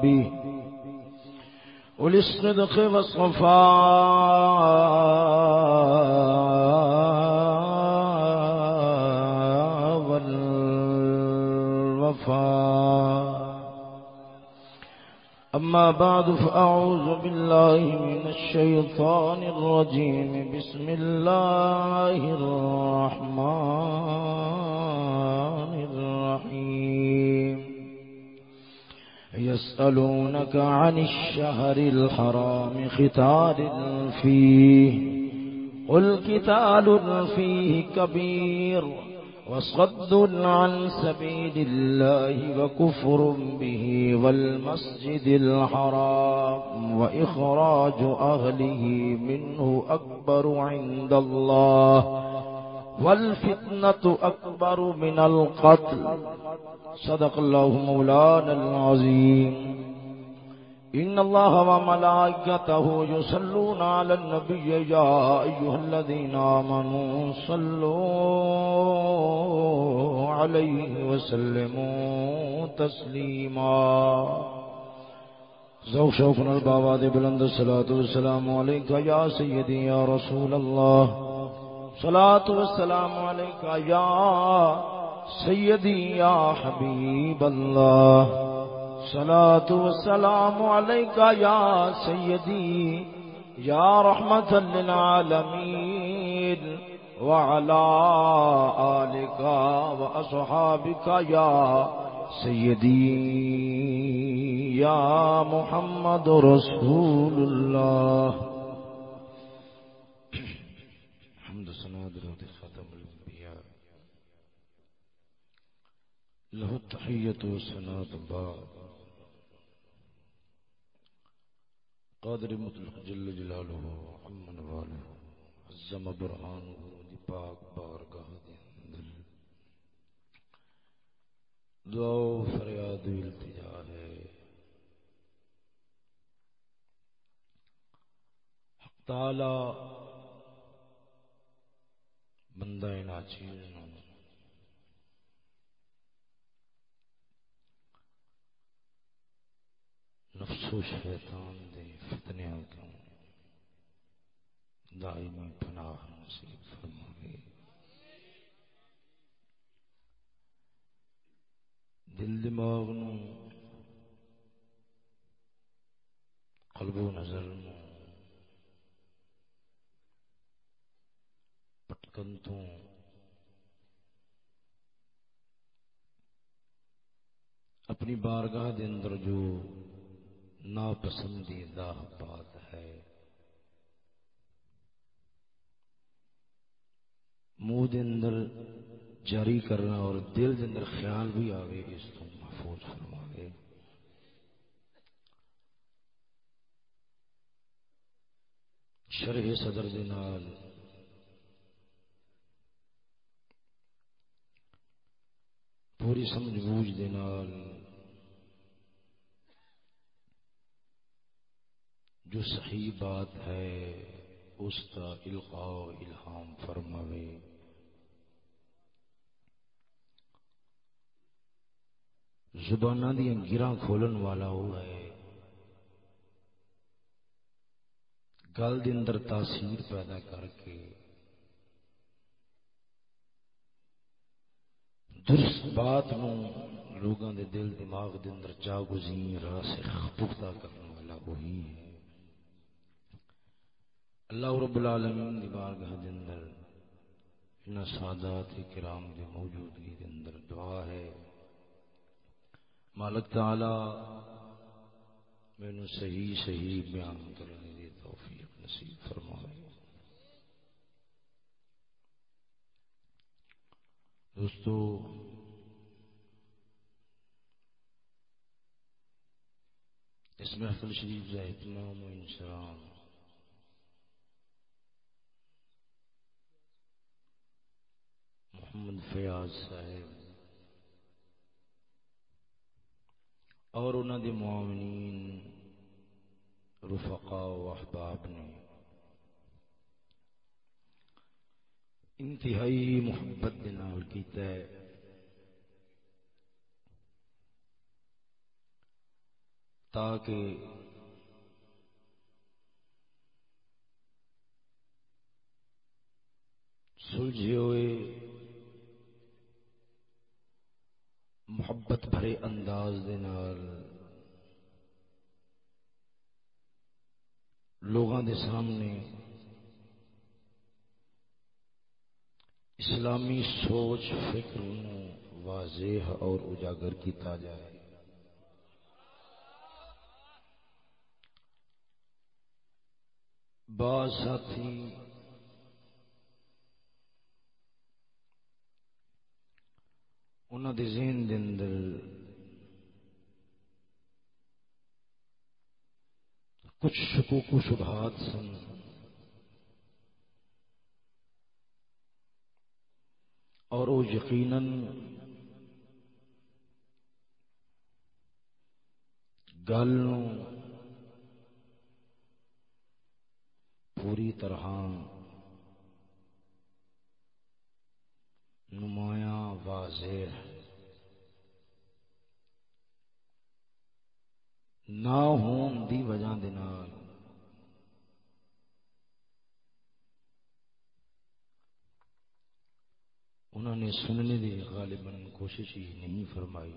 ربي. وللصدق والصفاء والوفاء. أما بعد فأعوذ بالله من الشيطان الرجيم. بسم الله الرحمن الرحيم. يسألونك عن الشهر الحرام ختال فيه. قل كتال فيه كبير وصد عن سبيل الله وكفر به والمسجد الحرام وإخراج أهله منه أكبر عند الله. والفتنة أكبر من القتل. صدق الله مولانا العظيم. إن الله وملائكته يصلون على النبي يا أيها الذين آمنوا صلوا عليه وسلموا تسليما. ذوق شوقنا البابا دي بلند الصلاة والسلام عليك يا سيدي يا رسول الله. صلاة والسلام عليك يا سيدي يا حبيب الله صلاة والسلام عليك يا سيدي يا رحمة للعالمين وعلى آلك وأصحابك يا سيدي يا محمد رسول الله له التحية والسناد بعد قادر مطلق جل جلالہ عمن والہ عزم برحانہ دی پاک بارگاہ دے اندر. دعا و فریاد و التجا ہے. حق تعالی بندہ ناچیز نو نفس و شیطان دے فتنیاں کیوں دائمی پناہ نصیب فرمائے دل دماغ نو قلب و نظر نو پٹکن تو اپنی بارگاہ دے اندر جو ناپسندیدہ بات ہے۔ منہ دے اندر جاری کرنا اور دل دے اندر خیال بھی آوے، اس تو محفوظ فرماوے۔ شرح صدر دے نال پوری سمجھ بوجھ دے نال جو صحیح بات ہے، اس کا القاء الہام فرماوے۔ زبانہ دیا گراں کھولن والا وہ ہے۔ گل دے اندر تاثیر پیدا کر کے۔ درست بات نو لوگوں دے دل دماغ دے اندر جاگزین راسخ پختہ کرنے والا وہی ہے۔ اللہ رب العالمین دی بارگاہ دے اندر ان سادات کرام دی موجودگی دے اندر دعا ہے۔ مالک تعالی مینوں صحیح صحیح بیان کرنے دی توفیق نصیب فرمائے۔ دوستو، اس محفل شریف کا اہتمام و انسان محمد فیاض صاحب اور انہوں دے معاونین رفقا و احباب نے انتہائی محبت دے نال کیتا ہے۔ تاکہ سلجھے ہوئے محبت بھرے انداز دے نال لوگوں دے سامنے اسلامی سوچ، فکر واضح اور اجاگر کیتا جائے۔ بعض ساتھی انہوں دے ذہن دے اندر کچھ شکوک و شبہات سن۔ اور وہ یقیناً گل پوری طرح نمایاں واضح نہ ہون دی وجہ دے نال۔ انہوں نے سننے دی غالباً کوشش ہی نہیں فرمائی۔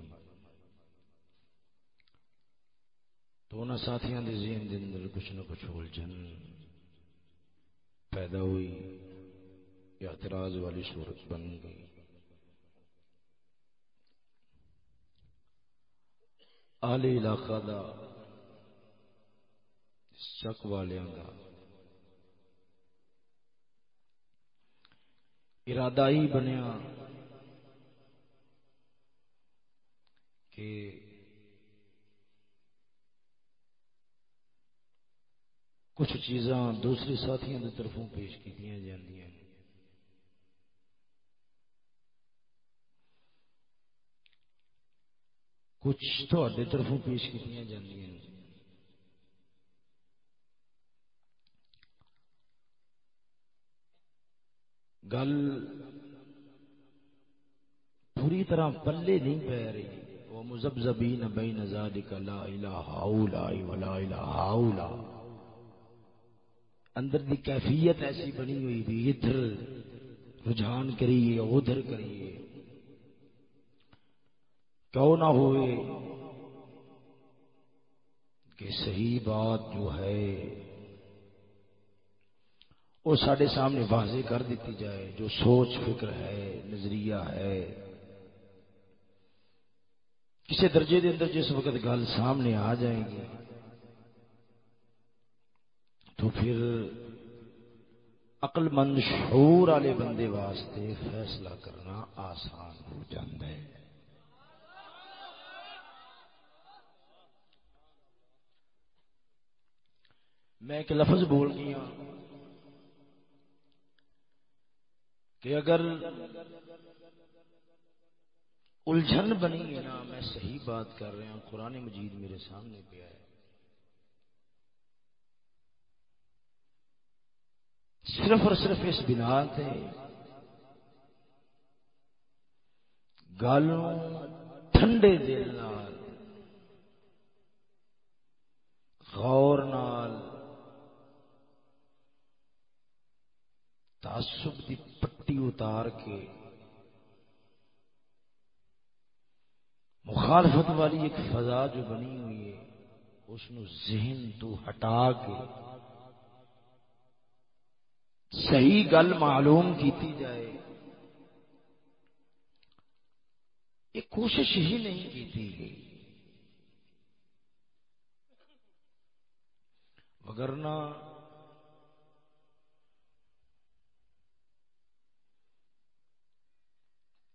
تو انہوں ساتھیاں دے ذہن دے اندر کچھ نہ کچھ الجھن پیدا ہوئی۔ اعتراض والی صورت بن گئی۔ آلے علاقہ دا شک والیاں دا ارادہ ہی بنیا کہ کچھ چیزاں دوسرے ساتھیوں کی طرفوں پیش کی جاندیاں۔ کچھ تھوڑے طرفوں پیش کی جاندیاں گل پوری طرح پلے نہیں پی رہی۔ وہ مزبزبین بین ذالک لا الہ الا ولا الہ الا اندر دی کیفیت ایسی بنی ہوئی بھی، ادھر رجحان کریے، ادھر کریے۔ کیوں نہ ہوئے؟ کہ صحیح بات جو ہے، وہ سارے سامنے واضح کر دیتی جائے، جو سوچ، فکر ہے، نظریہ ہے۔ کسی درجے دے اندر جس وقت گل سامنے آ جائے گی، تو پھر عقل مند شعور والے بندے واسطے فیصلہ کرنا آسان ہو جاتا ہے۔ میں ایک لفظ بول گیا ہاں کہ اگر الجھن بنی ہے نا، میں صحیح بات کر رہا ہوں، قرآن مجید میرے سامنے پہ آئے صرف اور صرف اس بنا سے گالوں ٹھنڈے دل نال، غور نال تعصب دی پٹی اتار کے مخالفت والی ایک فضا جو بنی ہوئی ہے، اس ذہن تو ہٹا کے صحیح گل معلوم کیتی جائے۔ یہ کوشش ہی نہیں کی گئی۔ وگرنہ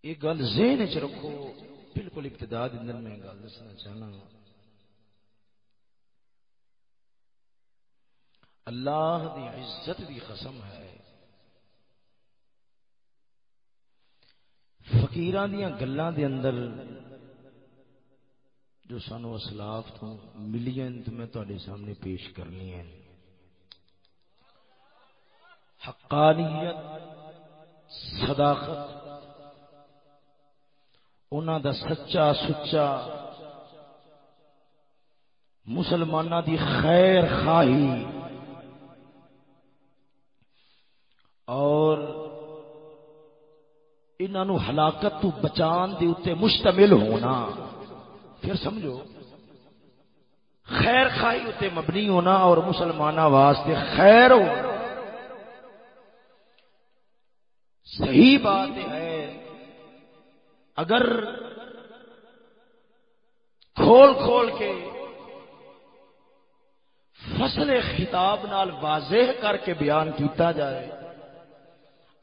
یہ گل ذہن چ رکھو، بالکل ابتدا دن میں گل دسنا چاہنا ہاں۔ اللہ دی عزت دی قسم ہے۔ فقیران دیاں گلاں دے اندر جو سانو اسلاف تو ملین تو میں تواڈے سامنے پیش کرنی ہیں۔ حقانیت، صداقت انہاں دا سچا سچا مسلمانہ دی خیر خواہی اور انہوں ہلاکت تو بچان دے اتنے مشتمل ہونا۔ پھر سمجھو، خیر خائی اتنے مبنی ہونا اور مسلمانہ واسطے خیر ہونا۔ صحیح بات ہے۔ اگر کھول کھول کے فصل خطاب نال واضح کر کے بیان کیتا جائے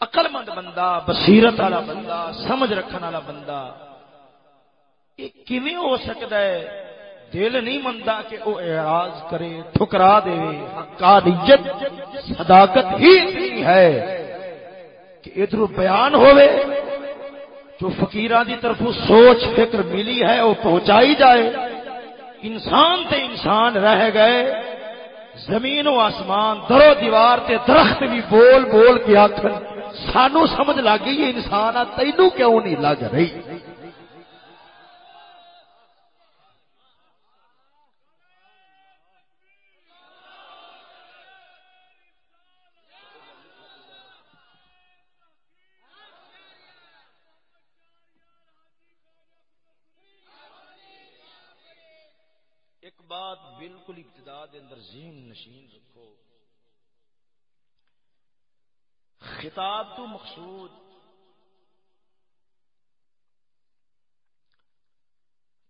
اقل مند بندہ، بصیرت والا بندہ، سمجھ رکھنے والا بندہ، یہ کیویں ہو سکتا ہے؟ دل نہیں منتا کہ وہ اعراض کرے، ٹھکرا دے، حقانیت، صداقت ہی ہے کہ ادھر بیان ہوئے جو فقیران دی طرف سوچ فکر ملی ہے، وہ پہنچائی جائے۔ انسان تے انسان رہ گئے۔ زمین و آسمان درو دیوار تے درخت بھی بول بول کے آخر سانو سمجھ لگ گئی انسان، آ تینوں کیوں نہیں لگ رہی ایک بات بالکل ابتدا دے اندر ذہن نشین رکھو۔ خطاب تو مقصود۔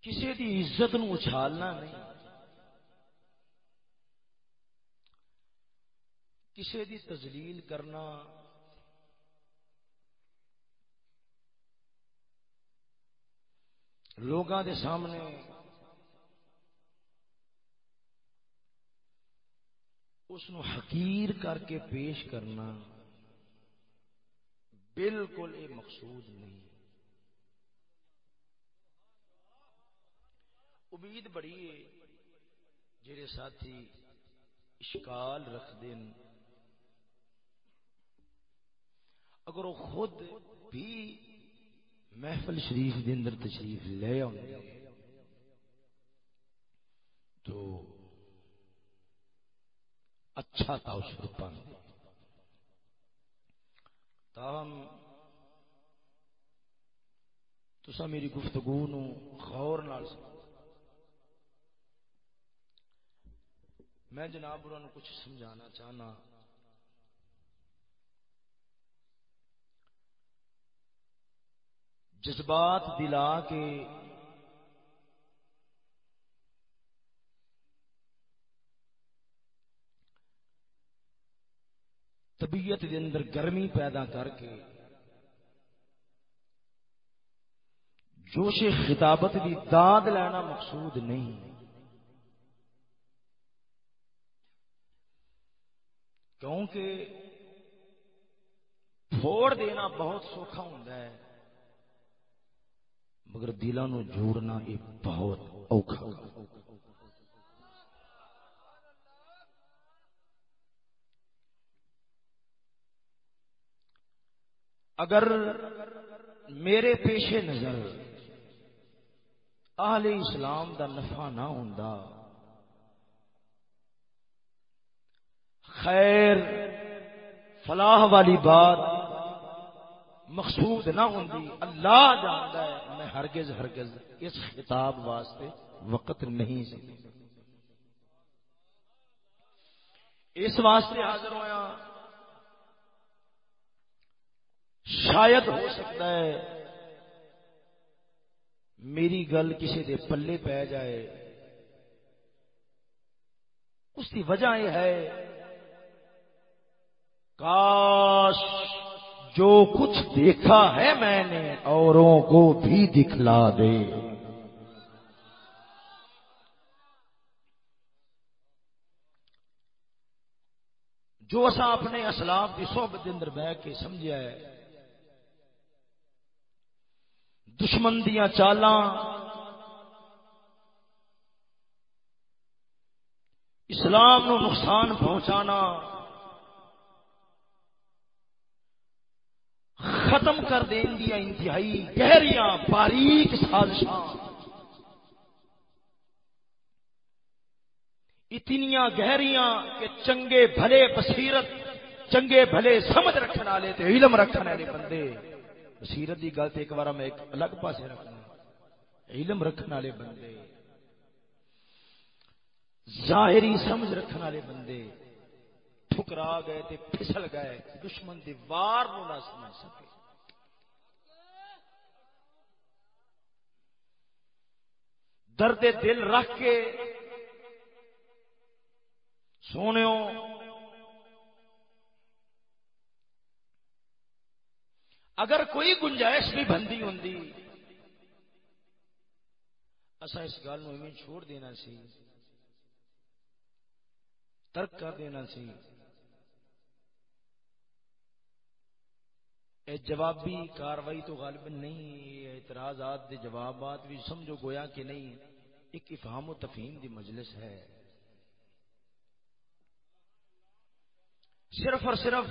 کسی دی عزت نو اچھالنا نہیں۔ کسی دی تزلیل کرنا۔ لوگاں دے سامنے اس نو حقیر کر کے پیش کرنا بالکل یہ مقصود نہیں۔ امید بڑی ہے جڑے ساتھی اشکال رکھ دین اگر وہ خود بھی محفل شریف دے اندر تشریف لے آؤں تو اچھا تھا اس روپا تاہم تسا میری گفتگو نو غور نال میں جناب انہوں کچھ سمجھانا چاہنا۔ جذبات دلا کے طبیعت کے اندر گرمی پیدا کر کے جوش خطابت کی داد لینا مقصود نہیں۔ کیونکہ پھوڑ دینا بہت سوکھا ہوں مگر دلوں جوڑنا یہ بہت اوکھا۔ اگر میرے پیش نظر اہل اسلام دا نفع نہ ہوں خیر فلاح والی بات مقصود نہ ہوں اللہ جانتا ہے، میں ہرگز ہرگز اس خطاب واسطے وقت نہیں سی اس واسطے حاضر ہوا شاید ہو سکتا ہے میری گل کسی دے پلے پہ جائے۔ اس کی وجہ یہ ہے، کاش جو کچھ دیکھا ہے میں نے اوروں کو بھی دکھلا دے۔ جو اصا اپنے اسلام کی صحبت اندر بہ کے سمجھا ہے دشمن دیا چالاں۔ اسلام نو نقصان پہنچانا۔ ختم کر دین دیا انتہائی۔ گہریاں باریک سازشاں۔ اتنیاں گہریاں کہ چنگے بھلے بصیرت، چنگے بھلے سمجھ رکھنے والے علم رکھنے والے بندے۔ بصیرت دی گل ایک بار میں ایک الگ پاسے رکھنا علم رکھنے والے بندے، ظاہری سمجھ رکھنے والے بندے ٹھکرا گئے تے پھسل گئے، دشمن دی وار نو نہ سمجھ سکے۔ درد دل رکھ کے سونے اگر کوئی گنجائش بھی بندی ہوں اصا اس گل چھوڑ دینا سی، ترک کر دینا سی۔ اے جوابی کاروائی تو غالب نہیں اعتراضات دے جوابات بھی سمجھو گویا کہ نہیں، ایک افہام و تفہیم دی مجلس ہے۔ صرف اور صرف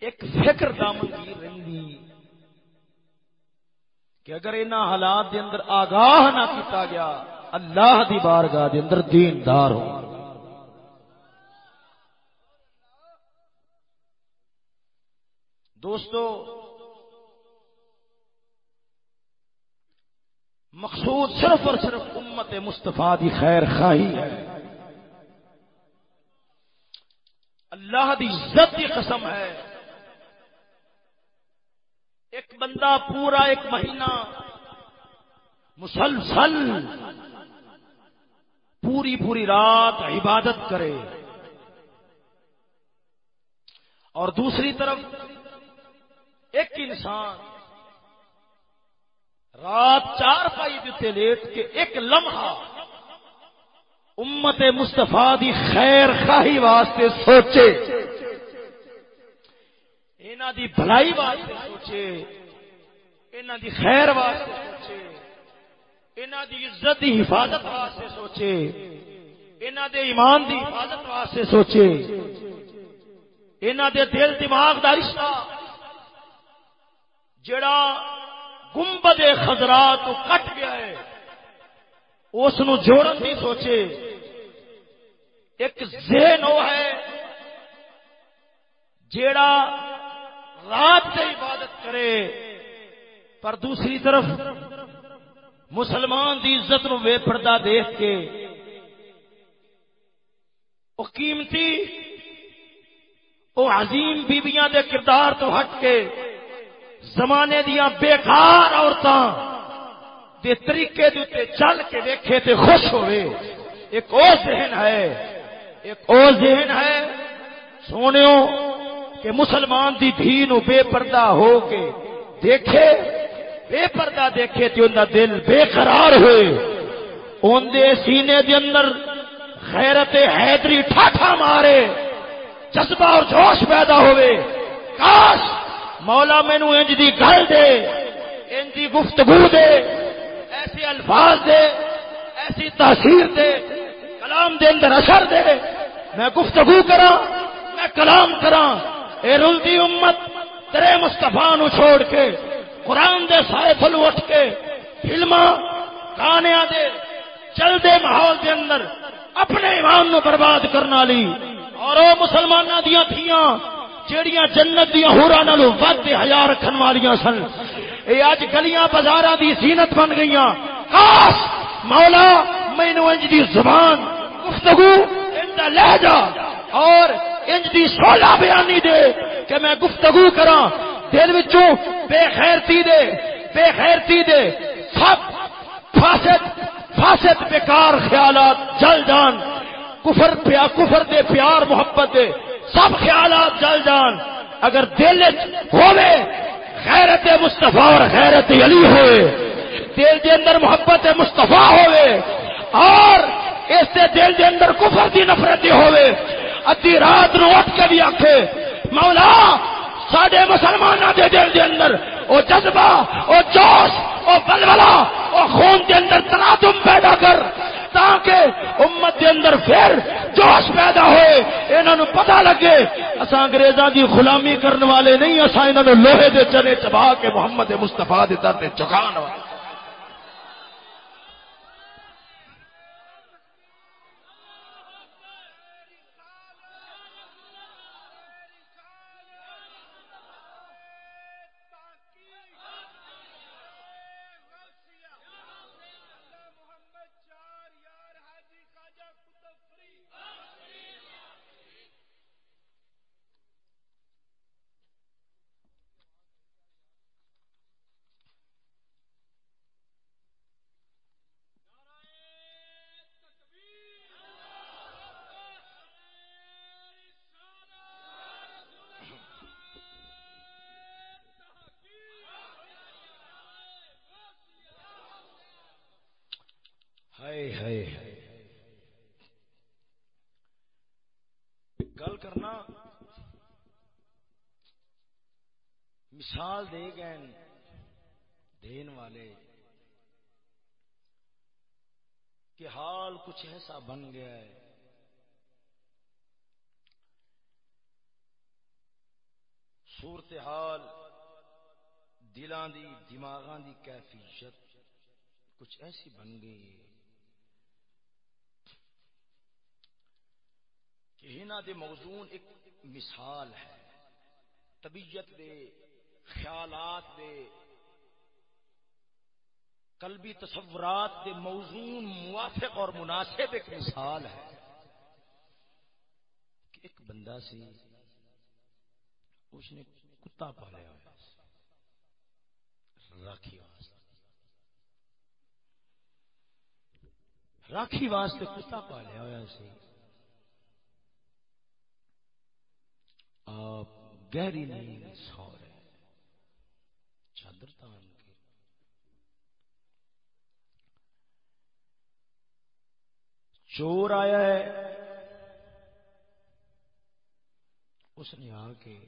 ایک فکر دامن گیر رہی کہ اگر ان حالات دے اندر آگاہ نہ کیتا گیا، اللہ دی بارگاہ دے اندر دیندار ہو دوستو، مقصود صرف اور صرف امت مستفا دی خیر خواہی ہے۔ اللہ دی عزت کی قسم ہے۔ ایک بندہ پورا ایک مہینہ مسلسل پوری پوری رات عبادت کرے۔ اور دوسری طرف ایک انسان رات چار پائی دیتے لیٹ کے ایک لمحہ امت مستفا دی خیر خاہی واسطے سوچے۔ اینا دی بھلائی واسطے سوچے اینا دی خیر واسطے سوچے اینا دی عزت دی حفاظت واسطے سوچے اینا دے ایمان دی حفاظت واسطے سوچے اینا دے دل دماغ دا رشتہ جڑا گنبد خزرا تو کٹ گیا ہے، اس جوڑن بھی سوچے۔ ایک ذہن وہ ہے جیڑا رات سے عبادت کرے۔ پر دوسری طرف مسلمان دی عزت نو بے پردہ دیکھ کے وہ قیمتی وہ عظیم بیبیاں دے کردار تو ہٹ کے زمانے دیا بےکار عورتوں دے طریقے دے چل کے دیکھے تے خوش ہوئے۔ ایک اور ذہن ہے، ایک اور ذہن ہے۔ سونے کہ مسلمان دی دھی نو بے پردہ ہو کے دیکھے، بے پردہ دیکھے تے ان دل بے قرار ہوئے۔ ان دے سینے دے اندر خیرت حیدری ٹھاٹھا مارے، جذبہ اور جوش پیدا ہوئے۔ کاش مولا مینو انج دی گل دے، انج دی گفتگو دے، ایسے الفاظ دے، ایسی تاثیر دے، کلام دے اندر اثر دے۔ میں گفتگو کرا میں کلام کرا اے رلدی امت، ترے مستفا نو چھوڑ کے، قرآن دے سائے پھلو اٹھ کے فلما گانے دے چل دے ماحول دے اندر اپنے ایمان نو برباد کرنا لی اور او مسلمانہ دیا تھیاں جیڑیاں جنت دیا ہورا نالو ود ہزار رکھن والیاں سن۔ اے اج گلیاں بازاراں دی زینت بن گئیاں۔ کاش مولا مینو انج دی زبان، گفتگو اندا لہجہ، اور انج دی سولا بیانی دے کہ میں گفتگو کراں، دل وچوں بے خیرتی دے، بے خیرتی دے، سب فاسد فاسد بیکار خیالات جل جان۔ کفر پیا، کفر دے پیار، محبت دے، سب خیالات جل جان۔ اگر دل ہوئے خیرت مستفا اور خیرت علی ہوئے، دل کے اندر محبت مستفا ہوئے اور اس دے دل دے اندر کفر دی نفرت ہوئے ادی رات نو اٹھ کے بھی آکھے مولا سڈے مسلمانوں دے دل دے اندر او جذبہ، او جوش، او بلبلا، او خون دے اندر تنازم پیدا کر تاکہ امت دے اندر پھر جوش پیدا ہوئے۔ انہوں نے پتا لگے اسا انگریزاں دی غلامی کرنے والے نہیں اسا انہوں نے لوہے دے چنے چبا کے محمد مصطفیٰ دے در تے چکان والے گل کرنا مثال دے گئے دین والے، کہ حال کچھ ایسا بن گیا ہے۔ صورتحال دلان دی دماغان دی کیفیت کچھ ایسی بن گئی ہے کہ ہنا دے موضوع ایک مثال ہے، طبیعت دے خیالات دے، قلبی تصورات دے موضوع موافق اور مناسب ایک مثال ہے کہ ایک بندہ سی، اس نے کتا پالیا ہوا راکھی واسطے۔ راکھی واسطے کتا پالیا ہوا سی۔ آپ گہری نیند سو رہے چادر تان کے چور آیا ہے۔ اس نے آ کے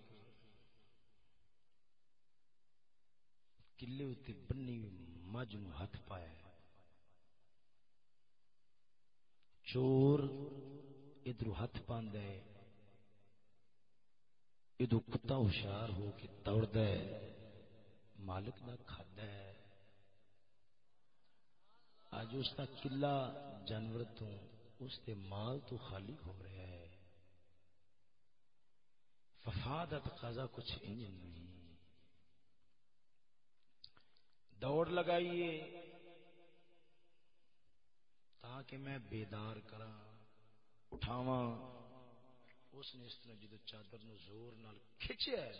کلے اتنے بنی مجھ ہاتھ پایا چور ادھر ہاتھ پاند ہے۔ ادو کتا ہوشیار ہو کے دوڑ مالک نہ کھدا ہے۔ اج اس کا کلا جانور تو، اس کے مال تو خالی ہو رہا ہے۔ ففادت قضا کچھ انج نہیں۔ دوڑ لگائیے تاکہ میں بیدار کرا اٹھاواں۔ اس نے اس طرح جدو چادر نو زور نال کھچیا ہے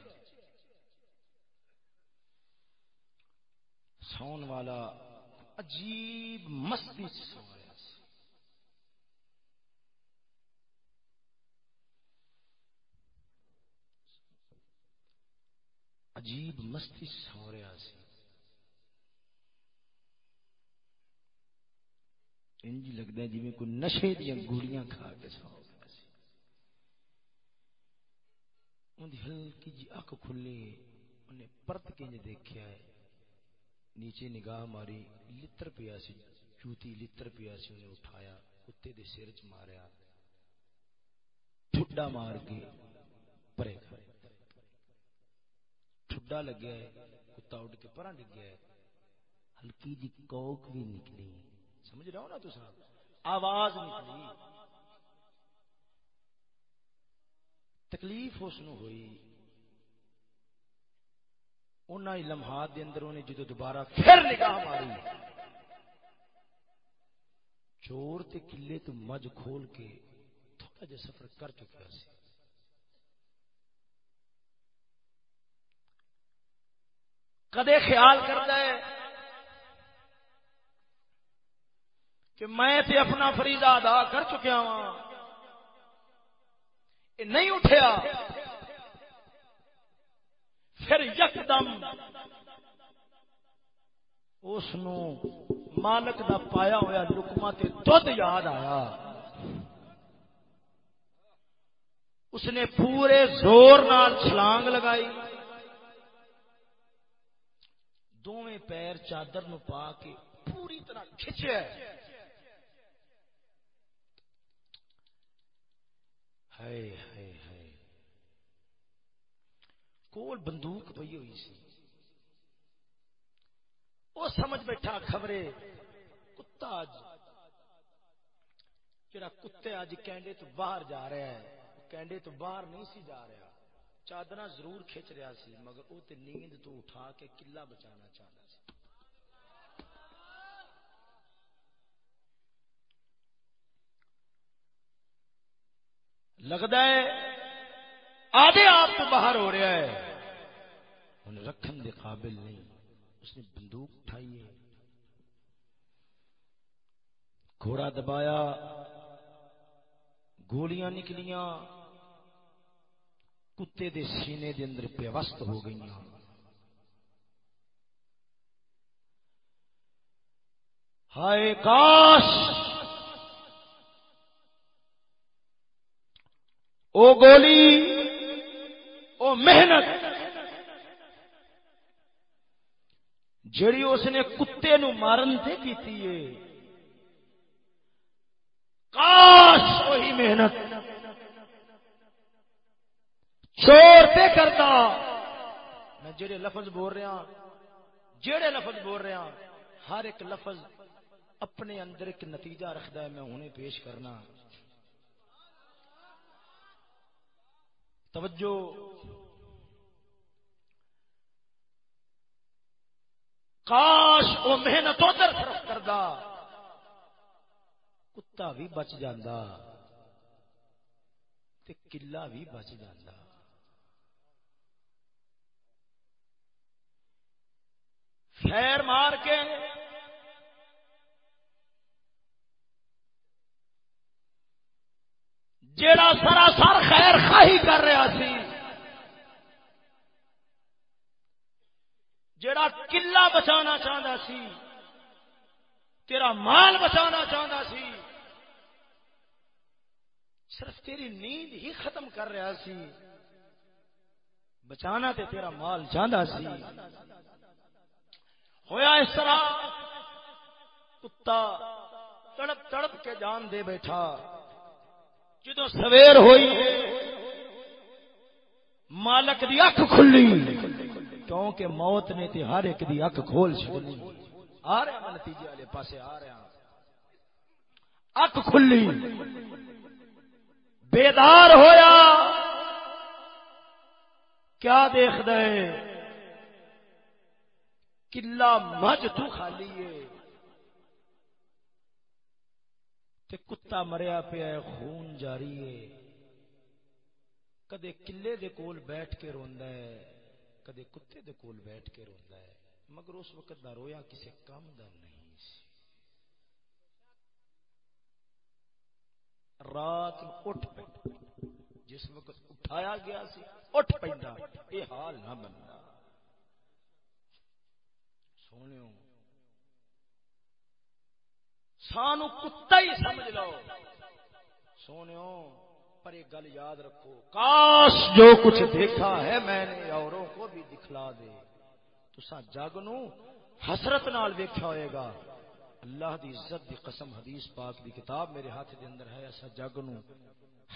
سون والا عجیب مستی سوایا عجیب مستی سو رہا سی انج لگتا ہے جی کوئی نشے دیا گولیاں کھا کے سو ان ہلکی جی اک کھلی انہیں پرت کنج دیکھا ہے۔ نیچے نگاہ ماری، لتر پیا سی چوتی لتر پیا سی انہیں اٹھایا، کتے دے سر چ ماریا۔ ٹھڈا مار کے پرے۔ ٹھڈا لگیا ہے، کتا اڑ کے پرا ڈگیا ہے۔ ہلکی جی کوک بھی نکلی۔ سمجھ رہا ہو نا تو آواز نکلی۔ تکلیف اس ہوئی۔ ان لمحات دے اندر انہیں جدو دوبارہ پھر نگاہ ماری۔ چور تے کلے تو مجھ کھول کے تھوڑا جا سفر کر چکا سی۔ کدے خیال کرتا ہے کہ میں تے اپنا فریضہ ادا کر چکیا ہوں نہیں اٹھیا۔ پھر یکدم اس مالک دا پایا ہوا لکما دھد یاد آیا۔ اس نے پورے زور نال چھلانگ لگائی۔ دونوں پیر چادر نو پا کے پوری طرح کھچیا۔ کول بندوق پی ہوئی سی۔ وہ سمجھ بیٹھا خبرے۔ کتا اج جڑا کتے اج کینڈے تو باہر جا رہا ہے کینڈے تو باہر نہیں سی جا رہا۔ چادر ضرور کھچ رہا سی، مگر وہ تے نیند تو اٹھا کے کلا بچانا چاہتا سی۔ لگتا ہے آدھے آپ تو باہر ہو رہا ہے۔ انہیں رکھن دے قابل نہیں۔ اس نے بندوق اٹھائی ہے۔ گھوڑا دبایا۔ گولیاں نکلیاں۔ کتے دے سینے دے اندر پیوست ہو گئی ہائے کاش! او گولی! محنت۔ جڑی اس نے کتے نو مارن سے کی کاش وہی محنت۔ چور پہ کرتا۔ میں جڑے لفظ بول رہا ہاں، جڑے لفظ بول رہا ہاں، ہر ایک لفظ اپنے اندر ایک نتیجہ رکھتا ہے، میں انہیں پیش کرنا۔ توجہ۔ کاش وہ محنت ادھر طرف کردا کتا بھی بچ جاندہ تے کلا بھی بچ جاندہ خیر مار کے جیڑا سراسر خیر خاہی کر رہا سی، جیڑا کلا بچانا چاہتا سی، تیرا مال بچانا چاہتا سی، صرف تیری نیند ہی ختم کر رہا سی، بچانا تے تیرا مال چاہتا سی۔ ہویا اس طرح کتا تڑپ تڑپ کے جان دے بیٹھا۔ جدو سویر ہوئی، مالک دی اکھ کھلی، کیونکہ موت نے تے ہر ایک دی اکھ کھول چھوڑی آ رہے ہیں نتیجے والے پاسے، آ رہے ہیں۔ اکھ کھلی۔ بیدار ہویا۔ کیا دیکھ دے کلا مجھ تو خالی ہے۔ تے کتا مریا پیا ہے، خون جاری ہے۔ کدے کلے دے کول بیٹھ کے روندا ہے، کدے کتے دے کول بیٹھ کے روندا ہے۔ مگر اس وقت دا رویا کسی کام دا نہیں سی۔ رات اٹھ پہ جس وقت اٹھایا گیا سی، اٹھ پیندا۔ اے حال نہ بننا۔ سونے سانو کتا ہی سمجھ لو۔ سونے پر ایک گل یاد رکھو۔ کاش جو کچھ دیکھا ہے میں نے، اوروں کو بھی دکھلا دے۔ تو جگ نو حسرت نال ویکھا ہوئے گا۔ اللہ دی عزت دی قسم حدیث پاک دی کتاب میرے ہاتھ دے اندر ہے۔ ایسا جگ نو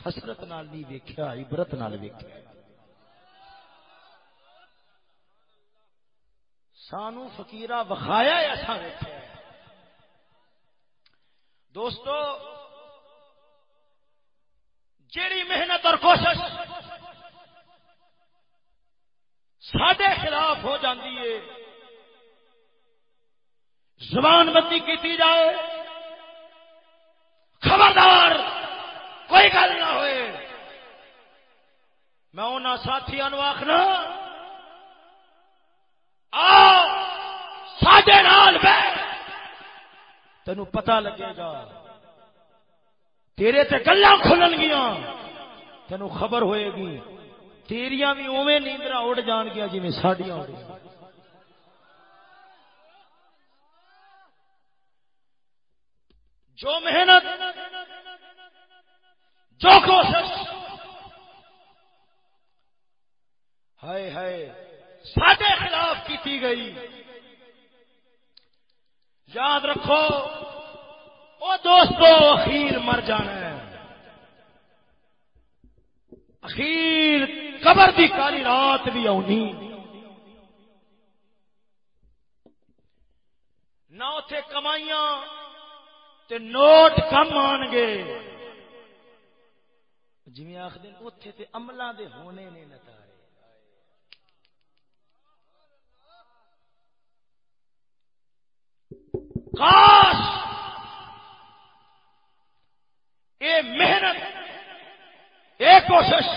حسرت نال نہیں ویکھیا، عبرت نال ویکھیا۔ سانو فقیرہ وکھایا ایسا ویکھیا۔ دوستو، جیڑی محنت اور کوشش سڈے خلاف ہو جاتی ہے، زبان بندی کی جائے، خبردار کوئی گل نہ ہوئے۔ میں انہوں ساتھی آخنا آڈے نال بیٹھ۔ تینو پتا لگے گا۔ تیرے تے گلا کھلن گیا تین خبر ہوئے گی۔ تیریا بھی اوے نیندرا اڑ جان گیا جی ساڈیا اڑ جو محنت، جو کوشش۔ ہائے ہائے، ساڈے خلاف کیتی گئی۔ یاد رکھو وہ دوستو، اخیر مر جانا ہے۔ اخیر قبر دی کالی رات بھی آنی۔ نہ اتے کمائیاں تے نوٹ کم آن گے۔ جی آخر اتے تے عملہ دے ہونے نے نتارے کاش اے محنت اے کوشش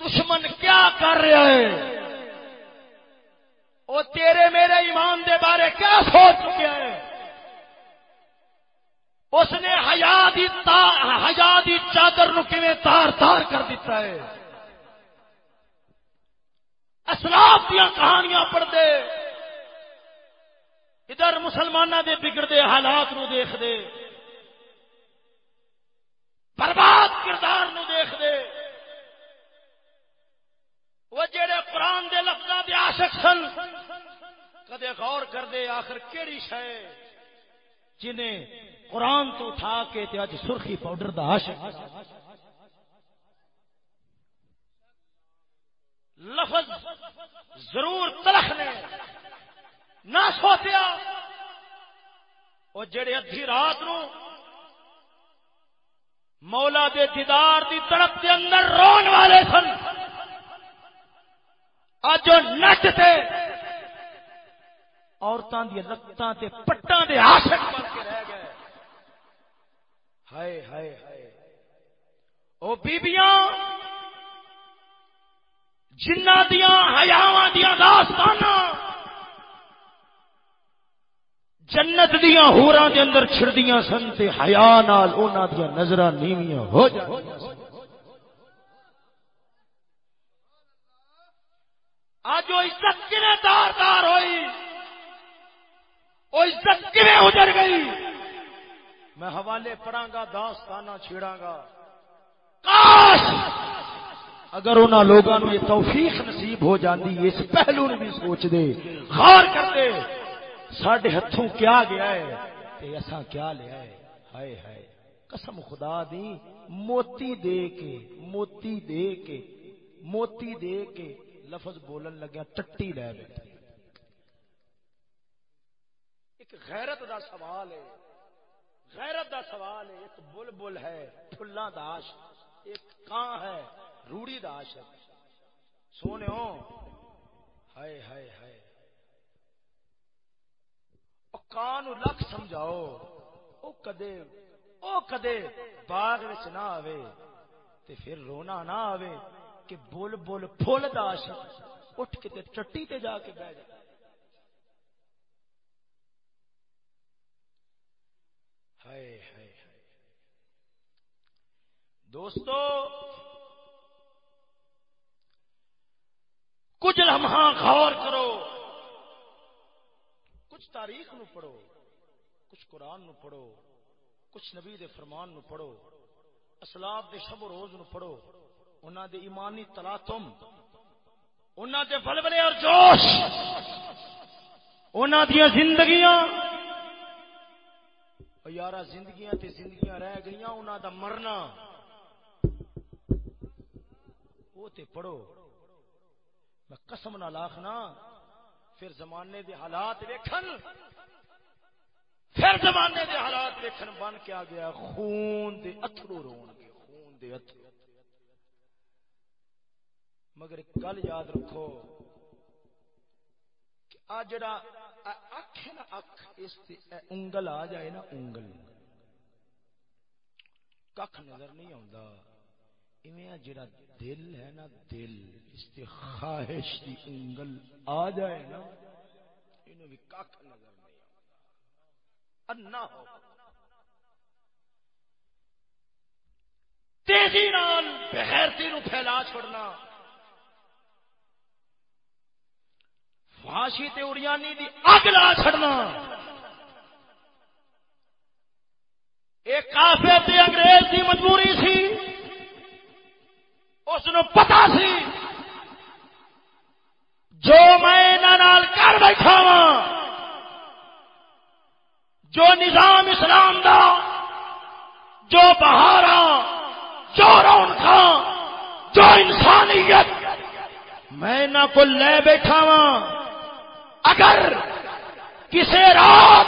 دشمن کیا کر رہا ہے وہ تیرے میرے ایمان دے بارے کیا سوچ چکے ہے اس نے حیادی چادر نو تار تار کر دیتا ہے؟ اسلاف دیا کہانیاں پڑھتے ادھر مسلمانوں دے بگڑتے حالات نو دیکھ دے برباد کردار نو دیکھ دے وہ جڑے قرآن دے لفظ دے عاشق سن، کدے غور کر دے آخر کیڑی شے؟ جنہیں قرآن تو اٹھا کے تے اج سرخی پاؤڈر دا عاشق۔ لفظ ضرور تلخ نے۔ نہ سوچیا۔ وہ جڑے ادھی رات نو مولا دے دیدار دی تڑپ دے اندر رون والے سن اج نٹ تے عورتوں دی رتاں تے پٹاں دے عاشق بن کے رہ گئے۔ ہائے ہائے ہائے۔ او بیبیاں، جنہ دیاں حیاواں دیاں داستاناں جنت دیا ہورا دے اندر چھڑدیاں سن تے حیا نال انہاں دیا نظراں نیویاں ہو جاندیاں سن آج وہ عزت کنے دار دار ہوئی؟ وہ عزت کنے اجر گئی؟ میں حوالے پڑھا گا داستانہ چھیڑا گا کاش اگر انہوں لوگوں نے یہ توفیق نصیب ہو جاتی اس پہلو نے بھی سوچ دے، غور کرتے سڈے ہاتھوں کیا گیا ہے؟ کہ اصا کیا لیا ہے؟ ہائے ہائے، قسم خدا دی، موتی دے کے، موتی دے کے، موتی دے کے لفظ بولن لگیا، ٹٹی لے بیٹھے۔ ایک غیرت دا سوال ہے، غیرت دا سوال ہے، ایک بل بل ہے، پھلاں داش ایک کان ہے، روڑی داش ہے سونے ہائے ہائے ہائے۔ کان لکھ سمجھاؤ۔ او کدے او کدے باغ وچ نہ آوے تے پھر رونا نہ آوے کہ بول بول پھول داش اٹھ کے چٹی تے جا کے بہ جائے ہائے ہائے۔ دوستو، کچھ لمحہ غور کرو۔ کچھ تاریخ نو پڑھو، کچھ قرآن نو پڑھو، کچھ نبی دے فرمان نو پڑھو، اسلاب دے شب و روز نو پڑھو انہوں دے ایمانی تلاتم انہوں دے بلبلے اور جوش انہوں دیا زندگیاں۔ یارہ، زندگیاں تے زندگیاں رہ گئی انہوں دا مرنا۔ وہ تے پڑھو۔ میں قسم نہ لاکھنا پھر زمانے دے حالات ویکھن۔ پھر زمانے دے حالات ویکھن بن کے آ گیا خون دے اترو رون گے، خون دے اترو مگر گل یاد رکھو کہ آ جڑا اکھ ہے نا اکھ، اس تے انگل آ جائے نا انگل۔ کھ نظر نہیں آتا جڑا دل ہے نا، دل، اس کی خواہش کی انگل آ جائے نا انہوں بھی کھ نظر نہیں انا ہو۔ تیزی نال بغیرتی نو پھیلا چھوڑنا۔ فاشی تے اڑیانی دی اگ لا چھڑنا۔ ایک کافے تے انگریز کی مجبوری سی۔ اس پتا سی۔ جو میں کر بیٹھا وا جو نظام اسلام دا، جو بہارا، جو رونق جو انسانیت، میں نہ کو لے بیٹھا وا اگر کسی رات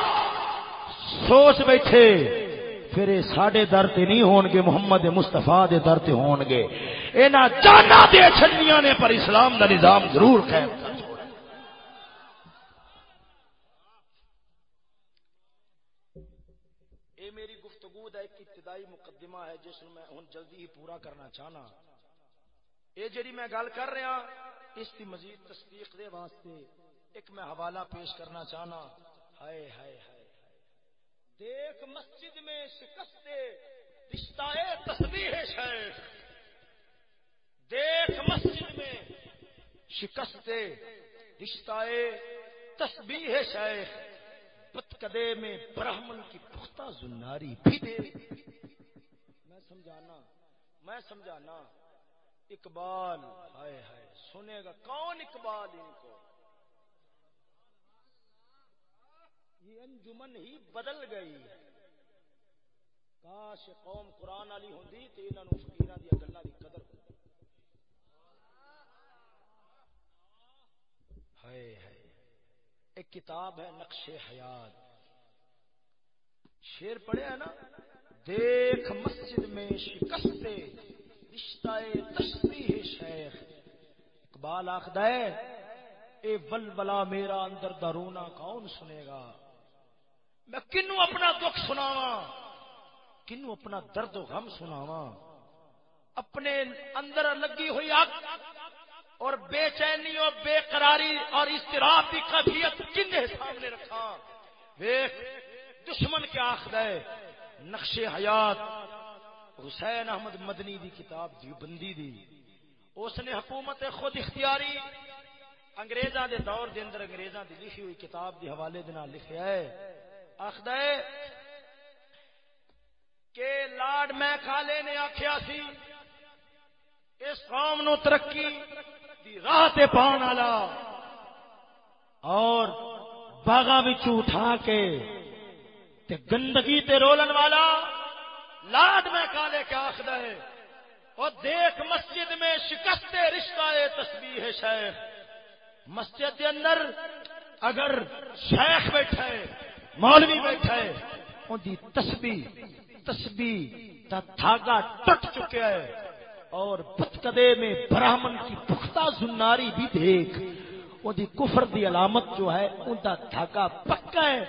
سوچ بیٹھے پھر یہ سڈے در تے نہیں ہون گے، محمد مستفا دے در تے ہون گے۔ یہاں جانا دے چھنیاں نے، پر اسلام دا نظام ضرور قائم کر۔ میری گفتگو دا ایک ابتدائی مقدمہ ہے، جس میں جلدی ہی پورا کرنا چاہنا۔ یہ جڑی میں گل کر رہا، اس کی مزید تصدیق دے واسطے ایک میں حوالہ پیش کرنا چاہنا۔ ہائے ہائے ہائے۔ دیکھ مسجد میں شکست رشتہ تصویر شیخ۔ دیکھ مسجد میں شکست رشتہ تسبیح شیخ۔ پتکدے میں برہمن کی پختہ زناری بھی دے۔ میں سمجھانا میں سمجھانا، اقبال، ہائے ہائے، سنے گا کون اقبال ان کو؟ یہ انجمن ہی بدل گئی۔ کاش قوم قرآن والی ہوں تو یہاں فکیر دیا گلوں کی قدر ہائے ہائے، ایک کتاب ہے نقش حیات۔ شیر پڑھے نا؟ دیکھ مسجد میں شکستے رشتہ تشریح شیخ۔ اقبال آخد ہے، اے ولولا میرا اندر دا رونا کون سنے گا؟ میں کنو اپنا دکھ سناوا کنو اپنا درد و غم سناوا اپنے اندر لگی ہوئی آگ اور بے چینی اور بے قراری اور استراب کی کفیت کن سامنے رکھا ویخ دشمن کیا آخد ہے؟ نقش حیات۔ حسین احمد مدنی دی کتاب دی بندی دی۔ اس نے حکومت خود اختیاری۔ انگریزاں دے دور دے اندر انگریزاں دی لکھی ہوئی کتاب دی حوالے دے نال لکھیا ہے۔ آخدا ہے کہ لاڈ میں کھالے نے آکھیا سی، اس قوم نو ترقی دی راہ تے پاون والا اور باغاں وچ اٹھا کے تے گندگی تے رولن والا لاڈ میں کالے کیا آخر ہے۔ اور دیکھ مسجد میں شکست رشتہ تسبیح شیخ۔ مسجد کے اندر اگر شیخ بیٹھا ہے مولوی بیٹھا ہے۔ ان کی تسبیح تسبیح کا دھاگا ٹوٹ چکا ہے۔ اور پتکدے میں براہمن کی پختہ زناری بھی دیکھ۔ ان کی کفر دی علامت جو ہے، ان کا دھاگا پکا ہے۔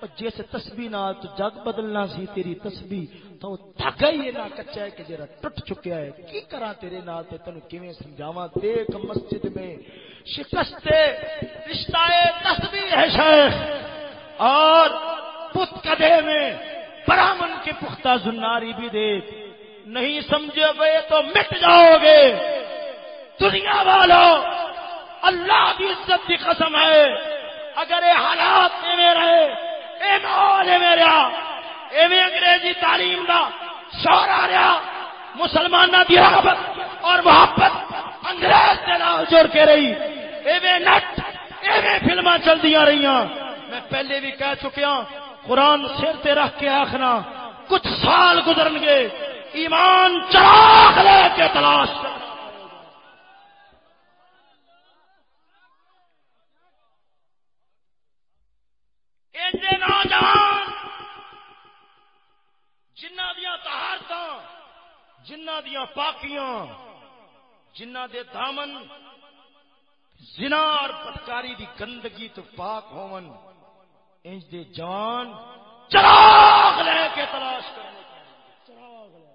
اور جس تسبیح نال تو جگ بدلنا سی، تیری تسبیح تو وہ دھاگا ہی نہ کچا ہے کہ جرا ٹوٹ چکیا ہے۔ کی کراں تیرے نال تے تینو کیویں سمجھاواں؟ دیکھ مسجد میں شکست رشتہ تسبیح ہے شیخ۔ اور پت کدے میں برامن کے پختہ زناری بھی دیکھ نہیں سمجھے گے تو مٹ جاؤ گے۔ دنیا والوں اللہ کی عزت کی قسم ہے۔ اگر یہ حالات میں رہے، اے ماحول ہے میرا ایویں انگریزی تعلیم دا شور آ رہا مسلمانوں کی رغبت اور محبت انگریز کے نال جڑ کے رہی۔ ایویں نٹ ایویں فلما چلتی رہی میں پہلے بھی کہہ چکیا قرآن سر تے رکھ کے آخنا، کچھ سال گزرن گے، ایمان چراغ لے کے تلاش نوجوان، جنہ دیا تہارت جنہ دیا پاکیاں، جنہ دے دامن زنا اور پتکاری دی گندگی تو پاک ہون انج دے جوان چراغ لے کے تلاش کرنے چراغ لے۔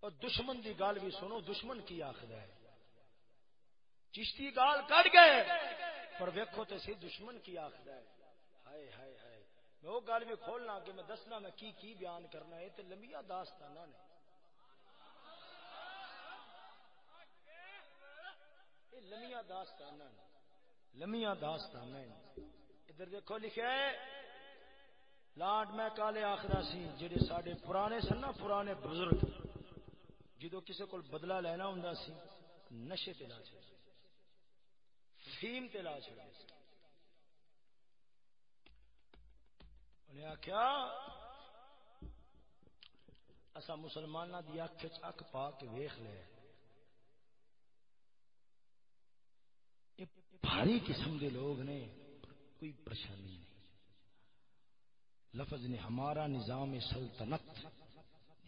اور دشمن دی گال بھی سنو، دشمن کی آخر ہے؟ چشتی گال کٹ گئے، پر ویکو تو سی دشمن کی آخر ہے۔ ہائے ہائے ہائے۔ میں وہ گل بھی کھولنا کہ میں دسنا میں کی کی بیان کرنا ہے تو لمبیا داستانہ نے۔ لمیا داستان لمیا داستان ادھر دیکھو لکھا ہے لاڈ میں کالے آخر سی، جڑے سڈے پرانے سن نا، پرانے بزرگ۔ جدو کسی کو بدلا لینا ہوں سی، نشے تلا چڑ فیم تلا چڑ انہیں آخیا اصا مسلمانوں کی اک اک پا کے ویخ لے۔ بھاری قسم کے لوگ نے، کوئی پریشانی نہیں۔ لفظ نے، ہمارا نظام سلطنت،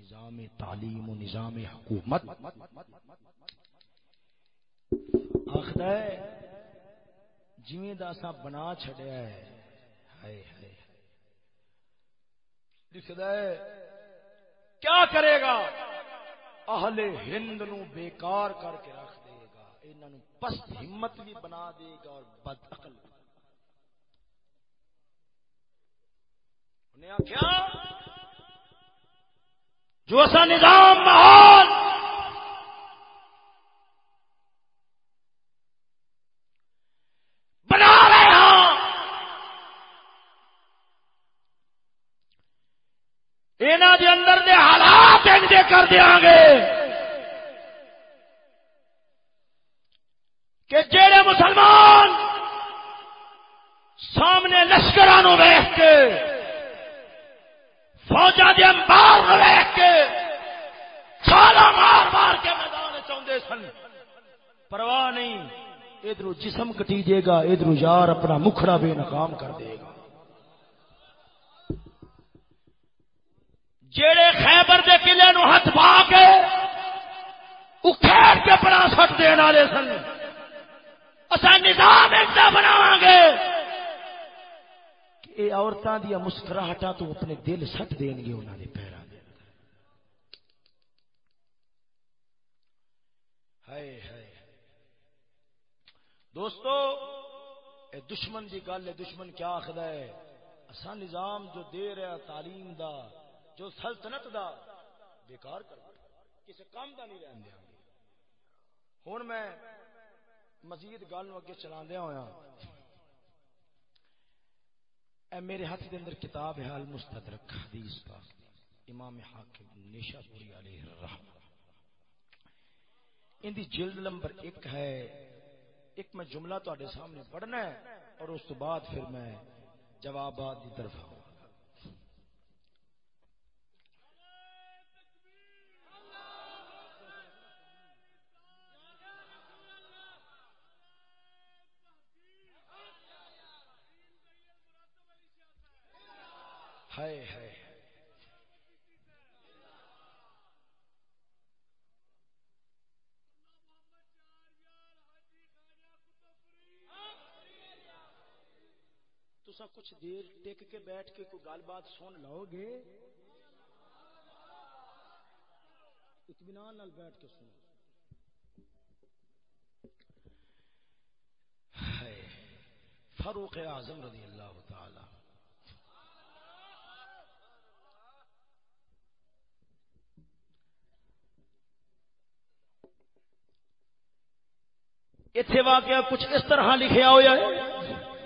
نظام تعلیم و نظام حکومت۔ آخر جی داسا بنا چڈیا ہے۔ لکھد ہے، کیا کرے گا؟ اہل ہند نو بیکار کر کے رکھ۔ دے گا انہوں پست ہمت بھی بنا دے گا اور بد عقل انہیں آخیا، جو ایسا نظام محال بنا رہے ہاں یہاں دے اندر دے حالات انجے کر دیا گے کہ جڑے مسلمان سامنے لشکروں ویخ کے فوجا دے امبار ویخ کے چھالا مار مار کے میدان چاہتے سن پرواہ نہیں ادھر جسم کٹی دے گا ادھر یار اپنا مکھڑا بے نقام کر دے گا۔ جیڑے خیبر دے قلعے نو ہاتھ پا کے اکھیڑ کے بنا سٹ دین والے سن۔ اصا نظام ایسا بناو گے۔ کہ عورتوں دیا مسکراہٹا تو اپنے دل سٹ دین گے انہوں نے پیرا ہائے ہائے۔ دوستو، اے دشمن دی گل ہے دشمن کیا آخر ہے؟ اصا نظام جو دے رہا، تعلیم دا، جو سلطنت دا، بیکار کر کسی کام دا نہیں رہن دیا۔ ہوں میں مزید گل اگے چلا دیا ہوا اے میرے ہاتھ دے اندر کتاب ہے، المستدرک حدیث پاک۔ امام حاکم نیشا پوری علیہ الرحمہ ان دی جلد نمبر ایک ہے ایک میں جملہ تے سامنے پڑھنا ہے اور اس تو بعد پھر میں جوابات کی طرف آؤں تسا کچھ دیر ٹک کے بیٹھ کے کوئی گل بات سن لو گے؟ اطمینان نال بیٹھ کے سنو۔ فاروق اعظم رضی اللہ تعالی۔ اتنے واقعہ کچھ اس طرح لکھیا ہوا ہے۔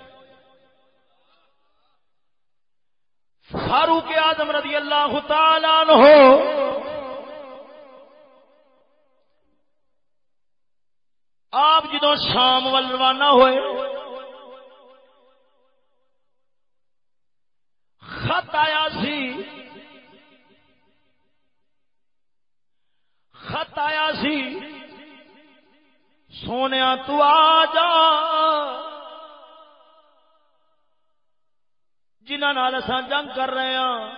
فاروق آدم رضی اللہ تعالی ہو آپ جدو شام وال روانہ ہوئے، خط آیا سی۔ خط آیا سی۔ سونے تو آ جا جنہ جنگ کر رہے ہاں۔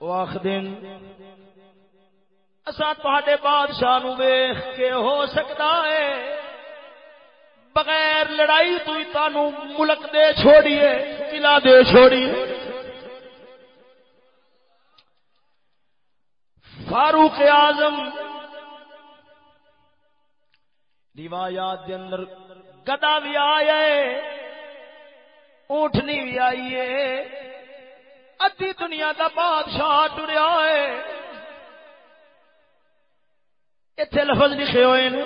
وہ آخ دن بادشاہ نو ویخ کے ہو سکتا ہے۔ بغیر لڑائی تو تانوں ملک دے چھوڑیے، قلعہ دے چھوڑیے۔ فاروق اعظم روایات دے اندر گدا بھی آئے اونٹنی بھی آئیے ادھی دنیا دا بادشاہ ٹریا ہے۔ اتے لفظ لکھے ہوئے نے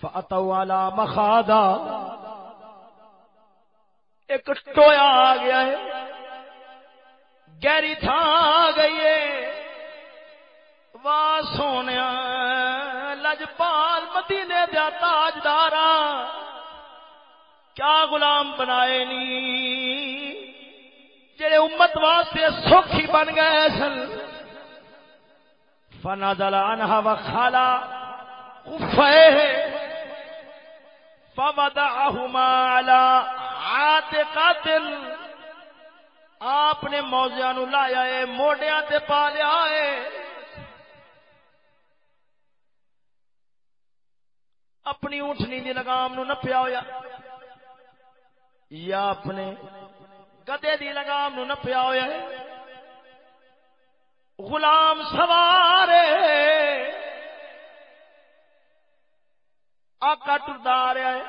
فاتو والا مخادا ایک ٹویا آ گیا ہے۔ گہری تھان آ گئی ہے۔ واہ سونے لجپال مدینے دیا تاجدار کیا غلام بنائے نی؟ جڑے امت واسطے سوکھی بن گئے سن۔ فنا دلا انہا و خالا فوضعهما على عاتق آپ نے موزیا نو لایا ہے موڈیا تے پا لیا ہے۔ اپنی اونٹنی دی لگام نو نپیا ہویا۔ یا اپنے گدے دی لگام نو نپیا ہویا ہے؟ غلام سوارے آقا ٹردا رہا ہے۔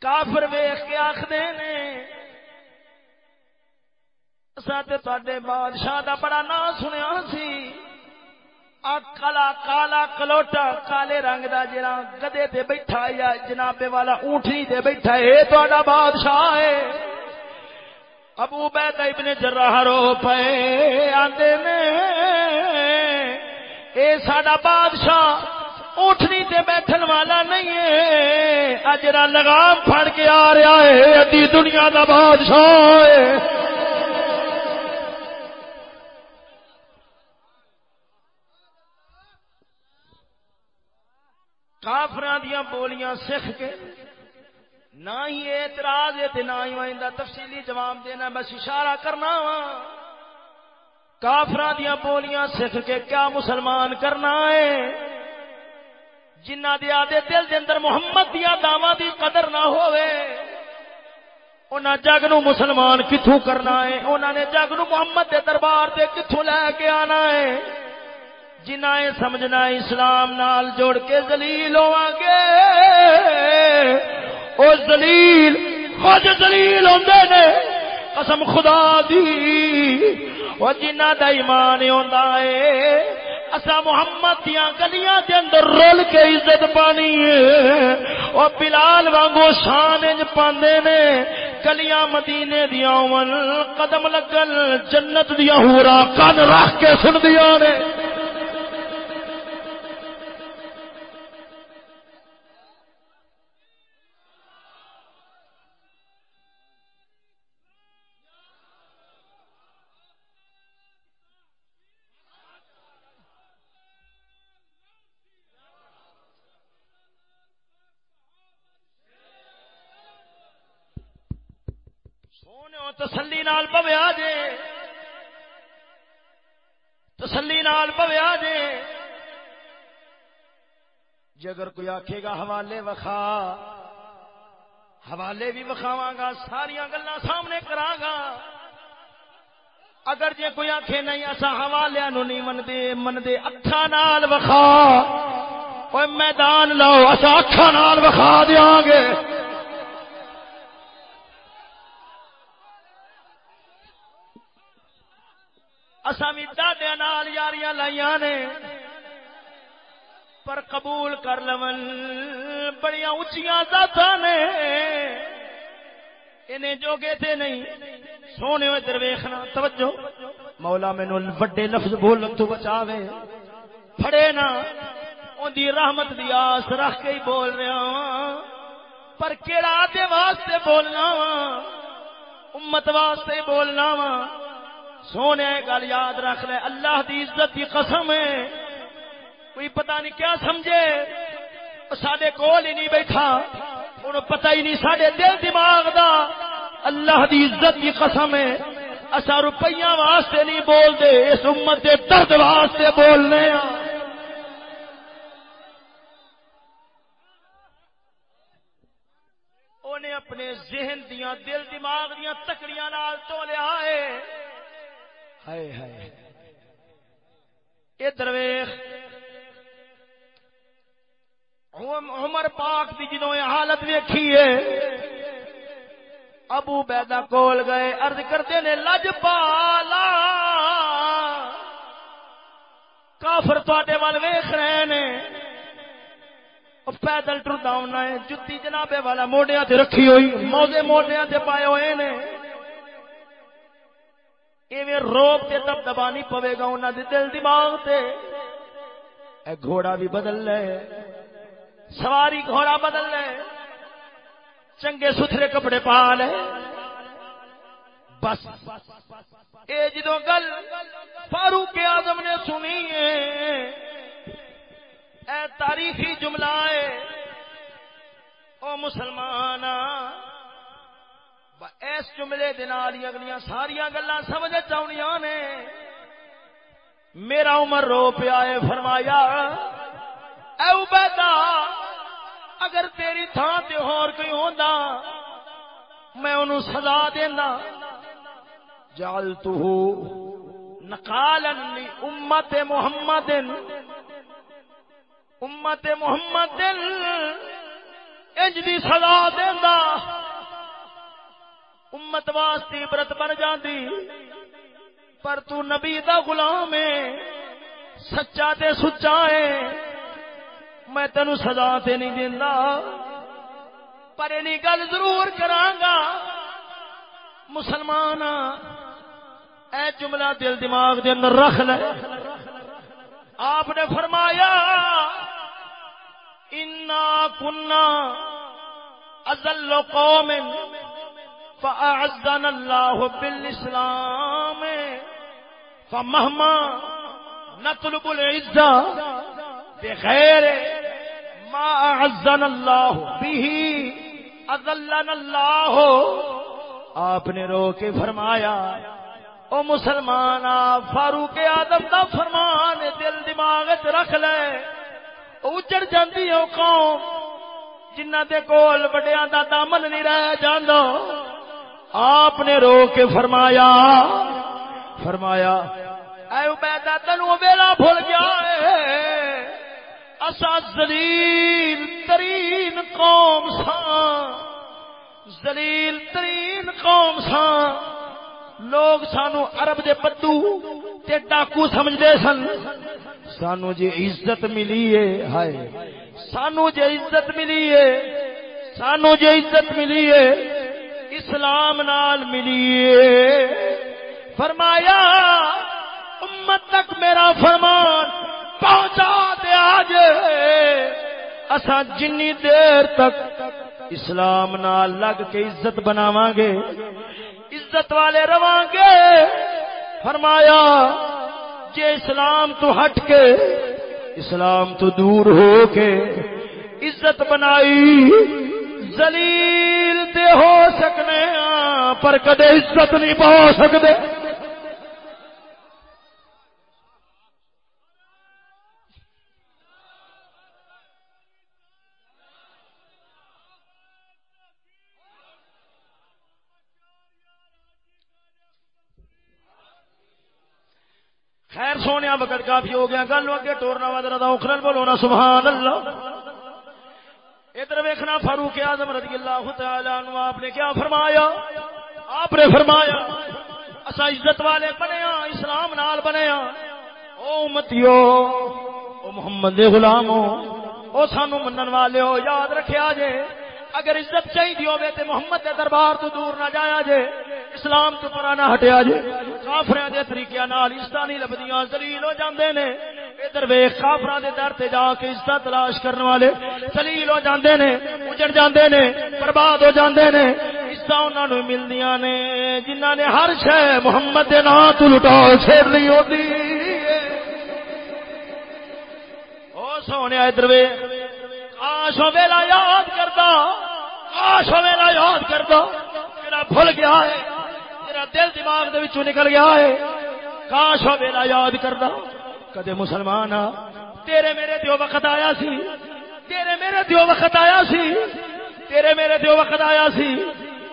کافر ویخ کے آخر نے تے بادشاہ دا بڑا نام سنیا سی۔ کلا کالا کلوٹا کالے رنگ دا جڑا گدے تے بیٹھا یا جنابے والا اونٹنی تے بیٹھا ہے تہاڈا بادشاہ ہے۔ ابو بیت ابن جراح رو پے آندے نے، اے ساڈا بادشاہ اونٹنی تے بیٹھن والا نہیں ہے۔ اجرا لگام پھڑ کے آ رہا ہے، ادی دنیا دا بادشاہ ہے۔ کافران دیا بولیاں سکھ کے نہ ہی اعتراض ہے نہ ہی آئندہ تفصیلی جواب دینا بس اشارہ کرنا وا۔ کافران دیا بولیاں سکھ کے کیا مسلمان کرنا ہے؟ جنہ دیا دے دل دے اندر محمد دیا داوا دی قدر نہ ہوئے انہاں جگ نو مسلمان کتھوں کرنا ہے؟ انہاں نے جگ نو محمد دے دربار دے کتھوں لے کے آنا ہے؟ جنہ سمجھنا اسلام نال جوڑ کے زلیل ہوا گے او زلیل خود زلیل ہوندے نے، قسم خدا دی، او جنہ دا ایمان ہوندا ہے اسا محمد دیا گلیاں دے اندر رول کے عزت پانی ہے، او بلال وانگو شان انج پاندے نے، گلیاں مدینے دیا قدم لگن جنت دیا ہورا کن رکھ کے سن دیا نے۔ جی اگر کوئی آکھے گا حوالے وکھا، حوالے بھی وکھاوا گا ساریا گلا سامنے کرا گا۔ اگر جے کوئی آکھے نہیں اصا حوالے نو نہیں منتے منتے اکھا نال وکھا۔ میدان لو اصا اکھا نال وکھا دیا گے۔ اصا بھی دادیا نال یاریاں لائیا نے۔ پر قبول کر لون۔ بڑی اچیا ذات نے۔ انہیں جوگے تھے نہیں، سونے ادھر ویخنا۔ توجہ۔ مولا مینو وڈے لفظ بولن تو بچاوے۔ پھڑے نا ان دی رحمت دی آس رکھ کے ہی بول رہا ہاں۔ پر کیڑا دے واسطے بولنا وا امت واسطے بولنا وا سونے، گل یاد رکھ لے۔ اللہ دی عزت کی قسم ہے۔ کوئی پتہ نہیں کیا سمجھے؟ سڈے کول ہی نہیں بیٹھا۔ انہوں پتہ ہی نہیں سڈے دل دماغ دا۔ اللہ دی عزت کی قسم ہے۔ اصا روپیہ واسطے نہیں بولتے، اس امت کے درد واسطے بولنے انہیں اپنے ذہن دیا دل دماغ دیا تکڑیاں نال تو لیا ہے درویش عمر پاک کی جدو یہ حالت ویکھی ہے، ابو بیدا کول گئے ارد کرتے نے، لج پالا کافر تے وال ویخ رہے نے۔ پیدل ٹرتا ہونا ہے، جتی جنابے والا موڈیا تے رکھی ہوئی، موزے موڈیا تے پائے ہوئے نے۔ ایویں روک تے تب دبانی پوے گا انہاں دے دل دماغ تے۔ اے گھوڑا بھی بدل لے۔ سواری گھوڑا بدل لے۔ چنگے ستھرے کپڑے پا لے۔ بس۔ اے جدو گل فاروق اعظم نے سنی ہے، اے تاریخی جملہ ہے۔ او مسلمان اس جملے دنالی اگلیاں ساریا گلا سمجھ چاہنیاں نے۔ میرا عمر رو پیا فرمایا اے عبیدہ، اگر تیری تھان تے اور کوئی ہوندا، میں انہوں سزا دینا جعلتہ نقالا لی امت محمد امت محمد انج دی سزا دینا امت واسطے عبرت بن جاندی۔ پر تو نبی دا غلام ہے، سچا تے سچا ہے۔ میں تینو سزا تے نہیں دینا پر اینی گل ضرور کرانگا مسلمان، اے جملہ دل دماغ دے اندر رکھ لے۔ آپ نے فرمایا، انا کنا ازل قوم فاعزنا الله بالاسلام فمهما نطلب العزه بغير ما اعزنا الله به اذلنا الله آپ نے رو کے فرمایا، او مسلمان فاروق آدم دا فرمان دل دماغ رکھ لے. اجڑ جاندی ہے قوم جنہ دے کول بڑیاں دا دامن نہیں رہ جاندا. آپ نے رو کے فرمایا فرمایا، اے عبیدہ تنو ویلا بھول گیا ہے. اسا ذلیل ترین قوم ساں۔ ذلیل ترین قوم ساں۔ لوگ سانو عرب دے پدو تے ڈاکو سمجھدے سن۔ سانو جی عزت ملی ہے، ہائے۔ سانو جی عزت ملی ہے۔ سانو جی عزت ملی ہے۔ اسلام نال ملی فرمایا امت تک میرا فرمان پہنچا دے آج۔ اسا جنی دیر تک اسلام نال لگ کے عزت بناواں گے، عزت والے رواں گے۔ فرمایا، جے اسلام تو ہٹ کے، اسلام تو دور ہو کے عزت بنائی زلیل تے ہو سکنے پر کدے عزت نہیں پا سکتے خیر سونے وقت کافی ہو گیا۔ گل اگے ٹورنا وا درا اخرل بولو سبحان اللہ۔ ادھر ویکھنا فاروق اعظم رضی اللہ تعالی عنہ، آپ نے کیا فرمایا؟ آپ نے فرمایا، اسا عزت والے بنے ہاں اسلام نال بنے ہاں۔ او امتیو، او محمد دے غلامو، او سانو منن والے ہو، یاد رکھیا جے۔ اگر عزت چاہیے ہوے تے محمد دے دربار تو دور نہ جایا جے، اسلام تو پرا نہ ہٹیا جے، کافراں دے طریقے نال عزت نہیں لبدیاں ذلیل ہو جاندے نے۔ ادھر ویکھ، کافراں دے در تے جا کے عزت تلاش کرن والے ذلیل ہو جاندے نے، اجڑ جاندے نے، برباد ہو جاندے نے۔ عزت انہاں نو ملدیاں نے، جنہاں نے ہر شے محمد دے نام تو لٹا چھیڑنی ہوندی۔ او سونے ادھر ویکھ۔ کاش ویلا یاد کرتا کاش ویلا یاد کرتا میرا بھول گیا ہے میرا دل دماغ دے وچوں نکل گیا ہے۔ کاش ویلا یاد کرتا کدے مسلمان آ، تیرے میرے دیو وقت آیا سی، تیرے میرے دیو وقت آیا سی، تیرے میرے دیو وقت آیا سی۔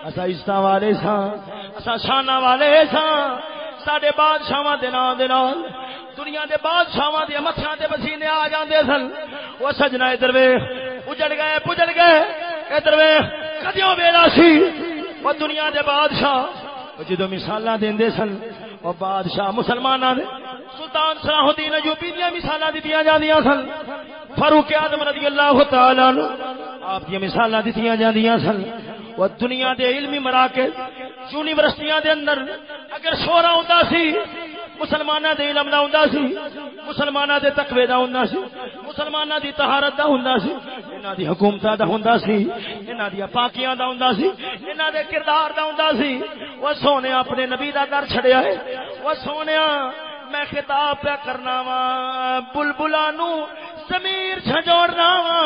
اسا عزت والے ساں، اسا شانہ والے ساں۔ ساڈے بادشاہاں دے نام دے نال، دنیا دے بادشاہاں دے متھیاں تے پسینے آ جاندے سن۔ وہ سجنا ادھر ویکھ، اجڑ گئے، پجڑ گئے۔ ادھر ویکھ، کدیوں ویلا سی؟ وہ دنیا دے بادشاہ جدو مثالاں دیندے سن، وہ بادشاہ مسلماناں دے، سلطان صلاح الدین ایوبی دی مثالاں دتیاں جاندیاں سن۔ فاروق آدم رضی اللہ تعالی عنہ، آپ کی مثالاں دتیاں جاندیاں سن۔ وہ دنیا دے علمی مراکز، یونیورسٹیاں دے اندر اگر شورا ہوندا سی مسلمانہ دے علم دا ہوندا سی مسلمانہ دے تقوی دا ہوندا سی مسلمانہ دی طہارت دا ہوندا سی، انہاں دی حکومت دا ہوندا سی، انہاں دی پاکیاں دا ہوندا سی، انہاں دے کردار دا ہوندا سی۔ وہ سونے اپنے نبی دا در چھڑیا ہے، وہ سونیا میں خطاب پہ کرنا وا بلبلا نو زمیر چھجوڑنا وا۔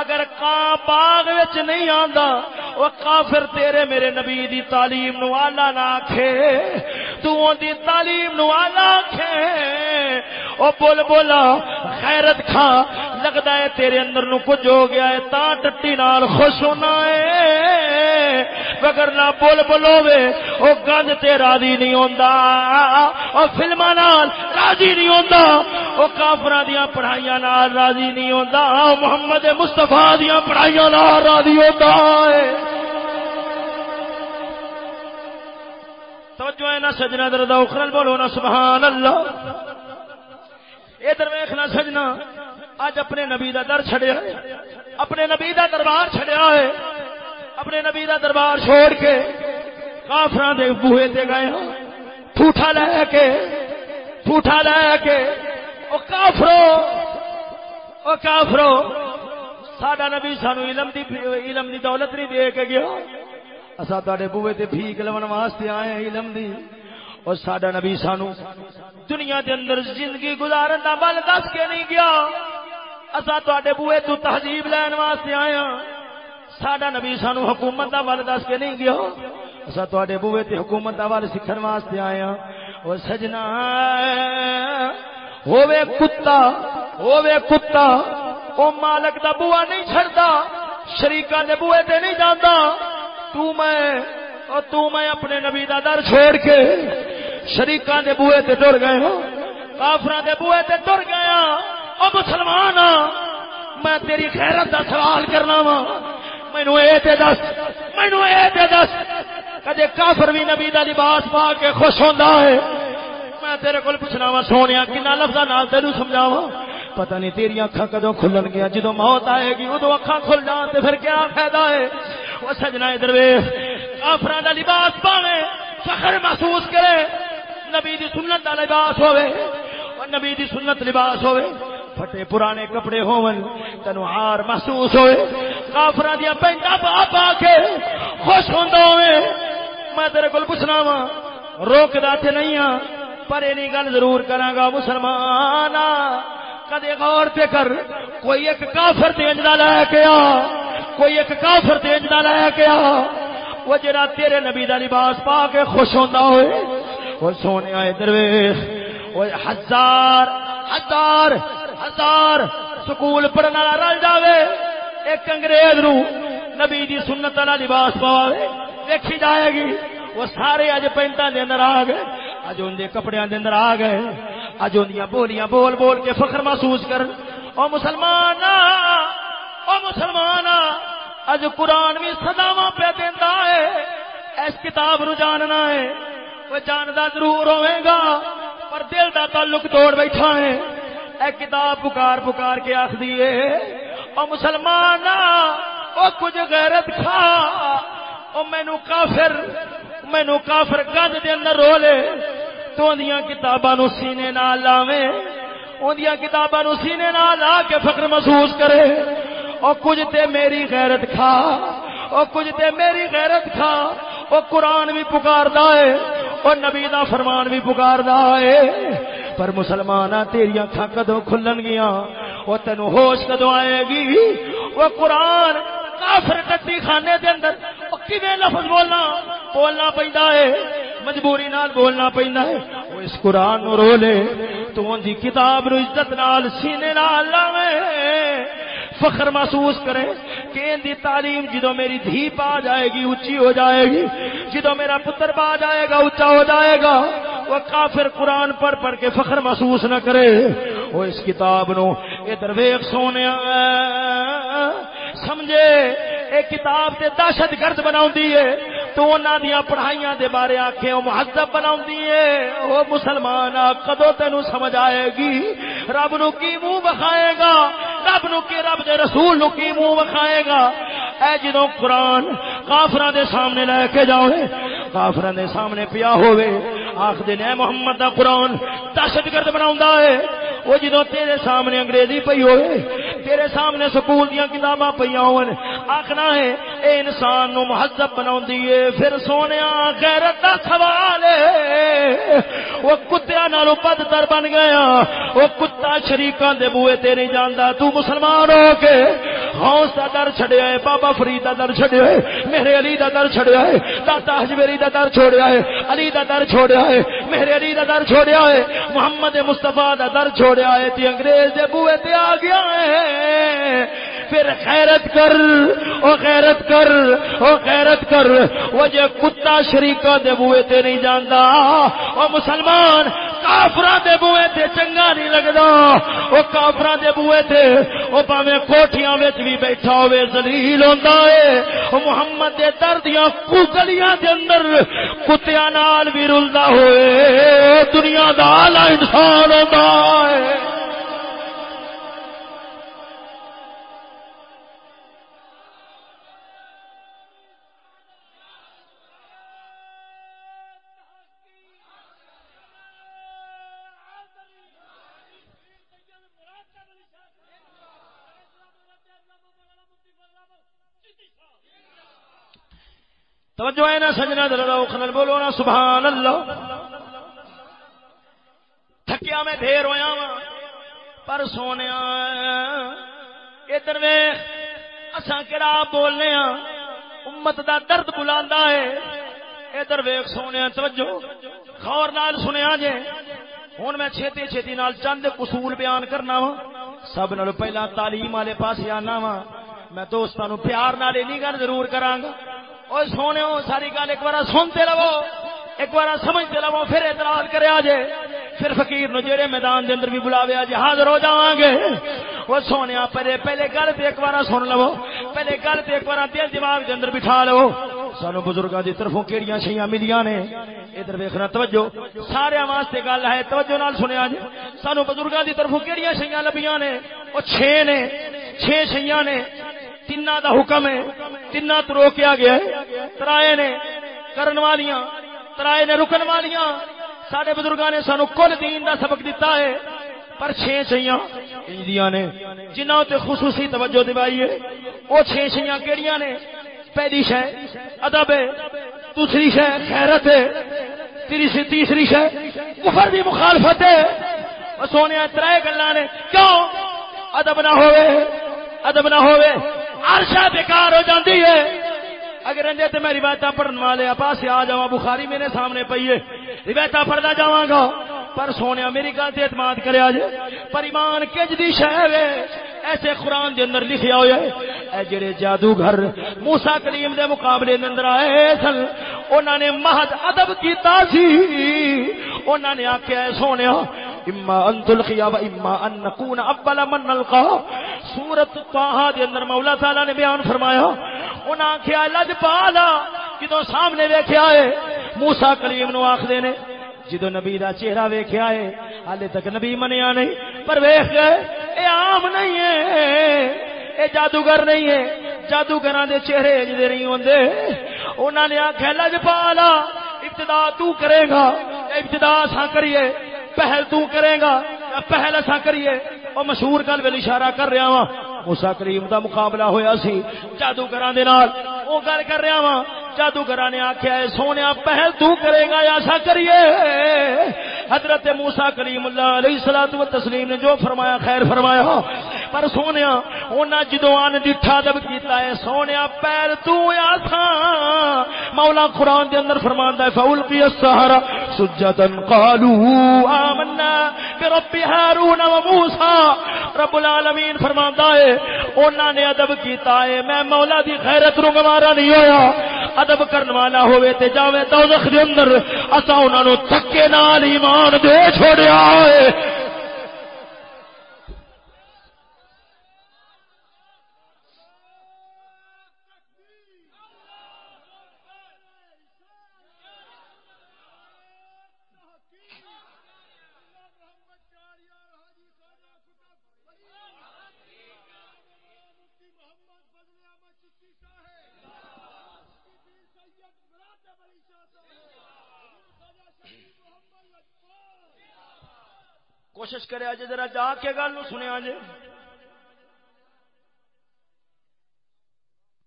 اگر کان باغ وچ نہیں آندا، او کافر تیرے میرے نبی دی تعلیم نو آلہ نہ آکھے۔ تو اون دی تعلیم نو آلہ آکھے۔ او بول بولا خیرت کھا لگدا ہے تیرے اندر نو کچھ ہو گیا ہے تا ٹٹی نال خوش ہونا ہے۔ مگر نہ بول بولوے او گند تے راضی نہیں ہوندا۔ او فلماں نال راضی نہیں ہوندا، او کافراں دیاں پڑھائیاں نال راضی نہیں ہوندا محمد مصطفی دیاں پڑھائیاں نال راضی ہوندا ہے۔ توجہ ہے نا سجنا درد اخرل بولو نا سبحان اللہ۔ ادھر ویخنا سجنا اج اپنے نبی دا در چھڑیا ہے، اپنے نبی دا دربار چھڑیا ہے، اپنے نبی دا دربار چھوڑ کے کافران دے بوہے تے گئے ہوں ٹھوٹا لے کے ٹھوٹا لے کے۔ او کافرو او کافرو، ساڈا نبی سانو علم دی علم دی دولت نہیں دے کے گیا۔ اسا تواڈے بوئے تے بھیک لون واسطے آئے علم دی۔ اور ساڈا نبی سانو دنیا دے اندر زندگی گزارن دا بل دس کے نہیں گیا۔ اسا تواڈے بوئے تو تہذیب لین واسطے آئے ہیں ساڈا نبی سانو حکومت دا بل دس کے نہیں گیا۔ اسا تواڈے بوئے تے حکومت دا بل سکھن واسطے آئے ہیں اور سجنا ہووے کتا ہووے کتا۔ او مالک دا بوا نہیں چھڑدا شریکاں دے بوئے تے نہیں جاندا۔ تو میں اور تو میں اپنے نبی دا در چھوڑ کے شریکاں دے بوئے تے ٹر گئے ہو کافراں دے بوئے تے ٹر گیا ہاں۔ او مسلمان ہاں۔ میں تیری خیرت دا سوال کرنا وا۔ مینوں اے تے دس، مینوں اے تے دس۔ کدے کافر بھی نبی دا لباس پا کے خوش ہوندا ہے۔ میں تیرے کول پوچھنا وا سونیا، کنا لفظاں نال تینوں سمجھاواں؟ پتہ نہیں تیری اکھاں کدوں کھلن گیا جدوں موت آئے گی ادو اکھاں کھل جان تے پھر کیا فائدہ ہے؟ وہ سجنا ادھر ویخ کافر دا لباس پاوے فخر محسوس کرے۔ نبی دی سنت دا لباس ہوے نبی دی سنت لباس ہوے پھٹے پرانے کپڑے ہون، تینو ہار محسوس ہوئے۔ کافر دیا پینٹا پا پا کے خوش ہوندا ہوئے۔ میں تیرے کول پوچھنا وا، روکدا تے نہیں ہاں پر یہ گل ضرور کراں گا مسلمان کدے غور تے کر، کوئی ایک کافر تے انجدا لے کے آ۔ کوئی ایک کافر تے انجدا لے کے آ۔ وہ جڑا تیرے نبی دا لباس پا کے خوش ہوندا ہوئے۔ وہ سونے آئے درویش وہ ہزار ہزار ہزار سکول پڑھنے والا رل جاوے، ایک انگریز نو نبی دی سنت والا لباس پواوے دیکھی جائے گی۔ وہ سارے اج پینٹاں دے اندر آ گئے، اج ان دے کپڑیاں دے اندر آ گئے۔ اج ان بولیاں بول بول کے فخر محسوس کر او مسلمان او مسلمان اج قرآن بھی سداوا پہ دینا ہے۔ اس کتاب نو جاننا ہے۔ وہ جاندا ضرور ہوے گا، پر دل دا تعلق توڑ بیٹھا ہے۔ اے کتاب پکار پکار کے آخ دیے او مسلمان او کچھ غیرت کھا، او مینو کافر مینو کافر گند دے اندر رولے تو اندیاں کتاباں نو سینے نال لاویں، اندیاں کتاباں نو سینے نال لا کے فخر محسوس کرے، او کچھ تے میری غیرت کھا او کچھ تے میری غیرت کھا او قرآن بھی پکاردا ہے، او نبی دا فرمان بھی پکاردا ہے۔ پر مسلمان تیری اکھاں کدوں کھلن گیاں؟ او تینو ہوش کدوں آئے گی؟ وہ قرآن کافر کٹی خانے دے اندر، او کیویں لفظ بولنا؟ بولنا پیندا ہے، مجبوری نال بولنا پیندا ہے۔ وہ اس قرآن نو رولے تو ان دی کتاب نو عزت نال، سینے نال لاوے۔ فخر محسوس کرے کہ ان دی تعلیم جدو میری دھی پا جائے گی اچھی ہو جائے گی جدو میرا پتر پا جائے گا اچا ہو جائے گا، وہ کافر قرآن پڑھ پڑھ کے فخر محسوس نہ کرے۔ وہ اس کتاب نو ادھر ویخ سونے، سمجھے ایک کتاب تے دہشت گرد بنا ہے۔ تو انہاں پڑھائیاں دے بارے آکھے، او مہذب بناوندی اے او مسلمان کدو تینو سمجھ آئے گی؟ رب نو کی منہ بخائے گا؟ رب نو کی رب دے رسول نو کی منہ بخائے گا؟ اے جدوں قرآن کافراں دے سامنے لے کے جاؤ کافراں دے سامنے پیا ہوئے آخ دے اے محمد دا قرآن دہشت گرد بناوندا ہے۔ وہ جدو تیرے سامنے انگریزی پی ہوئے تیرے سامنے سکول دیا کتاباں پہ آخنا ہے اے انسان نو مہذب بنا پھر سونے غیرت دا سوال وہ کتیا نالو پد تر بن گیا وہ کتا شریقاں دے بوئے تے نہیں جاندا، تو مسلمان ہو۔ کے ہاؤس دا در چھڑیا ہے، بابا فرید دا در چھڑیا ہے، میرے علی دا در چھڑیا ہے، داتا حجبری دا در چھوڑیا ہے، علی دا در چھوڑیا ہے، میرے علی دا در چھوڑیا ہے، محمد مصطفیٰ دا در چھوڑیا ہے، تی انگریز دے بوئے تے آ گیا ہے۔ پھر خیرت کر، او خیرت کر، او خیرت کر وہ جے کتا شریکا دے بوئے تے نہیں جاندا۔ او مسلمان کافراں دے بوئے تے چنگا نہیں لگدا۔ او کافراں دے بوئے تے او پاویں کوٹھیاں وچ بھی بیٹھا ہوے ذلیل ہوندا ہے او محمد دے در دیاں کوگلیاں دے اندر کتیاں نال بھی رلدا ہوئے دنیا دا اعلی انسان ہوندا ہے توجہ ہے نا سجنا دل بولو نا سبحان اللہ تھکیا میں ڈھیر ہویا وا پر سونے ادھر اساں کہڑا بولنے ہاں؟ امت دا درد بلا ہے۔ ادھر ویخ سونے توجہ۔ خور نال سنیا جے۔ ہوں میں چھتی چھتی نال چند قصول بیان کرنا وا سب نال پہلا تعلیم والے پاس آنا وا میں دوستوں پیار نال گل ضرور کراگا اور سونے ساری گل ایک بار سنتے رہو، ایک بار سمجھتے رہو، پھر اعتراض کرے آجے۔ پھر فقیر نو جڑے میدان دے اندر بھی بلاوے آجے، حاضر ہو جاواں گے۔ وہ سونے پہلے پہلے گل تے ایک بار سن لو۔ پہلے گل تے ایک بار دل دماغ دے اندر بٹھا لو۔ سانو بزرگاں دی طرفوں کیڑیاں شیاں ملیاں نے؟ ادھر ویکھنا، توجہ۔ سارے واسطے گل ہے، توجہ نال سنیا جی سانو بزرگاں دی طرفوں کیڑیاں شیاں لبیاں نے؟ او چھ نے چھ شیاں نے۔ تین دا حکم ہے تین تو روکیا گیا ہے۔ ترائے نے کرن والیاں، ترائے نے رکن والیاں۔ سارے بزرگاں نے سانو کل دین دا سبق دیتا ہے۔ پر چھ چھیاں انجدیاں نے جنہوں تے خصوصی توجہ دوائی ہے وہ چھ چھیاں کیڑیاں نے؟ پہلی شے ادب ہے، دوسری شے خیرت ہے تیسری تیسری شے کفر دی مخالفت ہے۔ سونے ترائے گلا نے، کیوں؟ ادب نہ ہوئے، ادب نہ ہوئے۔ عرشا بیکار ہو جاتی ہے۔ اگر انجے تے میں روایت پڑھن والے پاس آ جاواں، بخاری میرے سامنے پئی ہے۔ روایت پڑھدا جاواں گا۔ پر سونے میری گل تے اعتماد کریا جے پر ایمان کج دی شے وے ایسے قرآن دے اندر لکھیا ہویا ہے۔ اے جڑے جادوگر موسی کلیم دے مقابلے دے اندر آئے سن، انہاں نے محض ادب کیتا سی۔ انہاں نے آکھیا سونیا اما ان تلقیا و اما ان نکون اول من نلقا سورت طه دے اندر مولا تعالی نے بیان فرمایا، انہاں کیا لج پالا جدو سامنے ویکھیا ہے، موسی کلیم نو آکھدے نے جدو نبی دا چہرہ ویکھیا ہے، حالے تک نبی منیا نہیں، پر ویکھ گئے اے عام نہیں ہے، اے جادوگر نہیں ہے، جادوگراں دے چہرے جدے نہیں ہوندے، انہاں نے آکھیا لج پالا، ابتدا تو کرے گا، ابتدا سا کریے۔ پہل تو کرے گا۔ پہل ایسا کریے۔ وہ مشہور گل ویل اشارہ کر رہا وا موسا کریم دا مقابلہ ہویا سی جادوگر وہ گل کر رہا وا جادوگر نے آخیا سونے پہل تو کرے گا ایسا کریے۔ حضرت موسا کریم اللہ علیہ سلاد و تسلیم نے جو فرمایا، خیر فرمایا۔ پر سونے انہیں جدو آن ڈٹھا دب کیتا ہے سونے پیر تو آسا مولا قرآن دے اندر فرماندا ہے فول کی سہارا سجدن قالو آمنا برب ہارون و موسا رب العالمین فرماندا ہے، انہاں نے ادب کیتا ہے، میں مولا دی غیرت نو گوارا نہیں ہویا۔ ادب کرن والا ہوئے تے جاوے دوزخ دے اندر اسا انہاں نو تھکے نال ایمان دے چھوڑیا ہے۔ کوشش کرے جی ذرا جا کے گل سنیا جی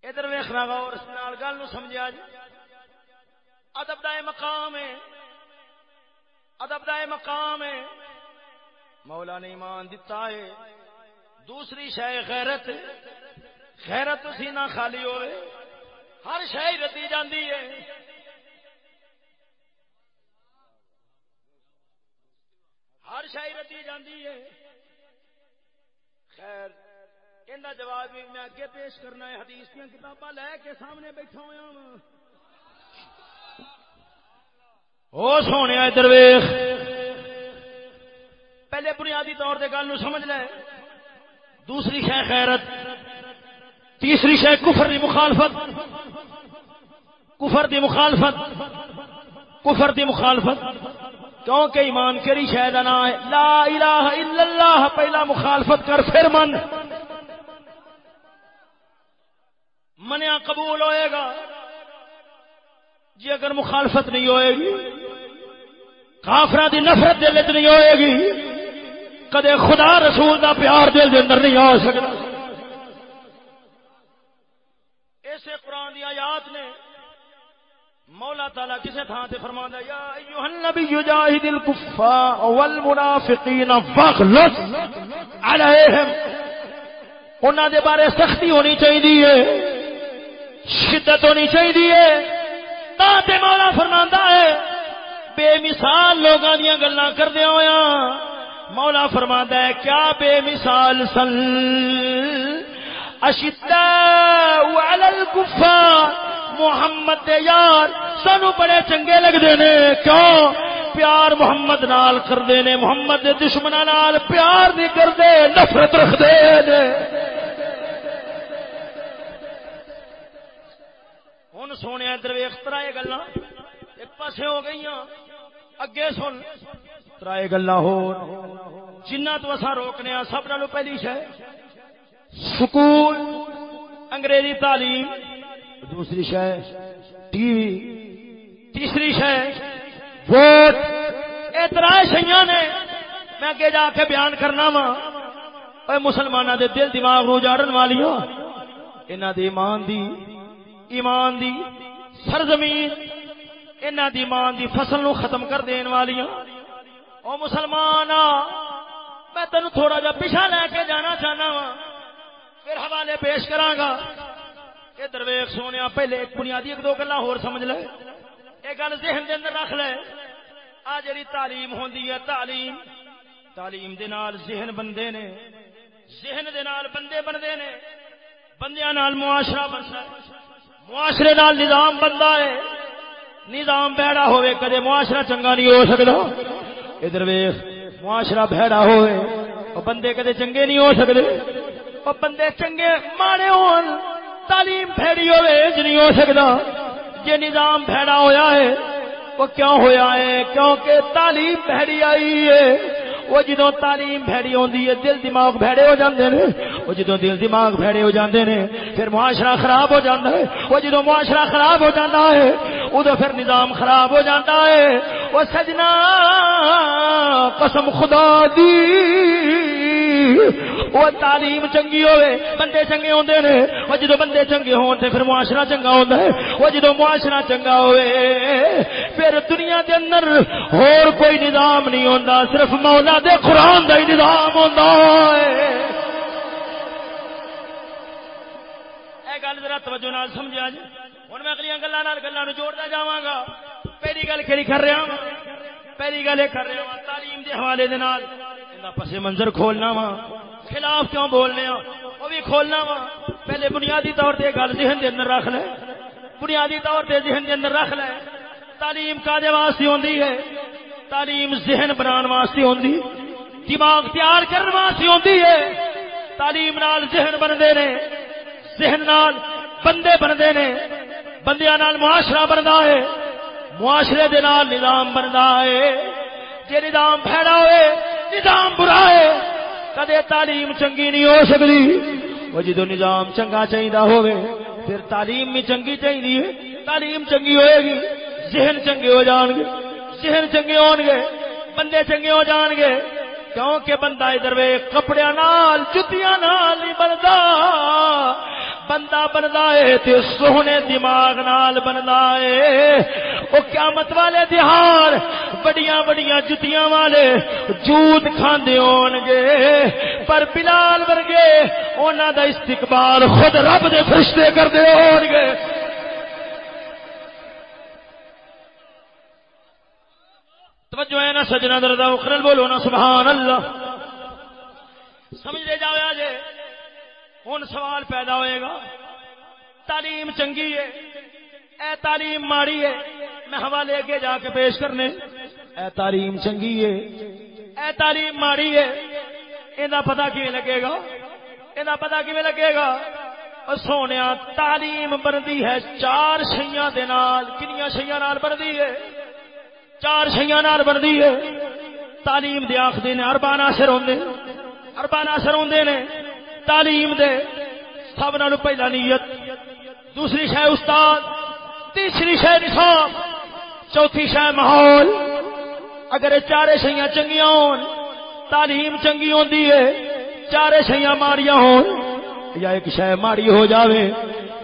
ادھر ویخنا گا اور گل سمجھا جی ادب کا مقام ہے۔ ادب کا مقام ہے۔ مولا نے ایمان دتا ہے۔ دوسری شہ خیرت خیرت سینہ خالی ہوئے۔ ہر شہ رتی جاندی ہے۔ ہر شاہی رتی جاندی ہے۔ خیر ان جواب بھی میں اگے پیش کرنا ہے، حدیث دیا کتاباں لے کے سامنے بیٹھا ہوا او سونے ادھر ویخ پہلے بنیادی طور سے گل سمجھ لے۔ دوسری شہ خیرت، تیسری شہ کفر دی مخالفت۔ کفر دی مخالفت، کفر دی مخالفت۔ کیونکہ ایمان کری شہ نام ہے؟ لا الہ الا اللہ، پہلا مخالفت کر، پھر من۔ منیا قبول ہوئے گا۔ جی اگر مخالفت نہیں ہوئے گی کافر دی نفرت دل چ نہیں ہوئے گی، کدے خدا رسول دا پیار دل دے اندر نہیں آ سکتا۔ اسے قرآن دی آیات مولا تعالی کسے تھان تے فرماندا یا ایھا النبی جاہد الکفار والمنافقین فغلظ علیہم۔ انہاں دے بارے سختی ہونی چاہیے شدت ہونی چاہیے تا تے مولا فرماندا ہے، بے مثال لوگاں دیاں گلاں کردے ہویا مولا فرماندا ہے، کیا بے مثال سن؟ اشتا علی الکفار محمد دے یار، سانو بڑے چنگے لگتے نے، کیوں؟ پیار محمد نال کرتے نے، محمد دے دشمن نال پیار نہیں کرتے نفرت رکھتے ہوں سونے درویش ترائے گلا ایک پاسے ہو گئی اگے سن۔ ترائے گلا ہو جنہ تو اصا روکنے سب نالوں پہلی شہ سکول انگریزی تعلیم دوسری شہ ٹی وی تیسری شہ ووٹ۔ یہ شہیا نے میں اگے جا کے بیان کرنا وا۔ مسلمانوں دے دل دماغ رو جاڑن والی انہوں دی ایمان دی ایمان دی سرزمین انہوں دی ایمان دی فصل نو ختم کر دین والی او مسلمان میں تینوں تھوڑا جا پیچھا لے کے جانا چاہنا وا۔ پھر حوالے پیش کراگا یہ درویش سونے پہلے ایک بنیادی ایک دو گلا ہور سمجھ لے۔ یہ گل ذہن دے اندر رکھ لے۔ آ جڑی تعلیم ہوندی ہے، تعلیم۔ تعلیم دے نال ذہن بندے نے۔ ذہن دے نال بندے بندے نے۔ بندیاں نال معاشرہ بنتا ہے معاشرے نال نظام بنتا ہے۔ نظام بہڑا ہوئے، کدے معاشرہ چنگا نہیں ہو سکتا ادھر ویخ معاشرہ بہڑا ہوئے۔ اور بندے کدے چنگے نہیں ہو سکتے اور بندے چنگے، ماڑے ہون، تعلیم پھیڑی ہوئے نہیں ہو سکتا یہ نظام پھیڑا ہویا ہے۔ وہ کیوں ہویا ہے؟ کیونکہ تعلیم پھیڑی آئی ہے۔ وہ جدو تعلیم بھڑی ہوندی ہے، دل دماغ بھڑے ہو جاندے نے۔ وہ جدو دل دماغ بھڑے ہو جاندے نے، پھر معاشرہ خراب ہو جاتا ہے۔ وہ جدو معاشرہ خراب ہو جاتا ہے ادو پھر نظام خراب ہو جاتا ہے۔ وہ سجنا قسم خدا دی۔ وہ تعلیم چنگی ہوئے، بندے چنگے ہوندے نے۔ وہ جدو بندے چنگے ہون تے پھر معاشرہ چنگا ہوندا ہے، وہ جدو معاشرہ چنگا ہوئے، پھر دنیا دے اندر اور کوئی نظام نہیں ہوندا، صرف مولا دے قرآن دا ہی نظام ہوندا ہے۔ اے گل ذرا توجہ نال سمجھا جی۔ ہن میں اگلی گلاں نال گلاں نو جوڑدا جاواں گا۔ پہلی گل کیڑی کر رہا ہوں پہلی گل کر رہا ہوں تعلیم دے حوالے دے نال۔ پس منظر کھولنا وا۔ خلاف کیوں بولنے ہاں؟ وہ بھی کھولنا وا۔ پہلے بنیادی طور پہ گل ذہن دے اندر رکھ لے۔ بنیادی طور پہ ذہن دے اندر رکھ لے۔ تعلیم کا واسطے ہوندی ہے؟ تعلیم ذہن بنان واسطے ہوندی۔ دماغ تیار کرنے واسطے ہوندی ہے۔ تعلیم نال ذہن بنتے نے۔ ذہن نال بندے بنتے نے۔ بندیاں نال معاشرہ بنتا ہے۔ معاشرے دے نال نظام بنتا ہے۔ جی نظام پھیڑا ہوئے، نظام برا ہے۔ کدے تعلیم چنگی نہیں ہو سکتی؟ وہ جدو نظام چنگا چاہیے ہوئے پھر تعلیم بھی چنگی چاہیے تعلیم چنگی ہوئے گی، ذہن چنگے ہو جان گے۔ ذہن چنگے ہون گے، بندے چنگے ہو جان گے۔ کیونکہ بندہ ادھر وے کپڑے نال، جتیاں نال نہیں بنتا بندہ بنتا ہے تے سونے دماغ نال بنتا ہے۔ وہ قیامت والے دہار بڑیاں بڑیاں جتیاں والے جوت کھاندے ہون گے پر بلال ورگے، انہاں دا استقبال خود رب دے فرشتے کردے ہون گے توجہ ہے نا، سجنا دردا اخرل بولو نا، سبحان اللہ۔ سمجھ لے جاؤ آج ہوں سوال پیدا ہوئے گا۔ تعلیم چنگی ہے، اے تعلیم ماڑی ہے، میں حوالے کے جا کے پیش کرنے۔ اے تعلیم چنگی ہے، اے تعلیم ماڑی ہے یہ پتا کی لگے گا؟ یہ پتا کی لگے گا؟ سونے تعلیم بنتی ہے چار شیاں کنیا شیاں بنتی ہے؟ چار شیاں بنتی ہے۔ تعلیم دے آخری نے اربان آسر ہوں اربان آسر ہوں نے تعلیم دے۔ سب نال پہلا نیت۔ دوسری شہ استاد۔ تیسری شہ نصاب۔ چوتھی شہ ماحول۔ اگر چارے شہیاں چنگیاں ہون، تعلیم چنگی ہوندی ہے، چارے شہیاں ماڑیاں ہون، یا ایک شہ ماڑی ہو جاوے۔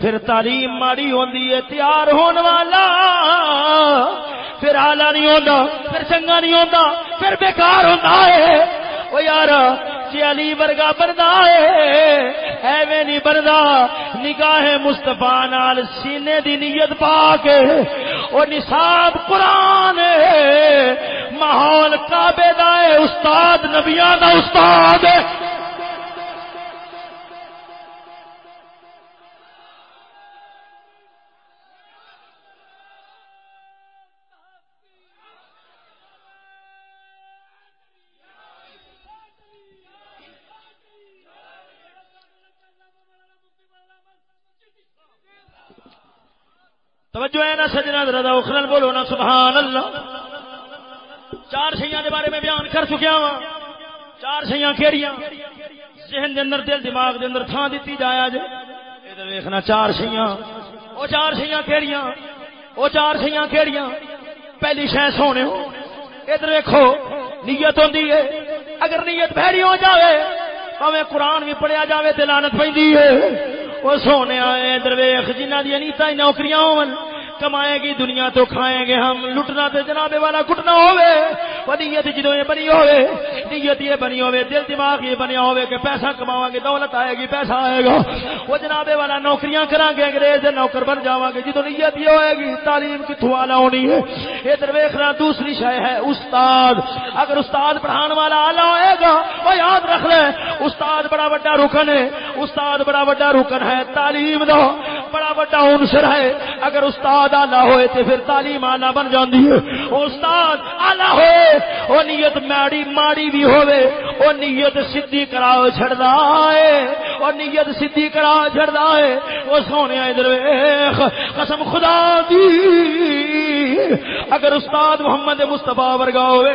پھر تعلیم ماڑی ہوندی ہے، تیار ہون والا۔ پھر آلہ نہیں ہوتا پھر چنگا نہیں ہوتا پھر بیکار ہوتا ہے۔ وہ یار جی علی ورگا بندا ہے، ایویں نہیں بندا۔ نگاہ مصطفی نال سینے دی نیت پا کے او نصاب قرآن ماحول کعبے دا ہے، استاد نبیاں دا استاد ہے۔ توجہ ہے نا سجنا رضا اخرل بولو نا سبحان اللہ چار شیاں دے بارے میں بیان کر چکیا وا چار شیاں کیڑیاں؟ ذہن دے اندر، دل دماغ دے اندر تھان دیتی جایا جے۔ ادھر ویکھنا چار شیاں او چار شیاں کیڑیاں؟ او چار شیاں کیڑیاں؟ پہلی شے سونے ہو۔ ادھر ویکھو، نیت ہوندی ہے اگر نیت بھڑی ہو جاوے، پاویں قرآن بھی پڑھیا جاوے تے لعنت پیندی ہے وہ سونے آئے درویخ جنہ دیا نیتا نوکریاں ہون۔ کمائے گی، دنیا تو کھائیں گے ہم۔ لٹنا تے جناب والا کٹنا ہوئے وہ نیت جدو یہ بنی ہوئے نیت یہ بنی ہوئے دل دماغ یہ بنیا ہوئے کہ پیسہ کماوا گے، دولت آئے گی، پیسہ آئے گا۔ وہ جناب والا نوکریاں کرا گے انگریز نوکر بن جاوا گے جدو نیت یہ ہوئے گی، تعلیم کتوں والا ہونی ہے۔ یہ درویخنا دوسری شے ہے، استاد۔ اگر استاد پڑھان والا آلہ ہوئے گا، وہ یاد رکھ لے۔ استاد بڑا بڑا رکن ہے، استاد بڑا بڑا رکن ہے، تعلیم دو، بڑا بڑا عنصر ہے۔ اگر استاد استاد آلہ ہوئے تے پھر تعلیم آلہ بن جاندی ہے۔ استاد آلہ ہوئے او نیت ماڑی ماڑی بھی ہوئے۔ او نیت سدھی کرا چھڑدا ہے۔ او نیت سدھی کرا چھڑدا ہے۔ او سونے ادھر ویکھ۔ قسم خدا دی۔ اگر استاد محمد مصطفی ورگا ہوئے،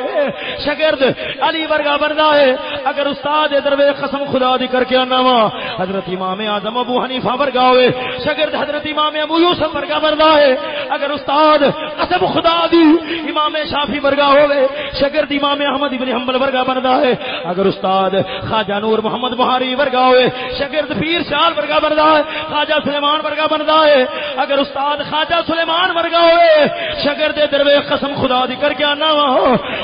شاگرد علی ورگا بندا ہے، اگر استاد ادھر ویکھ، قسم خدا دی کر کے انا وا۔ حضرت امام اعظم ابو حنیفہ ورگا ہوئے، شاگرد حضرت امام ابو یوسف ورگا بندا ہے۔ اگر استاد قسم خدا دی امام شافی ورگا ہوئے شگرد امام احمد ابن حنبل ورگا بندا ہے۔ اگر استاد خواجہ نور محمد بہاری ورگا ہوئے شگرد پیر شال ورگا بندا ہے، خواجہ سلیمان ورگا بندا ہے۔ اگر استاد خواجہ سلیمان ورگا ہوئے شگرد دروے قسم خدا دی کر کے آنا وا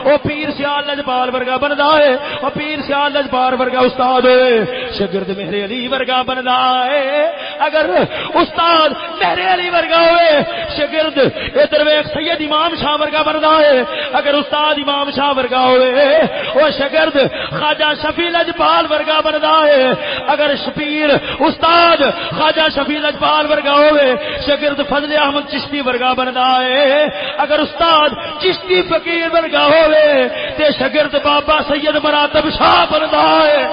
او پیر سیال لجپال ورگا بندا ہے، او پیر سیال لجپال ورگا استاد ہوئے شگرد مہر علی ورگا بندا ہے۔ اگر استاد مہر علی ورگا ہوئے شگرد ادھر ویک سید امام شاہ ورگا بنتا ہے۔ اگر استاد امام شاہ ورگا ہوئے وہ شگرد خواجہ شفی لجپال ورگا بنتا ہے۔ اگر شبیر، استاد، خواجہ شفی لجپال ورگا ہوئے شگرد فضل احمد چشتی ورگا بنتا ہے۔ اگر استاد چشتی فقیر ورگا ہوئے، تے شگرد بابا سید مراتب شاہ بنتا ہے۔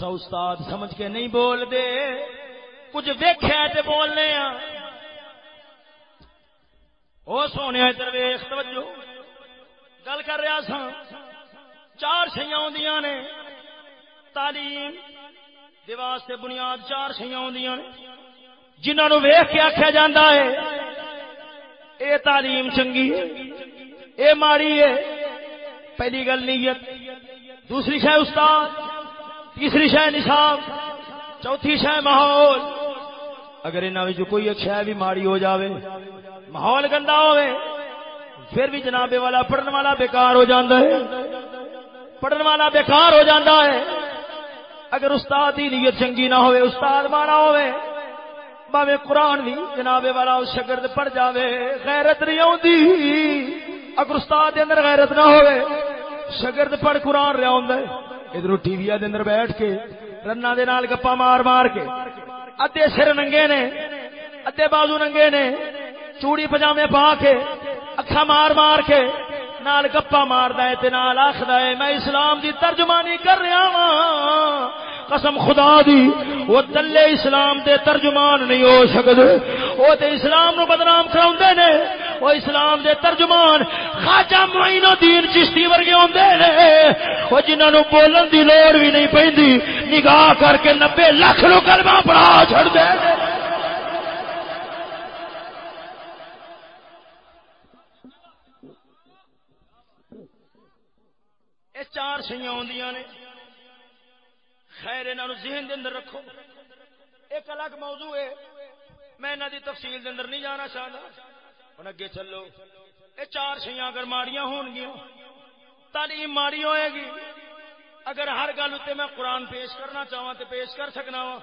اصا استاد سمجھ کے نہیں بول دے۔ کچھ ویخیا تے بولنے ہاں وہ سونے ادھر ویخ توجہ۔ گل کر رہا سا چار شیاں آدیاں نے۔ تعلیم واسطے بنیاد چار شیاں آدیاں نے۔ جنہوں ویخ کے آخیا جا ہے، اے تعلیم چنگی ہے، اے ماڑی ہے۔ پہلی گل نیت۔ دوسری شہ استاد۔ تیسری شہ نصاب چوتھی شہ ماحول۔ اگر انہوں کوئی ایک شہ بھی ماڑی ہو جاوے، ماحول گندا ہوئے پھر بھی جناب والا پڑھنے والا بیکار ہو جاتا ہے۔ پڑھنے والا بیکار ہو جاتا ہے۔ اگر استاد ہی نیت چنگی نہ ہوئے استاد ماڑا ہوئے باوے قرآن بھی جناب والا اس شگرد پڑھ جاوے، غیرت نہیں آتی اگر استاد دے اندر غیرت نہ ہوئے شگرد پڑھ قرآن رہا ہوں ادھر ٹی وی دے اندر بیٹھ کے رنا دے نال گپا مار مار کے ادھے سر ننگے نے، ادھے بازو ننگے نے، چوڑی پجامے پا کے اکھا مار مار کے نال گپا مار تے نال آخد ہے، میں اسلام دی ترجمانی کر رہا ہاں قسم خدا دی، وہ دلے اسلام دے ترجمان نہیں ہو سکتے وہ تے اسلام نو بدنام کراؤندے نے، وہ اسلام دے ترجمان خواجہ معین الدین چشتی ورگے ہوندے نے۔ وہ جنہاں نو بولن دی لوڑ بھی نہیں پیندی نگاہ کر کے 90 لاکھ نو کلمہ پڑھا چھڑ دے چار شیاں آدیاں نے۔ خیر انہوں ذہن دے اندر رکھو۔ ایک الگ موضوع ہے۔ میں انہوں دی تفصیل دے اندر نہیں جانا چاہتا ہوں اگے چلو۔ یہ چار شیاں اگر ماڑیاں ہون گیا تعلیم ماڑی ہوئے گی۔ اگر ہر گل اتنے میں قرآن پیش کرنا چاہوں تو پیش کر سکنا وا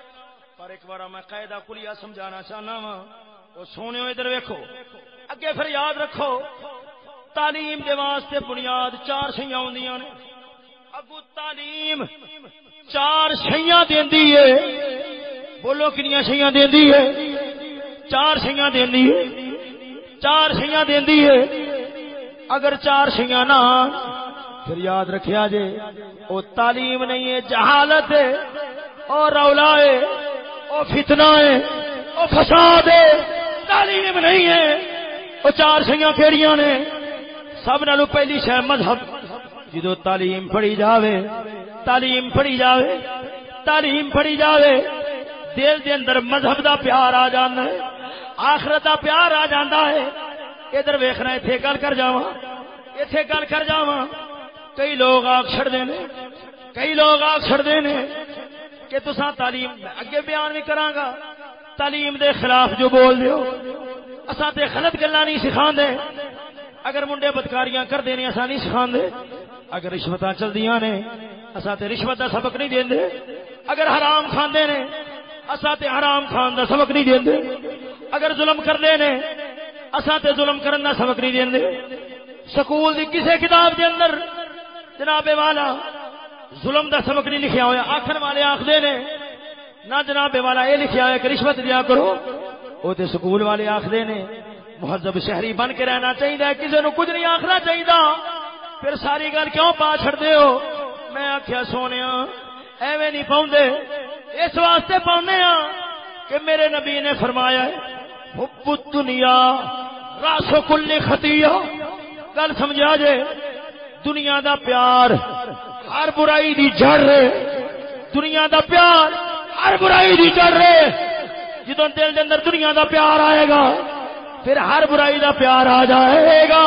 پر ایک بار میں قاعدہ کلیا سمجھانا چاہنا وا وہ سونے ادھر ویکو اگے پھر یاد رکھو، تعلیم دے واسطے بنیاد چار شیاں آدیاں نے۔ اگو تعلیم چار شیاں دینی ہے۔ بولو کنیا شیاں دینی ہے۔ چار شیاں دینی ہے۔ چار شیاں دینی ہے۔ اگر چار شیاں نہ پھر یاد رکھیا جے، او تعلیم نہیں ہے، جہالت ہے اور رولا ہے، او فتنہ ہے، او فساد ہے۔ تعلیم نہیں ہے۔ وہ چار شیاں کیڑیاں نے؟ سب نالو پہلی شہ مذہب۔ جدو تعلیم پڑھی جاوے، تعلیم پڑھی جاوے، تعلیم پڑھی جاوے، دل دے اندر مذہب دا پیار آ جانا ہے، آخرت دا پیار آ جانا ہے۔ ادھر ویخنا اتنے گل کر جا اتنے گل کر جا کئی لوگ آگ چڑتے ہیں کئی لوگ آگ چڑتے ہیں کہ تسا تعلیم اگے بیان بھی کرانگا تعلیم دے خلاف جو بول دیو، اساں تے غلط گلا نہیں سکھا دے اگر منڈے بدکاریاں کر دیں اصا نہیں سکھا دے اگر رشوت چلدی نے اصا تے رشوت کا سبق نہیں دیں اگر حرام کھاندے نے اصا تے حرام کھان کا سبق نہیں دیں اگر ظلم کرتے ہیں اصا تے ظلم کرن کا سبق نہیں دیں سکول دی کسے کتاب دے اندر، جناب والا، ظلم دا سبق نہیں لکھیا ہوا آخر والے آخر نے، نہ جناب والا یہ لکھیا ہوا کہ رشوت دیا کرو۔ وہ تے سکول والے آخر نے مہذب شہری بن کے رہنا چاہیے، کسی نو کچھ نہیں آخنا چاہیے۔ پھر ساری گل کیوں پا چڑتے ہو؟ میں آخیا سونے ایویں نہیں پاؤں اس واسطے پاؤنے ہاں کہ میرے نبی نے فرمایا حب دنیا راسو کل خطی گل سمجھا جے، دنیا دا پیار ہر برائی دی جڑ دنیا دا پیار ہر برائی دی جڑ جدو دل کے اندر دنیا دا پیار آئے گا پھر ہر برائی دا پیار آ جائے گا۔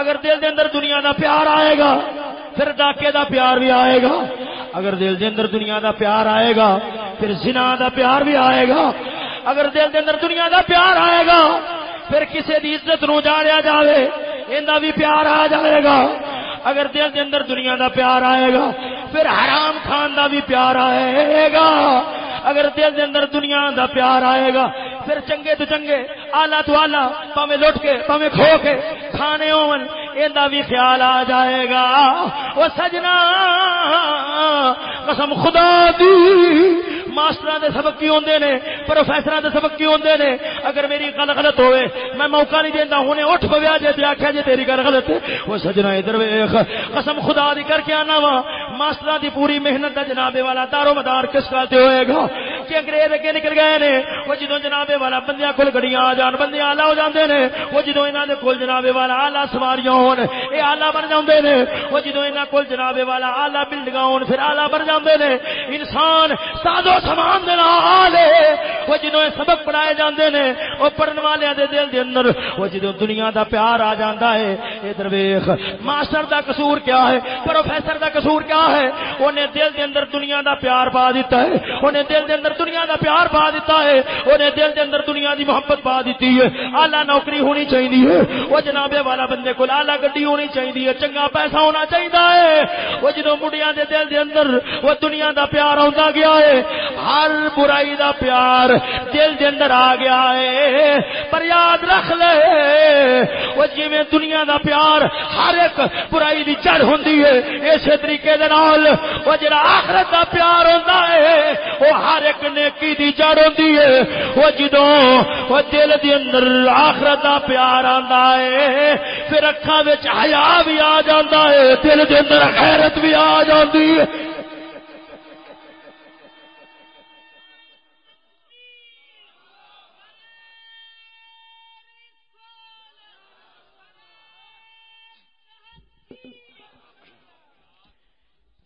اگر دل دے اندر دنیا دا پیار آئے گا، پھر ڈاکے دا پیار بھی آئے گا۔ اگر دل دے اندر دنیا دا پیار آئے گا، پھر زنا دا پیار بھی آئے گا۔ اگر دل دے اندر دنیا دا پیار آئے گا، پھر کسی دی عزت نو جاڑیا جاوے اندا بھی پیار آ جائے گا۔ اگر دل دے اندر دنیا دا پیار آئے گا، پھر حرام خان دا بھی پیار آئے گا۔ اگر دل دے اندر دنیا دا پیار آئے گا، پھر چنگے تو چنگے، آلہ تو آلہ پامے لٹ کے پامے کھو کے کھانے ہون ایندا بھی خیال آ جائے گا۔ وہ سجنا، قسم خدا دی ماسٹر دے سبق کی ہوندے نے پروفیسر دے سبق کی ہوندے نے۔ اگر میری گل غلط ہوئے، میں موقع نہیں دیندا ہنے اٹھ پویا جے تے آکھیا جے تیری گل غلط ہے۔ وہ سجنا ادھر ویکھ۔ شیخ قسم خدا دی کر کے آنا وا۔ ماسٹر دی پوری محنت دا جناب والا دارو مدار کس گل سے ہوئے گا؟ کہ انگریز اگے نکل گئے نے، وہ جدو جناب والا بندیاں کول گڑیاں آ جان بندے آلہ ہو جاندے نے، وہ جدو انہاں دے کول جناب والا آلہ سواریاں ہون، اے آلہ بن جاندے نے، وہ جدو انہاں کول جناب والا آلہ بلڈنگاں ہون، پھر آلہ بن جاندے نے۔ انسان سادو سامان دے نال وہ جدو سبق پڑھائے جاندے نے، وہ پڑھن والے دے دل دے اندر، وہ جدو دنیا دا پیار آ جاندا ہے ادھر ویکھ ماسٹر دا قصور کیا ہے؟ پروفیسر دا قصور کیا ہے؟ انہیں دل دے اندر دنیا دا پیار پا دیتا ہے۔ انہیں دل دے اندر دنیا دا پیار پا دیتا ہے۔ انہیں دل دے اندر دنیا دی محبت پا دیتی ہے۔ آلہ نوکری ہونی چاہیے۔ وہ جنابے والا بندے کو آلہ گڈی ہونی چاہیے۔ چنگا پیسہ ہونا چاہیے۔ وہ جدو مڈیا دے دل دے اندر وہ دنیا دا پیار آتا گیا ہے۔ ہر برائی دا پیار دل دے اندر آ گیا ہے۔ پر یاد رکھ لے۔ وہ جی دنیا دا پیار ہر ایک برائی برائی دی چڑھ ہوندی ہے۔ اسی طریقے دے نال او جڑا آخرت دا پیار ہوندا ہے او ہر ایک نیکی دی جڑ ہے۔ او جدوں او دل دے اندر آخرت دا پیار آندا ہے، پھر اکھاں وچ حیا بھی آ جاندا ہے، دل دے اندر غیرت بھی آ جاندی ہے۔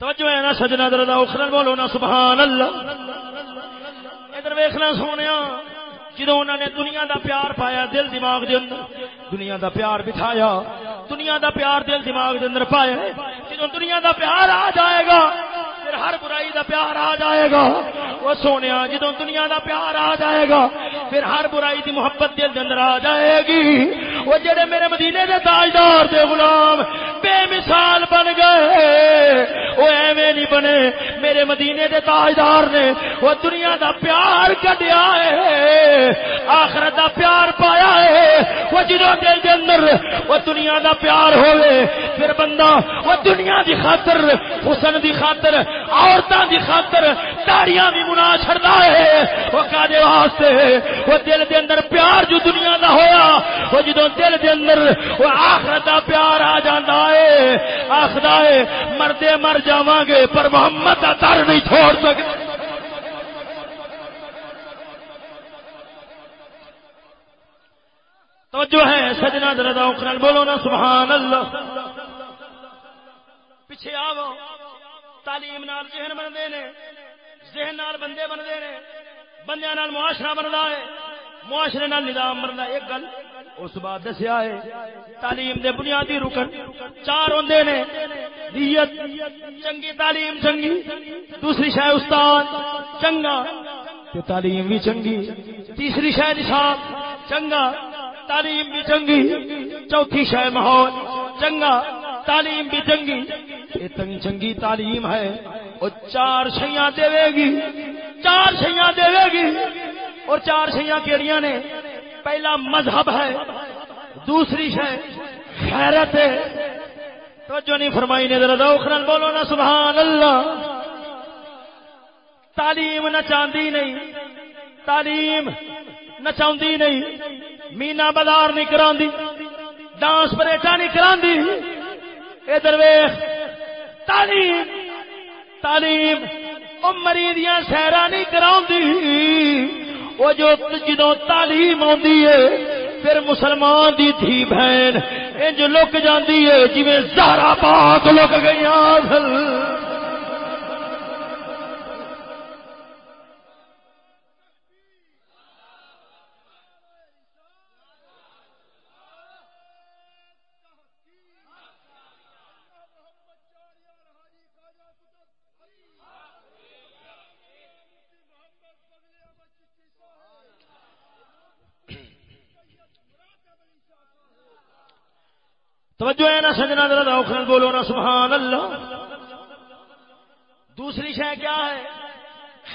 توجہ ہے نا سجنا در اخرل بولو نا سبحان اللہ ادھر ویخنا سونے جدو انہوں نے دنیا دا پیار پایا دل دماغ دے اندر، دنیا دا پیار بٹھایا، دنیا دا پیار دل دماغ دے اندر پایا جدو دنیا دا پیار آ جائے گا پھر ہر برائی دا پیار آ جائے گا۔ وہ سونے جدو دنیا دا پیار آ جائے گا، پھر ہر برائی دی محبت دل اندر آ جائے گی۔ وہ جڑے میرے مدینے دے تاجدار دے غلام بے مثال بن گئے، وہ ایویں نہیں بنے۔ میرے مدینے دے تاجدار نے وہ دنیا دا پیار کڈیا ہے، آخرت دا پیار پایا ہے۔ وہ جدو دل دے اندر وہ دنیا دا پیار ہوئے، پھر بندہ وہ دنیا دی خاطر، حسن دی خاطر عورتوں دی خاطر تاڑیاں بھی منا چڑتا ہے۔ وہ کادے واسطے وہ دل دے اندر پیار جو دنیا دا ہویا، وہ جدو دل دے اندر وہ آخرت دا پیار آ جاتا ہے آخر ہے، مردے مر جاواں گے پر محمد کا در نہیں چھوڑ سکتے تو جو ہے، سجنا دردا بولو نا، سبحان اللہ۔ پیچھے آو تعلیم نال ذہن بنتے نے ذہن نال بندے بنتے نے بندے نال معاشرہ بنتا ہے، معاشرے نال نظام بنتا ایک گل اس بعد دسیا ہے، تعلیم دے بنیادی رکن چار ہوں نے، نیت چنگی، تعلیم چنگی، دوسری شہ استاد چنگا تعلیم بھی چنگی، تیسری شہ نصاب چنگا، تعلیم بھی چنگی، چوتھی شہ ماحول چنگا، تعلیم بھی چنگی اتنی چنگی تعلیم ہے، وہ چار شیاں دے گی چار شیاں دے گی اور چار شیاں کیڑیاں نے؟ پہلا مذہب ہے، دوسری شہ خیرت ہے۔ تو جو نہیں فرمائی نے، ذرا بولو نا سبحان اللہ تعلیم نہ چاندی نہیں، تعلیم نہ نہیں۔ مینا بازار نہیں کرا ڈانس پریٹا نہیں کرا ادھر ویخ تعلیم تعلیم وہ مریدیاں سیرا نہیں کرا وہ جو جدو تعلیم آدھی ہے، پھر مسلمان دی تھی بہن، انج لک جاندی ہے جی زہرا پاک لک گئی توجہ ہے نا سجنا ذرا اوکھل بولو نا سبحان اللہ دوسری شہ کیا ہے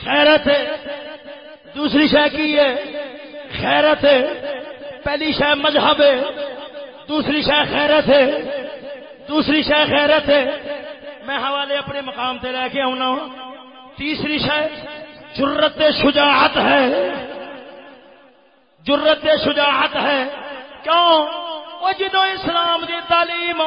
خیرت ہے شہ کی ہے۔ خیرت ہے۔ پہلی شہ مذہب ہے۔ دوسری شہ خیرت ہے۔ دوسری شہ خیرت ہے۔ میں حوالے اپنے مقام سے لے کے آنا ہوں۔ تیسری شہ جرت شجاعت ہے۔ جرت شجاعت ہے۔ کیوں؟ وہ جدو اسلام کی تعلیم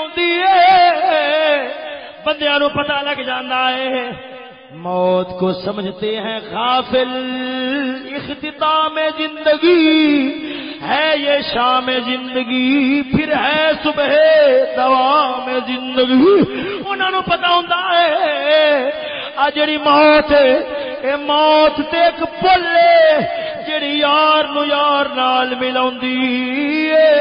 بندیا نو پتا لگ جانا ہے۔ موت کو سمجھتے ہیں غافل۔ اختتام زندگی ہے یہ شام زندگی، پھر ہے صبح دوام زندگی۔ انہوں نے پتا ہوتا ہے، آ جڑی موت اے موت تے ایک پل جڑی یار نو یار نال ملاوندی اے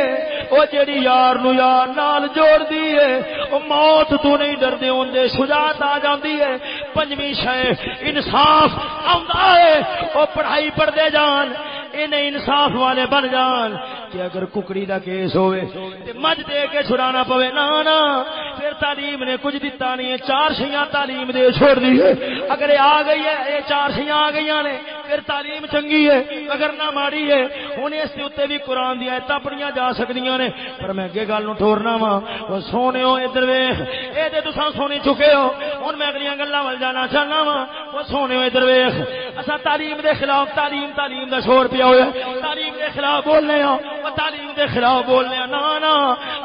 وہ جیڑی یار نو یار نال جوڑ دی ہے وہ موت تو نہیں ڈر دے ہوندے شجاعت آ جاندی ہے۔ پنجویں شے، انصاف آندا ہے وہ پڑھائی پڑھدے جان انہیں انصاف والے بن جان۔ کہ اگر ککڑی دا کیس ہوئے، تے مجھ دے کے چھڑانا پوے، نا نا، پھر تعلیم نے کچھ دیتا نہیں ہے، چار شیاں تعلیم دے چھوڑ دی ہے۔ اگر آ گئی ہے یہ چار شیاں آ گئی نے، پھر تعلیم چنگی ہے، اگر نہ ماڑی ہے ہوں اس کے اتنے بھی قرآن دیا ایتا پڑھیا جا سکتی نے۔ پر میں اگے گل ٹورنا وا وہ سونے ہو ادھر ویخ یہ تو سونی چکے ہو۔ ہوں میں اگلیا گلا ول جانا چاہنا وا وہ سونے ہو ادھر ویخ اصا تعلیم دے خلاف تعلیم تعلیم دا شور پیا ہوا تعلیم دے خلاف بولنے ہوں تعلیم دے خلاف بولنے ہاں۔ نا نا۔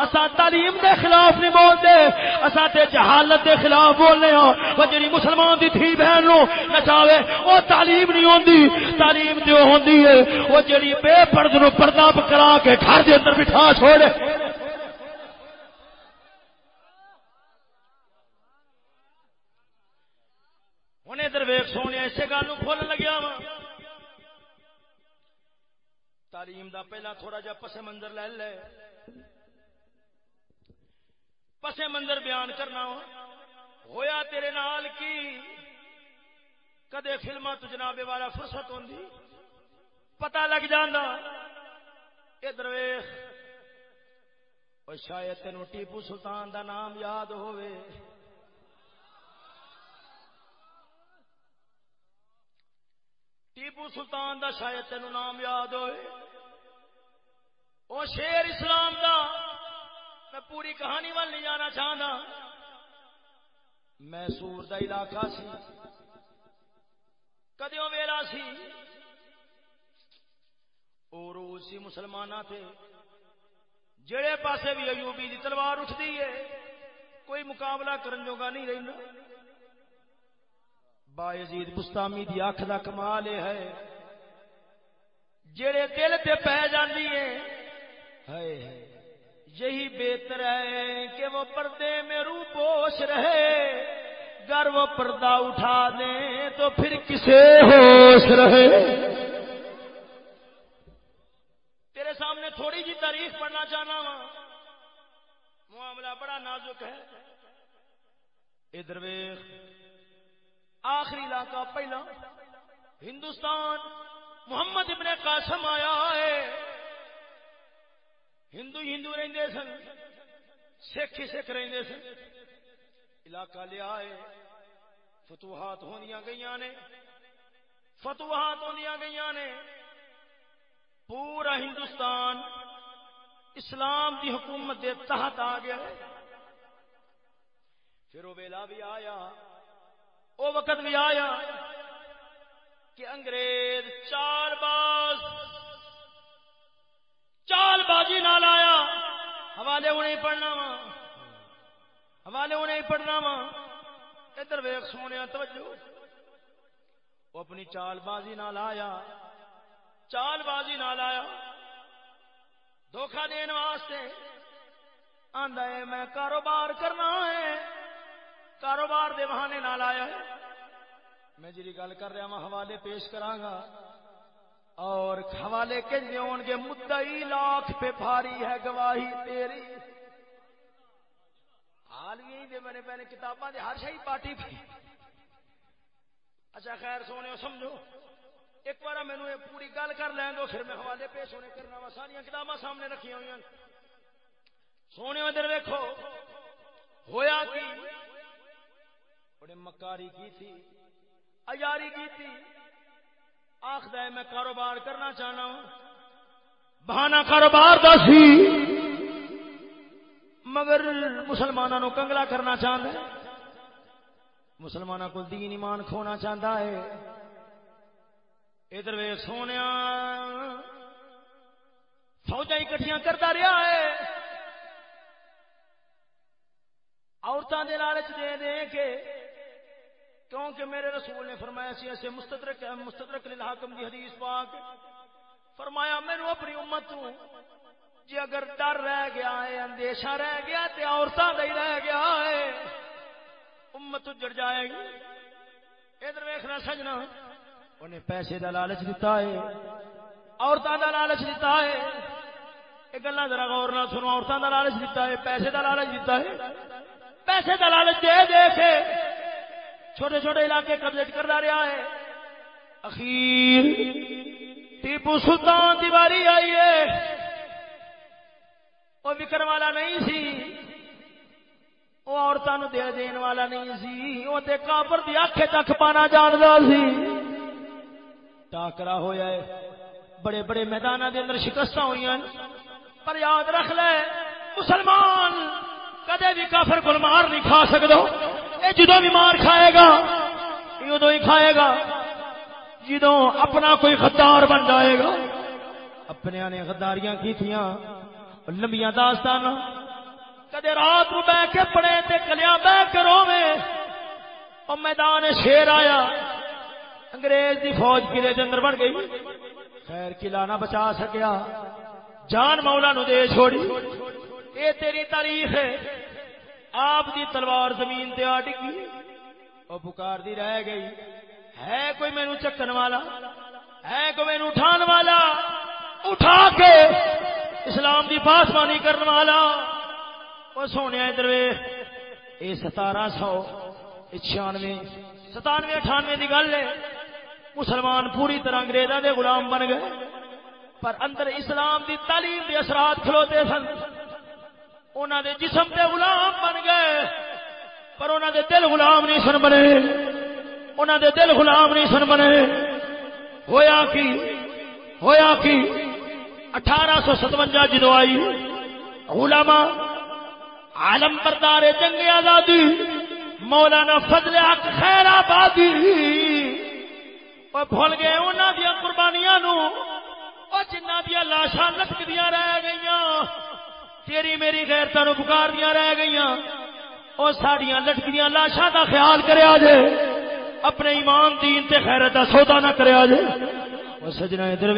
اصا تعلیم دے خلاف نہیں بولتے۔ اصا تے جہالت دے خلاف بولنے ہوں وہ جی مسلمان دی تھی بہن نو نچاوے وہ تعلیم نہیں ہوندی۔ تعلیم جو ہوندی ہے۔ وہ جڑی بے پرد نو پردہ کرا کے گھر دے اندر بٹھا چھوڑے ہوں ادھر ویخ سونے اسے گل کھول لگیا وا۔ تعلیم دا پہلا تھوڑا جا پس منظر لے لے۔ پس منظر بیان کرنا ہویا تیرے نال کی؟ کدے فلما تو جناب والا فرصت ہوں پتا لگ جانا ادھر ویخ شاید تین ٹیپو سلطان دا نام یاد ہوئے ٹیپو سلطان دا شاید تین نام یاد ہوئے۔ وہ شیر اسلام دا۔ میں پوری کہانی وال نہیں جانا چاہتا میسور دا علاقہ سی۔ کدیوں ویلا سی؟ اور اسی مسلمان تھے جڑے پاسے بھی ایوبی دی تلوار اٹھتی ہے، کوئی مقابلہ کرن جوگا نہیں رہنا بایزید بستامی دی آنکھ دا کمال ہے۔ جڑے دل تے پہ جاندی ہے۔ ہائے یہی بہتر ہے کہ وہ پردے میں رو پوش رہے۔ گر وہ پردہ اٹھا دیں تو پھر کسے ہوش رہے۔ تیرے سامنے تھوڑی جی تاریخ پڑھنا چاہنا وا۔ معاملہ بڑا نازک ہے۔ ادھر آخری علاقہ پہلا ہندوستان۔ محمد ابن قاسم آیا ہے۔ ہندو ہندو رہندے سن۔ سکھ ہی سکھ رہندے سن۔ علاقہ لیا ہے۔ فتوحات ہوندیاں گئیاں نے۔ فتوحات ہوندیاں گئیاں نے۔ پورا ہندوستان اسلام دی حکومت دے تحت آ گیا ہے۔ پھر وہ ویلا بھی آیا۔ وہ وقت بھی آیا کہ انگریز چار باز، چال بازی نہ لایا حوالے انہیں پڑھنا وا۔ حوالے انہیں پڑھنا وا۔ ادھر ویخ سونے توجہ۔ وہ اپنی چال بازی نہ لایا چال بازی نہ لایا دھوکھا دین واسطے آندا ہے، میں کاروبار کرنا ہے۔ کاروبار دے بہانے نہ لایا ہے۔ میں جی گل کر رہا ہوں حوالے پیش کراگا اور حوالے کے جون گے، مدعی لاکھ پہ بھاری ہے، گواہی تیری۔ حال بھی دے میں نے پہلے کتاباں دے ہر شہی پارٹی پہ اچھا خیر سونے سمجھو۔ ایک بار مینو یہ پوری گل کر لین دو پھر میں حوالے پیش ہونے کرنا وا ساری کتاباں سامنے رکھی ہوئی سونے ادھر دیکھو ہویا کی؟ بڑے مکاری کی تھی ایاری کی تھی۔ آخر ہے، میں کاروبار کرنا چاہنا ہوں۔ بہانا کاروبار دا سی۔ مگر مسلمانوں کنگلا کرنا چاہتا ہے۔ مسلمانوں کو دین ایمان کھونا چاہتا ہے۔ ادھر وے سونے فوجا اکٹھیاں کرتا رہا ہے۔ عورتوں کے لالچ دے دے کے کیونکہ میرے رسول نے فرمایا سی ایسے مستدرک مستدرک للحاکم دی حدیث پاک۔ فرمایا مینو اپنی امت تو جی اگر ڈر رہ گیا ہے، اندیشہ رہ گیا تے عورتوں کا ہی رہ گیا ہے، امت اجڑ جائے گی۔ ادھر ویخنا سجنا۔ انہیں پیسے دا لالچ دیتا ہے عورتوں دا لالچ دیتا ہے۔ یہ گلا ذرا غور نہ سنو عورتوں دا لالچ دیتا ہے، پیسے دا لالچ دیتا ہے۔ پیسے دا لالچ دے دے کے چھوٹے چھوٹے علاقے قبضے کرتا رہا ہے۔ اخیر ٹیپو سلطان دیواری آئی ہے۔ وہ وکر والا نہیں سی۔ وہ عورتوں دے دین والا نہیں سی۔ وہ کافر دی اکھ تک پانا جانتا سی۔ ٹاکرا ہوا ہے۔ بڑے بڑے میدان دے اندر شکست ہوئی ہیں۔ پر یاد رکھ لے، مسلمان کدے بھی کافر کو مار نہیں کھا سکتا یہ جدو بھی مار کھائے گا ادو ہی کھائے گا۔ جدو اپنا کوئی غدار بن جائے گا، اپنے نے غداریاں کی تھیاں، لمبیاں داستان کدے رات کو بہ کے پڑے تے کلیا بہ کے روے اور میدان شیر آیا۔ انگریز دی فوج قلعے دے اندر بن گئی۔ خیر قلعہ نہ بچا سکیا۔ جان مولا نو دے چھوڑی۔ اے تیری تاریخ ہے۔ آپ دی تلوار زمین تے آ ڈگی۔ اور پکار دی رہ گئی۔ ہے کوئی مینو چکن والا؟ ہے کوئی مینو اٹھان والا؟ اٹھا کے اسلام دی پاسمانی کرنے والا۔ وہ سونے ادھر یہ ستارہ سو چھیانوے، ستانوے، اٹھانوے کی گل ہے۔ مسلمان پوری طرح انگریزوں کے غلام بن گئے۔ پر اندر اسلام دی تعلیم کے اثرات کھلوتے سن۔ انہوں دے جسم دے غلام بن گئے، پر انہوں دے دل غلام نہیں سن بنے۔ انہوں دے دل غلام نہیں سن بنے۔ ہویا کی؟ ہویا کی؟ اٹھارہ سو ستوجا جدو آئی علماء عالم بردار جنگ آزادی، مولانا فضل حق خیر آبادی۔ بھول گئے انہوں دیا قربانیاں نو وہ جنہ دیا لاشاں لٹکدیاں رہ گئیاں۔ تیری میری غیرتاں نو پکاردیاں رہ گئیاں۔ وہ ساڈیاں لٹکدیاں لاشاں دا خیال کریا جے۔ اپنے ایمان دین تے خیرت دا سودا نہ کریا جے۔ وہ سجنا ادھر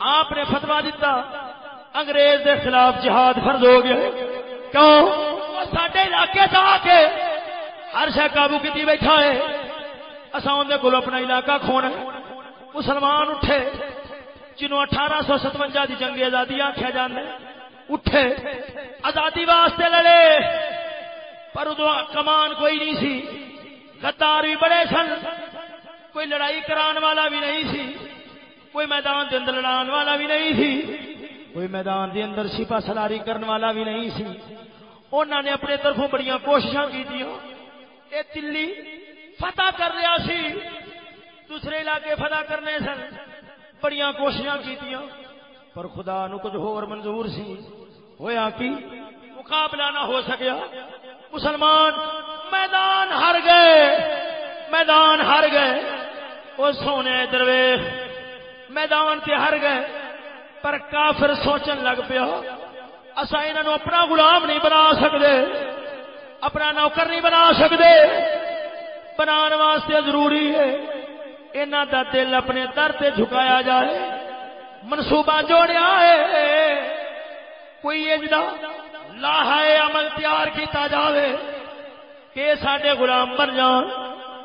آپ نے فتوا دیتا انگریز دے خلاف جہاد فرض ہو گیا۔ کیوں؟ سڈے علاقے سے آ کے ہر شہ قابو کی بیٹھا ہے۔ اصا اندر کو اپنا علاقہ کھونا مسلمان اٹھے۔ جنہوں اٹھارہ سو ستوجا کی جنگی آزادی آخیا جانا اٹھے، آزادی واسطے لڑے، پر ادو کمان کوئی نہیں سی۔ غدار بھی بڑے سن، کوئی لڑائی کران والا بھی نہیں سی، کوئی میدان دے اندر لڑان والا بھی نہیں سی، کوئی میدان دے اندر سپا سلاری کرنے والا بھی نہیں سی۔ انہوں نے اپنے طرفوں بڑی کوششاں کی اے دلی فتح کر رہا سی، دوسرے علاقے فتح کرنے سن۔ بڑی کوششاں کی پر خدا نو کچھ ہور منظور سی۔ ہویا کی؟ مقابلہ نہ ہو سکیا۔ مسلمان، میدان ہر گئے۔ میدان ہر گئے۔ وہ سونے درویش، میدان تے ہر گئے۔ پر کافر سوچن لگ پیا اصا انہوں اپنا غلام نہیں بنا سکتے اپنا نوکر نہیں بنا سکتے بنا واسطے ضروری ہے۔ انہوں دا دل اپنے در سے جھکایا جائے۔ منصوبہ جوڑیا ہے۔ کوئی اجدا لاہ عمل تیار کیتا جاوے کہ سڈے غلام بن جان،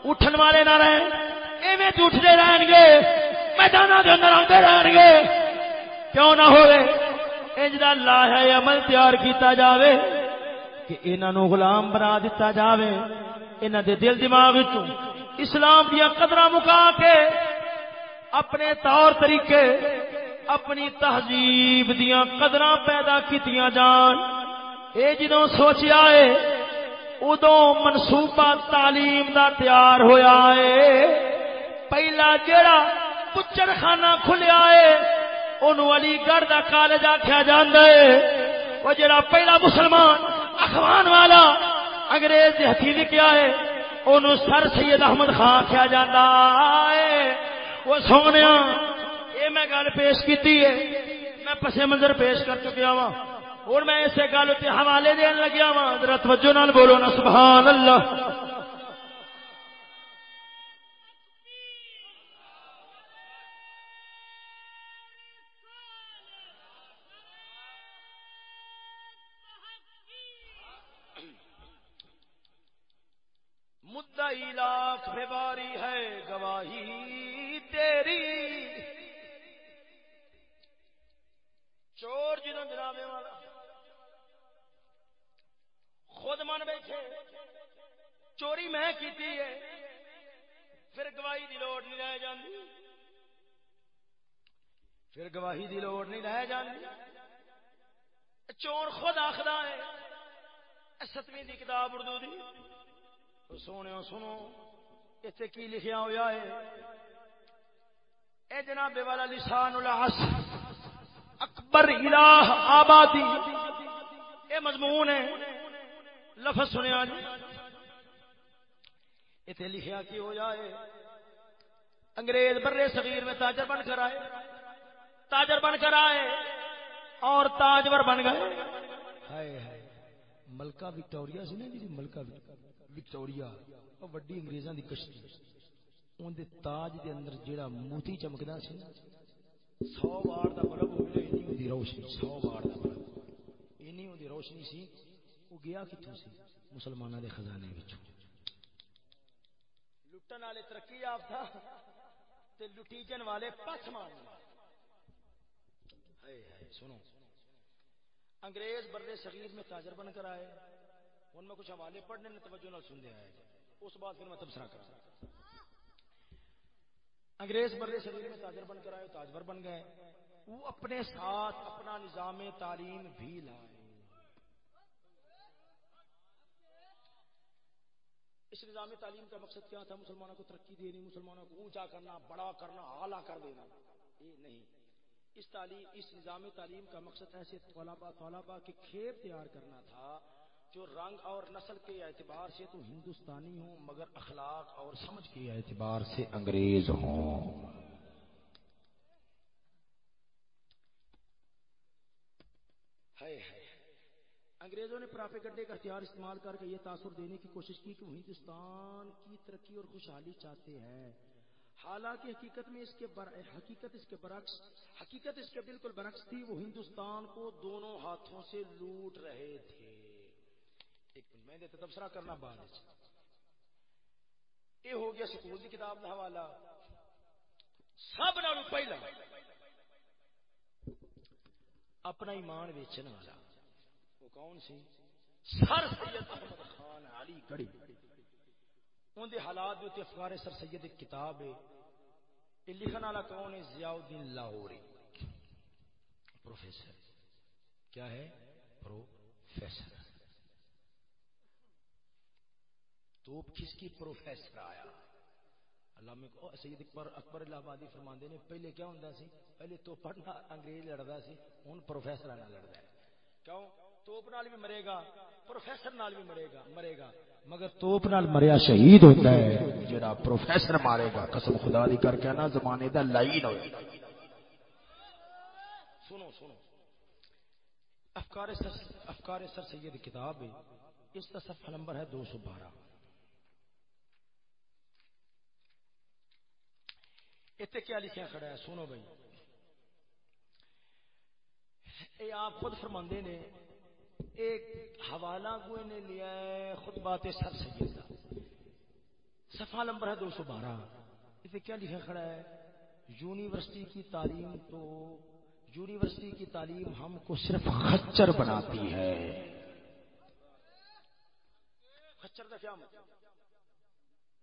اٹھن والے نہ رہے ایویں اٹھتے رہن گے میدان کے اندر آتے رہن گے۔ کیوں نہ ہوئے؟ اجدا لاہ عمل تیار کیتا جاوے کہ انہوں غلام بنا دیتا جاوے۔ انہوں دے دل دماغ اسلام دیا قدر مکا کے اپنے طور طریقے اپنی تہذیب دیا قدر پیدا کیتیاں جان۔ اے جدو سوچیا ہے ادو منصوبہ تعلیم دا تیار ہویا ہے۔ پہلا جڑا پچڑ خانہ کھلیا ہے انہوں علی گڑھ کا کالج آخیا جانا ہے۔ وہ جڑا پہلا مسلمان، اخوان والا انگریز کے حقیقی کیا ہے انہوں سر سید احمد خان آخیا جاتا ہے۔ وہ سونے یہ میں گل پیش کی ہے۔ میں پسے منظر پیش کر چکیا وا اور میں اسے گل حوالے دین لگیا وا رت وجو نال بولو نا سبحان اللہ مدعی لاکھ بیماری ہے، گواہی تیری چور جنہوں جناب والا خود من بیٹھے چوری میں کیتی ہے۔ پھر گواہی دی لوڑ نہیں رہ جاندی۔ پھر گواہی دی لوڑ نہیں رہ جاندی۔ چور خود آخر ہے ستویں دی کتاب اردو دی۔ سونے سنو اتنے کی لکھیا ہوا ہے؟ اے جناب والا لسان العص اکبر الہ آبادی۔ اے مضمون ہے، لفظ سنیا جی۔ اتنے لکھیا کی ہو جائے۔ انگریز برے صغیر میں تاجر بن کر آئے۔ تاجر بن کر آئے۔ اور تاجور بن گئے۔ ہائے ہائے۔ ملکہ وکٹوریا سی نا جی ملکہ وکٹوریا۔ وڈی انگریزاں دی کشتی۔ اون دے تاج دے اندر جیڑا موتی چمکدا سی سو بار دا بلب ہو گیا، اینی روشنی، سو بار دا بلب اینی دی روشنی سی، او گیا کتھوں سی؟ مسلماناں دے خزانے وچوں۔ لٹن والے ترقی یافتہ تے لٹیجن والے پچھ مارن سنو۔ انگریز برے صغیر میں تاجر بن کر آئے۔ ان میں کچھ حوالے پڑھنے نے توجہ نہ سن دیا ہے۔ اس بعد پھر میں تبصرہ کر انگریز برے صغیر میں تاجر بن کر آئے، تاجور بن گئے۔ وہ اپنے ساتھ، اپنا نظام تعلیم بھی لائے۔ اس نظام تعلیم کا مقصد کیا تھا؟ مسلمانوں کو ترقی دینی، مسلمانوں کو اونچا کرنا، بڑا کرنا، اعلیٰ کر دینا۔ یہ نہیں۔ اس تعلیم، اس نظام تعلیم کا مقصد ایسے طلبا طلبا کے کھیپ تیار کرنا تھا جو رنگ اور نسل کے اعتبار سے تو ہندوستانی ہوں، مگر اخلاق اور سمجھ کے اعتبار سے انگریز ہوں۔ انگریزوں نے پراپے گڈے کا ہتھیار استعمال کر کے یہ تاثر دینے کی کوشش کی کہ وہ ہندوستان کی ترقی اور خوشحالی چاہتے ہیں۔ حالانکہ حقیقت میں اس کے بر... حقیقت اس کے برعکس، حقیقت اس کے بالکل برعکس تھی، وہ ہندوستان کو دونوں ہاتھوں سے لوٹ رہے تھے۔ ایک میں تبصرہ کرنا بعد یہ ہو گیا سکول کی کتاب کا حوالہ۔ سب نالوں پہلا۔ اپنا ایمان ویچن والا۔ کون سی؟ سر سید احمد خان علی گڑھی۔ ان دے حالات دے افکار سر سید ایک کتاب ہے۔ یہ لکھن والا کون ہے؟ ضیاء الدین لاہوری۔ پروفیسر۔ کیا ہے؟ پروفیسر۔ تو کس کی پروفیسر آیا؟ علامہ سید اکبر اکبر الہ آبادی فرماندے نے۔ پہلے کیا ہوندا سی؟ پہلے تو پڑھنا انگریز لڑدا سی، ہن پروفیسر نال لڑدا ہے۔ کیوں؟ توپ نال بھی مرے گا، پروفیسر نال بھی مرے گا مرے گا۔ مگر توپ نال مریا شہید ہوتا ہے، جڑا پروفیسر مارے گا۔ قسم خدا دی کر کے نا، زمانے دا لائن ہوئے سنو سنو۔ افکار سر افکار سر سید کتاب ہے۔ اس کا صفحہ نمبر ہے دو سو بارہ۔ اتنے کیا لکھا کھڑا ہے؟ سنو بھائی۔ اے آپ خود فرماندے نے ایک حوالہ کوئی نے لیا ہے خطبات سر سید کا صفحہ نمبر ہے دو سو بارہ۔ اسے کیا لکھا کھڑا ہے؟ یونیورسٹی کی تعلیم تو یونیورسٹی کی تعلیم ہم کو صرف خچر بناتی ہے۔ خچر کا کیا مطلب؟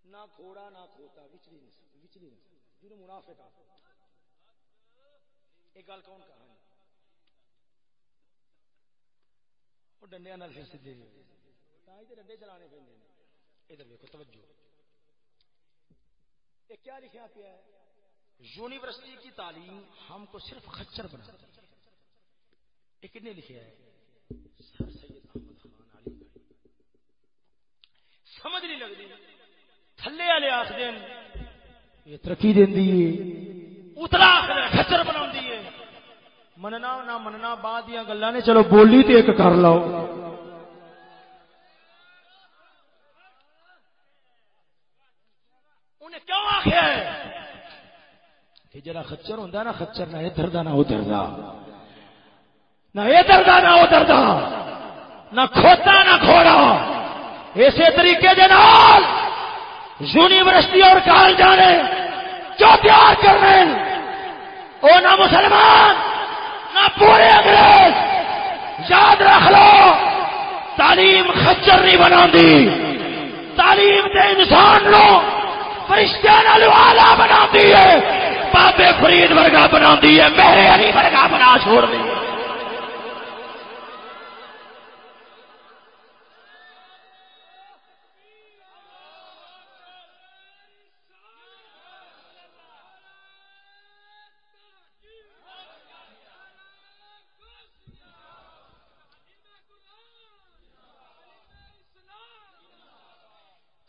نہ کھوڑا نہ کھوتا، وچلی وچلی جنہوں منافع ایک گل کون کہا وہ ڈنڈیا پھر سیدے ڈنڈے چلانے ادھر دیکھو توجہ۔ یہ کیا لکھا پیا ہے؟ یونیورسٹی کی تعلیم ہم کو صرف خچر بنا۔ یہ کنے لکھا ہے سر سید احمد خان علی سمجھ نہیں لگتی۔ تھلے والے آخر یہ ترقی دینی اتلا خچر بنا مننا نہ مننا، بعد دیا گلا نے، چلو بولی تو ایک کر لو۔ انہیں کیوں آخیا کہ جڑا خچر ہوں نا خچر نہ ادھر دا نہ ادھر دا۔ نہ ادھر دا نہ ادھر دا۔ نہ کھوتا نہ کھوڑا۔ اسی طریقے دے نال یونیورسٹی اور کالج نے جو تیار کرنے؟ وہ نہ مسلمان نہ پورے انگریز یاد رکھ لو۔ تعلیم خچر نہیں بنا دی تعلیم دے انسان لو فرشتہ نالو آلہ بنا دی ہے۔ بابے فرید ورگا بنا دی ہے میرے علی ورگا بنا چھوڑ دی۔ ہے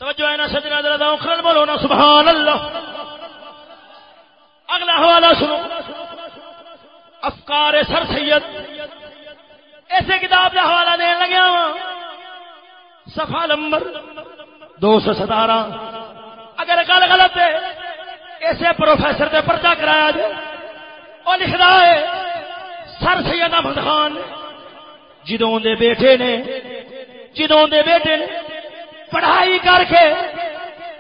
توجہ ہے نا سجنا دل اخرل بولو نا سبحان اللہ اگلا حوالہ سنو افکار سر سید ایسے کتاب کا حوالہ دین لگیا وا سفا نمبر دو سو ستارہ۔ اگر گل غلط ہے ایسے پروفیسر نے پرچا کرایا جائے۔ اور لکھ رہا ہے، سر سید احمد خان، جدوں دے بیٹے نے، جدوں دے بیٹے نے پڑھائی کر کے،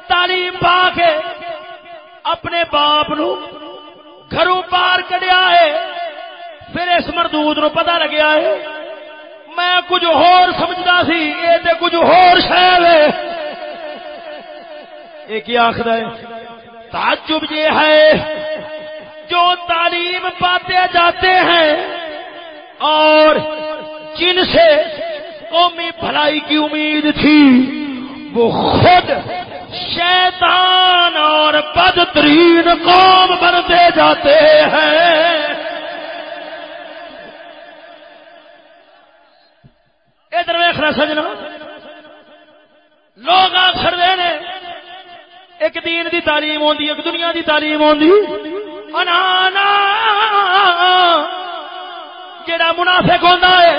تعلیم پا کے اپنے باپ نو گھروں پار کڈیا ہے۔ پھر اس مردود نو پتہ لگیا ہے، میں کچھ ہور سمجھتا سی، یہ تے کچھ ہور شاید ہے۔ یہ کیا آخر ہے۔ تعجب یہ ہے، جو تعلیم پاتے جاتے ہیں اور جن سے قومی بھلائی کی امید تھی، وہ خود شیطان اور بدترین قوم بنتے جاتے ہیں۔ ادھر ویخنا سجنا۔ لوگ آخر نے۔ ایک دین دی تعلیم ہوندی، ایک دنیا دی تعلیم ہوندی۔ انانا جڑا منافق ہوندا ہے،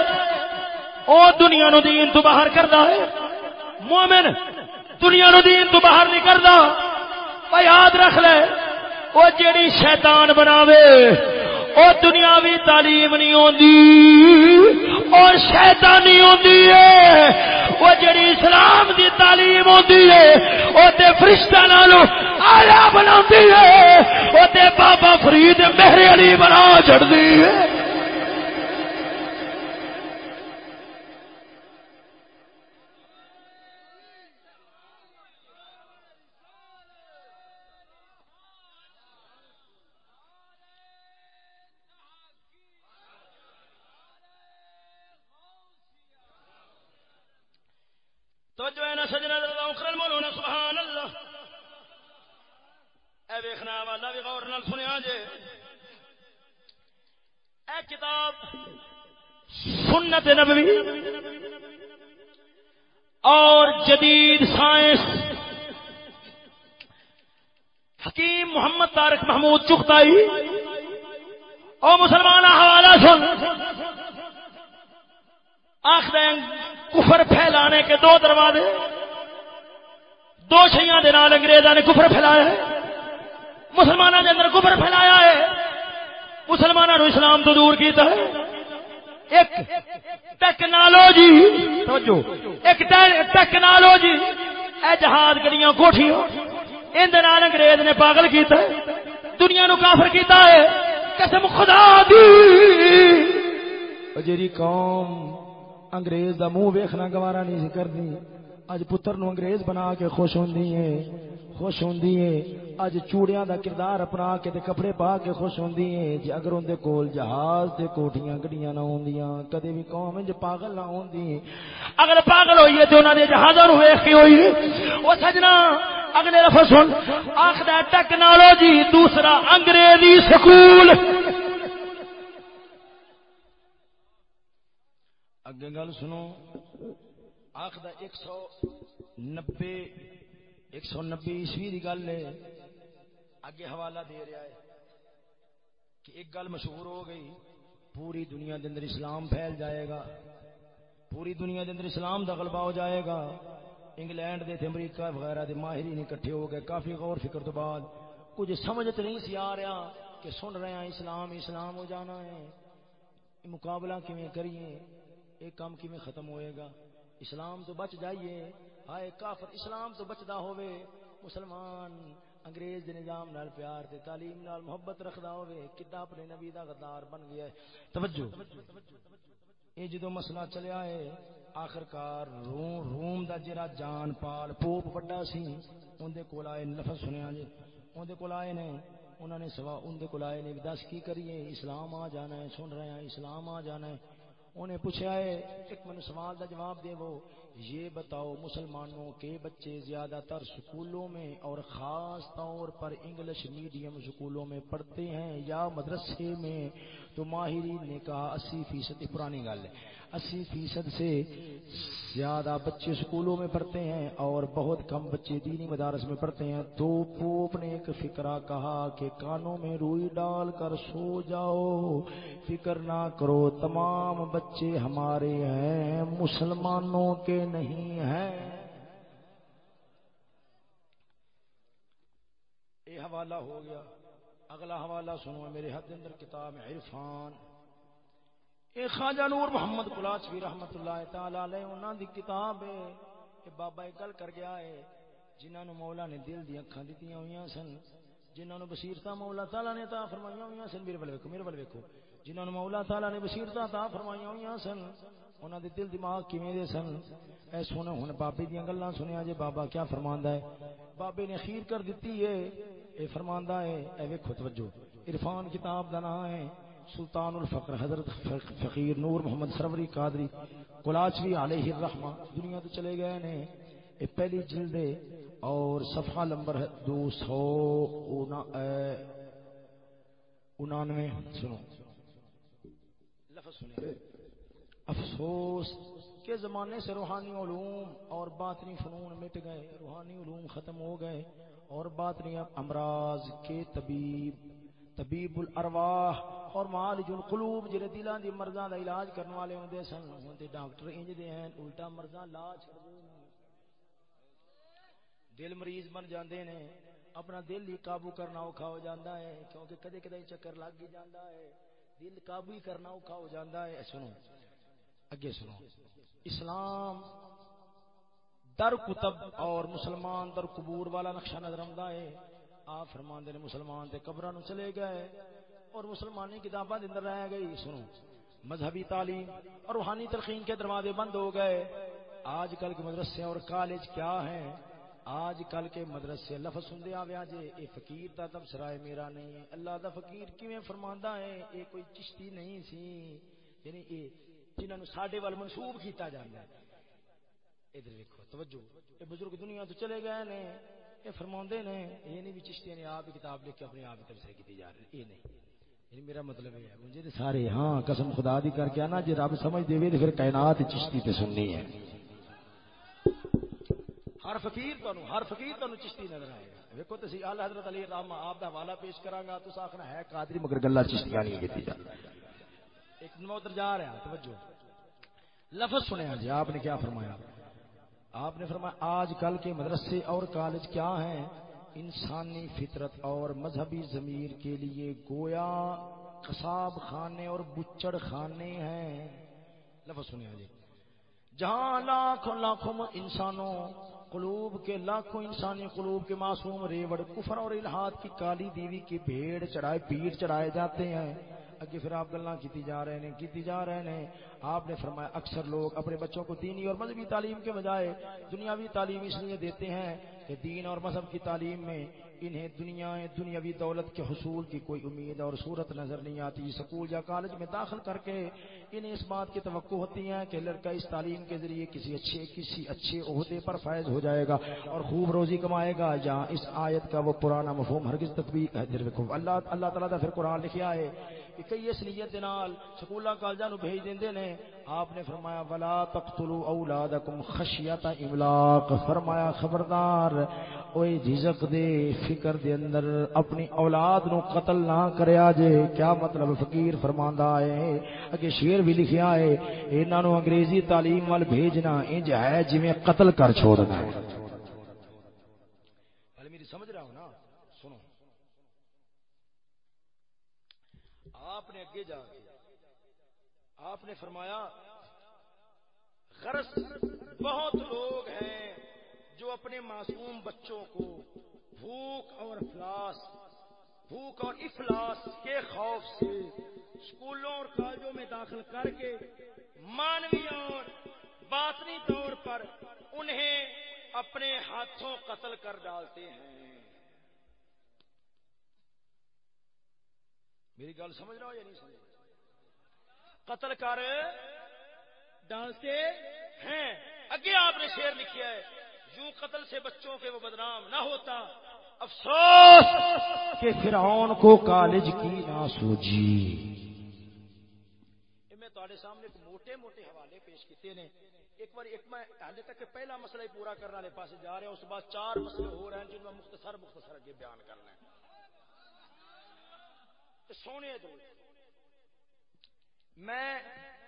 او دنیا نو دین تو باہر کردا ہے۔ مومن دنیا نو دین تو باہر نہیں کردا۔ او یاد رکھ لے، او جیڑی شیطان بناوے او دنیاوی تعلیم نہیں ہوندی اور شیطانی ہوندی ہے۔ وہ جڑی اسلام دی تعلیم ہوندی ہے، او تے فرشتہ نالو آلہ بناندی ہے، او تے بابا فرید مہر علی بنا چڑھدی ہے توجہ ہے نا سجنا اخرل مولونا سبحان اللہ اے ویکھنا والا بھی غور نال سنیا جے اے کتاب سنت نبوی اور جدید سائنس حکیم محمد طارق محمود چختائی او مسلمان حوالہ سن۔ آخ دیں کفر پھیلانے کے دو دروازے۔ دو شیاں دے نال انگریزاں نے کفر پھیلایا ہے۔ مسلمانوں کے اندر کفر پھیلایا ہے۔ مسلمانوں نے اسلام تو دور کیتا ہے۔ ایک ٹیکنالوجی۔ توجہ۔ ایک ٹیکنالوجی۔ اے جہاز گڑیاں کوٹھیاں۔ ان دے نال انگریز نے پاگل کیتا ہے۔ دنیا نو کافر کیتا ہے، قسم خدا دی۔ جیری قوم انگریز دا منہ ویکھنا گوارا نہیں کردی اج پتر نو انگریز بنا کے خوش ہوندی ہے۔ خوش ہوندی ہے اج چوڑیاں دا کردار اپنا کے تے کپڑے پا کے خوش ہوندی ہے جے جی اگر اون دے کول جہاز تے کوٹھیاں گڈیاں نہ ہوندیاں، کدے بھی قوم انج پاگل نہ ہوندی اگر پاگل ہوئی ہے تے انہاں دے جہازاں نو ویکھ کے ہوئی۔ او سجنا، اگلے لفظ سن۔ آخدا ٹیکنالوجی، دوسرا انگریزی سکول۔ اگے گل سنو۔ آخد ایک سو نبے ایک سو نبے عیسوی کی گل ہے۔ اگے حوالہ دے رہا ہے کہ ایک گل مشہور ہو گئی، پوری دنیا کے اندر اسلام پھیل جائے گا، پوری دنیا کے اندر اسلام کا غلبہ ہو جائے گا۔ انگلینڈ دے امریکہ وغیرہ دے ماہرین اکٹھے ہو گئے، کافی غور فکر تو بعد کچھ سمجھ تو نہیں سی آ رہا کہ سن رہے ہیں، اسلام اسلام ہو جانا ہے۔ مقابلہ کیویں کریے؟ ایک کام کیویں ختم ہوئے گا؟ اسلام تو بچ جائیے۔ ہائے کافر اسلام تو بچدا ہوئے مسلمان انگریز دے نظام نال پیار تے تعلیم نال محبت رکھدا ہوئے کدا اپنے نبی دا غدار بن گیا ہے۔ توجہ۔ یہ جدو مسئلہ چلیا ہے آخر کار روم روم دا جرا جان پال پوپ بڑا سی، اون دے کول آئے لفظ سنیا جی۔ اون دے کول آئے نے انہوں نے سوا ان دے کول آئے نے، دس کی کریے، اسلام آ جانا ہے، سن رہے ہیں، اسلام آ جانا ہے۔ انہیں پوچھا ہے، ایک من سوال دا جواب دے وہ، یہ بتاؤ مسلمانوں کے بچے زیادہ تر سکولوں میں اور خاص طور پر انگلش میڈیم سکولوں میں پڑھتے ہیں یا مدرسے میں؟ تو ماہرین نے کہا، اسی فیصد پرانی گل ہے، اسی فیصد سے زیادہ بچے سکولوں میں پڑھتے ہیں اور بہت کم بچے دینی مدارس میں پڑھتے ہیں، تو پوپ نے ایک فکرہ کہا کہ کانوں میں روئی ڈال کر سو جاؤ۔ فکر نہ کرو، تمام بچے ہمارے ہیں، مسلمانوں کے نہیں ہیں۔ یہ حوالہ ہو گیا۔ اگلا حوالہ سنو، میرے حد اندر کتاب عرفان۔ اے خواجہ نور محمد کلاچوی رحمت اللہ تعالی علیہ، انہاں دی کتاب ہے کہ بابا ایک گل کر گیا ہے، جنہاں نو مولا نے دل دی اکھاں دتیاں ہویاں سن، جنہاں نو بصیرتا مولا تعالی نے عطا فرمائیاں ہویاں سن، میرے ول ویکھو، میرے ول ویکھو، جنہاں نو مولا تعالی نے بصیرتا عطا فرمائیاں ہویاں سن، انہاں دے دل دماغ کیویں دے سن؟ اے سنو ہن بابے دیاں گلاں سنیا جے بابا کیا فرماندا ہے؟ بابے نے خیر کر دتی ہے، اے فرماندا ہے، اے ویکھو توجہ، عرفان کتاب دا نام ہے سلطان الفقر حضرت فقیر نور محمد سروری قادری کلاچوی علیہ الرحمہ، دنیا تو چلے گئے نے۔ یہ پہلی جلد ہے اور صفحہ نمبر ہے دو سو انانوے، سنو۔ لفظ افسوس کے زمانے سے روحانی علوم اور باطنی فنون مٹ گئے، روحانی علوم ختم ہو گئے اور باطنی امراض کے طبیب طبیب الارواح اور معالج القلوب، جڑے دلاں دی مرضاں دا علاج کرن والے ہوندے سن۔ ہوندے ڈاکٹر انج دے ہیں الٹا مرضاں لا چھڑدے نے دل مریض بن جاندے نے، اپنا دل ہی قابو کرنا اوکھا ہو جاندا ہے، کیونکہ کدے کدے چکر لگ ہی جاندا ہے۔ دل قابو ہی کرنا اوکھا ہو جاندا ہے۔ سنو، اگے سنو۔ اسلام در کتب اور مسلمان در قبور والا نقشہ نظر آمدا ہے۔ آپ فرمان دے مسلمان تے قبراں نو چلے گئے اور مسلمانی کتاباں اندر رہ گئی۔ سنو، مذہبی تعلیم اور روحانی تلقین کے دروازے بند ہو گئے۔ آج کل کے مدرسے اور کالج کیا ہیں؟ آج کل کے مدرسے لفظ سن دیا جے اے فقیر دا تبصرہ ہے، میرا نہیں۔ ہے اللہ دا فقیر کیویں فرماندا ہے؟ اے کوئی چشتی نہیں سی۔ یعنی اے جنہاں نو ساڈے ول منسوب کیتا جاندا ہے۔ ادھر دیکھو توجہ۔ اے بزرگ دنیا تو چلے گئے نے۔ اے فرماندے نے، یہ نہیں بھی چشتی نے آپ کتاب لکھ کے اپنے آپ تبصرے کیتی جا رہے یہ نہیں۔ یعنی میرا مطلب یہ ہے مجھے سارے ہاں قسم خدا دی کر کے نا جی رب سمجھ دے تو پھر کائنات چشتی تے سننی ہے۔ ہر فقیر تانوں، ہر فقیر تانوں چشتی نظر آئے گا۔ دیکھو تسی، اعلی حضرت علی رحمہ، آپ دا حوالہ پیش کراں گا تو آکھنا ہے قادری مگر گلا چشتیاں نہیں کیتی جا۔ ایک نو نمودر جا رہا، توجہ۔ لفظ سنیا جی آپ نے کیا فرمایا؟ آپ نے فرمایا، آج کل کے مدرسے اور کالج کیا ہیں؟ انسانی فطرت اور مذہبی ضمیر کے لیے گویا قصاب خانے اور بچڑ خانے ہیں۔ لفظ سنیا جی جہاں لاکھوں لاکھوں انسانوں، قلوب کے لاکھوں انسانی قلوب کے معصوم ریوڑ، کفر اور الہاد کی کالی دیوی کی بھیڑ چڑھائے پیڑ چڑھائے جاتے ہیں۔ اگے پھر آپ گلا کی جا رہے ہیں کی جا رہے ہیں۔ آپ نے فرمایا، اکثر لوگ اپنے بچوں کو دینی اور مذہبی تعلیم کے بجائے دنیاوی تعلیم اس لیے دیتے ہیں کہ دین اور مذہب کی تعلیم میں انہیں دنیا دنیاوی دولت کے حصول کی کوئی امید اور صورت نظر نہیں آتی۔ سکول یا کالج میں داخل کر کے انہیں اس بات کی توقع ہوتی ہے کہ لڑکا اس تعلیم کے ذریعے کسی اچھے کسی اچھے عہدے پر فائز ہو جائے گا اور خوب روزی کمائے گا۔ یا اس آیت کا وہ پرانا مفہوم ہرگز تطبیق ہے۔ اللہ اللہ تعالیٰ پھر قرآن لکھیا ہے کہ کئی اس نیت نال سکولاں کالجاں نو بھیج دیندے نے، آپ نے فرمایا، ولا تقتلوا اولادکم خشیت املاق فرمایا، خبردار اوے جھجک دے فکر دے اندر اپنی اولاد نو قتل نہ کریا جے۔ کیا مطلب؟ فقیر فرماندا ہے، اگے شعر بھی لکھیا ہے، انہاں نو انگریزی تعلیم وال بھیجنا، انج ہے جویں قتل کر چھوڑنا ہے میری سمجھ رہا ہوں نا سنو آپ نے اگے جا کے۔ آپ نے فرمایا، غرض بہت لوگ ہیں جو اپنے معصوم بچوں کو بھوک اور افلاس، بھوک اور افلاس کے خوف سے اسکولوں اور کالجوں میں داخل کر کے مانوی اور باطنی طور پر انہیں اپنے ہاتھوں قتل کر ڈالتے ہیں۔ میری گل سمجھ رہا ہو یا نہیں سمجھ قتل کر ڈالتے ہیں۔ اگے آپ نے شیر لکھا ہے۔ یوں قتل سے بچوں کے وہ بدنام نہ ہوتا۔ افسوس کہ فرعون کو کالج کی نہ سوجی۔ میں تے سامنے موٹے موٹے حوالے پیش کیتے نے۔ ایک بار ایک میں حالے تک پہلا مسئلہ ہی پورا کرنے والے پاس جا رہا ہوں اس بعد چار مسئلے ہو رہے ہیں جن میں مختصر مختصر اگے بیان کرنا ہے۔ سونے دو۔ میں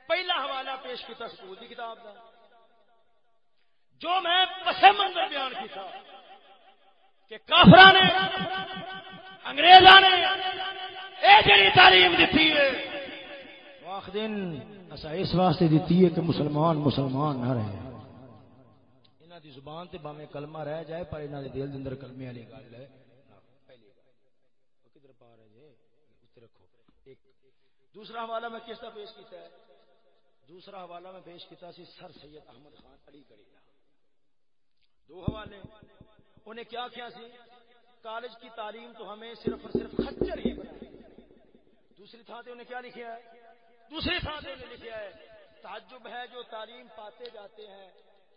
پہلا حوالہ پیش کیا سکول کی کتاب کا جو میں پس منظر بیان کیا کہ کافر نے انگریزا نے یہ جڑی تعلیم دیتی ہے۔ واخ دن اصا اس واسطے دیتی ہے کہ مسلمان مسلمان نہ رہے۔ انہوں دی زبان تے باویں کلمہ رہ جائے، پر انہوں دے دل دے اندر کلمے والی گل ہے۔ دوسرا حوالہ میں کس طرح پیش کیتا ہے؟ دوسرا حوالہ میں پیش کیتا سی سر سید احمد خان علی کری دو حوالے۔ انہیں کیا کیا سی؟ کالج کی تعلیم تو ہمیں صرف اور صرف خچر ہی بنا دوسری تھا انہیں کیا لکھا ہے؟ دوسری تھا انہیں لکھا ہے، تعجب ہے جو تعلیم پاتے جاتے ہیں۔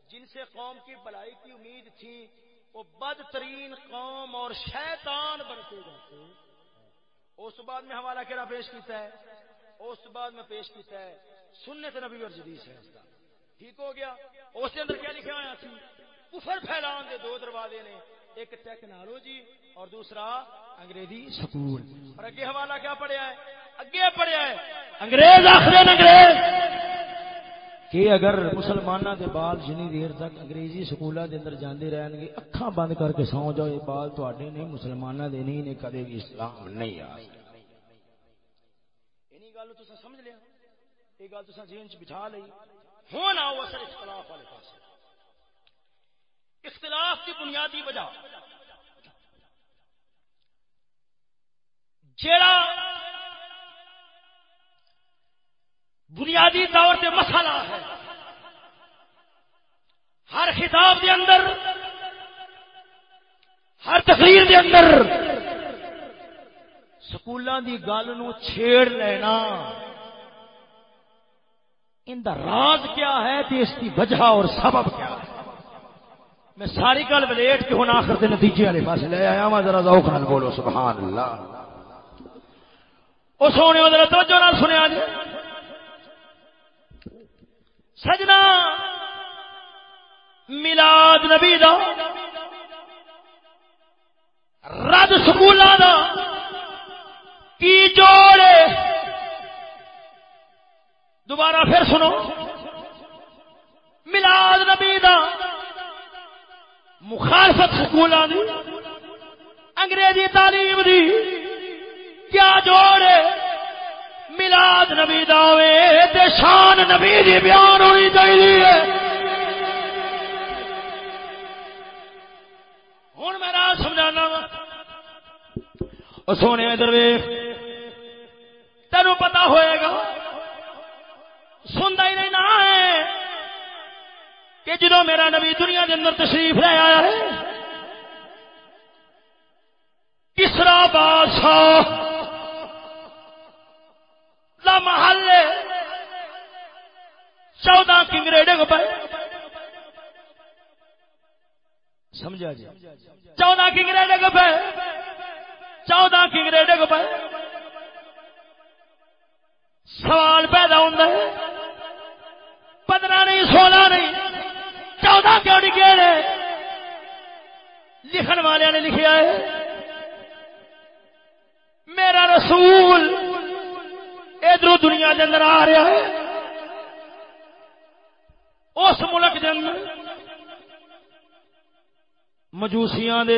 جن سے قوم کی بلائی کی امید تھی، وہ بدترین قوم اور شیطان بنتے جاتے اس بعد میں حوالہ کہنا پیش کیتا ہے؟ اس بعد میں پیش کیتا ہے، سنت نبی اور جدید ہے اس کا ٹھیک ہو گیا؟ اس کے اندر کیا لکھا ہوا سی کفر پھیلان دے دو دروازے نے۔ ایک ٹیکنالوجی اور دوسرا انگریزی سکول۔ اور اگے حوالہ کیا پڑھیا ہے؟ اگے پڑھیا ہے، انگریز آخر انگریز۔ کہ اگر مسلمانہ دے بال جنی دیر تک انگریزی سکولہ دے اندر جاندے رہن گے، اکھاں بند کر کے سو جاؤ، یہ بال تواڈے نے مسلمانہ دے نہیں نے کدے بھی اسلام نہیں آ گل تساں سمجھ لیا؟ یہ گل تساں ذہن چ بٹھا لئی۔ ہن آؤ اصل اختلاف والے پاس اختلاف کی بنیادی وجہ۔ جیڑا بنیادی طور پہ مسئلہ ہے، ہر خطاب کے اندر، ہر تقریر کے اندر سکولوں کی گل چھیڑ لینا۔ ان کا راز کیا ہے تو اس کی وجہ اور سبب کیا ہے؟ میں ساری گل ولیٹ کے ہوں آخر کے نتیجے والے پاس لے آیا وا ذرا ذوق نال بولو سبحان اللہ وہ سونے، ذرا توجہ نال سنیا جی۔ سجنا ملاد نبی دا، رد سکول دا کی جوڑے دوبارہ پھر سنو۔ ملاد نبی دا مخالفت سکول دی، انگریزی تعلیم دی۔ کیا جوڑے ملاد نبی دے شان نبی دی بیان ہونی چاہیے۔ ہوں میں سمجھانا وا۔ سونے درویش تینوں پتا ہوئے گا۔ کہ جدو میرا نبی دنیا کے اندر تشریف لے آیا ہے تیسرا بادشاہ محل چودہ کنگرے ڈگ پہ سمجھا جی؟ چودہ کنگرے ڈگ پہ چودہ کنگرے ڈگ پہ سوال پیدا ہوتا ہے، پندرہ نہیں، سولہ نہیں۔ چودہ کیوں ڈگے نے؟ لکھن والے نے لکھا ہے، میرا رسول ادھر دنیا کے اندر آ رہا ہے، اس ملک کے اندر مجوسیاں دے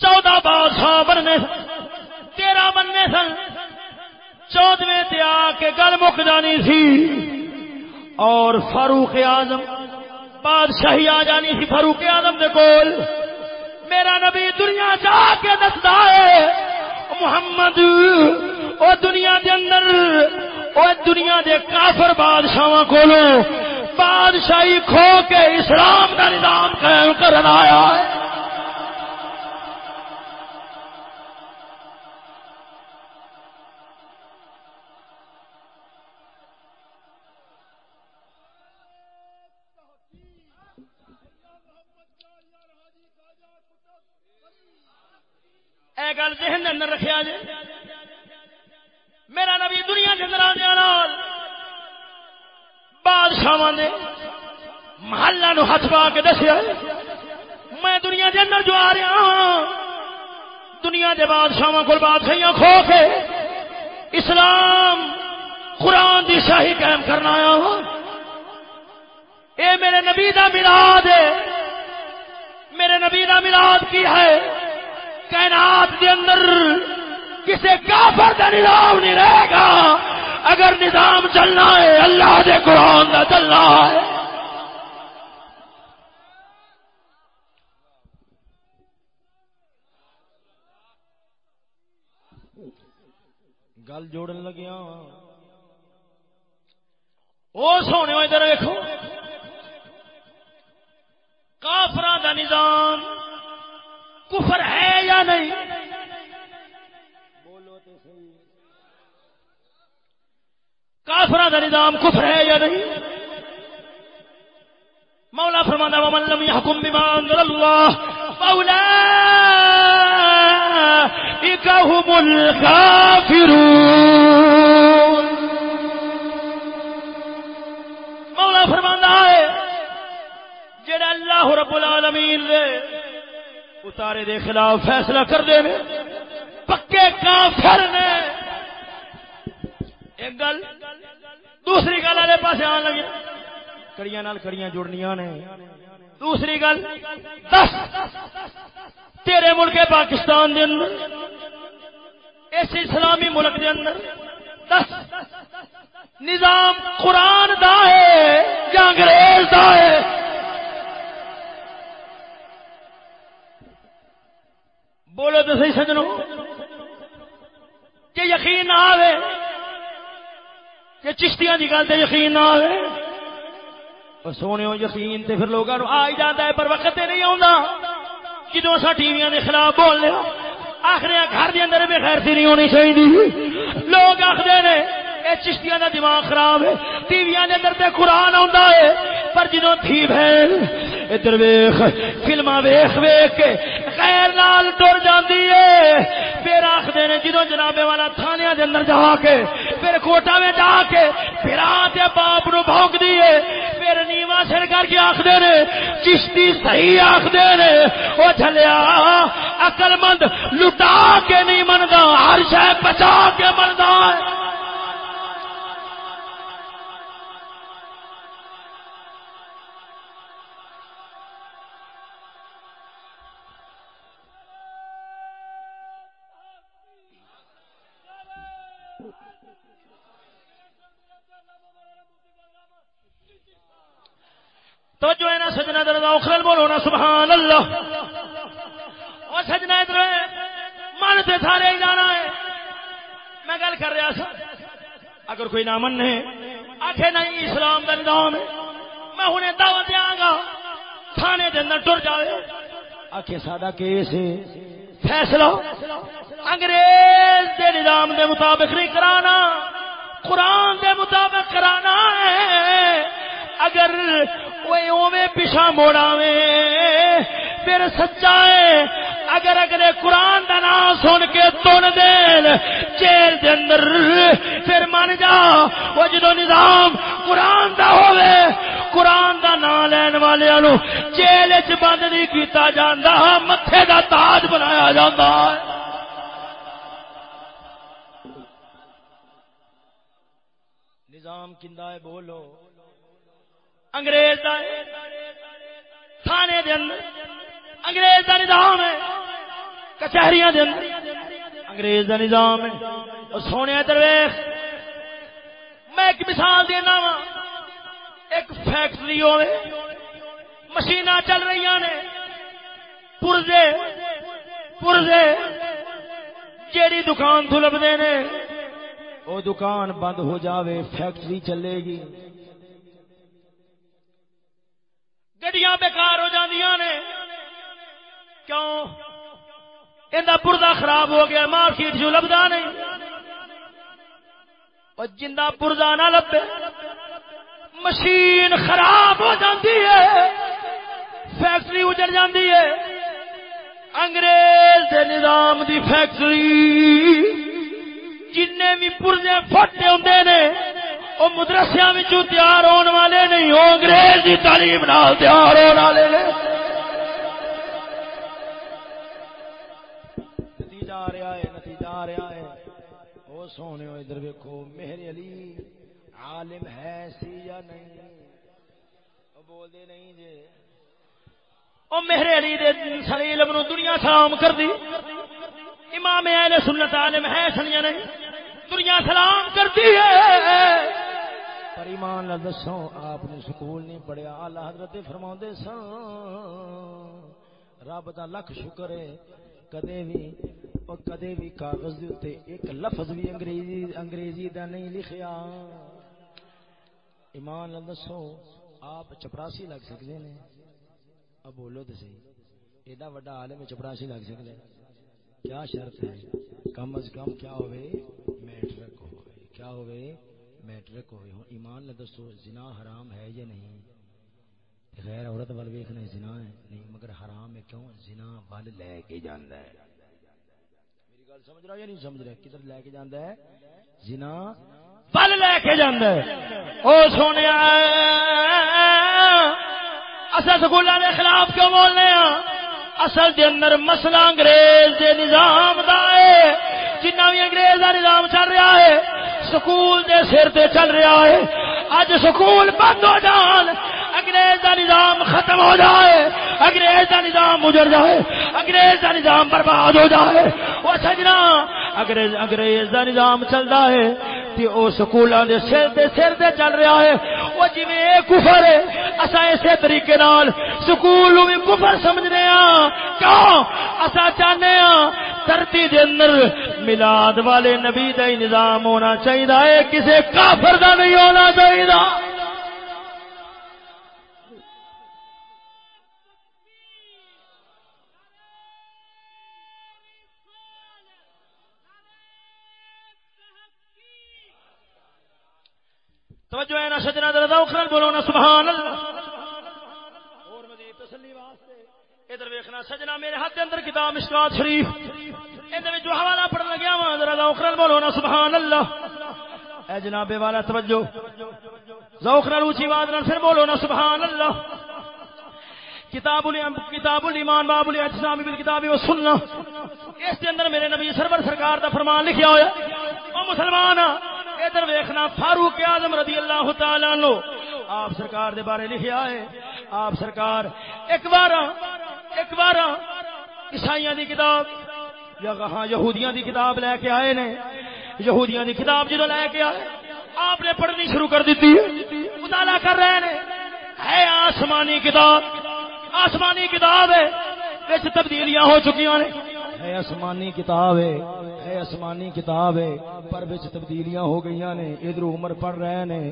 چودہ بادشاہ بننے، تیرہ بننے سن، چودویں تے آ کے گل مک جانی سی، اور فاروق اعظم بادشاہی آ جانی سی فاروق آدم دے کول۔ میرا نبی دنیا جا کے دستا ہے، محمد، او دنیا دے اندر، او دنیا دے کافر بادشاہ کولو بادشاہی کھو کے اسلام کا نظام قائم کرنا آیا ہے۔ اے گل ذہن اندر رکھا جائے میرا نبی دنیا کے اندر آنے بادشاہ نے محلہ نو ہاتھ پا کے دسیا میں دنیا کے اندر جو آ رہا ہوں دنیا کے بادشاہ کو بادشاہیاں کھو کے اسلام قرآن دی شاہی قائم کرنا آیا ہوں۔ اے میرے نبی دا ملاد ہے۔ میرے نبی دا ملاد کی ہے؟ کائنات کے اندر کسی کافر کا نظام نہیں رہے گا۔ اگر نظام چلنا ہے، اللہ دے قرآن کا چلنا ہے۔ گل جوڑن لگیا ہاں۔ وہ سونے ادھر دیکھو کافران کا نظام کفر ہے یا نہیں؟ بولو تو صحیح۔ کافر کا نظام کفر ہے یا نہیں؟ مولا فرمانا ومن لم يحكم بما انزل الله فاولئك هم الكافرون. مولا فرمانا ہے، جڑا اللہ رب العالمین دے اتارے دے خلاف فیصلہ کر دے نے۔ پکے کافر نے۔ ایک گل، دوسری گل والے پاس آن لگے۔ کڑیاں نال کڑیاں جڑنیاں نے۔ دوسری گل، دس۔ تیرے ملک پاکستان دے اندر اس اسلامی ملک دے اندر، دس۔ نظام قرآن دا ہے، یا انگریز دا ہے۔ بولو تو صحیح سجنو۔ کہ یقین نہ آئے کہ چشتیاں کی گل تو یقین نہ آئے اور سونے یقین تے پھر لوگوں آ ہی جاتا ہے، پر وقت نہیں آتا جدو اصا ٹی وی کے خلاف بول لیا آخر گھر کے اندر بھی خیر نہیں ہونی چاہیے لوگ آخر نے یہ چشتیاں کا دماغ خراب ہے، ٹی وی کے اندر تے قرآن آتا ہے، پر جدو تھی بہن ادھر ویخ فلما ویخ ویخ کے خیر نال ٹر جاندی ہے۔ پھر آخر نے جدو جنابے والا تھانے دے اندر جا کے، پھر کوٹا میں جا کے، پھر آتے باپ نو بھونک دیے پھر نیوا سر کر کے آخر نے، چشتی صحیح آخر نے۔ وہ چلیا اقل مند لٹا کے نہیں منگا ہر شہ بچا کے منگا ہے۔ اگر کوئی نہ من ہے آخے نہیں، اسلام کا نظام ہے۔ میں ہوں دعوت دیا گا، تھانے کے اندر ٹر جائے آخے ساڈا کیس ہے۔ فیصلہ انگریز کے نظام کے مطابق نہیں کرانا، قرآن کے مطابق کرانا ہے۔ اگر وہ پیچھا موڑا پھر سچا ہے۔ اگر اگلے قرآن کا نام سن کے تن دین جیل دے اندر، پھر من جا، وہ جدو نظام قرآن دا ہوئے قرآن دا نام لین والے جیل چ بند نہیں کیتا جاندا، متھے دا تاج بنایا جاندا۔ ہے نظام کندا ہے بولو؟ انگریز دا تھانے دے اندر۔ انگریز دا نظام ہے۔ کچہریاں دے انگریز دا نظام ہے۔ اور سونے درویش، میں ایک مثال دینا وا ایک فیکٹری ہوے مشین چل رہی نے۔ پرزے پرزے۔ جیڑی دکان تو لبدے نے وہ دکان بند ہو جاوے، فیکٹری چلے گی۔ گڈیاں بیکار ہو جاندیاں نے۔ کیوں؟ اندر پردا خراب ہو گیا مارکیٹ جو لبدا نہیں۔ اور جندہ پردا نہ لبے، مشین خراب ہو جاتی ہے، فیکٹری اجڑ جاتی ہے۔ انگریز دے نظام دی فیکٹری جن بھی پرزے فٹے ہوں نے وہ مدرسیا تیار ہونے والے نہیں وہ انگریز کی تعلیم نال تیار ہونے والے سونے ادھر ویکو میرے علی عالم ہے سی یا نہیں؟ بول دے نہیں جی۔ او میرے علی دے سری علم نو دنیا سلام کر دی امام اہل سنت عالم ہے سنیا نہیں؟ دنیا سلام کرتی ہے۔ پر ایمان نہ دسو، آپ نے سکول نہیں پڑھیا، اللہ حضرت فرما سن۔ رب دا لکھ شکر ہے، کدے بھی اور کدے بھی کاغذ دے ایک لفظ بھی انگریزی انگریزی دا نہیں لکھیا۔ ایمان دسو، آپ چپراسی لگ سکتے ہیں اب بولو تو سی ایڈا وڈا عالم چپراسی لگ سکتے کیا شرط ہے؟ کم از کم کیا ہوئے؟ میٹرک ہوئے۔ کیا ہوئے؟ میٹرک ہوئے۔ ہوں، ایمان دسو، زنا حرام ہے یا نہیں؟ غیر عورت وال ویکھنا زنا ہے۔ نہیں، مگر حرام ہے کیوں؟ زنا ول لے کے جاندا ہے۔ گل سمجھ رہا یا نہیں سمجھ رہا؟ کدھر لے کے جاندا ہے؟ زنا؟ پل لے کے جانا ہے۔ او سونے اصل سکولوں کے خلاف کیوں بولنے ہاں اصل دے اندر مسئلہ انگریز دے نظام دا ہے۔ جنہ بھی انگریز دا نظام چل رہا ہے، سکول دے سر تے چل رہا ہے۔ اج سکول بند ہو جان۔ انگریز دا نظام ختم ہو جائے انگریز دا نظام اجڑ جائے انگریز دا نظام برباد ہو جائے۔ وہ سجنا، انگریز انگریز دا نظام چلتا ہے وہ سکولوں دے سر دے سر دے چل رہا ہے۔ وہ جی کفر ہے اصا اسی طریقے نال سکول بھی کفر سمجھنے ہاں کیوں؟ اصا چاہنے ہاں دھرتی دے اندر ملاد والے نبی دا نظام ہونا چاہیے کسی کافر دا نہیں ہونا چاہیے توجہ ہے نا سجنا دردا اخرن بولو نا سبحان اللہ۔ اور مزید تسلی واسطے ادھر ویکھنا، سجنا میرے ہاتھ اندر کتاب مشکات شریف۔ ادھر جو حوالہ پڑھن لگیا وا دردا اخرن بولو نا سبحان اللہ۔ اے جناب والا، توجہ۔ ذوق نال اونچی آواز نال پھر بولو نا سبحان اللہ۔ کتاب کتاب الایمان باب الاعتصام بالکتاب والسنہ اس کے اندر میرے نبی سرور سرکار دا فرمان لکھیا ہوا او مسلمان ادھر ویکھنا، فاروق اعظم رضی اللہ تعالی عنہ۔ آپ سرکار دے بارے لکھیا ہے آپ سرکار، ایک بار ایک بار عیسائیاں دی کتاب یا کہاں یہودیاں دی کتاب لے کے آئے نے۔ یہودیاں دی کتاب جدو لے کے آئے، آپ نے پڑھنی شروع کر دیتی مطالعہ کر رہے ہیں ہے آسمانی کتاب آسمانی کتاب ہے تبدیلیاں ہو چکی ہیں ہے آسمانی کتاب ہے ہے آسمانی کتاب ہے۔ پر بچ تبدیلیاں ہو گئی نے، ادھر عمر پڑھ رہے نے۔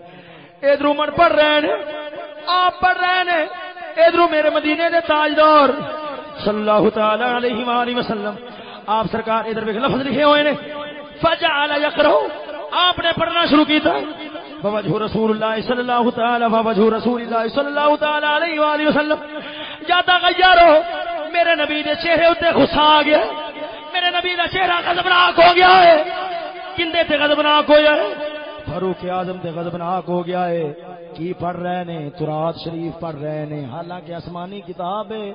ادھر عمر پڑھ رہے نے، آپ پڑھ رہے نے۔ ادھر میرے مدینے دے تاجدار، صلی اللہ تعالی علیہ وآلہ وسلم، آپ سرکار ادھر ایک لفظ لکھے ہوئے نے۔ فجعل یقرؤ، آپ نے پڑھنا شروع کیتا بوجہ رسول اللہ صلی اللہ تعالی بوجہ رسول اللہ صلی اللہ تعالی علیہ وآلہ وسلم، جاتا غیارو میرے نبی دے چہرے اتنے غصہ آ گیا۔ میرے نبی دا چہرہ غضبناک ہو گیا ہے۔ کندے تے غضبناک ہو جائے۔ فاروق اعظم تے غضبناک ہو گیا ہے۔ کی پڑھ رہے نے؟ ترات شریف پڑھ رہے نے۔ حالانکہ آسمانی کتاب ہے۔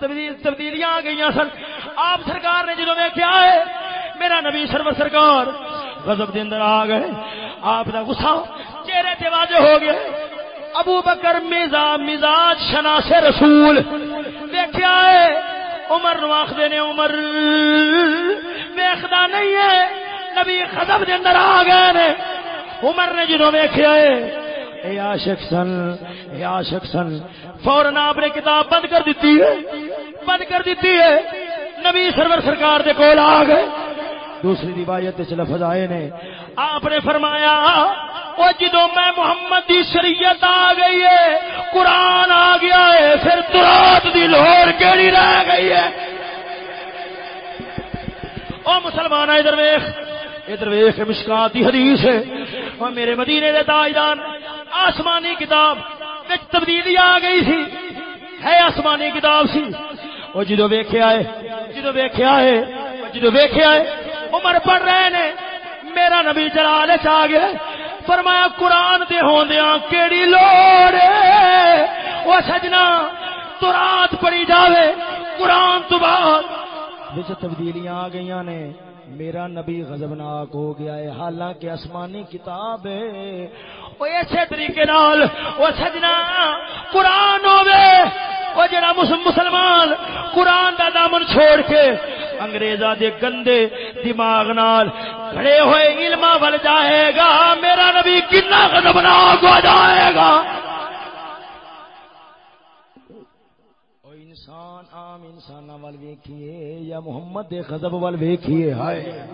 تبدیل تبدیلیاں آ گئی سن۔ آپ سرکار نے جنہوں نے کیا ہے؟ میرا نبی سرو سرکار غضب دے اندر آ گئے۔ آپ کا غصہ چہرے تے واضح ہو گیا۔ ابو بکر میزا مزاج شناس رسول دیکھا ہے، عمر نو آخر نے، عمر ویخدا نہیں ہے، نبی خدم دے اندر آ گئے نے۔ عمر نے جدو ویخیا ہے، اے عاشق سن، اے عاشق سن فورن آپ نے کتاب بند کر دیتی ہے، بند کر دیتی ہے، نبی سرور سرکار دے کول آ گئے۔ دوسری روایت لفظ آئے نے۔ آپ نے فرمایا وہ جدو میں محمد دی شریعت آ گئی ہے، قرآن آ گیا ہے، پھر ترات دی لاہور کیڑی رہ گئی ہے؟ او مسلمان ادھر ویخ ادھر ویخ مشکات دی حدیث ہے۔ اور میرے مدینے دے تاجدان، آسمانی کتاب وچ تبدیلی آ گئی سی۔ ہے آسمانی کتاب سی۔ وہ جدو ویکھیا ہے جدو ویکھیا ہے جدو ویکھیا ہے عمر پڑھ رہے نے۔ میرا نبی جلال چ گیا فرمایا، قرآن دے ہوندیاں کیڑی لوڑ وہ سجنا، تو رات پڑی جاوے، قرآن تو بعد۔ وچ تبدیلیاں آ گئی نے۔ میرا نبی غضبناک ہو گیا ہے۔ حالانکہ آسمانی کتاب ہے۔ وہ اچھے طریقے نال وہ سجنا، قرآن ہوے وہ جڑا مسلمان قرآن دا دامن چھوڑ کے انگریزا دے گندے دماغ نال کھڑے ہوئے علم ول جائے گا۔ میرا نبی کنا غضبناک ہو جائے گا انسان عام انسان وال ویکھیے یا محمد دے غضب وال ویکھیے، ہائے۔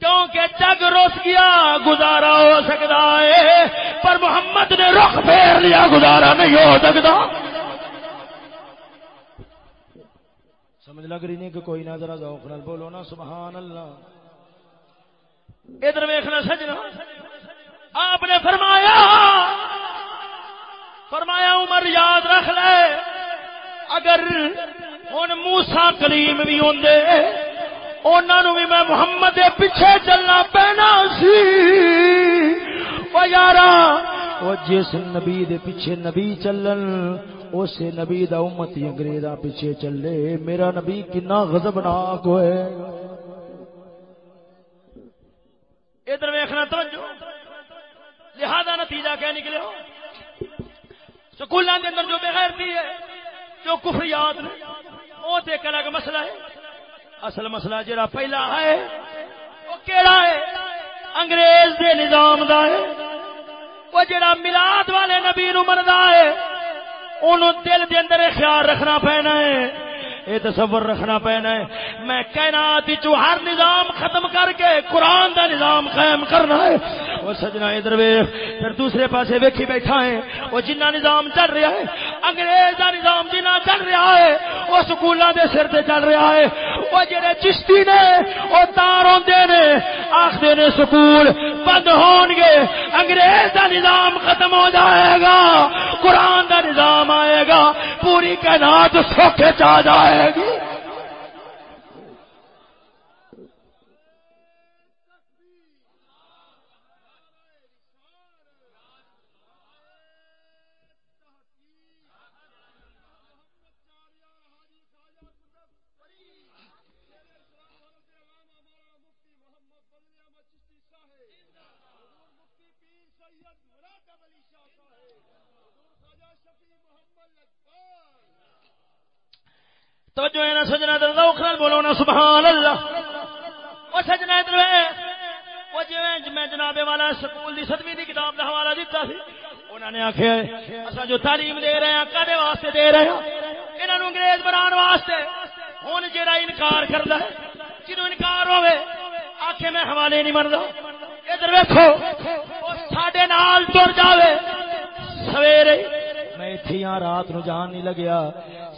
کیونکہ جگ روس گیا، گزارا ہو سکتا ہے، پر محمد نے رخ پھیر لیا، گزارا نہیں ہو سکتا سمجھ لگ رہی نہیں کہ کوئی نہ ذرا ذوق نال بولو نا، سبحان اللہ۔ ادھر ویخنا سجنا۔ آپ نے فرمایا فرمایا، عمر یاد رکھ لے۔ اگر ہوں موسا کلیم بھی ہوں انہوں بھی میں محمد دے پیچھے چلنا پینا سی۔ وہ وہ جس نبی دے پیچھے نبی چلن اس نبی دا امتی انگریزا پیچھے چلے۔ میرا نبی کنا غضبناک ہوئے۔ ادھر ویخنا توجہ۔ لہذا نتیجہ کیا نکلے ہو؟ سکولوں کے اندر جو بغیر ہے جو کفریات نے وہ تو ایک الگ مسئلہ ہے۔ اصل مسئلہ جڑا پہلا ہے، وہ کیڑا ہے؟ انگریز دے نظام دا ہے۔ وہ جڑا ملاد والے نبی نو مردا ہے انہوں دل دے اندر خیال رکھنا پینا ہے۔ یہ تصور رکھنا پینا ہے۔ میں کہنا چو ہر نظام ختم کر کے قرآن دا نظام قائم کرنا ہے۔ وہ سجنا ادھر ویخ پھر دوسرے پاسے ویکھی بیٹھا ہے۔ وہ جنہ نظام چل رہا ہے، انگریز دا نظام جنہ چل رہا ہے وہ سکولوں دے سر تے چل رہا ہے۔ وہ جڑے چشتی نے وہ تار آدھے نے آخر نے سکول بند ہون گے۔ انگریز دا نظام ختم ہو جائے گا، قرآن دا نظام آئے گا، پوری کائنات سوکھے چاہ جائے گی توجہ ہے نا سجنا در ذوق نال بولو نا سبحان اللہ او سجنا ادھر وہ جی میں جناب والا سکول دی ستویں دی کتاب دا حوالہ دیتا سی۔ انہوں نے آخیا اصا جو تعلیم دے رہے ہیں کدے واسطے دے رہے ہیں انہوں انگریز بنان واسطے ہوں جا انکار کرتا ہے، جنوں انکار ہوے آخے میں حوالے نہیں مردا ادھر ویکو سڈے نال تر جاوے۔ سویرے میں اتھی ہاں رات نو جان نہیں لگیا۔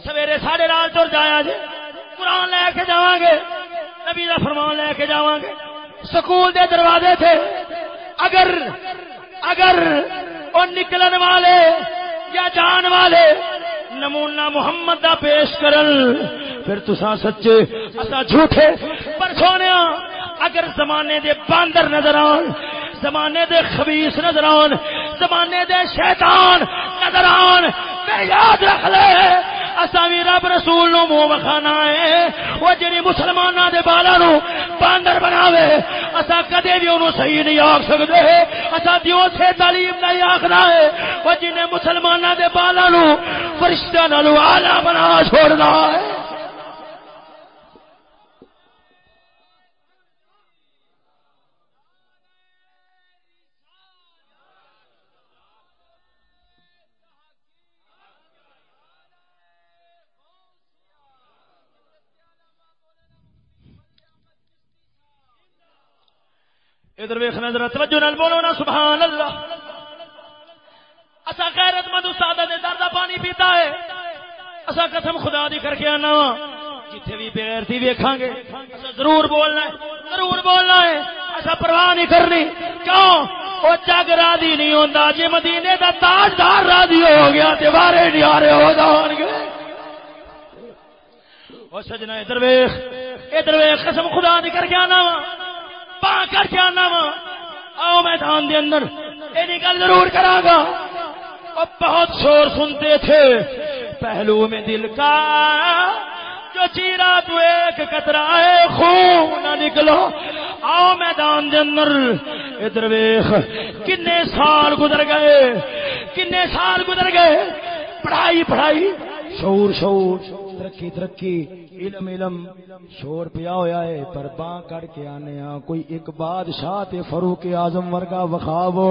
سویرے ساڑھے نال تر جایا جی قرآن لے کے جا گے۔ نبی کا فرمان لے کے جا گے۔ سکول دے دروازے تھے۔ اگر اگر وہ نکلن والے یا جان والے نمونہ محمد دا پیش کرن، پھر تسا سچے اصا جھوٹے۔ پر سونے اگر زمانے دے باندر نظر آن زمانے دے خبیس نظر آن، زمانے دے شیطان نظران میں یاد رکھ لے اسا بھی رب رسول نو منہ وکھانا ہے، وہ جڑی مسلماناں دے بالا نو باندر بناوے اسا کدے بھی انہوں صحیح نہیں آکھ سکدے اسا دیو سے تعلیم نہیں آکھنا ہے، وہ جن مسلماناں دے بالا نو فرشتہ نالو اعلی بنا چھوڑنا ہے۔ ادھر ویخنا ذرا توجہ نال بولو نا سبحان اللہ اسا غیرت مند استاد دے درد پانی پیتا ہے۔ اسا قسم خدا دی کر کے آنا جتھے بھی بغیر تھی ویکھاں گے اسا ضرور بولنا ہے، ضرور بولنا ہے۔ اسا پرواہ نہیں کرنی۔ کیوں؟ او جگ راضی نہیں ہوندا۔ جے مدینے دا تاجدار راضی ہو گیا تے بارے نیارے ہو جان گے۔ او سجنا، ادھر ویکھ ادھر ویکھ، قسم خدا دی کر کے آنا پا کر کے آنا وا۔ آؤ میدان دے اندر۔ یہ گل ضرور کرا گا اور بہت شور سنتے تھے۔ پہلو میں دل کا جو چیرا تو ایک کترا ہے خون نہ نکلو آؤ میدان دے اندر۔ ادھر ویخ کنے سال گزر گئے۔ کنے سال گزر گئے۔ پڑھائی پڑھائی۔ شور شور ترقی ترقی، علم علم، شور پیا ہوا ہے، پر باں کر کے آنے ہاں کوئی ایک بادشاہ تے فروخ آزم ورگا وکھاو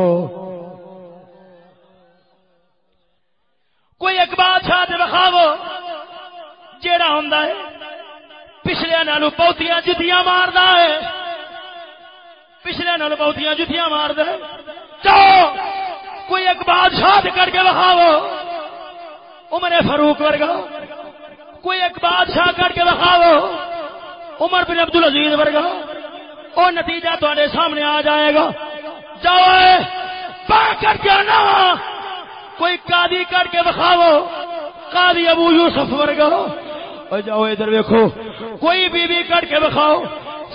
کوئی ایک بادشاہ تے وکھاو جیڑا ہوندا ہے پچھلے نالو بہتیاں جتیاں ماردا ہے۔ پچھلے نالو بہتیاں جتیاں ماردا ہے۔ جاؤ کوئی ایک بادشاہ تے کر کے وکھاو عمر فاروق ورگا۔ کوئی ایک بادشاہ کر کے دکھاو عمر بن عبد العزیز ورگا۔ وہ نتیجہ تے سامنے آ جائے گا۔ جاؤ پا کر کے آنا۔ کوئی قاضی کر کے دکھاو قاضی ابو یوسف ورگا۔ جاؤ ادھر ویکو کوئی بی بی کر کے دکھاؤ۔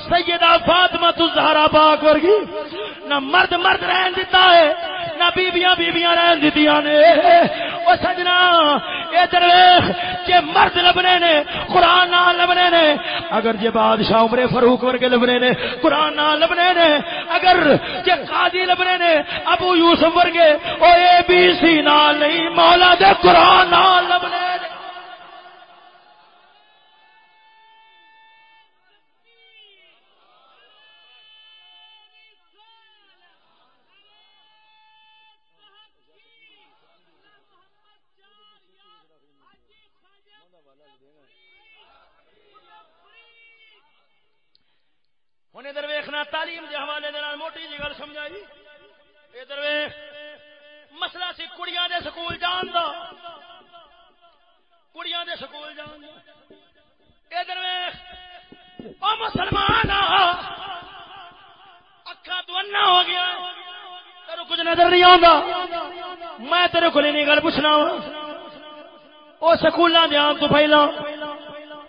سیدہ فاطمہ تزہرا پاک ورگی۔ نہ مرد مرد رہن دیتا ہے۔ نہ بیبیاں بیبیاں رہن دیتیاں نے۔ او سجنا، اے درویش جے مرد لبنے نے، قرآن نہ لبنے نے۔ اگر جے بادشاہ عمر فاروق ورگے لبنے نے، قرآن نہ لبنے نے۔ اگر جے قاضی لبنے نے، ابو یوسف ورگے، او اے بی سی نال نہیں، مولا دے قرآن نہ لبنے نے ہوں ادھر ویخنا تعلیم کے حوالے موٹی جی گل سمجھائی ادھر ویخ مسئلہ سی کڑیاں دے سکول جان دا کڑیاں دے سکول جان دا ادھر ویخ او مسلمان اکھا تو انا ہو گیا تیرے کچھ نظر نہیں آتا میں تیرے کو نہیں گل پوچھنا وا وہ سکول دھیان تو پہلا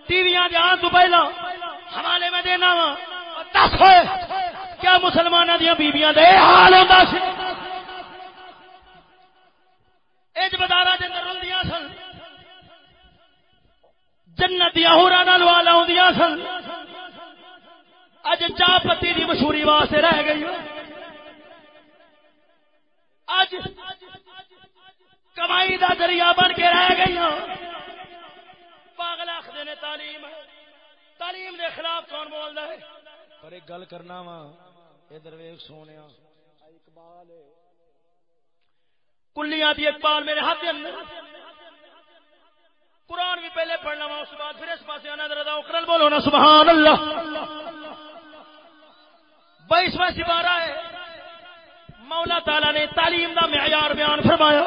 ٹی وی دھیان تو پہلا حوالے میں دینا وا دس ہوئے کیا مسلمان دیا بیبیاں دے حال ہوتا سی اج بدارا دن رلدیاں سن۔ جنت دیا ہورا والا سن۔ اج چاہ پتی دی مشہوری واسطے رہ گئی اج کمائی دا ذریعہ بن کے رہ گئی پاگل آخر نے تعلیم۔ تعلیم دے خلاف کون بول رہا ہے؟ پر ایک گل کرنا وا۔ ادھر ویک سونے اقبال کلیاں دی اقبال میرے ہاتھ اندر۔ قرآن بھی پہلے پڑھنا وا، اس بعد پھر اس پاس آنا دردا اکرل بولو نا سبحان اللہ بائیسواں سپارہ ہے۔ مولا تعالی نے تعلیم دا معیار بیان فرمایا۔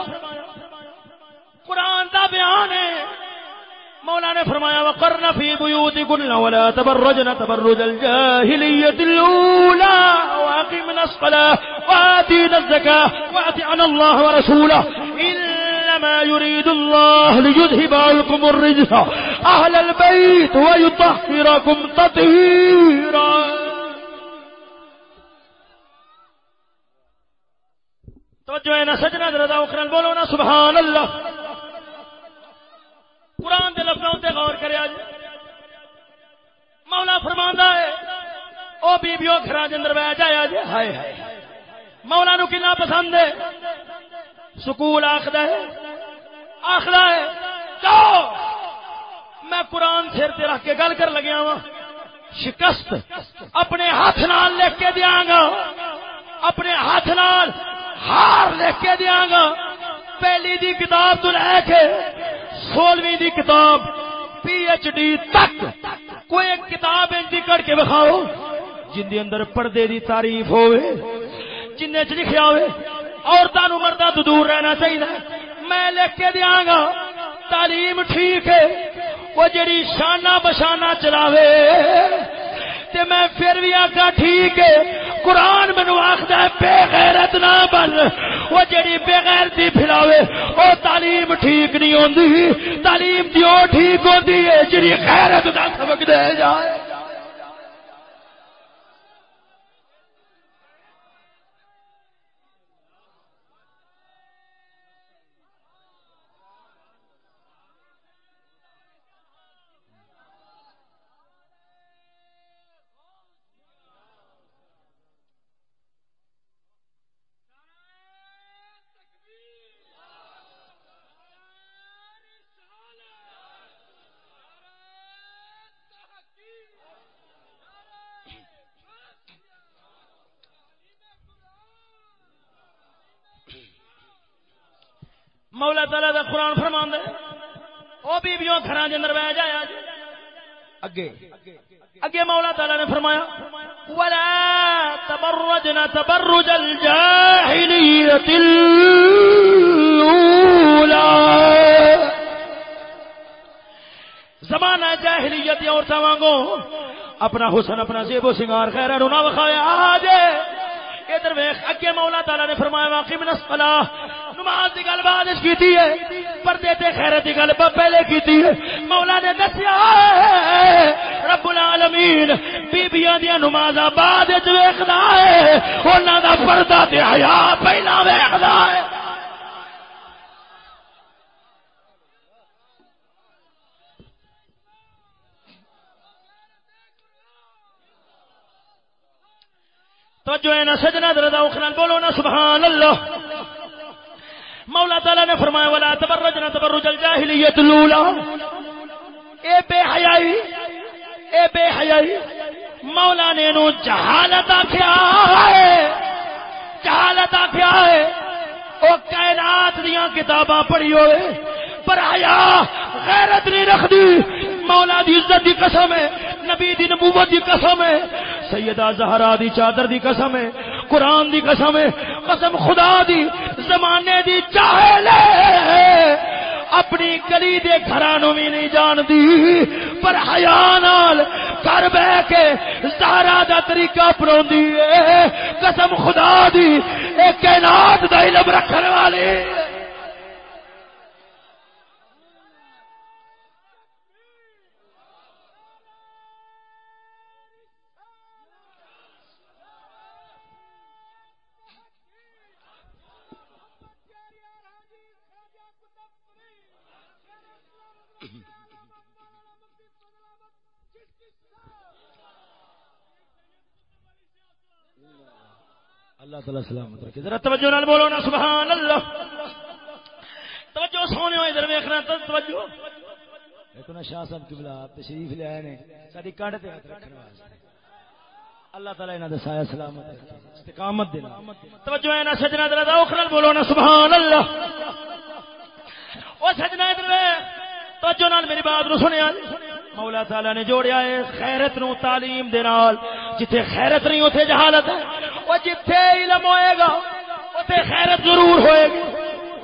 قرآن دا بیان ہے۔ مولا نے فرمایا، وقرن فی بیوتکن ولا تبرجن تبرج الجاہلیت الاولا واقمنا الصلاة وآتینا الزکاة وآتعنا اللہ ورسولہ إنما يريد الله ليذهب عنكم الرجس. أهل البيت ويطهركم تطهيرا. تو جو ہے نا سجنا دردا اخرن بولو نا سبحان اللہ. قرآن دے لفظوں تے غور کرے آج۔ مولا فرماندا ہے، او بیبیو گھراں دے اندر بیٹھ جایا جے ہائے ہائے۔ مولا نو کنا پسند ہے۔ سکول آخدا ہے آخدا ہے تو میں قرآن سر تے رکھ کے گل کر لگیا وا شکست، اپنے ہاتھ نال لکھ کے دیا گا۔ اپنے ہاتھ نال ہار لکھ کے دیا گا۔ پہلی دی کتاب تو لے کے سولہویں دی کتاب پی ایچ ڈی تک کوئی ایک کتاب انجی کر کے بکھاؤ جن دی اندر پردے دی تعریف ہوئے، جن چ لکھیا ہوئے عورتوں مردہ تو دور رہنا چاہیے میں لکھ کے دیا گا تعلیم ٹھیک ہے، وہ جڑی شانہ بشانہ چلاوے، تے میں پھر بھی آگا ٹھیک ہے قرآن مینو آخد بے غیرت نہ بن۔ وہ جڑی بے غیرتی وہ تعلیم ٹھیک نہیں ہوندی، تعلیم جو ٹھیک ہوندی ہے جڑی غیرت دا سبق دے جائے۔ مولا تعالی دا قرآن فرما دے وہ بیبیوں گھر کے اندر بہ جایا جی اگے اگے مولا تعالی نے فرمایا، ولا تبرجنا تبرج الجاهليه الاولى زمانہ جاہلیت عورتوں وانگو اپنا حسن، اپنا زیب و سنگار خیر نہ وکھایا آج ادھر ویخ اگے مولا تعالی نے فرمایا واقعی من الصلاح نماز دی گل بعد کیتی ہے، پردے تے خیرت دی گل پہلے کیتی ہے۔ مولا نے دسیا رب العالمین بیبییاں دی نماز بعد وچ ویکھدا ہے، انہاں دا پردہ تے حیا پہلا ویکھدا ہے۔ تو جو ہے نا سجنا دردا اخران بولو نا سبحان اللہ مولا تعالی نے فرمایا والا تبرجنا تبرج الجاہلیت الاولى اے بے حیائی، اے بے حیائی، مولا نے نو جہالت آکھیا ہے۔ جہالت آکھیا ہے۔ او کائنات دیاں کتاباں پڑھی ہوئے، پر حیا غیرت نہیں رکھدی۔ مولا دی عزت دی قسم ہے، نبی دی نبوت دی قسم ہے، سیدہ زہرا دی چادر دی قسم ہے، قرآن دی قسم ہے، قسم خدا دی، زمانے دی چاہے لے۔ اپنی گلی دے گھرانوں بھی نہیں جانتی، پر حیا نال گھر بہ کے زہرا دا طریقہ اپناوندی اے قسم خدا دی، اے کائنات دا علم رکھنے والے اللہ تعالی سلامت رکھے۔ ذرا توجہ نال بولو نا سبحان اللہ توجہ سونے ادھر ویکھنا توجہ۔ دیکھو نا شاہ صاحب قبلہ تشریف لے آئے نے ساری کانڈ تے ہاتھ رکھنے واسطے۔ اللہ تعالی انہاں دے سایہ سلامت رکھے، استقامت دینا توجہ ہے نا، سجنا ذرا ذوق نال بولو نا سبحان اللہ او سجنا ادھر توجہ نال میری بات نو سنیا۔ مولا تعالی نے جوڑیا ہے، خیرت نو تعلیم دے نال، جتھے خیرت نہیں، اوتھے جہالت ہے۔ وہ جتھے علم ہوئے گا اتنے خیرت ضرور ہوئے گی۔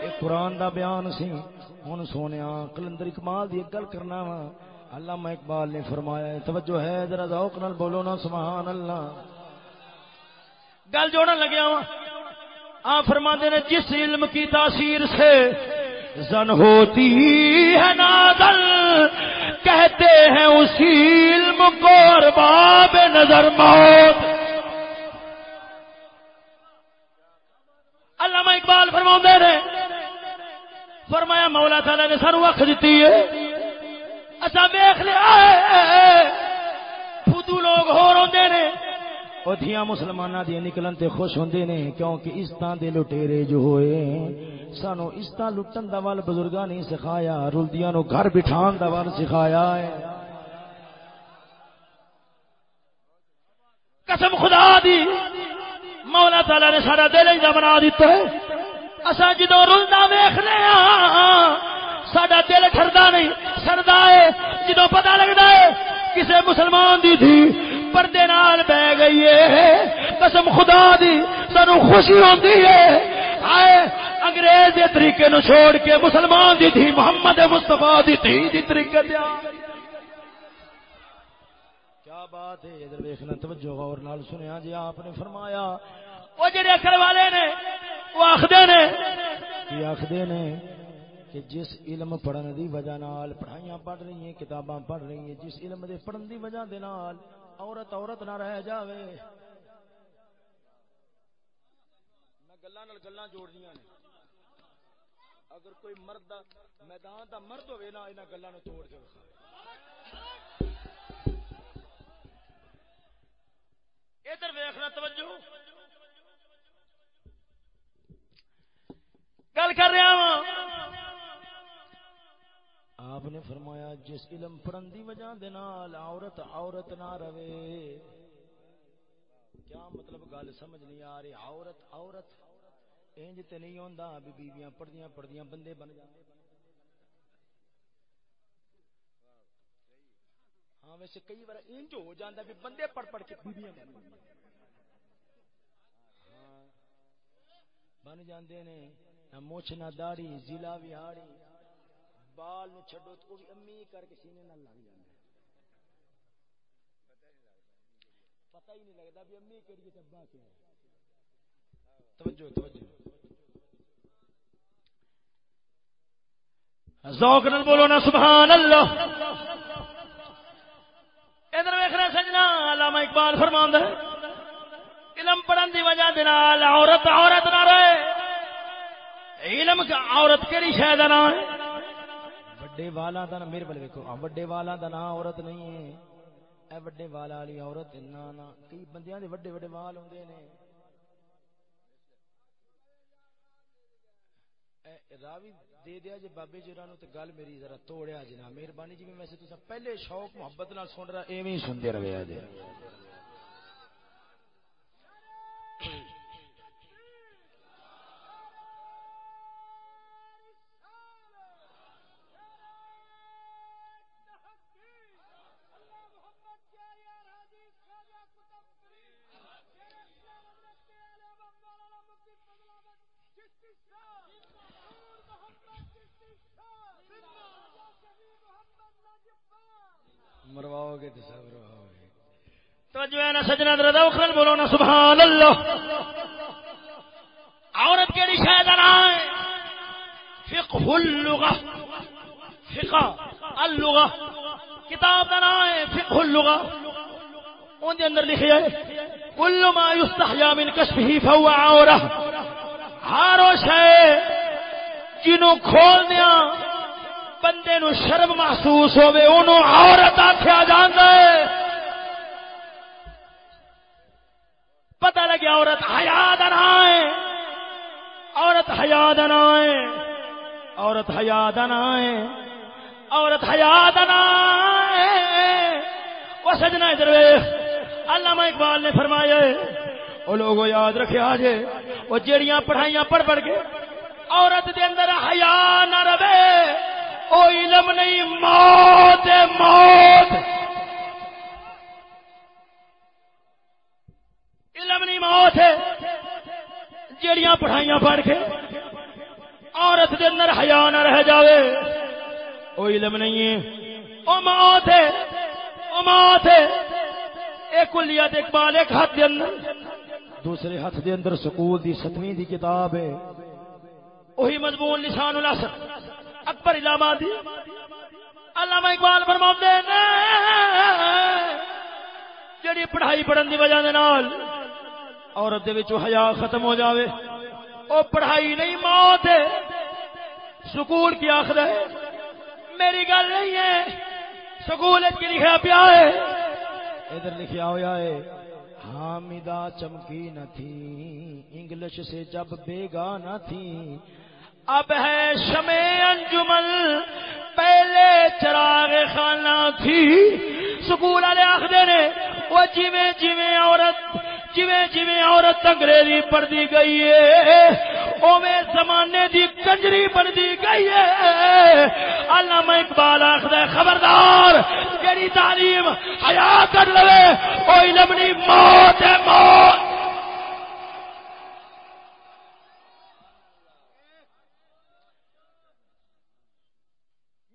یہ قرآن دا بیان سی ہوں سونے کلندر اکمال دی گل کرنا وا۔ علامہ اقبال نے فرمایا ہے توجہ ہے ذرا ذوق نال بولو نا سبحان اللہ۔ گل جوڑن لگیا وا۔ آپ فرما نے جس علم کی تاثیر سے زن ہوتی ہے نادل کہتے ہیں اسی علم کو ارباب نظر موت علامہ اقبال رکھ دیتی ہے۔ اصا ویخ لیا فدو لوگ ہو روندے نے۔ وہ دھیاں مسلمانہ دیا نکلن تے خوش ہوندے نے، کیونکہ اس طرح دے لٹیرے جو ہوئے، سانو اس طرح لٹن دا وال بزرگاں نہیں سکھایا، رلدیاں نو گھر بٹھان دا وال سکھایا ہے۔ قسم خدا دی، مولا تعالی نے سارا دل ہی بنا دیتا ہے۔ اسا جدو رلدا ویکھنے ہاں ساڈا دل ٹھردا نہیں، سردا ہے۔ جدو پتہ لگدا ہے کسے مسلمان دی تھی پردے نال بہ گئی ہے، قسم خدا دی، سانو خوشی ہوندی ہے۔ آئے انگریز دے طریقے نو چھوڑ کے مسلمان دی تھی محمد مصطفی دی تھی دی جی طریقے دیا کیا بات ہے، ادھر دیکھنا توجہ غور نال سنیا جی آپ نے فرمایا وہ جڑے اکل والے نے وہ آخدے نے۔ کی آخدے نے کہ جس علم پڑھن دی وجہ نال پڑھائیاں پڑھ رہی ہیں کتاباں پڑھ رہی ہیں جس علم دے پڑھن دی وجہ دے نال عورت عورت نہ رہ جاوے۔ میں گلاں نال گلاں جوڑنیاں نے۔ اگر کوئی مرد دا میدان دا مرد ہوے نا انہاں گلاں نو توڑ کے وکھا ادھر ویکھنا توجہ۔ گل کر رہا ہوں آپ نے فرمایا جس علم پڑھن دی وجہ دے نال عورت عورت نہ رہے، کیا مطلب گل سمجھ نہیں آ رہی؟ عورت عورت، انج تے نہیں ہوندا، بھی بیویاں پڑھدیاں پڑھدیاں بندے بن جاندے۔ ہاں ویسے کئی بار انج ہو جاندا بھی بندے پڑھ پڑھ کے بیویاں بن جاندے۔ ہاں، بن جاندے نے۔ نہ مچھ نہ داڑھی، ضلع وہاڑی۔ بال نو چھڈو تو بھی امی کر کے سینے نال لگ جاندا پتہ ہی نہیں لگدا بھی امی کیڑی تے ابا کیا توجہ توجہ۔ ذوق نال بولو نا سبحان اللہ ادھر ویکھنا سجنا، علامہ اقبال فرماندا ہے۔ علم پڑھن دی وجہ دے نال عورت عورت نہ رہے۔ علم کا عورت کیڑی شے دا نام ہے؟ وڈے والا دا میرے بل ویکو وڈے والا دا نام عورت نہیں ہے۔ اے وڈے والا والی عورت نا نا، کئی بندیاں دے وڈے وڈے وال ہوندے نے۔ راوی، دے دیا جی بابے جی تے گل میری ذرا توڑیا جی جنا مہربانی جی میں ویسے تو پہلے شوق، محبت نال سن رہا، ایویں سنتے رہے جی۔ گے تو سبر ہوگی۔ توجہ ہے نا سجنا دردا اخرل بولو نا، سبحان اللہ۔ عورت کیڑی شاید نام ہے فقہ اللغہ۔ فقہ اللغہ۔ کتاب کا نام ہے فقہ اللغہ۔ ان دے اندر لکھیا ہے، کل ما یستحیا من کشفہ فهو عورہ۔ ہر شے جنوں کھول دیا بندے نو شرم محسوس ہوے اونوں عورت آکھیا جاندا ہے۔ پتہ لگیا عورت حیا دنا ہے۔ عورت حیا دنا ہے۔ عورت حیا دنا ہے۔ عورت حیا دنا ہے۔ وہ سجنا ادھر علامہ اقبال نے فرمایا وہ لوگ یاد رکھے آج وہ جیڑیاں پڑھائیاں پڑھ پڑھ کے عورت دے اندر حیا نہ رہے۔ وہ علم نہیں، موت موت۔ علم نہیں، موت ہے۔ جیڑیاں پڑھائیاں پڑھ کے عورت دے اندر حیا نہ رہ جاوے وہ علم نہیں ہے۔ وہ موت ہے وہ موت ہے۔ ایک کلیات اقبال، ایک ہاتھ دے اندر۔ دوسرے ہاتھ دے اندر سکول دی ستویں دی کتاب ہے۔ وہی مضمون نشان الاثر اکبر علامہ دی۔ علامہ اقبال فرماتے ہیں جڑی پڑھائی پڑھن دی وجہ دے نال عورت دے وچوں حیا ختم ہو جاوے، او پڑھائی نہیں، موت ہے۔ سکول کی آخر ہے۔ میری گل نہیں ہے، سکول کی لکھا پیا ہے۔ ادھر لکھا ہوا ہے حامدہ چمکی نہ تھی، انگلش سے جب بیگا نہ تھی اب ہے شمع انجمل پہلے چراغ خانہ تھی۔ سکول والے آخر نے، وہ جیویں جیویں عورت جویں جویں عورت انگریزی پڑھتی گئی ہے۔ اوے زمانے دی کنجری بنتی گئی ہے۔ علامہ اقبال آخر خبردار، جیڑی تعلیم حیا کر لے وہ علم نہیں موت ہے، موت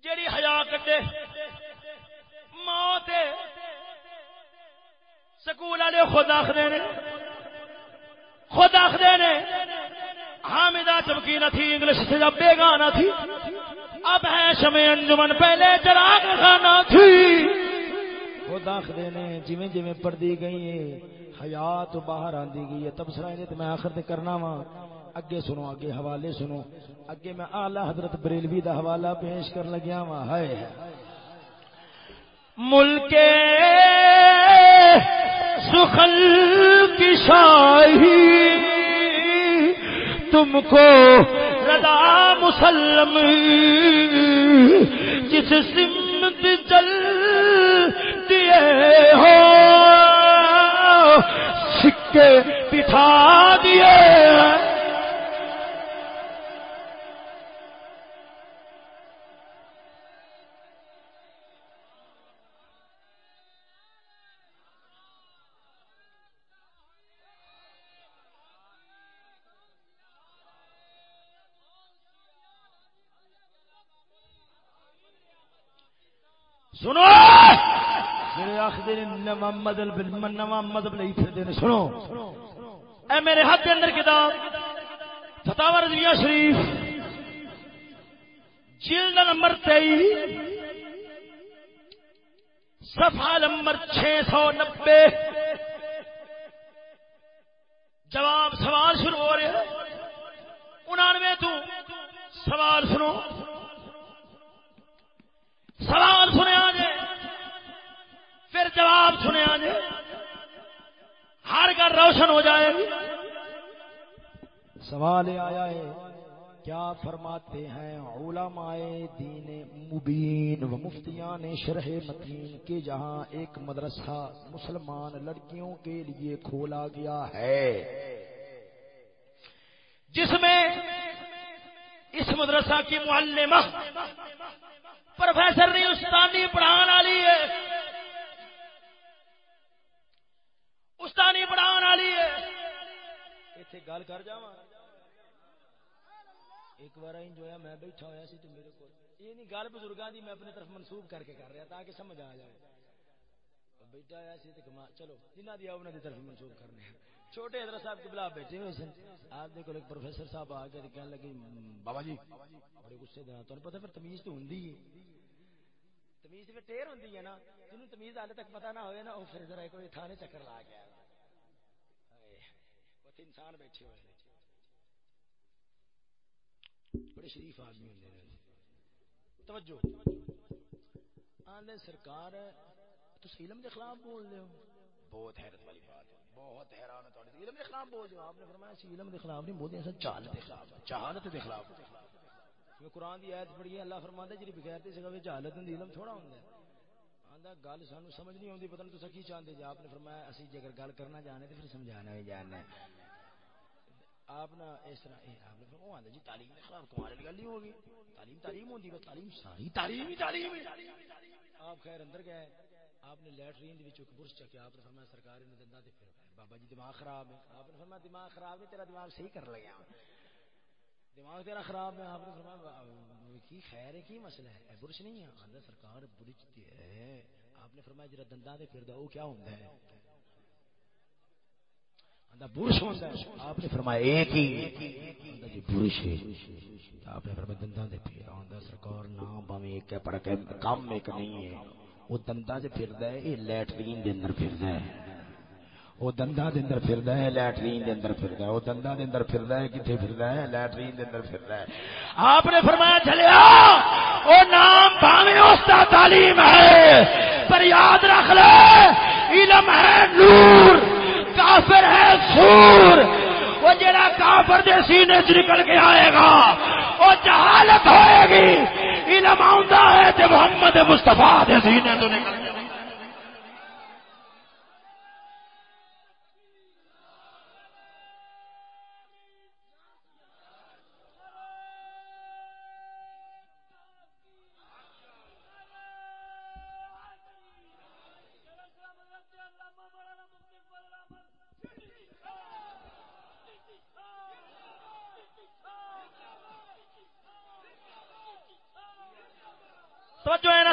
جیڑی حیا کٹے موت ہے سکول والے خود آخر نے خود آخر نے حامدہ چمکی نہ تھی انگلش سے جب بے گانا تھی اب ہے شمع انجمن پہلے چراغ خانہ تھی۔ خود آخر نے جویں جویں پڑھتی گئی ہے، حیات باہر آندی گئی ہے۔ تب سرائے تو میں آخر تے کرنا وا۔ اگے سنو، اگے حوالے سنو۔ اگے میں اعلی حضرت بریلوی دا حوالہ پیش کر لگیا وا۔ ہے ملک سخل کی شاہی، تم کو ردا مسلم۔ جس سمت چل دیے ہو سکے بٹھا دیے۔ نواں مذہب نواں مذہب نہیں پھر سنو۔ اے میرے ہاتھ اندر کتاب فتح رضویہ شریف، جلد نمبر تیئی، صفحہ نمبر چھ سو نبے۔ جواب سوال شروع ہو رہے انانوے تو سوال سنو۔ سوال سنیا جے پھر جواب سنیا جے ہر گھر روشن ہو جائے گی۔ سوال آیا ہے، کیا فرماتے ہیں علماء دین مبین و مفتیان شرح متین کے جہاں ایک مدرسہ مسلمان لڑکیوں کے لیے کھولا گیا ہے؟ جس میں اس مدرسہ کی معلمہ پروفیسر نہیں استانی پڑھان والی ہے۔ استانی پڑھان والی ہے۔ اتنے گل کر جا ایک بار جو ہے میں بیٹھا ہوا سی تو میرے کو یہ نہیں گل بزرگاں دی میں اپنی طرف منسوخ کر کے کر رہا تاکہ سمجھ آ جائے۔ بیٹھا ہوا سی تو چلو جنہ دی انہوں دی طرف منسوخ کرنے چھوٹے حضرت صاحب کے بلا بیٹھے ہوئے سن۔ آپ دیکھو ایک پروفیسر صاحب آ کے کہنے لگے بابا جی بڑے غصے دینا تو پتہ پھر تمیز تو ہوں تمیز پھر ٹیر ہوتی ہے نا، جنہوں تمیز حالے تک پتہ نہ ہوئے نا وہ پھر ذرا کوئی تھانے چکر لا گیا۔ انسان بیٹھے ہوئے بڑے شریف آدمی ہوں توجہ۔ آدھے سرکار تو علم کے خلاف بول رہے ہو؟ بہت حیرت والی بات ہے۔ بہت حیران ہے علم کے خلاف بول رہے ہو؟ آپ نے فرمایا علم کے خلاف نہیں بولتے چالت کے خلاف۔ چالت کے خلاف۔ میں قرآن کی آیت پڑھی اللہ فرما جی بغیر سکا جہالت ہوں علم تھوڑا ہوں آدھا گل سانو سمجھ نہیں آتی پتہ نہیں تو کی چاہتے جی۔ آپ نے فرمایا، اسی جی اگر گل کرنا جانے تو پھر سمجھانا بھی جاننا آپ نا اس طرح آپ نے فرمایا آدھا جی تعلیم کے خلاف کمال گل نہیں ہوگی تعلیم تعلیم ہوتی ہے تعلیم ساری تعلیم ہی تعلیم آپ خیر اندر گئے، آپ نے لیٹرین برش چکے آپ نے فرمایا، سرکار نے دندا پھر بابا جی دماغ خراب ہے۔ آپ نے فرمایا، دماغ خراب ہے، تیرا دماغ صحیح کر لگا دماغ تیرا خراب ہے، آپ نے فرمایا کی خیر ہے، کی مسئلہ ہے؟ برش نہیں ہے؟ آدھا سرکار برش ہے۔ آپ نے فرمایا جرا دندا دے پھر وہ کیا ہوتا ہے؟ برش ہوتا ہے۔ آپ نے فرمایا ایک ہی جی برش ہے۔ آپ نے فرمایا دندا دے پھر آدھا سرکار نہ بویں ایک ہے، پر کام ایک نہیں ہے۔ وہ دندا چ پھردا ہے یہ لیٹرین دے اندر پھردا ہے۔ وہ دندا دے اندر پھردا ہے، لیٹرین دے اندر پھردا ہے، وہ دندا دے اندر پھردا ہے کتے پھردا ہے؟ لیٹرین دے اندر پھردا ہے۔ آپ نے فرمایا چلیا وہ نام بھاویں اس کا تعلیم ہے، پر یاد رکھ لے، علم ہے نور، کافر ہے سور۔ وہ جڑا کافر دے سینے چ نکل کے آئے گا، وہ جہالت ہوئے گی۔ علم آؤں ہے تے محمد مصطفیٰ دے سینے تو نکل کے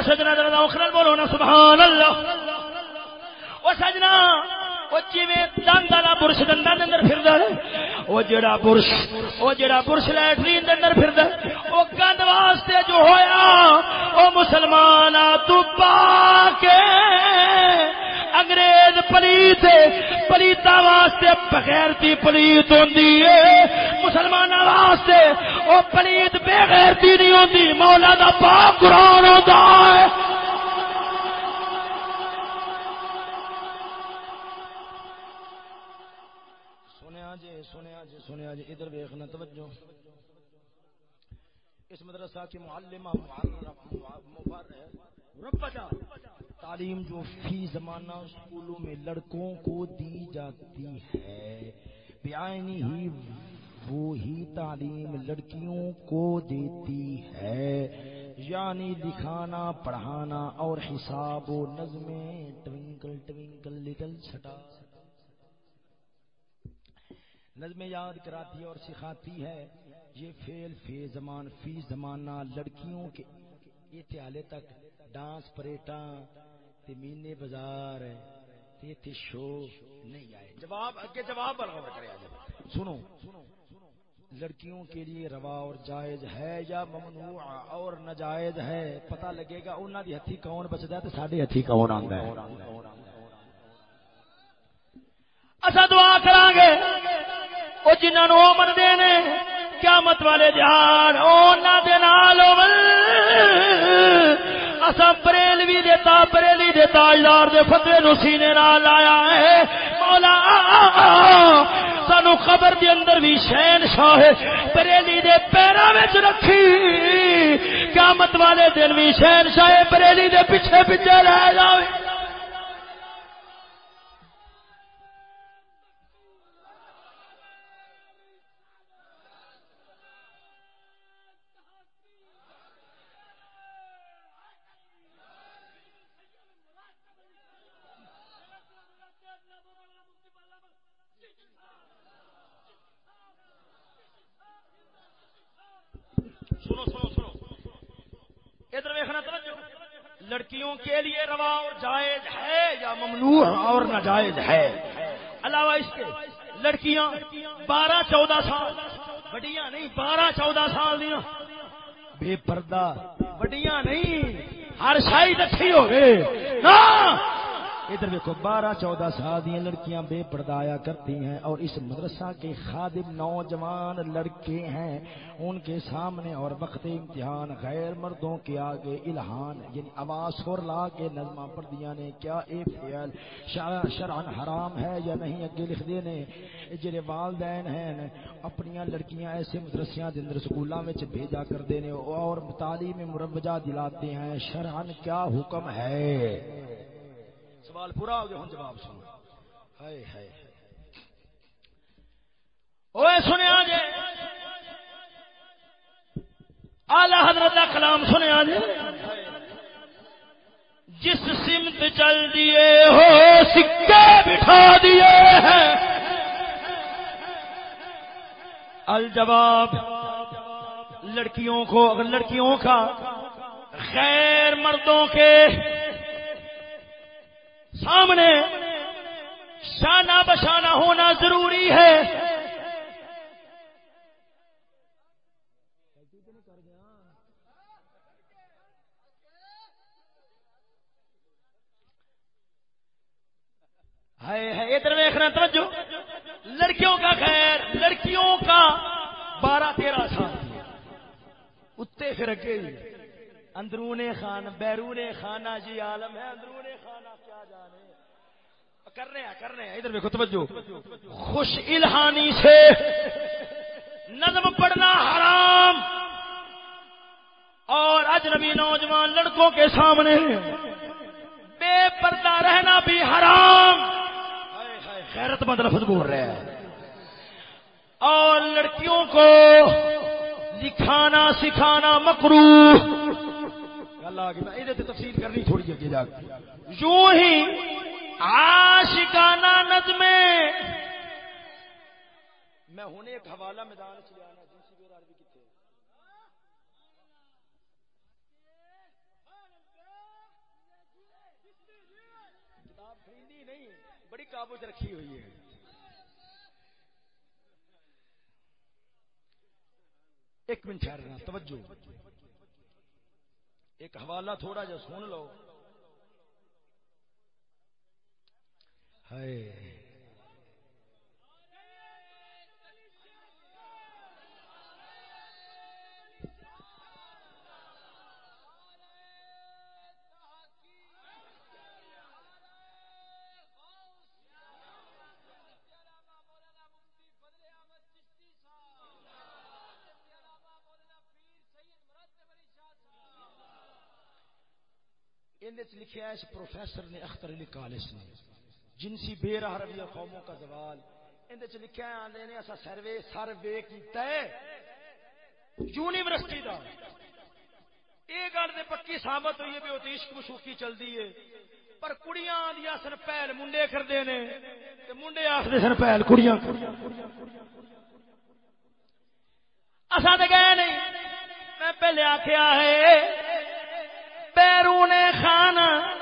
سجنا دردہ بولو نا سبحان اللہ وہ سجنا وہ جی دند والا برش دندا اندر پھر وہ جڑا برش وہ جڑا برش لے زمانہ اسکولوں میں لڑکوں کو دی جاتی ہے۔ بیانی ہی وہی تعلیم لڑکیوں کو دیتی ہے۔ یعنی لکھانا، پڑھانا اور حساب و نظمیں ٹوینکل ٹوینکل لٹل چھٹا۔ نظمیں یاد کراتی اور سکھاتی ہے۔ یہ فیل فی زمان، فی زمانہ لڑکیوں کے اتحالے تک، ڈانس پریٹاں مینے بازار شو نہیں آئے۔ جواب، اگے جواب سنو، لڑکیوں کے لیے روا اور جائز ہے یا ممنوع اور ناجائز ہے؟ پتہ لگے گا انہوں دی ہتھی کون بچتا ہے تو سارے ہتھی کون آتا ہے۔ اصا دعا کرا گے وہ جنہوں منتے ہیں قیامت والے جہان اسا بریلوی دیتا بریلی دے تاجدار دے فتوے نو سینے نال لایا ہے۔ مولا سانو خبر دے اندر بھی شین شاہ بریلی دے پیراں وچ رکھی۔ قیامت والے دن بھی شین شاہ بریلی دے پیچھے پیچھے رہ جاوے لڑکیوں کے لیے روا اور جائز ہے یا ممنوع اور ناجائز ہے علاوہ اس کے لڑکیاں بارہ چودہ سال بڑیاں نہیں بارہ چودہ سال دیا بے پردہ بڑیاں نہیں ہر شاید اچھی ادھر دیکھو بارہ چودہ سال دیا لڑکیاں بے پردایا کرتی ہیں اور اس مدرسہ کے خادم نوجوان لڑکے ہیں۔ ان کے سامنے اور وقت امتحان غیر مردوں کے آگے الہان یعنی آواز سور لا کے نظمہ پڑھ دیا نے، کیا اے فعل شرعن حرام ہے یا نہیں؟ اگے لکھ دینے جڑے والدین ہیں اپنی لڑکیاں ایسے مدرسیاں دے اندر سکولاں وچ بھیجا کر دینے اور تعلیم مروجہ دلاتے ہیں۔ شرعن کیا حکم ہے؟ سوال پورا ہو گیا، ہوں جواب سنو۔ ہائے ہائے۔ اوے سنیا جے۔ آلہ حضرت کا کلام سنیا جے۔ جس سمت چل دیے ہو، سکے بٹھا دیے ہیں۔ الجواب، لڑکیوں کو، اگر لڑکیوں کا غیر مردوں کے سامنے شانہ بشانہ ہونا ضروری ہے۔ ادھر دیکھنا توجہ۔ لڑکیوں کا خیر، لڑکیوں کا بارہ تیرہ سال۔ اتنے پھر اگے اندرون خان، بیرون خانہ جی عالم ہے، اندرون خانہ، کیا جانے؟ کر رہے ہیں، کر رہے ہیں، ادھر دیکھو، توجہ۔ خوش الہانی سے نظم پڑھنا حرام۔ اور اجنبی نوجوان لڑکوں کے سامنے بے پردہ رہنا بھی حرام۔ خیرت مند لفظ بول رہے ہیں۔ اور لڑکیوں کو لکھانا، سکھانا مکرو تفصیل کرنی تھوڑی اگے جا یوں ہی آشکانہ نظمیں۔ میں ہوں ایک حوالہ میدان چلے آنا بڑی قابو چ رکھی ہوئی ہے۔ ایک منٹ ٹھہرنا توجہ۔ ایک حوالہ تھوڑا جا سن لو۔ ہے لکھا ہے اس پروفیسر نے اختر علی کالس نے۔ جنسی بے راہ رویہ قوموں کا زوال۔ اندر لکھا ہے آدھے نے ایسا سروے سروے کیتا ہے۔ یونیورسٹی دا۔ یہ گل تو پکی ثابت ہوئی ہے بھی وہ عشق مشوقی چلتی ہے۔ پر کڑیاں آدیا سن، پہل منڈے کرتے ہیں منڈے آخر سن، پہل کڑیاں اصا تو گئے نہیں۔ میں پہلے آخیا ہے بیرون خانہ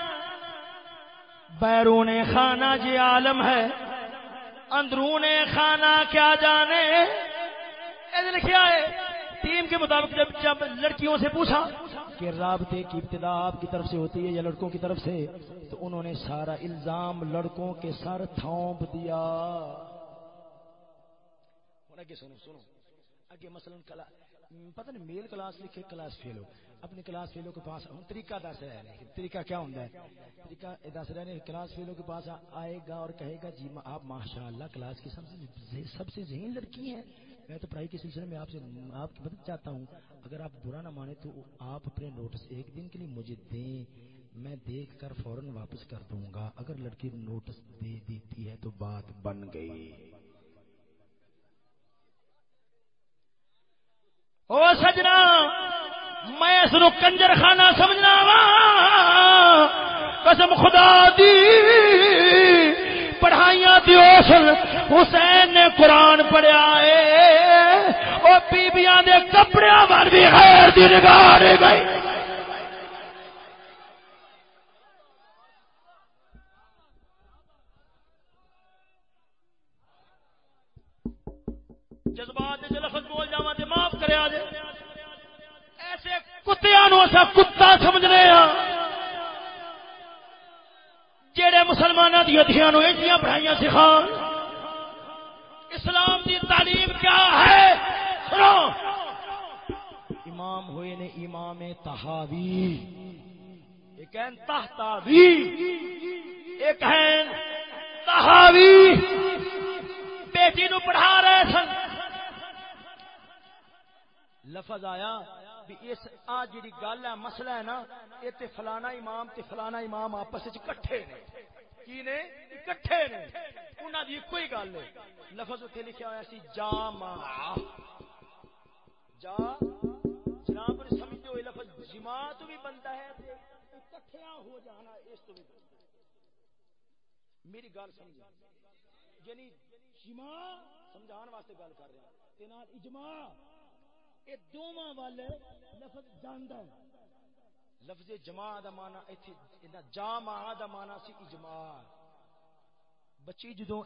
بیرون خانہ جی عالم ہے۔ اندرون خانہ کیا جانے؟ لکھا ہے؟ ٹیم کے مطابق جب جب لڑکیوں سے پوچھا کہ رابطے کی ابتدا آپ کی طرف سے ہوتی ہے یا لڑکوں کی طرف سے، تو انہوں نے سارا الزام لڑکوں کے سر تھونپ دیا۔ سنو سنو۔ اگے مثلا پتہ نہیں میل کلاس لکھے کلاس فیل ہو اپنی کلاس فیلو کے پاس ہوں طریقہ دس رہے ہیں۔ طریقہ کیا ہوتا ہے؟ طریقہ دس رہے ہیں کلاس فیلو کے پاس آئے گا اور کہے گا جی آپ ماشاء اللہ کلاس کی سب سے سب سے ذہین لڑکی ہیں۔ میں تو پڑھائی کے سلسلے میں آپ سے آپ کی مدد چاہتا ہوں۔ اگر آپ برا نہ مانے تو آپ اپنے نوٹس ایک دن کے لیے مجھے دیں۔ میں دیکھ کر فوراً واپس کر دوں گا۔ اگر لڑکی نوٹس دے دیتی ہے تو بات بن گئی۔ او سجنا، میں اس نو کنجر خانہ سمجھنا وا۔ قسم خدا دی۔ پڑھائیاں دی دیوسل حسین نے قرآن پڑھیا ہے او بیبییاں دے کپڑیاں ور بھی غیر دی نگاہ رہ گئی۔ کتیا نو اصا کتا سمجھنے ہاں جہے مسلمانوں کی اتیاں ایڈیاں پڑھائیاں سکھا۔ اسلام کی تعلیم کیا ہے؟ سنو۔ امام ہوئے نے امام تہاوی۔ ایک ہے تحتاوی ایک ہے تہاوی۔ بیٹی نو پڑھا رہے سن۔ لفظ آیا۔ بھی اس آ جی گل ہے، مسئلہ ہے نا، یہ تے فلانا امام تے فلانا امام آپس کٹھے نے۔ کی نے؟ کٹھے نے۔ انہاں دی کوئی گل ہے لفظ اتنے لکھا ہوا سی جا ما جا، جناب نے سمجھو یہ لفظ جماعت بھی بنتا ہے تے کٹھیاں ہو جانا اس تو بھی میری گل سمجھ یعنی جماع سمجھان واسطے گل کر رہا ہوں اجماع یہ دونوں والے لفظ جانا ہے۔ لفظ جماع دا مانا ایتھے جامع دا مانا سی اجماع۔ بچی جدو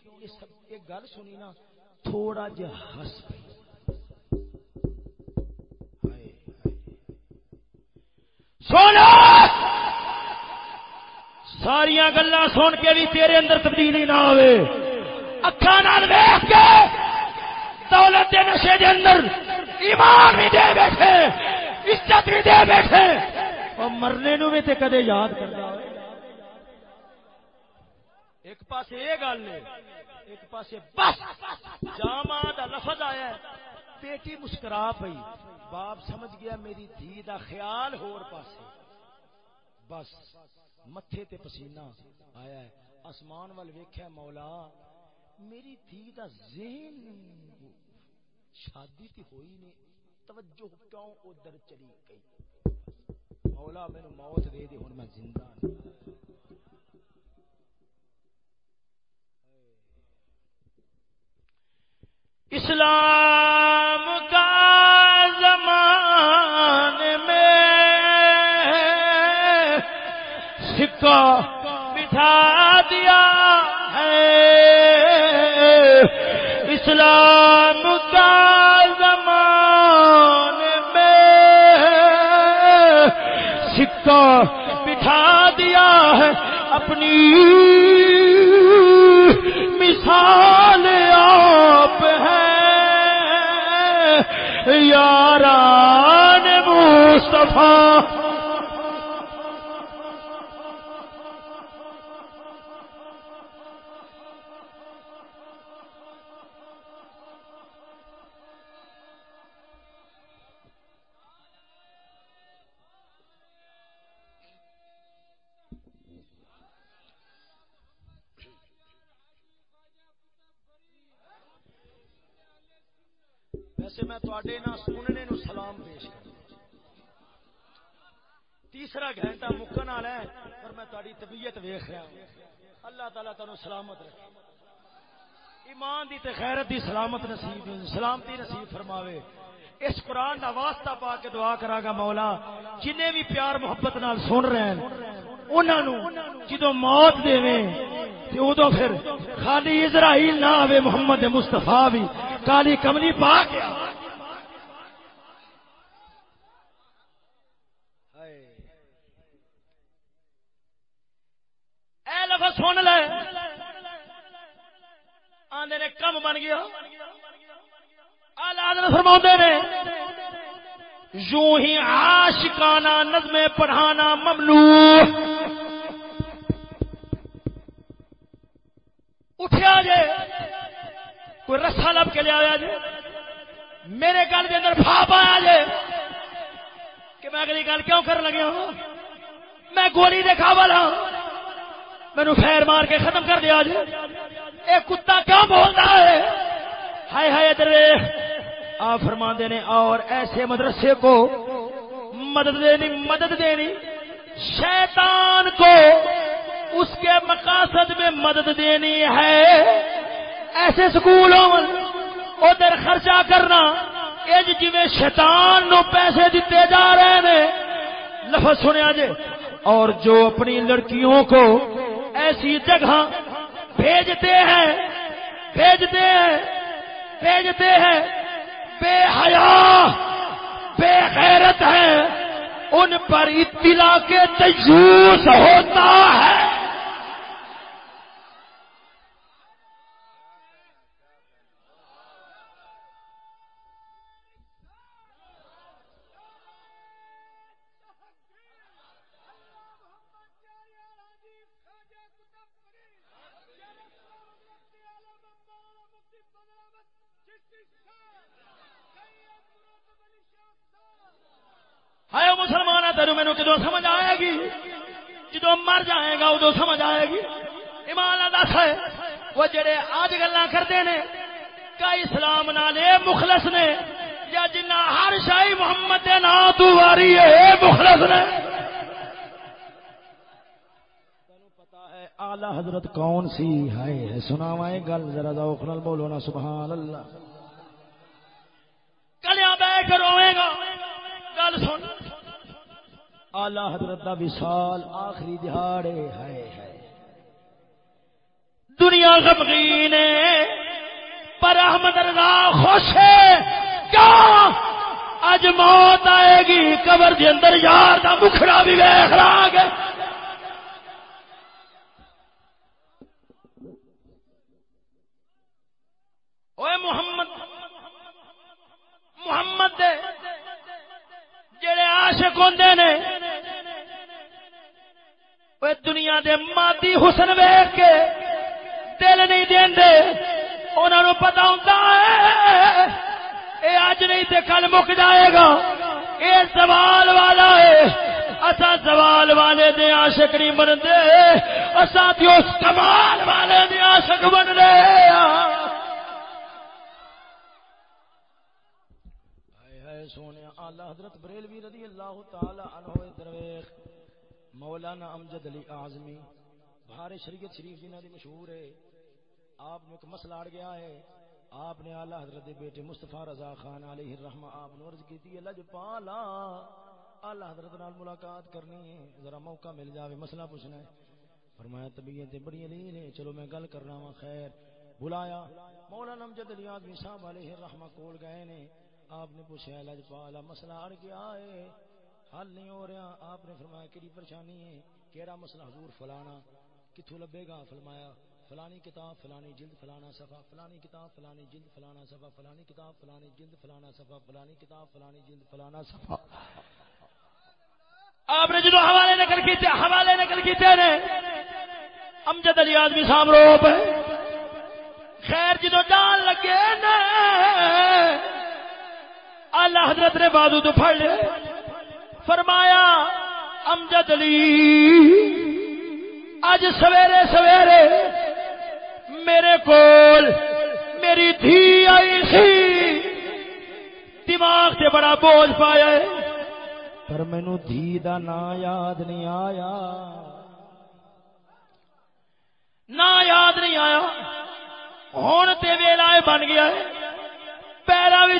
یہ گل سنی نا، تھوڑا جہ ہس پی سونا! ساریا گلا سن کے بھی تیرے اندر تبدیلی نہ آئے اکھا نال ویخ کے دولت دے نشے دے اندر ایمان بھی دے بیٹھے، عزت بھی دے بیٹھے۔ اور مرنے نو بھی تے کدے یاد کرتا ایک پاس یہ گل ہے ایک پاس بس، جامع دا لفظ آیا ہے۔ بیٹی مسکرا پئی۔ باپ سمجھ گیا میری دھی دا خیال ہور پاسے۔ بس متھے تے پسینہ آیا ہے۔ آسمان وال ویکھیا مولا، میری دھی دا ذہن شادی تی ہوئی نے توجہ کیوں ادھر چلی گئی؟ مولا مینو موت دے دے ہن میں زندہ نہیں۔ اسلام کا زمان میں سکہ بٹھا دیا۔ اسلام کا زمان میں سکہ بٹھا دیا ہے اپنی مثال آپ ہے یاران مصطفیٰ تیسرا گھنٹہ مکن والا ہے، پر میں تاری طبیعت ویخ رہا ہوں۔ اللہ تعالیٰ تمہیں سلامت رکھے۔ ایمان دی تے خیرت دی سلامت نصیب، سلامتی نصیب فرماوے۔ اس قرآن دا واسطہ پا کے دعا کرا گا مولا، جنہیں بھی پیار محبت نال سن رہے ہیں انہوں جدو موت دے ادو پھر خالی اسرائیل نہ آوے، محمد مستفا بھی کالی کملی پا گیا اے لفظ سن لے آدھے نے کم بن گیا۔ فرما نے، یوں ہی آشکانہ نظمیں پڑھانا ممنوع۔ اٹھیا جے، کوئی رسا لب کے لیا جے۔ میرے گل کے اندر پا پایا جے۔ کہ میں اگلی گل کیوں کر لگیا ہوں میں گولی دیکھا والا ہاں۔ مینو خیر مار کے ختم کر دیا جے۔ اے کتا کیوں بولتا ہے؟ ہائے ہائے ادھر آپ فرما نے، اور ایسے مدرسے کو مدد دینی مدد دینی۔ شیطان کو اس کے مقاصد میں مدد دینی ہے۔ ایسے سکولوں ادھر خرچہ کرنا اج جی شیطان نو پیسے دیتے جا رہے ہیں لفظ سنیا جے، اور جو اپنی لڑکیوں کو ایسی جگہ بھیجتے ہیں بھیجتے ہیں بھیجتے ہیں۔ بے حیا، بے غیرت ہے ان پر اطلاع کے تجوس ہوتا ہے۔ گی جدو مر جائے گا، ادو سمجھ آئے گی۔ ایمان دس ہے۔ وہ جڑے آج گلا کرتے ہیں کا اسلام نالے مخلص نے؟ یا جنا ہر شاہی محمد نا تو واری ہے مخلص نے؟ آلہ حضرت کون سی؟ ہے سنا وائے گل، ذرا ذوق نال بولو نا، سبحان اللہ۔ کلیاں بیٹھ روئے آلہ حضرت دا وصال آخری دہاڑے ہے ہے دنیا غمگین پر احمد رضا خوش ہے۔ کیا؟ اج موت آئے گی، قبر دے اندر یار دا مکھڑا بھی ویخ رہا گے محمد محمد جڑے عاشق ہوندے نے اوے دنیا دے مادی حسن ویکھ کے دل نہیں دیندے، انہاں نو پتہ ہوندا ہے، اے اج نہیں تے کل مک جائے گا۔ اے زوال والا ہے اسا زوال والے دے عاشق نہیں بندے اسا تے اس کمال والے دے عاشق بندے ہاں سونے آلہ حضرت بریلوی رضی اللہ تعالی عنہ درویش، مولانا امجد علی اعظمی، بہار شریعت شریف جنہ دی مشہور ہے، آپ نے ایک مسئلہ اڑ گیا ہے، آپ نے اعلی حضرت بیٹے مصطفی رضا خان علیہ الرحمہ آپ نے عرض کی تھی، اللہ جو پالا، اعلی حضرت نال ملاقات کرنی ہے، ذرا موقع مل جاوے، مسئلہ پوچھنا ہے۔ فرمایا طبیعت بڑی علیل ہے چلو میں گل کرنا وا ہاں، خیر، بلایا، مولانا امجد علی اعظمی صاحب علیہ الرحمہ کول گئے نے آپ نے پوچھا اللہ پالا مسئلہ اڑ گیا ہے حل نہیں ہو رہا۔ آپ نے فرمایا، کیڑی پریشانی ہے؟ کیڑا مسئلہ؟ حضور فلانا کتوں لبے گا؟ فرمایا، فلانی کتاب، فلانی جلد، فلانا صفحہ، فلانی کتاب، فلانی جلد، فلانا صفحہ، فلانی کتاب، فلانی جلد، فلانا صفحہ، فلانی کتاب، فلانی جلد، فلانا صفحہ۔ آپ نے جدو حوالے نقل کیتے، حوالے نقل کیتے نے، امجد علی آدمی صاحب رو پہ خیر جدو جان لگے نا اللہ حضرت نے بازو تو پھڑ لے فرمایا، امجد علی اج سویرے سویرے میرے کول میری دھی آئی سی۔ دماغ سے بڑا بوجھ پایا ہے۔ پر مینو دھی دا نا یاد نہیں آیا۔ نہ یاد نہیں آیا۔ ہوں تو ویلا بن گیا ہے۔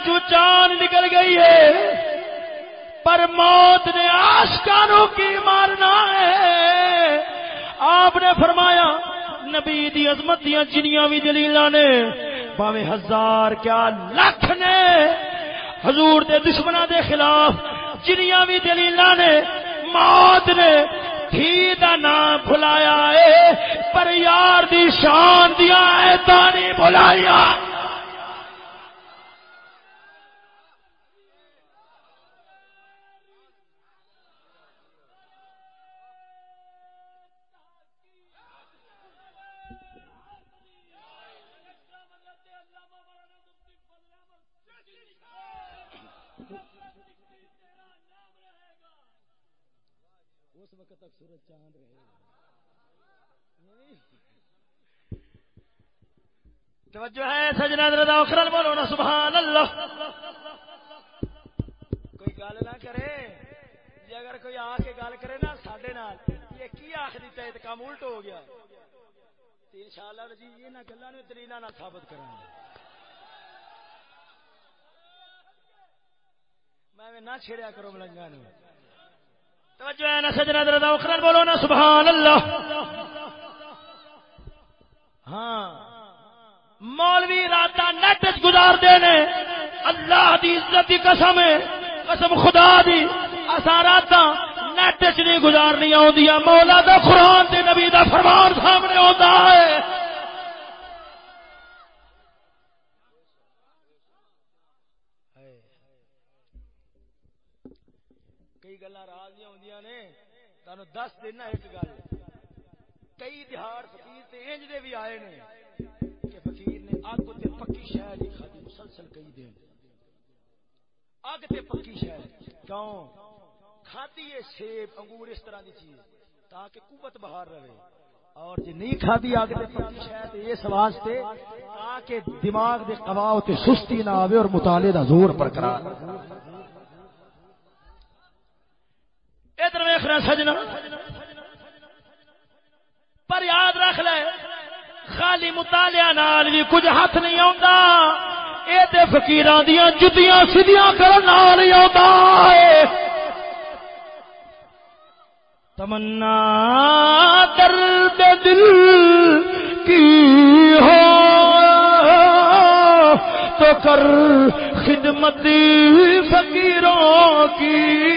پیروں نکل گئی ہے۔ پر موت نے آشکانوں کی مارنا ہے۔ آپ نے فرمایا، نبی دی عظمت دیا جنیاں بھی دلیل نے۔ باوے ہزار کیا لکھ نے۔ حضور دے دشمنا دے خلاف جنیاں بھی دلیل نے۔ موت نے تھی دا نام بھلایا ہے۔ پر یار دی شان دیا ہے تانی بھلایا سورج چاند رہے توجہ ہے، سجنا دردا اخرل بولو نا، سبحان اللہ۔ کوئی گل نہ کرے۔ جی اگر کوئی آ کے گل کرے نا سڈے نال، یہ کی آخ دیتا ہے؟ کام الٹ ہو گیا۔ ان شاء اللہ جی یہ گلا دلیل ثابت کریں میں نہ چھڑیا کرو ملنگا نو توجہ ہے نا سجنا دردا اخرل بولو نا سبحان اللہ ہاں۔ مولوی رات نیٹ گزار دے نے۔ اللہ دی عزت دی قسم ہے۔ قسم خدا دی۔ اسا رات نیٹ چ نہیں گزارنی آدی مولا دا قرآن تے نبی دا فرمان سامنے آتا ہے کئی گلا راز دیا نے تمہیں دس دینا ایک گل کئی دہاڑ فقیر انج دے بھی آئے نے کہ فقیر نے اگ تے پکی شہر ہی کھادی مسلسل کئی دن اگ تے پکی شہر کیوں کھادی ہے سیب انگور اس طرح دی چیز تاکہ قوت باہر رہے اور جی نہیں کھادی اگ تے پکی شہر تے اس واسطے تاکہ دماغ دے قواو تے سستی نہ آوے اور مطالعے دا زور برقرار ادھر ویکھنا سجنا۔ پر یاد رکھ لے، خالی مطالعہ نال بھی کچھ ہاتھ نہیں آتا یہ فکیر دیا جتیاں سیدیاں کرنے آتا تمنا درد دل کی ہو، تو کر خدمت فقیروں کی۔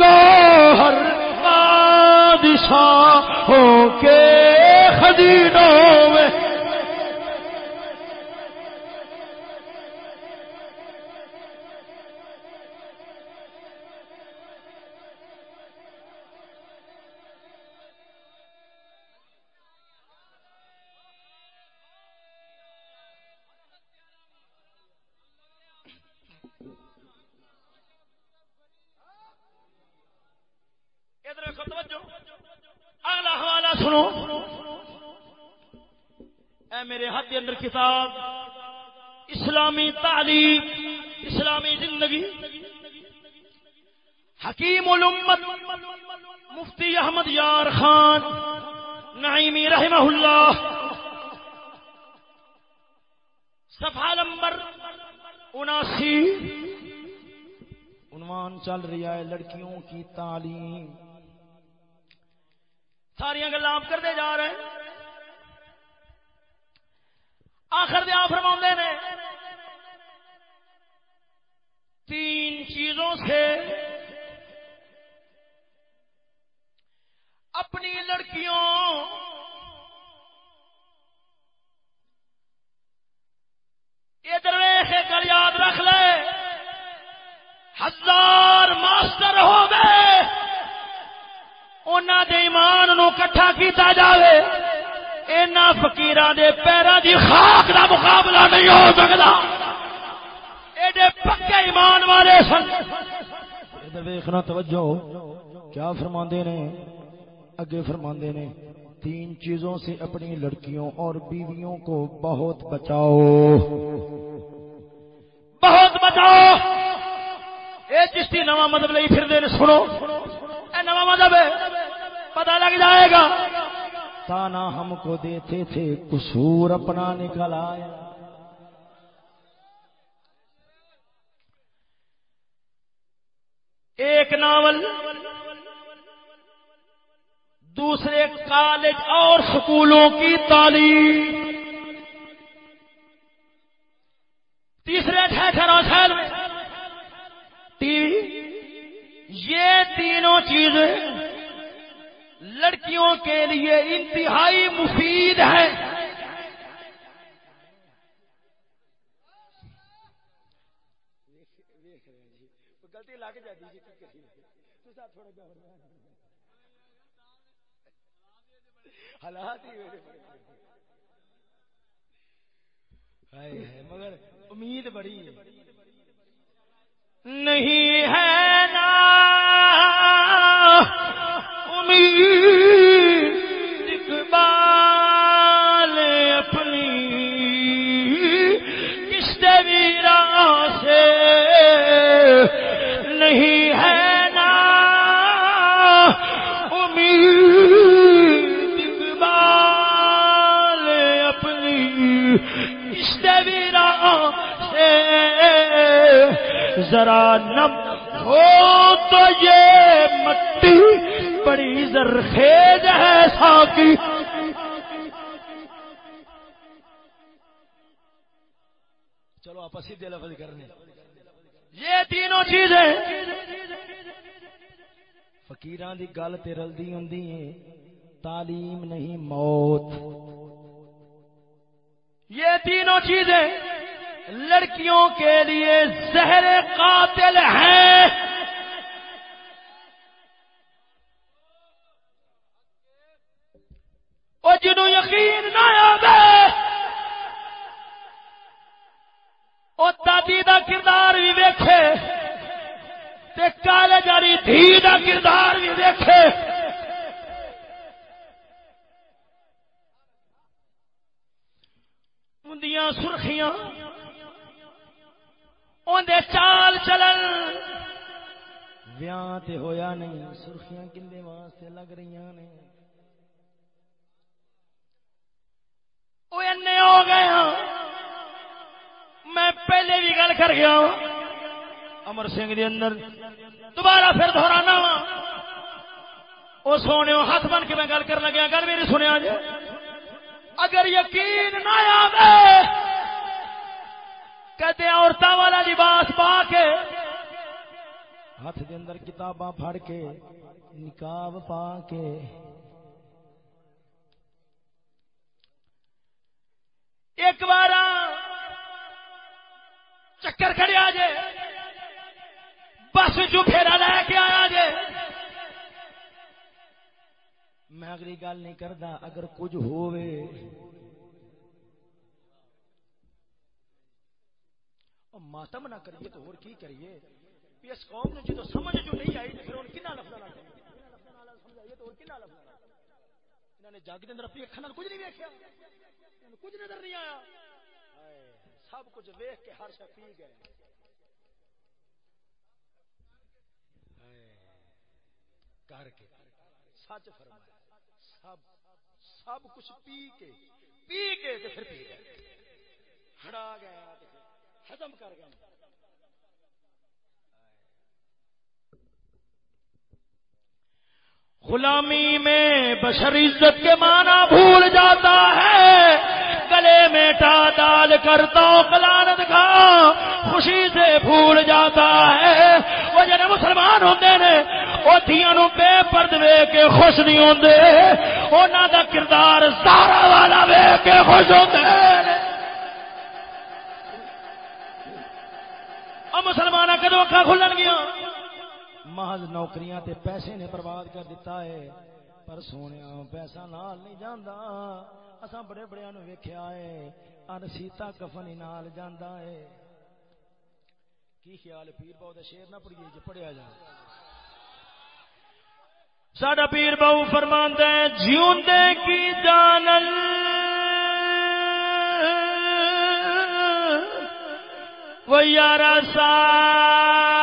جب ہر بادشاہ ہو کے خدینوں میں چل رہا ہے، لڑکیوں کی تعلیم۔ ساری گلا آپ کرتے جا رہے ہیں۔ آخر دیا فرما نے، تین چیزوں سے اپنی لڑکیوں ادھر کر یاد رکھ لے ہزار ماسٹر ہو گئے انہوں دے ایمان نو کٹھا کیتا جاوے اینا فقیران دے پیرا دی خاک دا مقابلہ نہیں ہو سکتا ایڈے پکے ایمان والے سن۔ ادھر ویکھنا توجہ۔ کیا فرماندے نے؟ اگے فرماندے نے تین چیزوں سے اپنی لڑکیوں اور بیویوں کو بہت بچاؤ۔ بہت بچاؤ۔ اے چشتی نواں مطلب لئی پھر دے سنو۔ اے نواں مذہب ہے پتہ لگ جائے گا۔ تانا ہم کو دیتے تھے قصور اپنا نکل آیا۔ ایک ناول دوسرے کالج اور سکولوں کی تعلیم۔ تیسرے ٹھہرا شہر میں۔ ٹی وی یہ تینوں چیزیں لڑکیوں کے لیے انتہائی مفید ہے۔ مگر امید بڑی نہیں ہے نا ذرا نم ہو تو یہ مٹی بڑی زرخیز ہے ساکی چلو آپ سیدھے لفظ کرنے۔ یہ تینوں چیزیں فقیران دی گل تے رلدی ہوندی ہیں۔ تعلیم نہیں، موت۔ یہ تینوں چیزیں لڑکیوں کے لیے زہر قاتل ہیں وہ جنو یقین نہ آئے وہ دادی دا کردار بھی ویکھے، تے کالے جاری دھی دا کردار بھی ویکھے۔ مندیاں، سرخیاں اندر چال چلن۔ ویاہ تے ہویا نہیں سرخیاں کندے واسطے لگ رہی نے۔ ہو گئے ہاں۔ میں پہلے بھی گل کر گیا امر سنگھ دے اندر۔ دوبارہ پھر دہرانا وا۔ وہ سونے ہاتھ بن کے میں گل کر لگیا گل میری سنیا جی۔ اگر یقین نہ آئے کہتے عورتوں والا لباس پا کے ہاتھ دے اندر کتاباں پھڑ کے نکاب پا کے۔ ایک بار چکر کھڑے آ بس جو پھیرا لے کے آیا جے۔ میں اگلی گل نہیں کرتا اگر کچھ ماتم نہ کریے تو اور کی کریے اس قوم نے جدو سمجھ جو نہیں آئی تو پھر ان کنا لفظ نہ سمجھائیے تو اور کنا لفظ انہوں نے جگ اندر اپنی کچھ نہیں کچھ نظر نہیں آیا سب کچھ ویخ کے ہر پی گئے کر کے سچ فرمایا سب سب کچھ پی کے پی کے پھر پی گئے ہڑا گیا ختم کر گئے غلامی میں بشر عزت کے معنی بھول جاتا ہے۔ گلے میں ٹا ڈال کرتا کلانت کھا خوشی سے بھول جاتا ہے۔ وہ جڑے مسلمان ہوتے نے، وہ دیا بے پرد وے کے خوش نہیں ہوتے انہوں دا کردار سارا والا وے کے خوش ہوتے مسلمان کدو اکا کھلن گیا محض نوکریاں تے پیسے نے برباد کر دیتا ہے، پر سونے پیسہ نال نہیں جانا اصا بڑے بڑے نو ویکیا ہے، ان سیتا کفن نال جانا ہے۔ کی خیال پیر بہت شیر نہ پڑھیے جی پڑھیا جائے۔ ساڈا پیر بہو فرماند ہے جیوندے کی جانل؟ وہ یار سار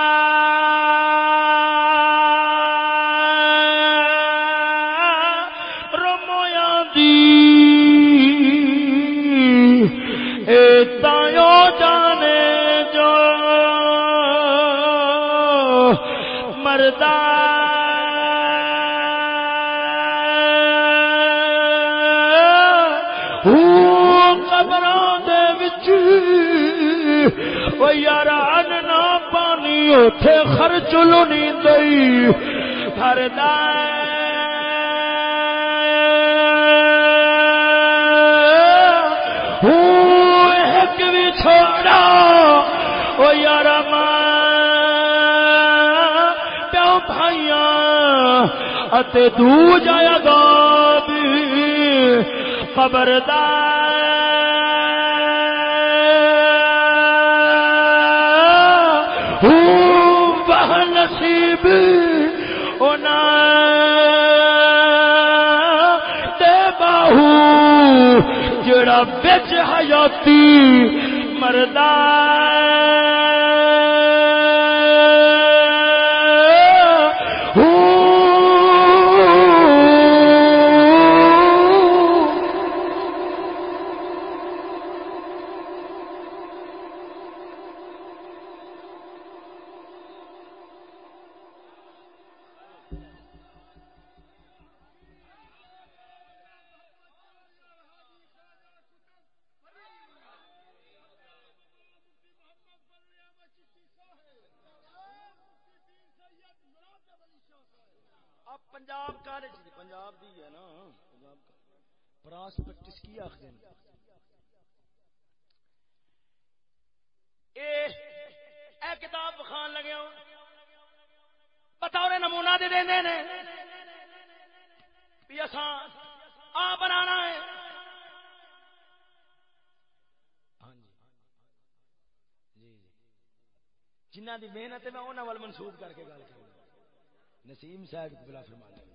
خرچ لونی دئی گھر ایک بھی چھوڑا۔ وہ یار پیو بھائیاں، اتے دو جایا گا خبردار۔ مردہ دی محنت ہے، میں انہوں وال منسوب کر کے گل کر نسیم صاحب بلا فرما لیا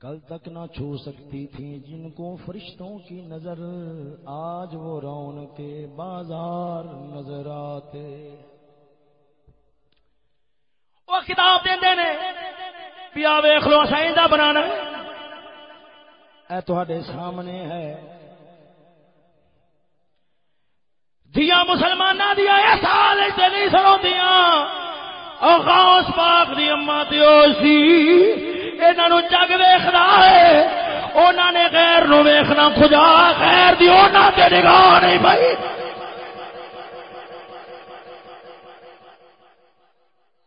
کل تک نہ چھو سکتی تھی جن کو فرشتوں کی نظر۔ آج وہ رون کے بازار نظر آتے۔ وہ کتاب دے نے پیا ویخ لو سائندا بنانا۔ اے سامنے ہے۔ دیا مسلمان دیا سال نہیں سنو دیا غوث پاک دی اما دیو سی انہوں جگ ویخ ہے انہوں نے غیر نو ویخنا خدا خیر دی انہوں تے نگاہ نہیں بھائی۔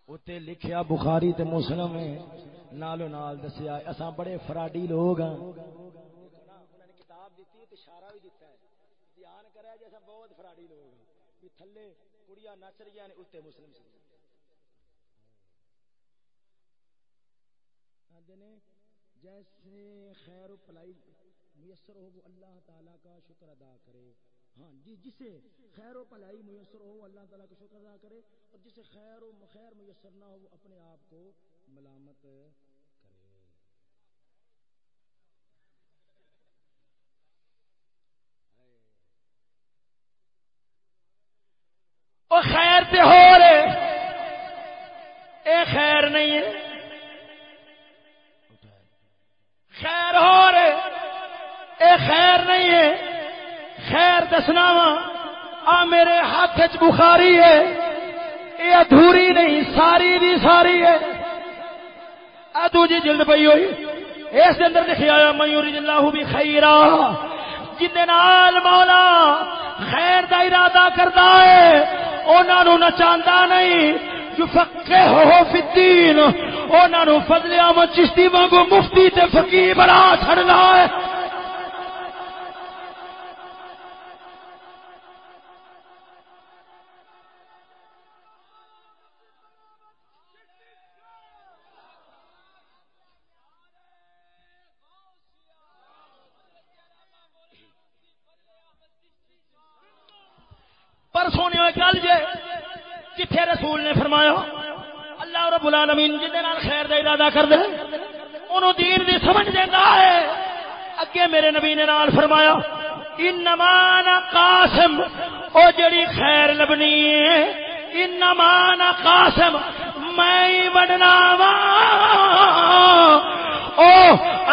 اتنے لکھیا بخاری تے مسلم ہے نالو نال دسیا اساں بڑے فراڈی لوگ ہاں۔ کتاب دیتی اشارہ بھی دیتا ہے دھیان کرے جیسا بہت فراڈی لوگ ہیں تھلے کڑیاں نچ رہی ہیں یعنی اتنے مسلم سے جیسے خیر و پلائی میسر ہو وہ اللہ تعالیٰ کا شکر ادا کرے۔ ہاں جی جسے خیر و پلائی میسر ہو اللہ تعالیٰ کا شکر ادا کرے اور جسے خیر و خیر میسر نہ ہو وہ اپنے آپ کو ملامت کرے۔ او خیر تے ہو رہے، اے خیر نہیں ہے۔ خیر نہیں ہے۔ خیر دسنا وا۔ آ میرے ہاتھ چ بخاری ہے۔ یہ ادھوری نہیں، ساری دی ساری ہے۔ دوجی جلد پی ہوئی۔ اس اندر لکھا ہوا میوری اللہ بھی خیرا جن مولا خیر دا ارادہ کرتا ہے انہوں نچا نہیں۔ جو فکے ہو فدین انہوں فضلیا چشتی وانگو مفتی تے فقیر بنا چھڑنا ہے۔ اللہ رب العالمین جن خیر دا ارادہ کر دے انہوں دین دی سمجھ دینا ہے۔ اگے میرے نبی نے نال فرمایا انمان قاسم، او جڑی خیر لبنی ہے انمان قاسم، میں ہی بڑنا وا۔ او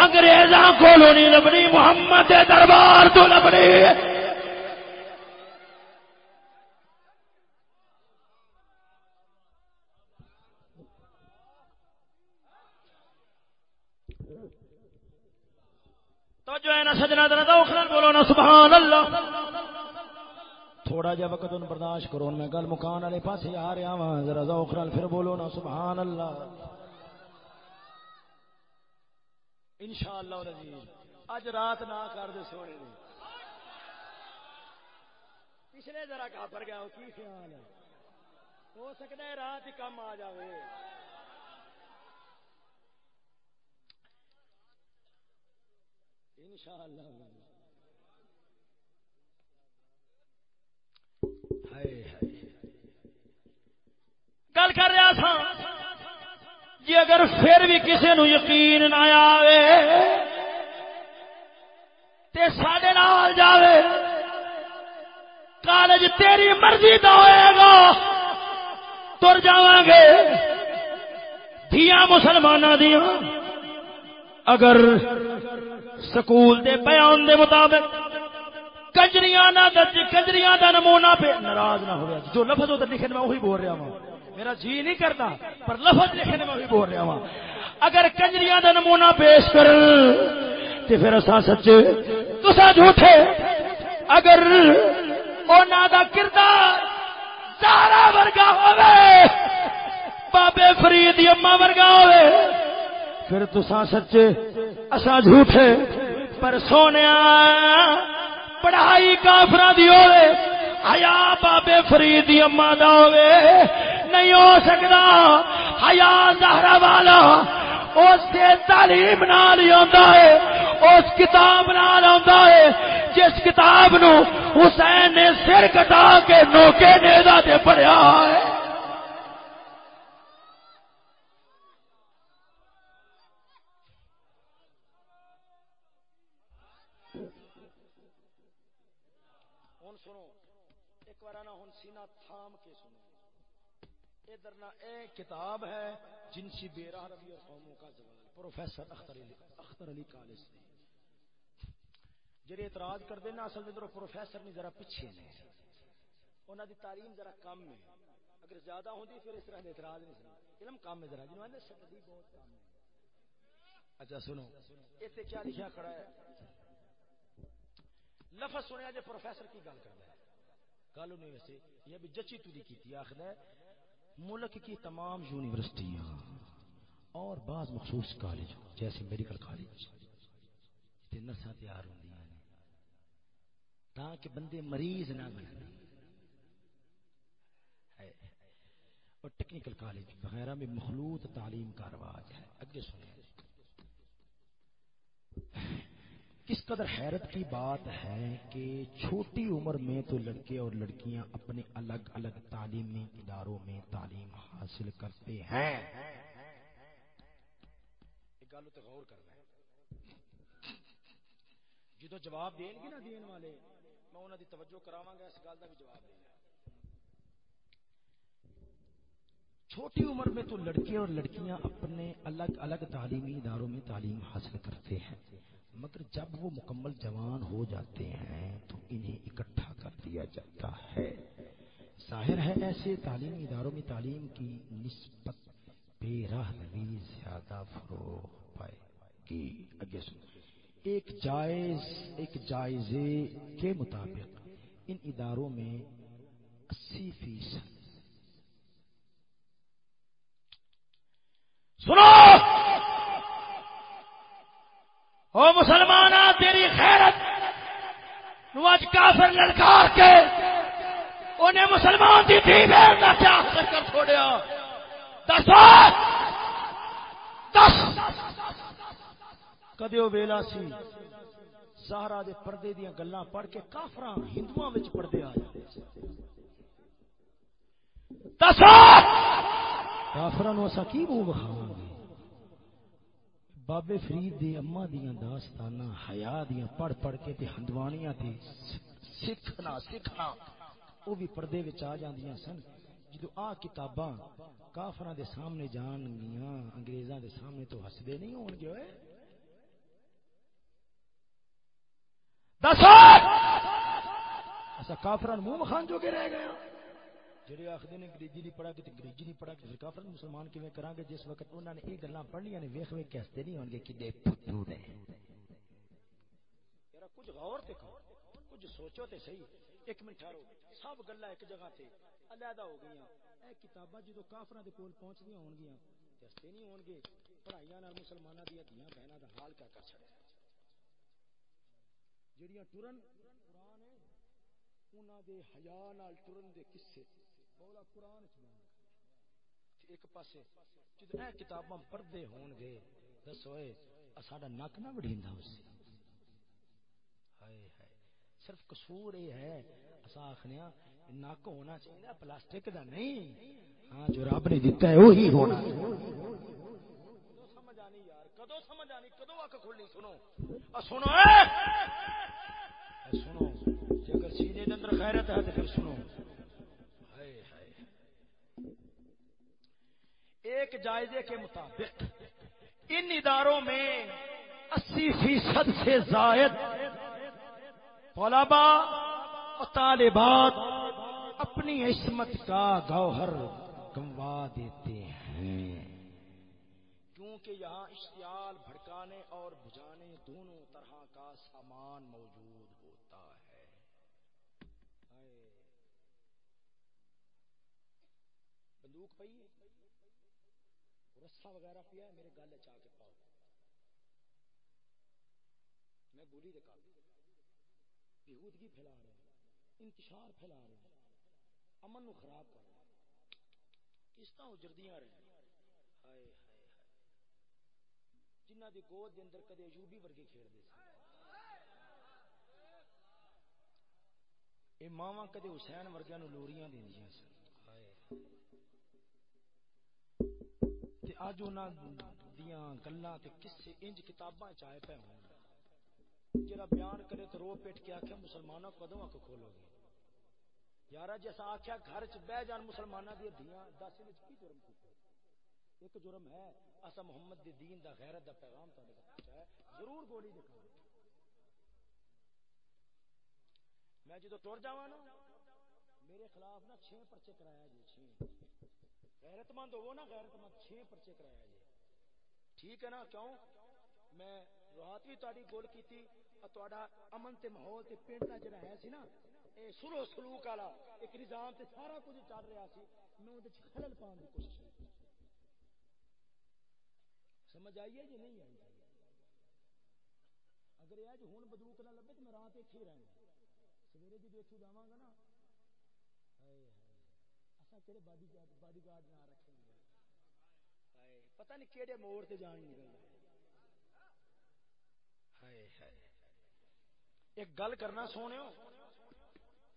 انگریزاں کولو نہیں لبنی، محمد دربار تو لبنی ہے تو جو ہے نا سجنا دن بولو نا سبحان اللہ تھوڑا جا وقت ان برداشت کرو میں گل مکان والے پاس آ رہا وا ذرا ذوق نال پھر بولو نا سبحان اللہ انشاءاللہ العزیز اج رات نہ کر دے سونے پچھلے ذرا کافر گیا کی خیال ہے؟ ہو سکتا ہے رات ہی کم آ جائے گل کر رہا تھا۔ جی اگر پھر بھی کسی نو یقین نہ آئے تے سڈے نال جاوے، کالج تیری مرضی کا ہوئے گا، تر جا گے۔ دیا مسلمان دیا اگر سکول دے بیان دے مطابق کجریاں نہ درج، کجریاں دا نمونہ پہ ناراض نہ ہو جو لفظ ادھر لکھے میں وہی بول رہا ہوں۔ میرا جی نہیں کرتا، پر لفظ لکھے میں وہی بول رہا ہوں۔ اگر کجریاں دا نمونہ پیش کر تے پھر اساں سچے تسا جھوٹے۔ اگر اونا دا کردار سارا ورگا ہوئے بابے فرید اما ورگا ہوئے پھر تسا سچے اسا جھوٹے۔ پر سونے پڑھائی کافر دی ہوئے ہیا بابے فرید اما دا ہوئے نہیں ہو سکتا ہیا زہرا والا، اس تعلیم نال ہے، اس کتاب نال آتا ہے، جس کتاب نو حسین نے سر کٹا کے نوکے نیدا تے پڑھیا ہے۔ کتاب ہے جنسی بیرہ ربی اور قوموں کا زوال۔ پروفیسر اختر علی اختر علی کالج سے۔ جڑے اعتراض کر دینا اصل میں پروفیسر نہیں، ذرا پیچھے نے۔ انہوں دی تعلیم ذرا کم ہے۔ اگر زیادہ ہوتی پھر اس طرح اعتراض نہیں سنا علم کم ہے ذرا جنہوں نے سٹڈی بہت کم ہے۔ اچھا سنو۔ اتنے کیا لکھا کھڑا ہے؟ لفظ سنیا جی پروفیسر کی گل کرتا ہے گل انہیں ویسے یہ بھی جچی تری کی آخر ہے ملک کی تمام یونیورسٹیاں اور بعض مخصوص کالج جیسے میڈیکل کالج نسا تیار ہوں تاکہ بندے مریض نہ بنے اور ٹیکنیکل کالج وغیرہ میں مخلوط تعلیم کا رواج ہے۔ اگے سنیں۔ کس قدر حیرت کی بات ہے کہ چھوٹی عمر میں تو لڑکے اور لڑکیاں اپنے الگ الگ تعلیمی اداروں میں تعلیم حاصل کرتے ہیں۔ غور کرنا جدو جواب دیں گے نا دین والے، میں انہوں دی توجہ کراواں گا، اس گل کا بھی جواب دینا چھوٹی عمر میں تو لڑکے اور لڑکیاں اپنے الگ الگ تعلیمی اداروں میں تعلیم حاصل کرتے ہیں۔ مگر جب وہ مکمل جوان ہو جاتے ہیں تو انہیں اکٹھا کر دیا جاتا ہے۔ ظاہر ہے ایسے تعلیمی اداروں میں تعلیم کی نسبت بے راہ نوی زیادہ فروغ پائے گی۔ اگے ایک جائز، ایک جائزے کے مطابق ان اداروں میں اسی فیصد۔ سنو! او مسلمان تیری خیرت۔ نوج کافر لڑکار کے انہیں مسلمان دی تھی بیر کا کیا حاصل کر چھوڑیا ہاں۔ دس دس۔ کدیو ویلا سی؟ سہارا دے پردے دیا گلا پڑھ کے کافر ہندو پڑھتے آ جاتے دس کافر اصا کی منہ بخاو گے؟ بابے فرید دی اما دیا داستانا حیا دیا پڑھ پڑھ کے تے ہندوانیاں تے سکھنا سکھنا۔ وہ بھی پردے وچ آ جاندیاں سن۔ جدو آ کتاباں کافراں دے سامنے جان گیاں انگریزاں دے سامنے تو ہسدے نہیں ہون گے، اوئے۔ دس اسا کافراں منہ مخان جو کے رہ گئے ہاں۔ جڑے آخر نے انگریزی نہیں پڑھا کہ انگریزی نہیں پڑھا کہ کافر مسلمان کیویں کران گے؟ جس وقت انہوں نے یہ گلاں پڑھنیاں نے ویکھ ویکھ کے نہیں ہون گے کہ دے پتو نے یار کچھ غور تے کرو، کچھ سوچو تے صحیح۔ ایک منٹ ٹھہرو، سب گلاں ایک جگہ تے علیحدہ ہو گئیاں۔ اے کتاباں جدو کافراں دے کول پہنچدیاں ہون گیاں تے ہستے نہیں ہون گے پڑھائیاں نال مسلماناں دی دھیاں بہناں دا حال کیا کر چھڑیا جڑیاں ٹرن، قرآن ہے، انہاں دے حیا نال ٹرن دے قصے۔ مولا قرآن ایک پاسے جدو اے کتاباں پڑھتے ہون گے، دسو ساڈا نک نہ وڑیندا اس ہائے ہائے، صرف قصور یہ ہے۔ اسا آخنے نک ہونا چاہیے پلاسٹک دا نہیں۔ ہاں جو رب نے دیتا ہے وہی ہونا۔ سمجھ آنی یار، کدو سمجھ آنی، کدو اک کھلنی سنو۔ سنو سنو اگر سینے کے اندر خیرت ہے تو پھر سنو۔ ایک جائزے کے مطابق ان اداروں میں اسی فیصد سے زائد طلبا اور طالبات اپنی عصمت کا گوہر گنوا دیتے ہیں۔ کیونکہ یہاں اشتعال بھڑکانے اور بجانے دونوں طرح کا سامان موجود ہوتا ہے۔ بندوق پہ رسا وغیرہ پیا میرے گل چاہ کے پاؤ۔ میں گولی دکھا بہودگی پھیلا رہا ہوں انتشار پھیلا رہا ہوں امن نو خراب کر رہا کس طرح اجردیاں رہے ہائے ہائے ہائے۔ جنہ دی گود دے اندر کدے ایوبی ورگے کھیڑ دے سی اے ماواں کدے حسین ورگیاں نو لوریاں دیندیاں سن۔ اج دیاں گلاں تے قصے انج کتاباں چائے پے ہون۔ جڑا بیان کرے تو رو پیٹ کے آکھے مسلمانوں کدوں اک کھولو گے؟ یارا جیسا آخیا گھر چ بہ جان مسلمانوں دی دیاں دس وچ کی جرم کیتے ایک جرم ہے، اسا محمد دی دین دا غیرت دا پیغام تے پہنچایا ضرور گولی دکھا میں جدو ٹر جاواں نا، میرے خلاف نا چھ پرچے کرایا جی چھ غیرت مند ہو نا غیرت مند چھ پرچے کرایا جی ٹھیک ہے نا؟ کیوں؟ میں رات بھی تاری گول کی تھی تھوڑا امن تے ماحول تے پنڈ کا جڑا ہے سی نا، اے سلو سلوک والا ایک نظام تے سارا کچھ چل رہا سی، میں اندر خلل پان کی کوشش کی سمجھ آئیے جی؟ نہیں آئی۔ اگر یہ جو ہوں بدوک نہ لبے تو میں رات اتنے ہی رہنا سویرے جی اتو جا گا نا۔ اصا کہڑے باڈی گارڈ باڈی گارڈ نہ رکھیں گے۔ پتہ نہیں کہڑے موڑ سے جان نکلنا ایک گل کرنا سونے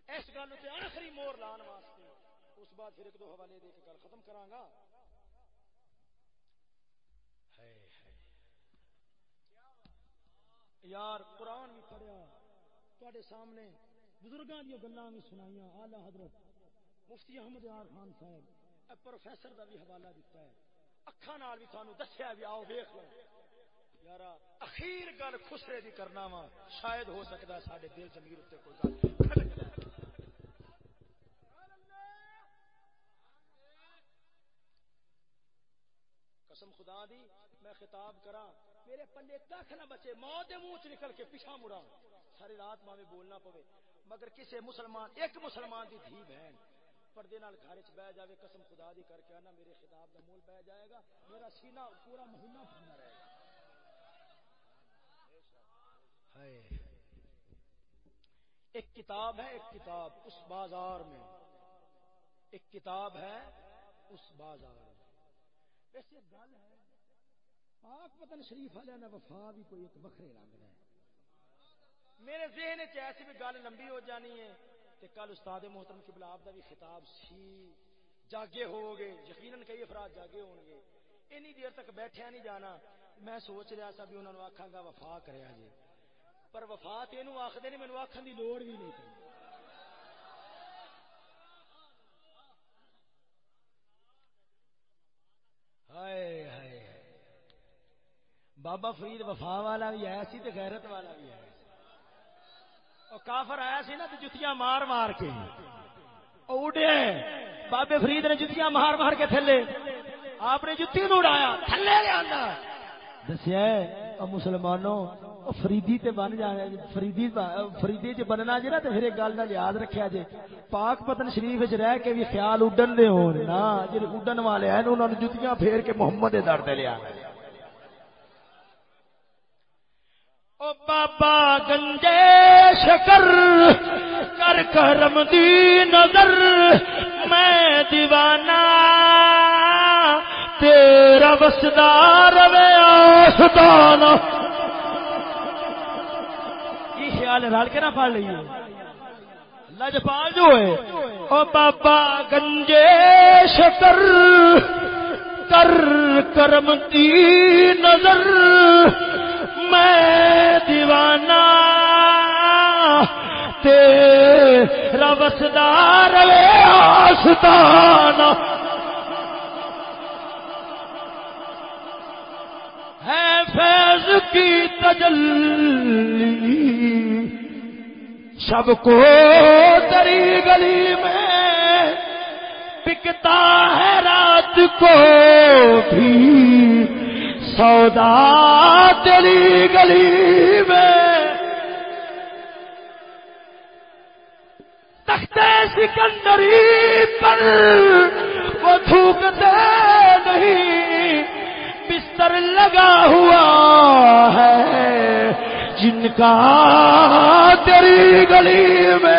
اس گل آخری مور لان واسطے، اس بعد پھر ایک دو حوالے دے کے گل ختم کرا یار، قرآن بھی پڑھیا تے سامنے بزرگاں دیا گلاں بھی سنائیاں۔ آلہ حضرت مفتی احمد یار خان صاحب، اے پروفیسر دا بھی حوالہ دیتا ہے۔ اکھاں نال بھی تھانوں دسیا بھی آؤ دیکھ لو۔ یار اخیر گل خسرے دی کرنا وا۔ شاید ہو سکتا ہے سارے دل زمیر اتنے کوئی گل قسم خدا دی، میں خطاب کرا میرے پلے کھ نہ بچے موت دے منہ چ نکل کے پیچھا مڑا ساری رات ماں بولنا پوے، مگر کسی مسلمان، ایک مسلمان دی دھی بہن۔ پردے نال گھر چ بہ جاوے، قسم خدا دی کر کے آنا، میرے خطاب دا مول بہ جائے گا، میرا سینہ پورا مہینہ پھرنا رہے گا۔ ایک کتاب ہے، ایک کتاب اس بازار میں۔ ایک کتاب ہے اس بازار میں۔ ویسے گل ہے، پاک پتن شریف والے نے وفا بھی کوئی ایک وکھرے رنگ ہے۔ میرے ذہن ایسی بھی گل لمبی ہو جانی ہے کہ کل استاد محترم کی بلاب کا بھی خطاب سی۔ جاگے ہو گے یقیناً کئی افراد جاگے ہو گے۔ اینی دیر تک بیٹھیا نہیں جانا۔ میں سوچ رہا سا بھی انہوں نے آخا گا وفا کریا جی پر وفات یہ آخر نہیں مینو آخر کی لوڑ بھی نہیں پی بابا فرید وفا والا بھی آیا سی غیرت والا بھی آیا کافر آیا سی نا تو جتیاں مار مار کے۔ اڈے۔ بابے فرید نے جتیاں مار مار کے تھلے۔ آپ نے جتی اڑایا تھلے لیا دسیا مسلمانوں فریدی تے بن جانا فریدی فریدی چ بننا جی نا تو پھر ایک گل کا یاد رکھا جی پاک پتن شریف رہ کے بھی خیال اڈن دے ہو نا جی اڈن والے ہیں، انہوں نے جتیاں پھیر کے محمد دے در لیا او بابا گنجے شکر کر کرم دی نظر، میں دیوانہ تیرا وسدار وے آسدانہ خیال رل کے نہ پڑ لیے لجپال جو ہے، او بابا گنجے شکر کر کرم کی نظر میں دیوانہ تیرا بسدار آستانہ۔ ہے فیض کی تجلی، سب کو تری گلی میں پکتا ہے رات کو بھی۔ سودا تری گلی میں۔ تختے سکندری پر وہ تھوکتے نہیں۔ بستر لگا ہوا ہے جن کا تیری گلی میں۔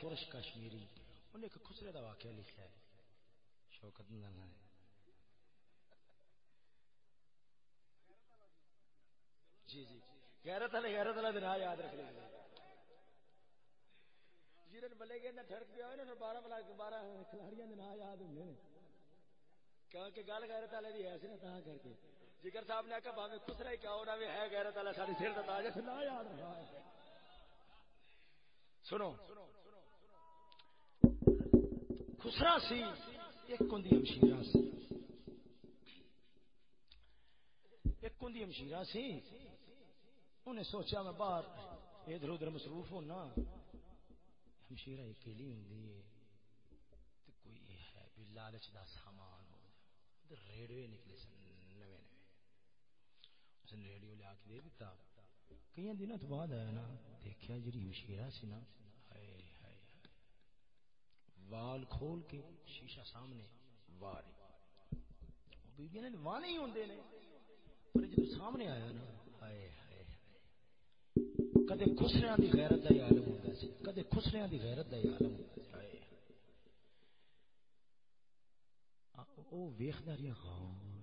شورش کشمیری انہیں ایک خسرے کا واقعہ لکھا ہے۔ شوکت جی جی۔ غیرت والے، غیرت والا دن یاد رکھ لیں جی بلے گئے، نہ ٹھڑک گیا ہوئے بارہ بلا بارہ کھلاڑیاں دن یاد ہوں کیونکہ گل غیرت والے دی ہے سی نا تاں کر کے۔ جگر صاحب نے آخیا بھاوے خسرا ہی کیا ہونا بھی ہے غیرت والا سارے سر کا تاج نہ یاد رہا ہے۔ سنو۔ خسرا سی، ایک کندی ہمشیرہ سی۔ ایک کندی ہمشیرہ سی۔ انہیں سوچا میں باہر ادھر ادھر مصروف ہونا۔ ہمشیرہ اکیلی ہوں کوئی ہے بھی لالچ دا سامان ہو۔ ریڈیو نکلے سن نوے نوے۔ اس نے ریڈیو لیا کے دے دیتا۔ کئی دنوں تو بعد آیا نا دیکھا جی مشیرہ سی نا وال کھول کے شیشہ سامنے واری بیبیاں نے وانے ہی ہوندے نے۔ پر جب سامنے آیا نا، ہائے ہائے کدے خسریاں دی غیرت دا عالم ہوندا سی۔ کدے خسریاں دی غیرت دا عالم ہوندا سی۔ ہائے۔ او ویکھدا رہیا غور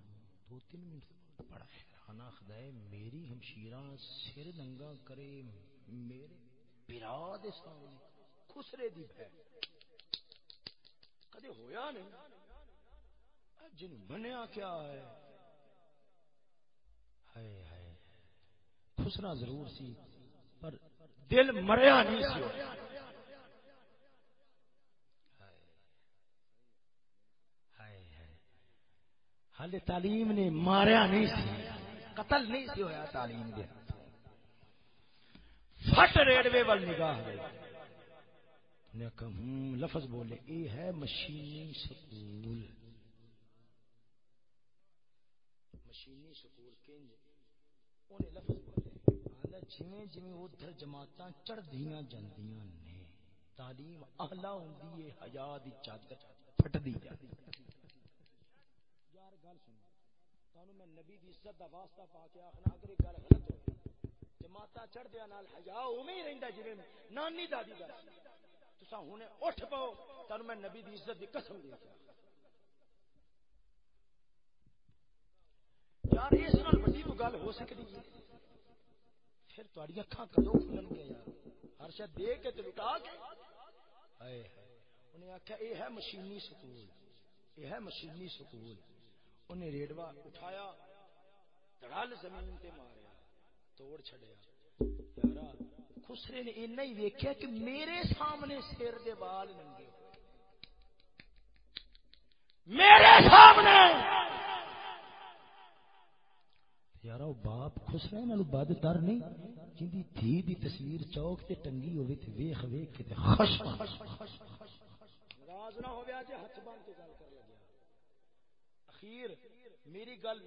دو تین منٹ بڑا حیران آخدا ہے، میری ہمشیرہ سر ننگا کرے، میرے پیرا دے سامنے خسرے دی بھے۔ کدے ہویا نہیں؟ جن منیا کیا ہے؟ ہائے ہائے خسرا ضرور سی، پر دل مریا نہیں سی ہال تعلیم نے ماریا نہیں سی، قتل نہیں سی ہوا تعلیم دے فٹ ریڈوے وال نگاہ نے کہا لفظ بولے، اے ہے مشینی سکول۔ مشینی سکول کنج انہیں لفظ بولے آدھا جویں جویں ادھر جماعتاں چڑھدیاں جاندیاں نے، تعلیم اعلی ہوندی ہے حیا دی چادر پھٹدی جاندی۔ یار گل سن تانوں میں نبی دی عزت دا واسطہ پا کے آکھنا اگر یہ گل غلط ہو جماعتاں چڑھدیاں نال حیا اوویں ہی رہندا جویں نانی دادی گل تسا ہنے اٹھ پاؤ تن میں نبی دی عزت دی قسم دے کے یار، اس نال بڑی تو گل ہو سکتی ہے۔ پھر تہاڈی اکھاں کدو کھلن گے یار؟ ہر شے دے کے تے لٹا کے۔ ہائے انہیں آخیا یہ ہے مشینی سکول۔ یہ ہے مشینی سکول۔ انہیں ریڈوا اٹھایا دڑال زمین تے ماریا، توڑ چھڑیا یارا خسرے نے اینا ہی ویکھیا کہ میرے سامنے سر دے بال ننگے ہوئے۔ میرے سامنے! یار وہ باپ خسرے نال بد تر نہیں۔ جندی دھی دی تصویر چوک تے ٹنگی ہوے تے ویکھ ویکھ کے تے خوش ناراض نہ ہویا جے ہاتھ بن کے گل کر لگیا اخیر، میری گل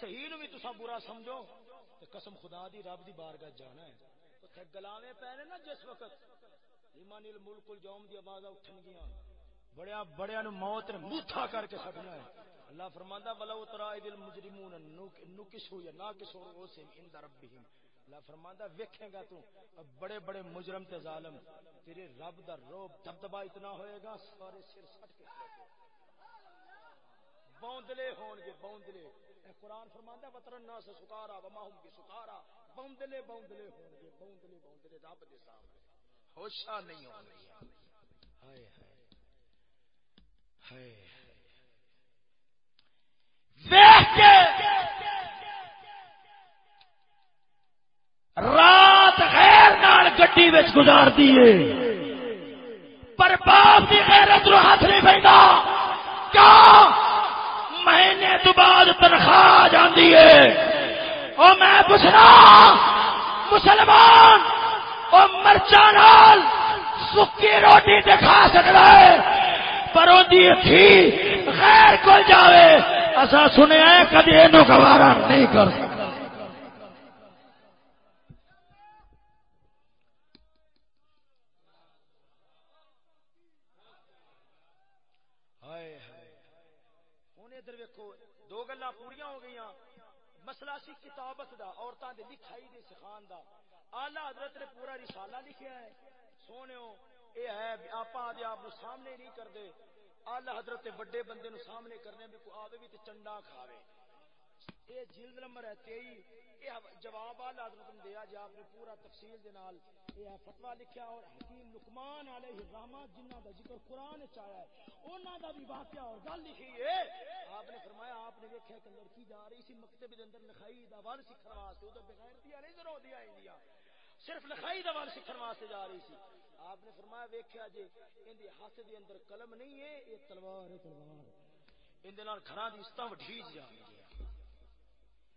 صحیح نو بھی تساں برا سمجھو، تے قسم خدا دی، رب دی بارگاہ جانا ہے۔ گلاوے پے نا جس وقت؟ ایمان الملک الجوم دی آواز اٹھن گیا بڑیا بڑیا نو موت نے موٹھا کر کے سٹنا ہے۔ اللہ فرماندا ولو ترا ذل مجرمون نکسو یا ناکسو رؤسهم عند ربهم اللہ فرماندا ویکھے گا تو۔ بڑے بڑے مجرم تے ظالم، تیرے رب دا روب دبدبا اتنا ہوئے گا، سارے سر سٹ کے بوندلے ہون گے، بوندلے۔ اے قرآن فرماندا وتر الناس سکارا وما هم بسکارا۔ بوندلے بوندلے ہون گے بوندلے بوندلے، رب دے سامنے۔ ہوشا نہیں ہون گی ہائے ہائے ہائے رات غیر نال گڈی وچ گزار دیے پر باپ دی غیرت نو ہاتھ نہیں پیندا کیوں مہینے تو بعد تنخواہ جاندی ہے۔ او میں پوچھنا، مسلمان او مرچا نال سکی روٹی دکھا سکتا ہے، پر دی تھی غیر کو جاوے۔ اصا سنیا کدی اینو گوارا نہیں کرتا۔ سکتا گلا پوریا ہو گئی مسئلہ سی کتابت دا عورتوں دے لکھائی دے سکھان دا۔ آلہ حضرت نے پورا رسالہ لکھیا ہے۔ سونے اے ہے آپ آدھے آپ سامنے نہیں کر دے آلہ حضرت وڈے بندے نو سامنے کرنے بھی کو آوے بھی تے چنڈا کھاوے۔ یہ جلد نمبر ہے تئی جواب آل حضرت دیا جی آپ نے پورا تفصیل دے نال۔ یہ فتوا لکھیا اور حکیم لقمان علیہ الرحمہ جنہ دا ذکر قرآن چایا ہے، انہاں دا بھی واقعہ اور گل لکھی ہے۔ آپ نے فرمایا، آپ نے دیکھا کہ لڑکی جا رہی سی مکتب دے اندر لکھائی دا ول سکھن واسطے، ادھر بغیر دیا نہیں ضرور دیا انڈیا صرف لکھائی دا ول سکھن واسطے جا رہی سی۔ آپ نے فرمایا، ویکھیا جی ان دی ہاتھ دے اندر قلم نہیں ہے، یہ تلوار ہے، تلوار۔ ان دے نال گھراں دی استاں وڈھیج جا رہی ہے۔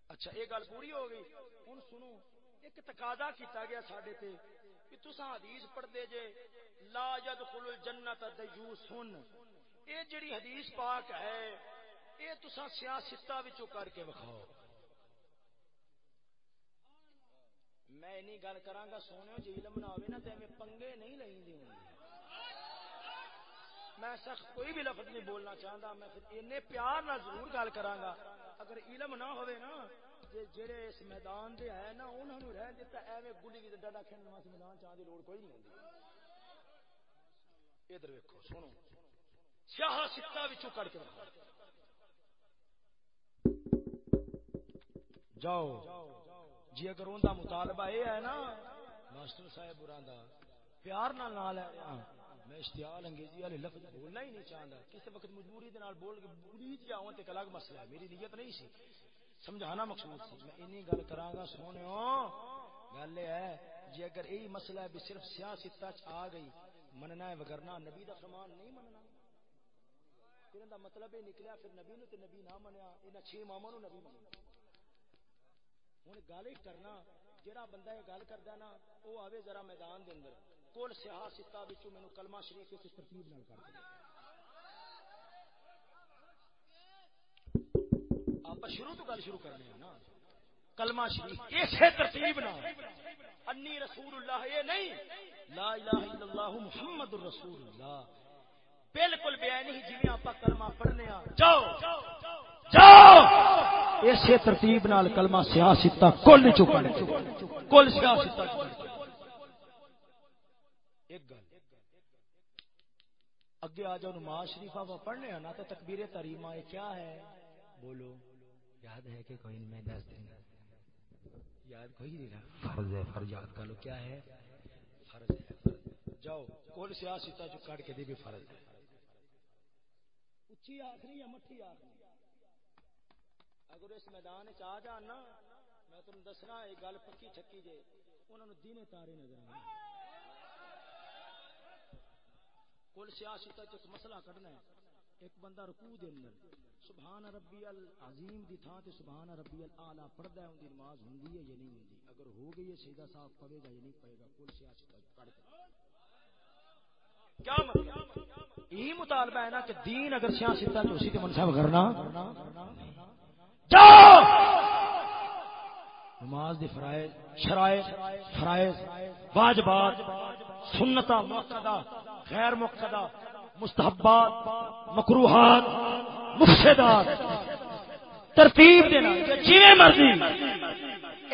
اچھا یہ گل پوری ہو گئی۔ ہوں سنو، ایک تقاضا کیتا گیا سڈے تے کہ تسا حدیث پڑھتے جے، لا يدخل الجنت دیوسن۔ اے جڑی حدیث پاک ہے، اے تسا سیاستہ وچوں کر کے وکھاؤ۔ میں نہیں گل کراں گا، سونے جی علم نہ ہوے نا، تے میں پنگے نہیں لئی دی میں سخت کوئی بھی لفظ نہیں بولنا چاہتا میں پھر اینے پیار نہ ضرور گل کراں گا۔ اگر علم نہ ہوئے نا جڑے اس میدان دے ہے نا انہوں نے رہ دیتا ایویں گلی کی ڈڈا کھیلنے واسطے میدان چاہ دی لوڑ کوئی نہیں ہوندی۔ ادھر ویکھو، سنو۔ سیاہ ستا وچوں کٹ کے جاؤ۔ جی اگر ان اوندا مطالبہ اے ہے نا، ماسٹر صاحب براں دا پیار نال نال ہے۔ میں اشتعال انگریزی والے لفظ بولنا ہی نہیں چاہتا۔ کسی وقت مجبوری دے نال بول کے بولی جاؤں جی تے الگ مسئلہ ہے۔ میری نیت نہیں سی۔ سمجھانا مقصود سی۔ میں اینی گل کراں گا سونے گل ہے جی اگر یہی مسئلہ ہے بھی صرف سیاست آ گئی، مننا ہے وگرنا نبی دا فرمان نہیں مننا۔ پھر دا مطلب یہ نکلیا، پھر نبی نو تے نبی نہ منیا۔ انہاں چھ اماموں نو نبی منیا۔ ہن گل ہی کرنا جڑا بندہ یہ گل کردا نا، او آوے ذرا میدان دے اندر۔ کل سیاہ ستا بچوں مینوں کلمہ شریف اس ترتیب نال کر دے۔ آپ شروع تو گل شروع کرنے ہیں نا۔ کلمہ شریف اسی ترتیب نال۔ انی رسول اللہ یہ نہیں۔ لا الہ الا اللہ محمد الرسول اللہ بالکل بیا نہیں جی آپ کلمہ پڑھنے ہاں جاؤ۔ جاؤ۔ اسی ترتیب نال کلمہ سیاست کل چکا کل سیاست ایک گل۔ اگے آ جاؤ نماز شریفہ وہ پڑھنے نا تو تکبیر تریما یہ کیا ہے؟ بولو۔ یاد ہے کہ کوئی میں دس گا یاد کوئی نہیں رہا۔ فرض ہے فرض یاد کر لو کیا ہے۔ فرض ہے جاؤ کول سیاستہ جو کاٹ کے دے بھی فرض ہے۔ اچھی آخری یا مٹھی آخری اگر اس میدان چ جانا میں تم دسنا یہ گل پکی چھکی جے انہوں نے دینے تارے نظر کل سیاست ایک مسئلہ کرنا ہے، ایک بندہ رکوع دے اندر۔ سبحان ربی العظیم دی تھا تے سبحان ربی الاعلی پڑھدا ہے اون دی نماز ہوندی ہے یا نہیں ہوندی۔ اگر ہو گئی ہے سیدھا صاحب پڑھے گا یا نہیں پڑھے گا، کل سیاست پڑھ کے۔ کیا مطلب؟ یہی مطالبہ ہے نا کہ دین اگر سیاست تو اسی کے منصب کرنا۔ جاؤ! نماز دی فرائض، شرائط، فرائض، واجبات سنتا موقع غیر مقدہ مستحبات مکروحات مفسدات۔ ترتیب دینا جیویں مرضی۔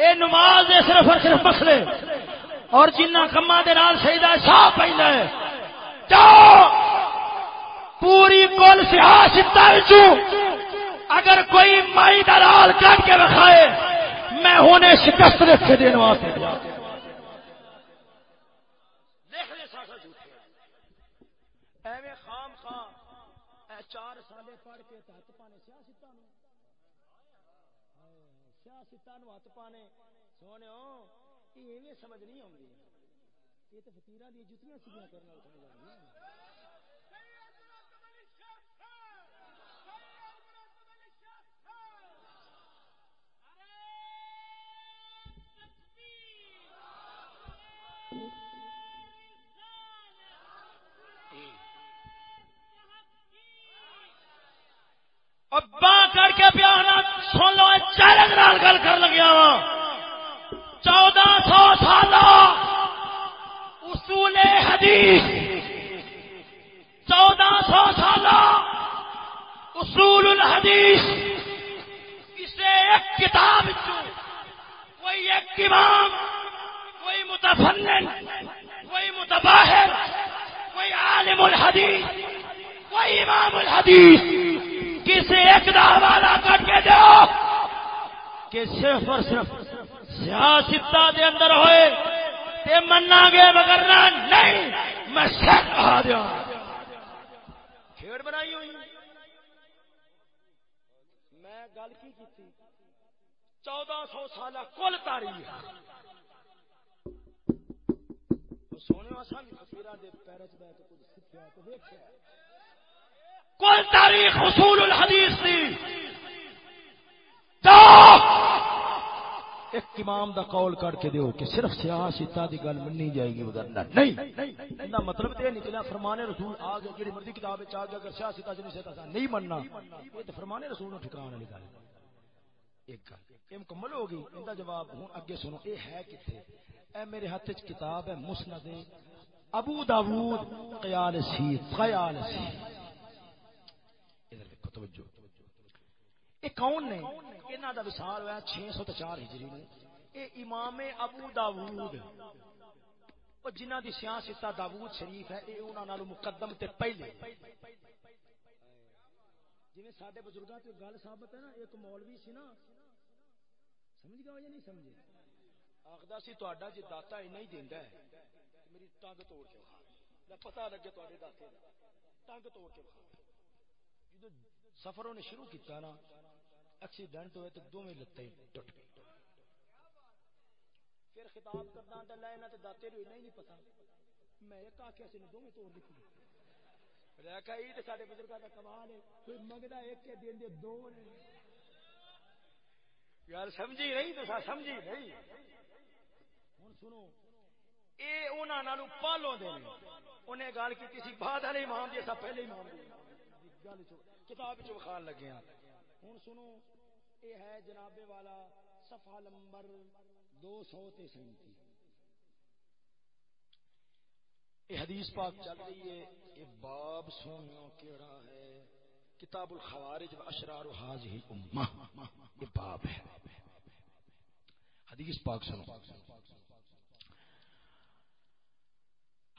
اے نماز دے صرف اور صرف مسئلے۔ اور جنہ کما دے نال سجدہ صاف پیندا ہے، جاؤ! پوری کل سیاست وچوں اگر کوئی مائی دلال کٹ کے رکھائے، میں ہونے شکست رکھے دینے واسطے چار سالے پڑھ کے ہاتھ پانے سیاست سیاست ہاتھ پانے۔ سونے یہ سمجھ نہیں آتی یہ تو فکیر دیا جتیاں سیدھا کرنا۔ سمجھ آ کر کے پیانا سن لو چیلنج نال گل کر لگیا وا چودہ سو سال اصول حدیث۔ چودہ سو سال اصول الحدیث۔ اسے ایک کتاب کوئی ایک امام، کوئی متفنن، کوئی متباہر، کوئی عالم الحدیث، کوئی امام الحدیث۔ کسی ایک دا حوالہ کر کے دو کہ صرف اور صرف سیاستہ دے اندر ہوئے تے منا گے وگرنا نہیں، میں سر کہا دیا۔ کھیڑ بنائی ہوئی۔ میں گل کی کی چودہ سو سال کل تاریخ۔ سونے کل تاریخ حصول الحدیث تھی ایک امام دا قول کر کے دیو کہ صرف سیاستہ دی گل مننی جائے گی وگرنا نہیں! دا مطلب تے نکلا فرمان رسول آ گیا جڑی مرضی کتاب وچ آ گیا اگر سیاستہ نہیں سیتا نہیں مننا یہ تے فرمان رسول نو ٹھکان والی گل ایک گل یہ مکمل ہوگی ان دا جواب ہن اگے سنو اے ہے کتے اے میرے ہاتھ وچ کتاب ہے مسند ابو داوود قیالسی قیالسی ادھر دیکھو توجہ۔ یہ کون نے؟ انہوں کا وسال ہوا چھ سو چار ہجری نے یہ امام ابو داود۔ وہ جنہ کی سیاست داود شریف ہے، یہ انہوں مقدم تے پہلے۔ جی سارے بزرگوں کی گل ثابت ہے نا، ایک مولوی سی نا۔ سمجھ گیا یا نہیں سمجھے؟ آخر سی تا جی دتا اینا ہی دینا ہے میری ٹنگ توڑ کے پتا لگے تے داتے ٹنگ توڑ کے جدو سفر نے شروع کیا نا ایکسیڈنٹ ہوئے تو دونوں لتیں ٹوٹ گئی پھر خطاب کرنا ڈلا یہاں تے داتے نہیں پتا میں ایک آخیا سی دونوں توڑ لکھی۔ بزرگوں کمال ہے۔ کوئی ایک کے دو نے۔ یار سمجھی نہیں سمجھی نہیں سنو، اے پالو دے انہیں گل کی سی، بعد والے امام دی پہلے امام دی جی، گل کتاب چان لگے ہوں سنو یہ ہے جناب والا صفحہ نمبر دو سو سینتی یہ حدیث پاک چل رہی ہے یہ باب سونا کیڑا ہے۔ کتاب الخوارج و اشرار حاضی امہ یہ باب ہے۔ حدیث پاک سنو۔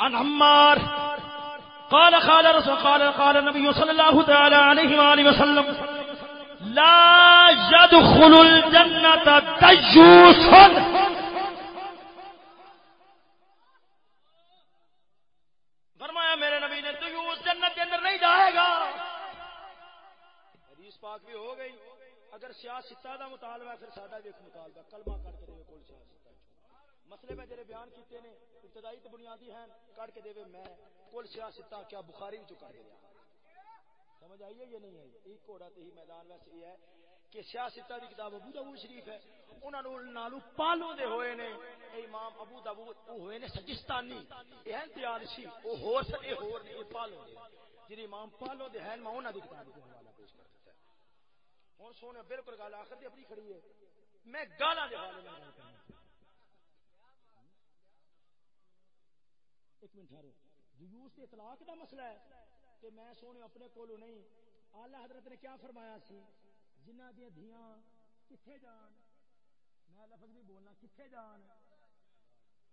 عن عمار قال قال رسول، قال قال النبي صلى الله تعالى عليه وآله وسلم، لا يدخل الجنة تجوس. فرمایا، میرے نبی نے تجوس جنت کے اندر نہیں جائے گا۔ حدیث پاک بھی ہو گئی۔ اگر سیاستہ دا مطالبہ ہے، پھر سادہ بھی ایک مطالبہ کلمہ کر کے دے کول سیاستہ مسئلے میں جڑے بیان کیتے نے، ابتدائی تو بنیادی ہیں کٹ کے دے میں کول سیاستہ کیا بخاری بھی چکا دے سمجھ آئی ہے یا نہیں آئی؟ ایک گھوڑا تو ہی میدان ویسے یہ ہے کہ سیاستہ کی کتاب ابو داود شریف ہے۔ انہاں انہوں نے پالو دے ہوئے نے۔ اے امام ابو داود وہ ہوئے نے سجستانی۔ یہ ہے تیار سی وہ ہو سکے ہو نہیں یہ پالو دے۔ جی امام پالو دے ہیں، میں انہوں کی کتاب کو حوالہ پیش کر دیتا ہے ہوں سونے، بالکل گل آخر دی اپنی کھڑی ہے۔ میں گالا دے حوالے میں گل کرنا ایک منٹ ٹھہرو۔ جیوس اطلاق دا مسئلہ ہے کہ میں سونے اپنے کولو نہیں، آلہ حضرت نے کیا فرمایا سی؟ جنہ دیا دھیاں کتنے جان؟ میں لفظ بھی بولنا کتنے جان؟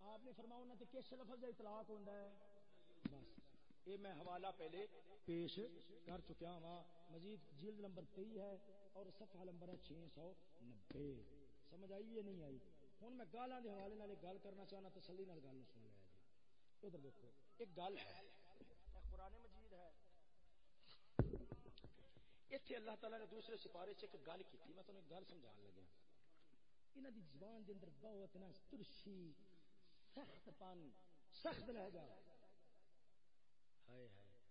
آپ نے فرمایا انہوں کس لفظ کا اطلاق ہوتا ہے؟ بس۔ یہ میں حوالہ پہلے پیش کر چکیا ہوا مزید جلد نمبر تئی ہے اور صفحہ نمبر ہے چھ سو نبے۔ سمجھ آئی یا نہیں آئی؟ ہوں میں گالاں کے حوالے نال گل کرنا چاہنا، تسلی نال گل سن ادھر دیکھو، ایک گل ہے۔ قرآن مجید ہے۔ اتنے اللہ تعالیٰ نے دوسرے سپارے سے ایک گل کی میں تمہیں گل سمجھا لگا۔ انہوں دی زبان دے اندر بہت نا ترشی، سخت پن، سخت رہ جا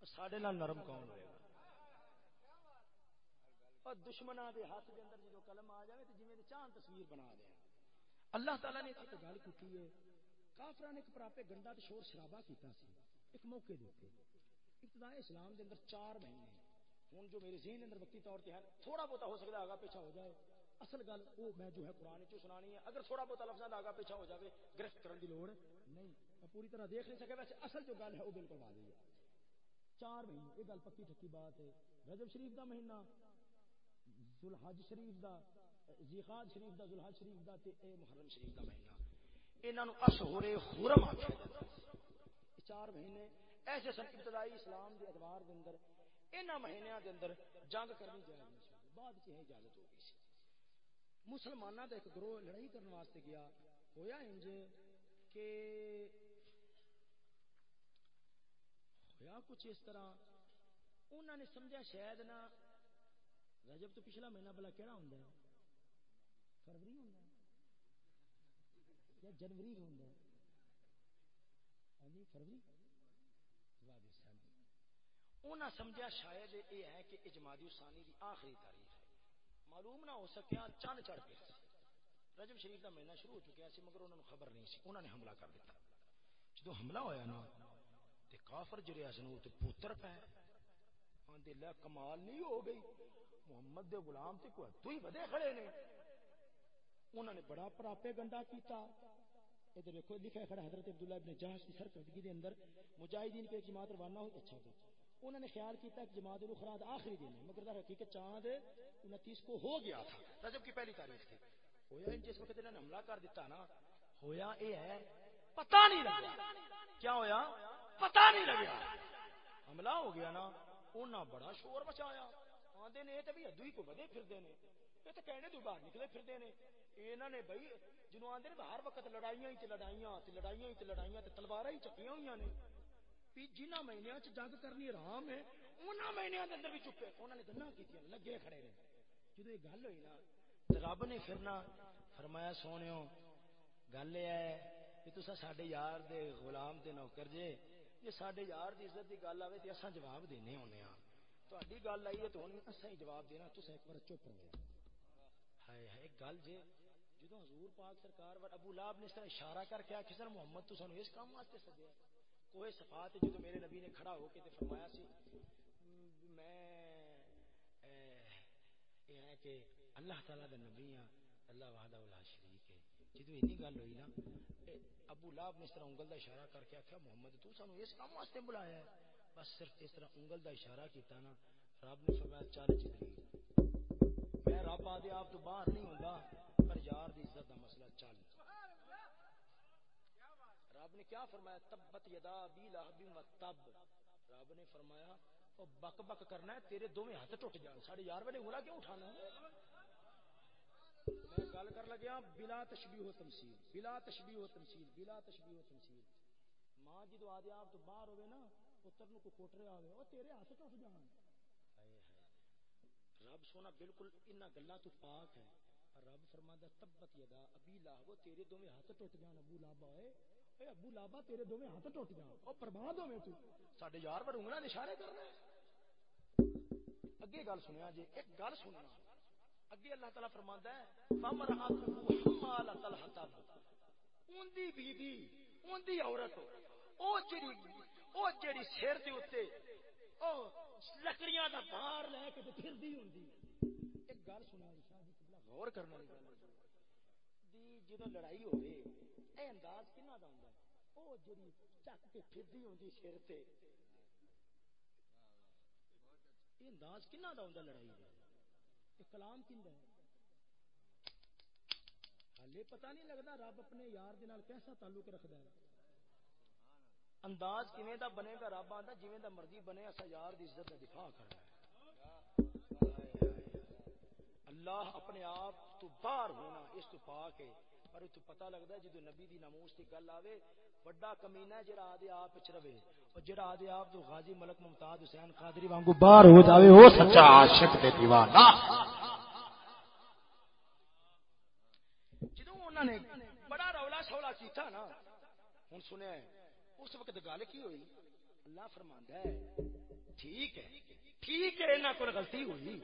سڈے نرم کون ہوئے گا؟ اور دشمنا دے ہاتھ دے اندر جدو قلم آ جائے تو جی چاند تصویر بنا دیا اللہ تعالیٰ نے ایک گل کی ہے۔ کافران ایک پراپے گنڈا شور شرابہ کیتا سی۔ ایک موقع دیتے ابتدائی اسلام دے اندر چار مہینے۔ ہوں جو میرے ذہن اندر وقتی طور پہ ہے، تھوڑا بہت ہو سکتا ہے آگا پیچھا ہو جائے۔ اصل گل وہ میں جو ہے قرآن چ سنانی ہے۔ اگر تھوڑا بہت لفظ آگا پیچھا ہو جائے گرفت کرنے کی لوڑ نہیں۔ میں پوری طرح دیکھ نہیں سکے، ویسے اصل جو گل ہے وہ بالکل واضح ہے۔ چار مہینے، یہ گل پکی ٹکی بات ہے۔ رجب شریف دا مہینہ، ذوالحج شریف دا زیقات شریف دا، ذوالحج شریف دا تے اے محرم شریف دا مہینہ۔ انہاں نو اشہر حرم آکھیا چار مہینے ایسے سن ابتدائی اسلام دے ادوار دے اندر ان مہینوں دے اندر جنگ کرنی جائز نہیں بعد چ اجازت ہو گئی مسلمانوں کا ایک گروہ لڑائی کرنے واسطے گیا ہویا انج کہ ہویا کچھ اس طرح انہوں نے سمجھا شاید نا رجب تو پچھلا مہینہ بلا کہڑا ہوں فروری ہوں یا جنوری ہوں ہاں جی فروری انہیں سمجھا شاید یہ ہے کہ اجمادی ثانی کی آخری تاریخ ہے۔ معلوم نہ ہو سکیا چند چڑھ گیا رجب شریف کا مہینہ شروع ہو چکا سی، مگر انہوں نے خبر نہیں سی۔ انہوں نے حملہ کر دیتا جدو حملہ ہویا نا، تے کافر جڑے سن تے پوتر پے۔ آندے لے کمال نہیں ہو گئی۔ محمد دے غلام تے کوئی تو ہی ودے کھڑے نے۔ انہوں نے بڑا پراپے گنڈا کیتا۔ ادھر دیکھو، لکھا ہے کھڑا حضرت عبداللہ ابن جہاز کی سرکردگی دے اندر۔ مجاہدین کے جماعت روانہ ہوئی اچھا گئی انہوں نے خیال کیتا کہ جماعت الاخراد آخری دن ہے، مگر در حقیقت چاند انتیس کو ہو گیا تھا۔ رجب کی پہلی تاریخ تھی۔ ہویا جس وقت انہوں نے حملہ کر دیتا نا، ہویا اے ہے، پتہ نہیں لگا۔ کیا ہویا؟ پتہ نہیں لگا۔ حملہ ہو گیا نا، انہاں بڑا شور مچایا۔ آندے نے تے بھی ادو کو ودے پھردے نے۔ یہ تے کہنے تو باہر نکلے پھردے نے انہاں نے بھائی جنوں آندے نے ہر وقت لڑائیاں ہی تے لڑائیاں تے لڑائیاں ہی تے لڑائیاں تے تلواراں ہی چکیاں ہویاں نے جنہ مہینوں چ جنگ کرنی آرام ہے انہوں مہینوں کے اندر بھی چپے انہوں نے گلا کی لگے کھڑے رہے جب یہ گل ہوئی نا رب نے پھرنا فرمایا سونے گل یہ ہے کہ تصا سڈے یار دے غلام دے نوکر جے جی سڈے یار دی عزت دی گل آئے تو اصا جواب دینے ہونے ہاں تھی گل آئی ہے تو اصا ہی جواب دینا تصا ایک بار چپ رہے ہائے ہائے گل جے جدو حضور پاک سرکار ابو لاب نے اس طرح اشارہ کر کے آخر سر محمد، تو سانو اس کام واسطے سدیا کوئی صفات جدو میرے نبی نے کھڑا ہو کے فرمایا سی، میں یہ ہے کہ اللہ تعالیٰ دا نبی ہاں اللہ وحدہ الا شریک ہے۔ جدو اینی گل ہوئی نا ابو لاب نے اس طرح انگل دا اشارہ کر کے آخیا محمد، تو سانو اس کام واسطے بلایا ہے۔ بس صرف اس طرح انگل دا اشارہ کیتا نا، رب نے فرمایا، چل جبریل رب آدھے آپ تو باہر نہیں ہوندا، پر یار دی عزت دا مسئلہ چل۔ رب نے کیا فرمایا؟ تبت یدا بی لہب و تب۔ رب نے فرمایا، او بک بک کرنا ہے، تیرے دوویں ہاتھ ٹوٹ جان۔ ساڈے یار والے انگلا کیوں اٹھانا ہے؟ میں گل کر لگیا، بلا تشبیہ و تمثیل، بلا تشبیہ و تمثیل، بلا تشبیہ و تمثیل۔ ماں جدو آدھے آپ تو باہر ہوے نا، پتر نو کو کوٹرے آوے، او تیرے ہاتھ ٹوٹ جان۔ رب سونا بالکل انہاں گلاں تو پاک ہے رب فرماندا تبت یدا ابی لاہو تیرے دوویں ہاتھ ٹوٹ جان ابو لابا ہوئے ابو لابا تیرے دونوں ہاتھ ٹوٹ جان اور برباد ہوے تو۔ ساڈے یار پر انگلاں اشارے کرنا اگے گل سنیا جی ایک گل سننا۔ اگے اللہ تعالی فرماندا ہے، فمر حمالۃ الحطب اون دی بی بی اون دی عورت، او جڑی او جڑی سر دے اوتے، او لکڑیاں دا بھار لے کے تے پھردی ہوندی ایک گل سنیا شاہ جی غور کرنا دی جدوں لڑائی ہوے اے انداز کنا دا ہوندا ہے؟ او جڑی چک کے پھردی ہوندی سر تے۔ یہ انداز کنا دا ہوندا لڑائی دا؟ یہ کلام کیندا ہے؟ حالے پتہ نہیں لگدا رب اپنے یار دے نال کیسا تعلق رکھدا ہے۔ انداز کیویں دا بنے گا رب آندا جویں دا مرضی بنے، اسا یار دی عزت دا دفاع کرنا ہے۔ اللہ اپنے آپ تو باہر ہونا، اس تو پاک ہے۔ پر تو پتہ لگدا ہے جدو نبی دی ناموس دی گل آوے بڑا کمینہ ہے جڑا آدے آپ وچ رہے۔ اور جڑا آدے آپ تو غازی ملک ممتاز حسین قادری وانگو باہر ہو جاوے او سچا عاشق تے دیوانہ۔ جدوں انہاں نے بڑا رولا شولا کیتا نا، ہن سنیا ہے اس وقت گل کی ہوئی؟ اللہ فرماندا ہے، ٹھیک ہے ٹھیک ہے، انہاں کول غلطی ہوئی۔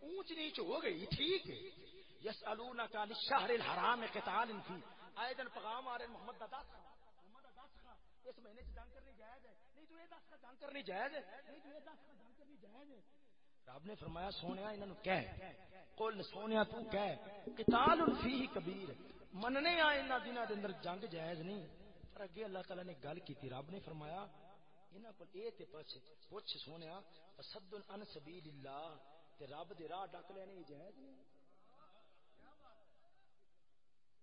اونچ نیچ ہو گئی، ٹھیک ہے۔ یسالونک عن الشهر الحرام قتال فی۔ آئے دن پیغام آ رہے محمد دا دس محمد دا دس اس مہینے چ جنگ کرنی جائز ہے۔ نہیں تو یہ دس جنگ کرنی جائز ہے۔ نہیں تو یہ دس جنگ کرنی جائز ہے۔ رب نے فرمایا، سونیا، انہاں نو کہہ۔ قل، سونیا، تو کہہ۔ قتال فیہ کبیر۔ مننے آ انہاں دناں دے اندر جنگ جائز نہیں۔ پر اگے اللہ تعالی نے گل کیتی، رب نے فرمایا، انہاں کول اے تے پچھ پوچھ سونیا صد عن سبیل اللہ تے رب دے راہ ڈک لینے جائز نہیں۔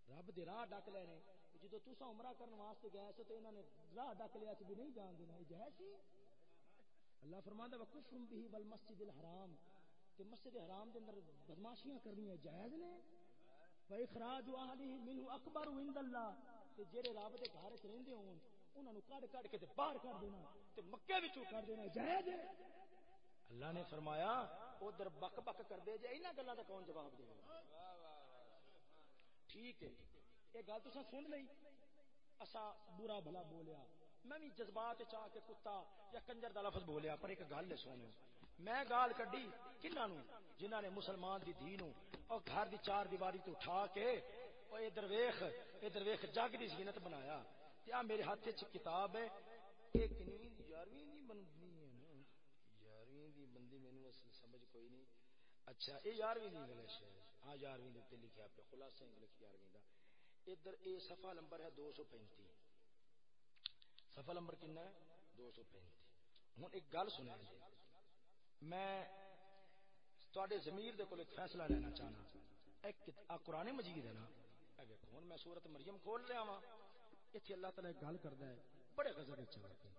رب دے راہ ڈک لینے جدو تسا عمرہ کرنے واسطے گئے سو تو انہوں نے راہ ڈک لیا سی بھی نہیں جان دینا جائز سی؟ اللہ فرماندا وکفر به والمسجد الحرام، تے مسجد حرام دے اندر بدماشیاں کرنی ہے، جائز نے اخراج اہلہ منہ اکبر عند اللہ تے جڑے رب دے گھر وچ رہندے ہون انہاں نو کڈ کڈ کے تے باہر کر دینا تے مکے وچوں کر دینا جائز ہے اللہ نے فرمایا ادھر بک بک کر دے جے انہاں گلاں دا کون جواب دے؟ ٹھیک ہے۔ یہ گل تساں سن لئی۔ اسا برا بھلا بولیا۔ میں بھی جذبات چاہ کے کتا یا کنجر دا لفظ بولیا پر ایک گل ہے سونو میں گال کڈی کنہاں نو جنہاں نے مسلمان دی دھی نو اور گھر دی چار دیواری تو اٹھا کے او ادھر ویکھ جگ دی زینت بنایا تے آ میرے ہاتھ وچ کتاب ہے۔ اے کنویں دی 11ویں دی بندی ہے نا۔ 11ویں دی بندی مینوں سمجھ کوئی نہیں۔ اچھا اے 11ویں دی انگلش ہے۔ ہاں 11ویں دے تے لکھیا پہ خلاصہ انگلش 11ویں دا۔ ادھر اے صفحہ نمبر ہے 235 صفحہ نمبر ہے؟ 235 ہن ایک گل جی۔ میں تواڈے ضمیر دے کول ایک فیصلہ لینا چاہنا۔ ایک قرآن مجید ہے نا؟ اے دیکھو میں سورۃ مریم کھول لیا وا ایتھے اللہ تعالی ایک گل کردا ہے، بڑے غضب وچ کے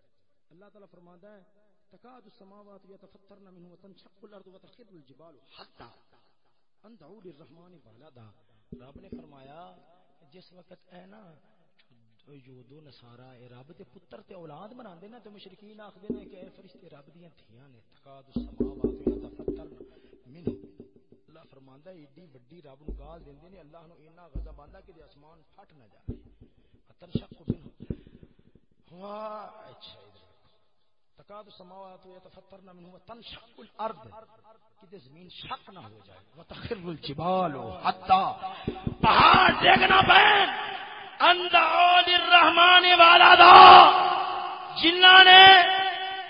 اللہ تعالی فرماندا ہے، تکاد السماوات يتفطرن منه وتنشق الارض وتخر الجبال حتى ان دعوا للرحمن ولدا۔ رب نے فرمایا، جس وقت اے نا، یہود و نصارا اے رب دے پتر تے اولاد بناندے نا، تے مشرکین آکھدے نے کہ اے فرشتے رب دیاں دھیاں نے، تکاد السماوات يتفطرن منه فرماندا ہے، ایڈی وڈی رب نو گال دیندے نے، اللہ نو اتنا غضب آندا کہ دے آسمان پھٹ نہ جائے۔ اتر تنشق منه ہوا اچھا ادھر تکاد السماوات يتفطرن منه وتنشق الارض۔ کہ زمین شق نہ ہو جائے۔ وتخر الجبال حتى پہاڑ دیکھنا بہن۔ اندعود الرحمن والا دا۔ جنہ نے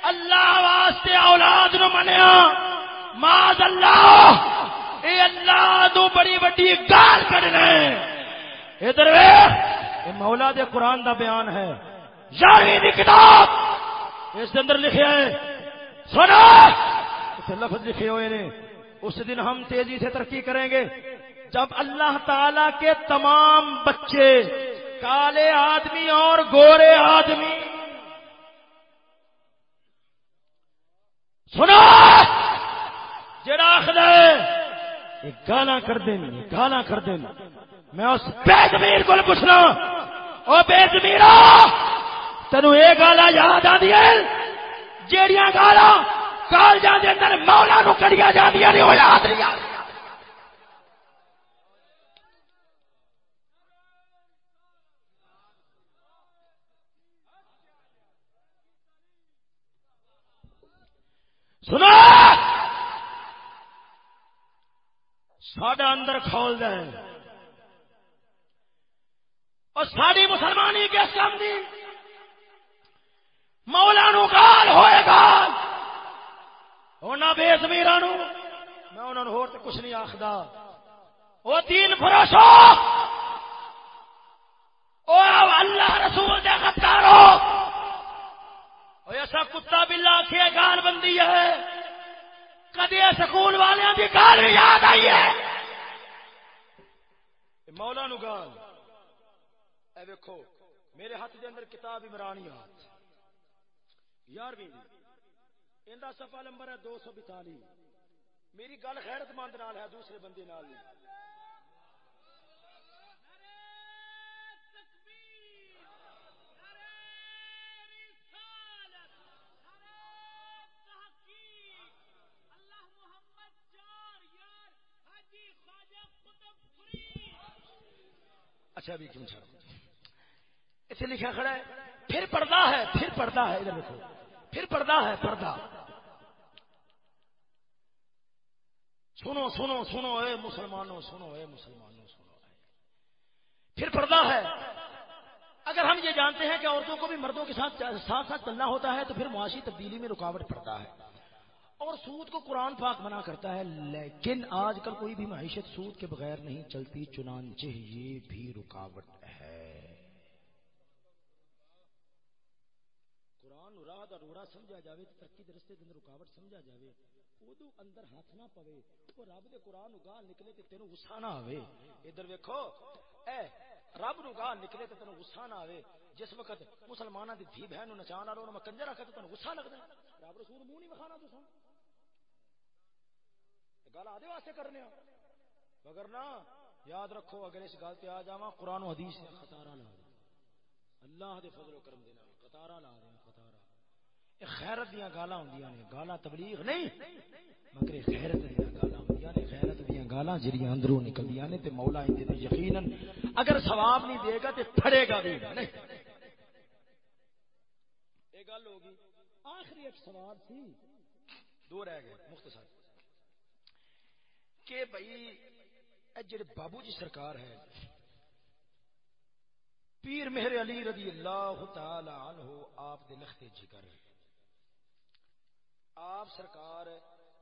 اللہ واسطے اولاد نو منیا۔ ماذ اللہ! اے اللہ، تو بڑی بڑی گال کرنا ادھر اے مولا دے قرآن دا بیان ہے۔ یارویں دی کتاب۔ اس کے اندر لکھے ہے سنا اسے لفظ لکھے ہوئے نے۔ اس دن ہم تیزی سے ترقی کریں گے۔ جب اللہ تعالی کے تمام بچے، کالے آدمی اور گورے آدمی۔ سنا جڑا آخر گالا کر دیں گالا کر دیں میں اس بے زمیر کو پوچھنا، او بے زمیر تینو یہ گالا یاد آ دیا جیڑیاں گالا کال جانے اندر مولا نو کڑیا جا دیا نہیں، وہ یاد نہیں آ سنا ساڈا اندر کھول دے اور ساری مسلمانی کس کام دی مولا نو گال ہوئے گال ہونا بے زمیرا نو میں انہوں نے ہور تے کچھ نہیں آخدا۔ او دین فروشو او اللہ رسول دے غدارو۔ ایسا کتا بلا کے گال بندی ہے۔ کدی سکول والوں کی گال بھی یاد آئی ہے۔ مولا نو گال۔ اے ویکھو، میرے ہاتھ دے اندر کتاب عمرانی ہاتھ یارویں ان کا سفا نمبر ہے دو سو بتالی میری گل غیرت مند نال ہے دوسرے بندے نال۔ نہیں اچھا بھی کیوں چھڑ اسے لکھا کھڑا ہے، پھر پردہ ہے، پھر پردہ ہے، ادھر دیکھو۔ پھر پردہ ہے، پردہ۔ سنو سنو سنو، اے مسلمانوں، سنو، اے مسلمانوں، سنو۔ اے پھر پردہ ہے۔ اگر ہم یہ جانتے ہیں کہ عورتوں کو بھی مردوں کے ساتھ ساتھ ساتھ چلنا ہوتا ہے، تو پھر معاشی تبدیلی میں رکاوٹ پڑتا ہے۔ اور سود کو قرآن پاک منع کرتا ہے، لیکن آج کل کوئی بھی معیشت سود کے بغیر نہیں چلتی، چنانچہ یہ بھی رکاوٹ ہے۔ قرآن راہ دا روڑا سمجھا جاوے، ترقی درستے دن رکاوٹ سمجھا جاوے۔ ادو اندر ہاتھ نہ پوے، وہ رب دے قرآن گال نکلے تے تینوں غصہ نہ آوے۔ ادھر ویکھو، اے، رب نو گال نکلے تے تینوں غصہ نہ آوے۔ جس وقت مسلمانہ دی دھی بہن نو نچان والوں میں کنجر رکھا تے تینوں غصہ لگدا ہے۔ رب رسول منہ نہیں بکھانا تساں۔ گل آدھے واسطے کرنے ہو۔ مگر نہ یاد رکھو، اگر اس گل تے آ جاواں، قرآن و حدیث نے خطارہ لا دے۔ اللہ دے فضل و کرم دے نال خطارہ لا دے خطارہ اے خیرت دیاں گالاں ہوندیاں نے۔ گالاں تبلیغ نہیں، مگر خیرت دیاں گالاں ہوندیاں نے۔ خیرت دیاں گالاں جڑیاں اندروں نکلدیاں نے تے مولا ایں تے یقینا اگر ثواب نہیں دے گا تے پھڑے گا بھی نہیں۔ اے گل ہوگی آخری ایک سوال تھی دو رہ گئے، مختصر۔ کہ بھائی جڑے بابو جی سرکار ہے پیر مہر علی رضی اللہ تعالی عنہ آپ دے لختے جگر آپ سرکار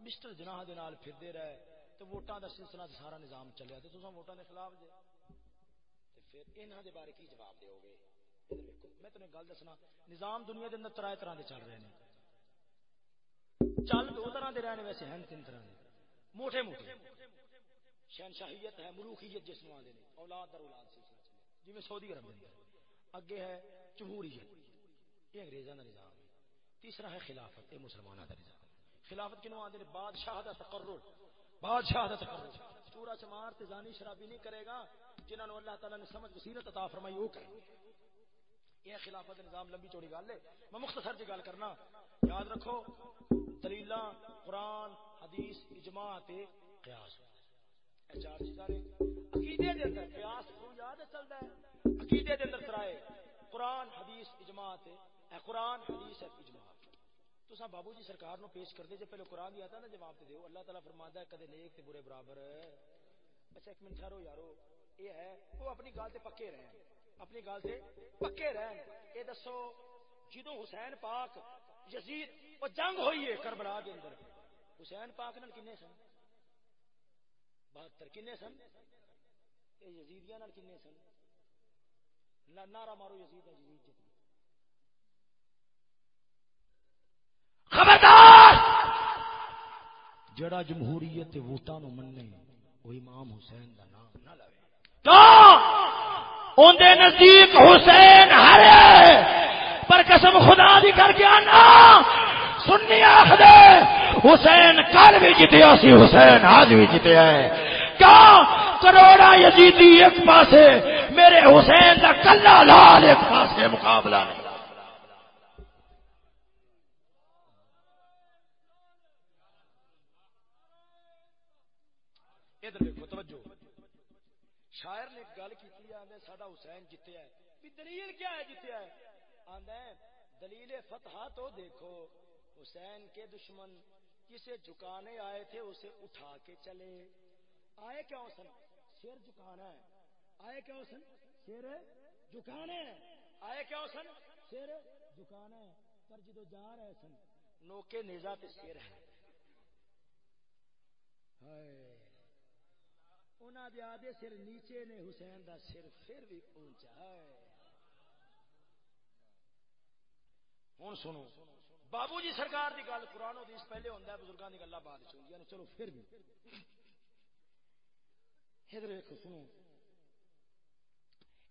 مسٹر جناح دے نال پھردے رہے، تو ووٹاں دا سلسلہ سارا نظام چلیا تے تساں ووٹاں دے خلاف جے۔ تے پھر انہاں دے بارے کی جواب دیو گے میں تمہیں گل دسنا، نظام دنیا دے اندر ترائے طرح دے چل رہے ہیں۔ چل دو طرح دے رہنے ویسے ہیں، تین طرح دے۔ موٹے موٹے۔ شہنشاہیت ہے، ملوکیت جس میں آدھے اولاد در اولاد سلسلہ چلے۔ جی میں سعودی عرب میں اگے ہے جمہوریت۔ یہ انگریزاں دا نظام ہے۔ تیسرا ہے خلافت، یہ مسلمانوں دا نظام خلافت کنو آدھے بادشاہ دا تقرر۔ بادشاہ دا تقرر۔ چورا چمار تے زانی شرابی نہیں کرے گا، جنہاں نو اللہ تعالی نے سمجھ بصیرت عطا فرمائی، وہ کرے یہ خلافت نظام لمبی چوڑی گل ہے۔ میں مختصر جی گل کرنا۔ یاد رکھو دلیل قرآن حدیث اجماع تے قیاس۔ چار چیزاں نے عقیدے دے اندر قیاس کو یاد چلدا ہے۔ عقیدے دے اندر ترائے قرآن حدیث اجماع تے، اے قرآن حدیث ہے اجماع۔ تساں بابو جی سرکار نو پیش کردے، جے پہلے قرآن دی آتا نا جواب تے دیو۔ اللہ تعالی فرماندا ہے، کدے نیک تے برے برابر اچھا ایک منٹ ٹھہرو یارو۔ یہ ہے، وہ اپنی گل تے پکے رہن۔ اپنی گل سے پکے رہن۔ یہ دسو جدو حسین پاک یزید وہ جنگ ہوئی ہے کربلا کے اندر حسین پاک نال کنے سن؟ بہتر کنے سن؟ یزیدیا نال کنے سن؟ نارا مارو یزید یزید جتنی خبردار! جڑا جمہوریت ووٹاں نو مننے وہ امام حسین دا نام نہ لوے۔ تو اندے نزدیک حسین ہرے، پر قسم خدا دی کر کے آنا۔ سننی آخ دے حسین کل بھی جتیا سی، حسین آج بھی جتیا ہے۔ کیا کروڑا یزیدی ایک پاسے، میرے حسین کا کلا لال ایک پاسے مقابلہ نہیں۔ ادھر دیکھو، توجہ۔ شاعر نے گل کی آدھے ساڈا حسین جتیا ہے۔ دلیل کیا ہے جتیا ہے؟ آدھا دلیل فتح تو دیکھو۔ حسین کے دشمن کسے جھکانے آئے تھے اسے اٹھا کے چلے۔ آئے کیا سن؟ سر جھکانا ہے۔ آئے کیا سن؟ سر جھکانے آئے کیا سن؟ سر جھکانا ہے۔ پر جدو جا رہے سن، نوکے نیزا تے سر ہے۔ ہائے۔ انہوں دے آدھے سر نیچے نے حسین دا سر پھر بھی اونچا ہے۔ ہوں سنو۔ بابو جی سرکار دی گل قرآن حدیث پہلے ہوتا ہے بزرگوں کی گلا بعد چ یعنی چلو پھر بھی۔ ادھر دیکھو سنو۔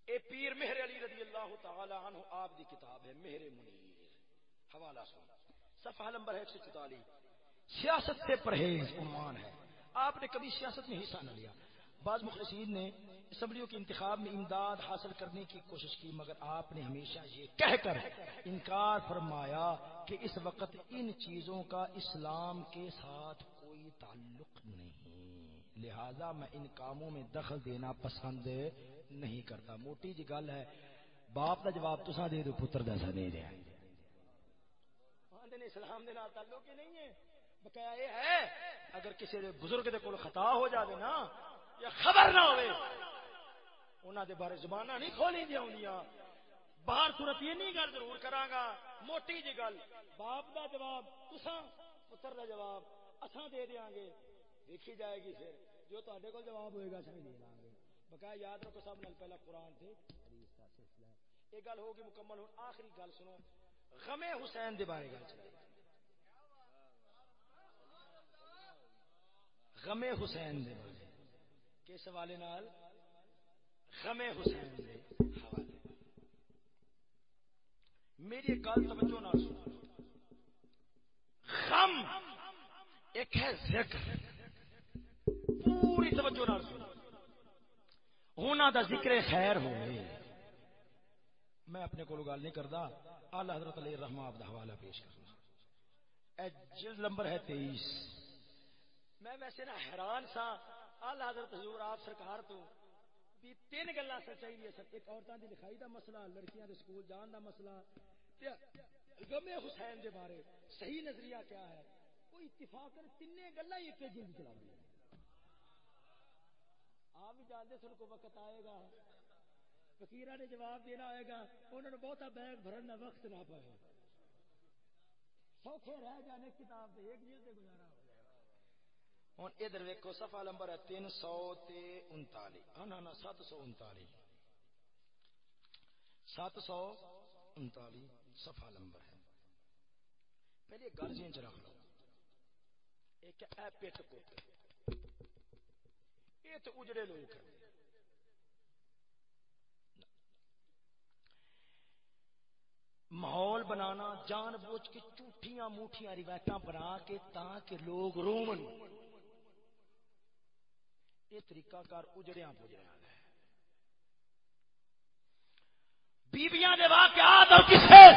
اے پیر مہر علی رضی اللہ تعالی عنہ آپ دی کتاب ہے، مہر منیر۔ حوالہ سن صفحہ نمبر ہے ایک سو چوتالیس۔ سیاست سے پرہیز، عنوان ہے۔ آپ نے کبھی سیاست میں حصہ نہ لیا۔ بعض مخلصین نے اسمبلیوں کے انتخاب میں امداد حاصل کرنے کی کوشش کی، مگر آپ نے ہمیشہ یہ کہہ کر انکار فرمایا کہ اس وقت ان چیزوں کا اسلام کے ساتھ کوئی تعلق نہیں۔ لہذا میں ان کاموں میں دخل دینا پسند نہیں کرتا۔ موٹی جی گل ہے، باپ کا جواب تو دے دو، پتر دسا دے دیا اسلام دے تعلق ہی نہیں ہے۔ بقایا یہ ہے، اگر کسی بزرگ دے کول خطا ہو جائے نا، یا خبر نہ ہوئے انہوں دے بارے زبانہ نہیں کھولی دیا ہوں باہر صورت یہ نہیں گل ضرور کرا گا موٹی جی گل۔ باپ دا جواب تسا پتر دا جواب، اساں دے دیاں گے۔ دیکھی جائے گی پھر۔ جو تے کو جواب ہوئے گا اصل دے دیں گے۔ بقایا یاد رکھو سب نال پہلا قرآن تھے یہ گل ہوگی مکمل۔ ہو آخری گل سنو۔ غم حسین دے بارے گل چلے۔ غم حسین دے بارے۔ کس حوالے نال؟ غم حسین دے حوالے۔ میری گل توجہ نہ سنو۔ غم ایک ہے ذکر۔ پوری توجہ نہ سنو۔ ہونا دا ذکر خیر ہوئے۔ میں اپنے کو گل نہیں کرتا آلہ حضرت علیہ رحمہ آپ کا حوالہ پیش کرنا۔ جلد نمبر ہے تیئیس۔ میں ویسے نا حیران سا۔ آلہ حضرت حضور آپ سرکار تو بھی تین گلا سچائی دی سر۔ ایک عورتوں کی لکھائی دا مسئلہ، لڑکیاں دے سکول جان دا مسئلہ۔ غم حسین دے بارے صحیح نظریہ کیا ہے؟ کوئی اتفاق تین گلا ہی ایک جلد چلا آپ بھی جانتے سن کو وقت آئے گا فکیر نے جواب دینا آئے گا، انہوں نے بہت بیگ بھرن کا وقت نہ پائے سوکھے رہ جانے کتاب سے ایک جلد گزارا۔ ہوں ادھر ویکو سفا نمبر ہے تین سو انتالی۔ ہاں سات سو انتالی۔ سات سو انتالی سفا نمبر ہے۔ پہلے گل جی رکھ لو۔ ایک پیٹ کوتے یہ تو اجڑے لوگ ہیں۔ ماحول بنانا، جان بوجھ کے جھوٹیاں موٹیاں روایت بنا کے تاکہ لوگ رومن یہ طریقہ کار اجڑیا پجڑیا بیبیاں دے واقعات اور کسے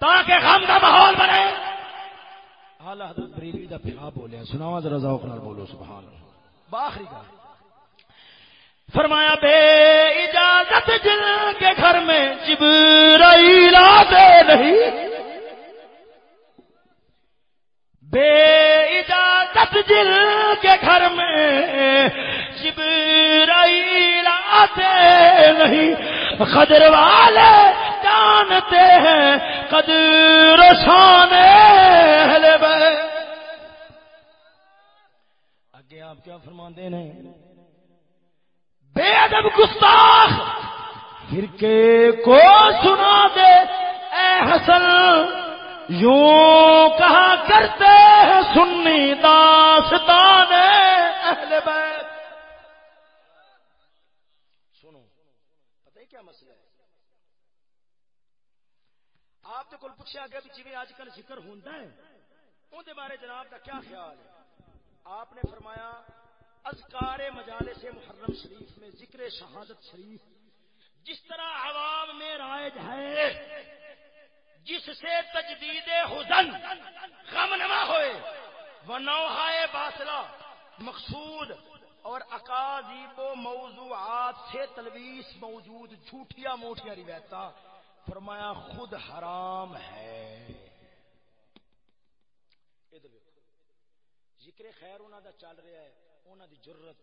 تاکہ غم کا ماحول بنے۔ اعلی حضرت بریلوی دا پھا بولیا سناوا ذرا ذوق نال بولو، سبحان اللہ۔ باخری گل۔ فرمایا، بے اجازت جن کے گھر میں جبرائیل آتے نہیں۔ بے اجازت جن کے گھر میں۔ جبرائیل آتے نہیں، قدر والے جانتے ہیں، قدر شان اہل بیت۔ آگے آپ کیا فرماندے ہیں بے ادب گستاخ، فرقے کو سنا دے، اے حسن۔ یوں کہا کرتے ہیں سنی داستان اہل بیت۔ سنو، پتہ ہی کیا مسئلہ ہے؟ آپ تو کل پوچھا گیا بھی جی آج کل ذکر ہوتا ہے ان بارے جناب کا کیا خیال ہے؟ آپ نے فرمایا، اذکار مجالس محرم شریف میں ذکر شہادت شریف، جس طرح عوام میں رائج ہے جس سے تجدید حزن غم نما ہوئے وہ نوحائے مقصود اور اکاذیب و موضوعات سے تلویس موجود جھوٹیا موٹیا روایتا فرمایا خود حرام ہے۔ ذکر خیر انہوں دا چل رہا ہے انہوں دی جرت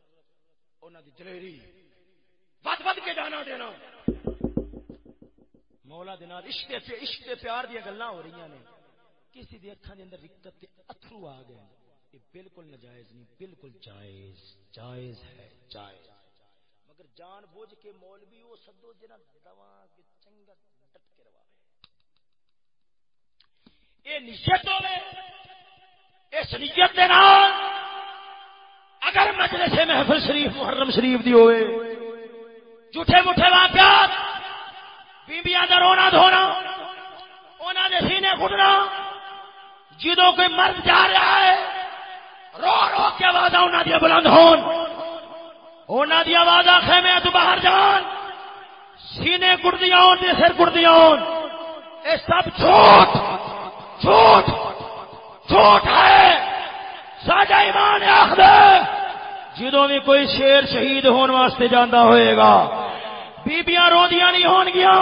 انہوں دی دلیری ود ود کے جانا دینا۔ مولا دن عشق عشق پیار دیا گلا ہو رہی نے۔ کسی دی اکھان دے اندر رکت تے اتھرو آ گئے یہ بالکل نجائز نہیں، بالکل جائز جائز ہے، جائز۔ مگر جان بوجھ کے مولوی وہ سدو جنا دوا کے چنگا ڈٹ کے روا یہ نیت ہوے اس نیت کے نام اگر مجلس محفل شریف، محرم شریف دی ہوئے جھوٹے مٹھے واقعات بیبیاں دا رونا دھونا انہوں نے سینے گھٹنا۔ جدو کوئی مرد جا رہا ہے، رو رو کے آواز انہوں دیا بلند ہون۔ انہوں دی آواز خیمے تو باہر جان۔ سینے گڑدیاں دے سر گڑدیاں یہ سب جھوٹ جھوٹ جھوٹ ہے۔ ساجا ایمان آخر۔ جدو بھی کوئی شیر شہید ہونے واسطے جانا ہوئے گا۔ بیبیاں روندیاں نہیں ہون گیا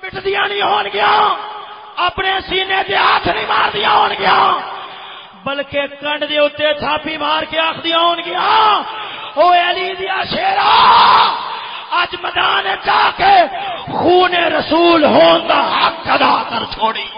پٹدیاں نہیں ہون گیا اپنے سینے دے ہاتھ نہیں مار دیا ہون گیا بلکہ کنڈ دے اتنے چھاپی مار کے آخ دیا ہون گیا او علی دیا شیرا، اج میدان جا کے خون رسول ہون دا حق ادا کر چھوڑی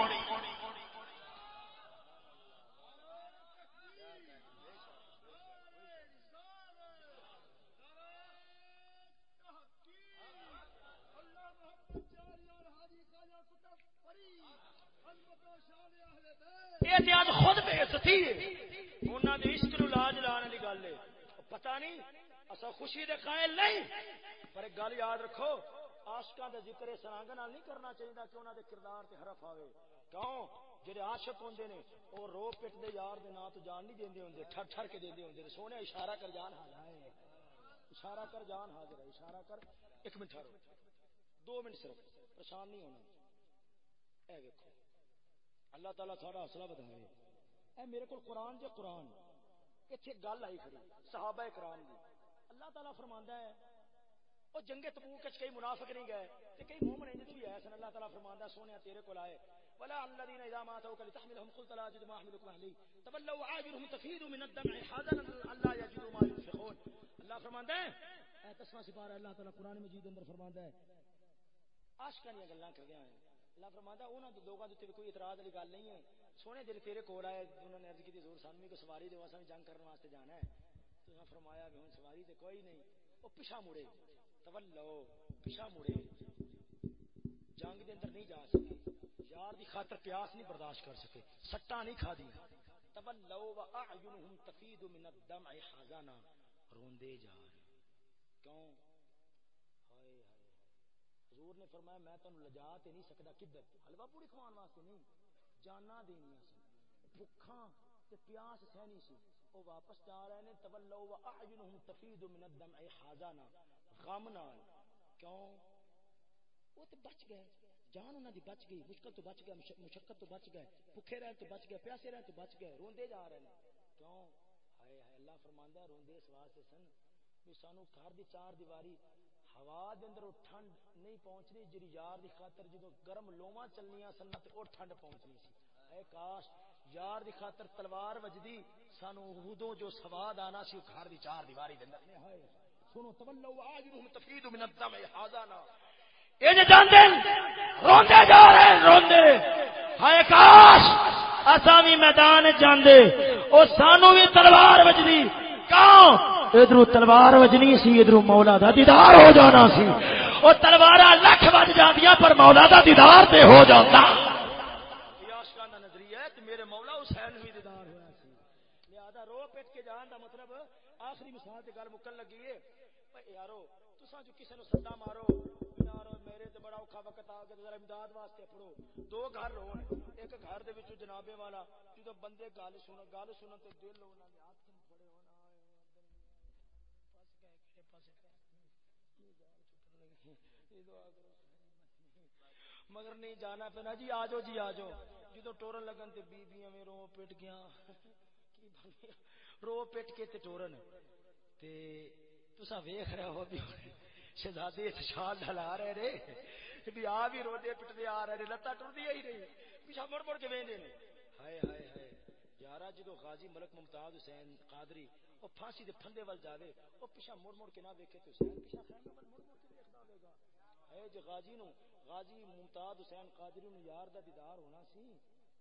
یہ خود انہوں نے عشق نو لاج لان والی گل ہے۔ پتا نہیں اصا خوشی دے قائل نہیں۔ پر ایک گل یاد رکھو آشکا کا ذکر سرانگ نہیں کرنا چاہیے کہ انہوں دے کردار سے حرف آئے کیوں؟ جہے آشک ہوں نے وہ رو پٹ دے یار دے نا تو جان نہیں دے ہوں ٹھر ٹھر کے دے ہوں سونے اشارہ کر جان حال ہے۔ اشارہ کر جان حاضر ہے، اشارہ کر۔ ایک منٹ ٹھہرو دو منٹ صرف، پریشان نہیں ہونا۔ اے دیکھو اللہ تعالیٰ تھوڑا حوصلہ بتائے اے میرے کو قرآن جو قرآن۔ اتنے گل آئی کھڑی، صحابہ کرام دی۔ اللہ تعالیٰ فرماندا ہے وہ جنگ تبوک کئی منافق نہیں گئے، تے کئی مومن ہیں جتوی ہے سن۔ اللہ تعالیٰ فرماندا سونیا تیرے کول آئے۔ ولا الذين اذا ما اتوك لتحملهم قلت لا اجد ما احملكم عليه۔ تولوا عاجلهم تفيض من الدمع حزنا الا يجدوا ما ينفقون۔ اللہ فرماندا ہے، اے تسمہ سپارہ، اللہ تعالیٰ قرآن مجید اندر فرماندا ہے۔ عاشقاں دی گلاں کر گیا ہے اللہ فرماندا انہاں دے لوگاں دے کوئی اعتراض والی گل نہیں ہے۔ سونے جڑے تیرے کول آئے، انہوں نے عرض کی زور سانوی کو سواری دے، واسطے جنگ کرنے واسطے جانا ہے۔ تو انہوں فرمایا کہ ہن سواری تے کوئی نہیں۔ او پیچھے مڑے۔ تولو پیچھے مڑے۔ جنگ دے اندر نہیں جا سکے۔ یار دی خاطر پیاس نہیں برداشت کر سکے۔ سٹا نہیں کھا دی۔ تولو واعینہم تفید من الدمع حزانا روندے جا کیوں؟ ہائے ہائے حضور نے فرمایا، میں تانوں لجا تے نہیں سکدا کدھر؟ حلوا پوری کھوان واسطے نہیں۔ جانا دینیا سن۔ بھکھاں تے پیاس سہنی سی۔ او واپس جا رہے نے تولو واعینہم تفید من الدمع حزانا غم نال۔ کیوں؟ وہ تے بچ گئے۔ جان انہاں دی بچ گئی۔ مشکل تو بچ گئے مشقت تو بچ گئے۔ بھوکے رہن تو بچ گئے، پیاسے رہن تو بچ گئے۔ روندے جا رہے ہیں کیوں؟ ہائے ہائے، اللہ فرماندا ہے، روندے اس واسطے سن۔ بھی سانو گھر دی چار دیواری ہوا دے اندر ٹھنڈ نہیں پہنچنی، جڑی یار دی خاطر جدو گرم لوواں چلنیاں سن تے او ٹھنڈ پہنچنی سی۔ اے کاش یار دی خاطر تلوار وجدی، سانو اودوں جو سواد آنا سی گھر دی چار دیواری دے اندر۔ ہائے، سنو، تولوا واجرهم تفيد من الدم حزانا اے جے جاندے روندے جا رہے روندے۔ ہائے کاش، اساں بھی میدان جاندے او سانو بھی تلوار وجدی۔ کیوں؟ ادھر تلوار وجنی سی، ادھر مولا دا دیدار ہو جانا سی۔ وہ تلوار لکھ بج جاندیاں، پر مولا دا دیدار تے ہو جاتا میرے مولا حسین بھی دیدار ہوا سی۔ لہذا رو پیٹ کے جان دا مطلب آخری مثال تے گل مکن لگی ہے۔ یارو، تساں جو کسے نو مارو یارو میرے تے بڑا اوکھا وقت آ ذرا امداد واسطے پڑھو۔ دو گھر رہن، ایک گھر دے جنابے والا، جدوں بندے گل سن، گل سنن تے دل انہاں دے ہاتھ مگر نہیں جانا پینا جی آجو جی آجو جدو ٹورن لگن تے بیبیاں میں رو پٹ گیا رو پٹ کے تے ٹورن۔ تے تسا ویخ رہے ہو بھی۔ شہزادے شال ڈھلا رہے رے بھی آ بھی رو دے پٹ دے آ رہے لتا ٹر دیا ہی رہی۔ پیچھا مڑ مڑ کے ویندے نے۔ ہائے ہائے ہائے۔ یارا، جدو غازی ملک ممتاز حسین قادری، او پھانسی دے پھندے ول جاوے، او پیچھا مڑ مڑ کے نہ ویکھے تے حسین پیچھا خیمے ول مڑ مڑ کے ویکھدا ہوے گا اے جے غازی نو، غازی ممتاز حسین قادری نو یار دا دیدار ہونا سی،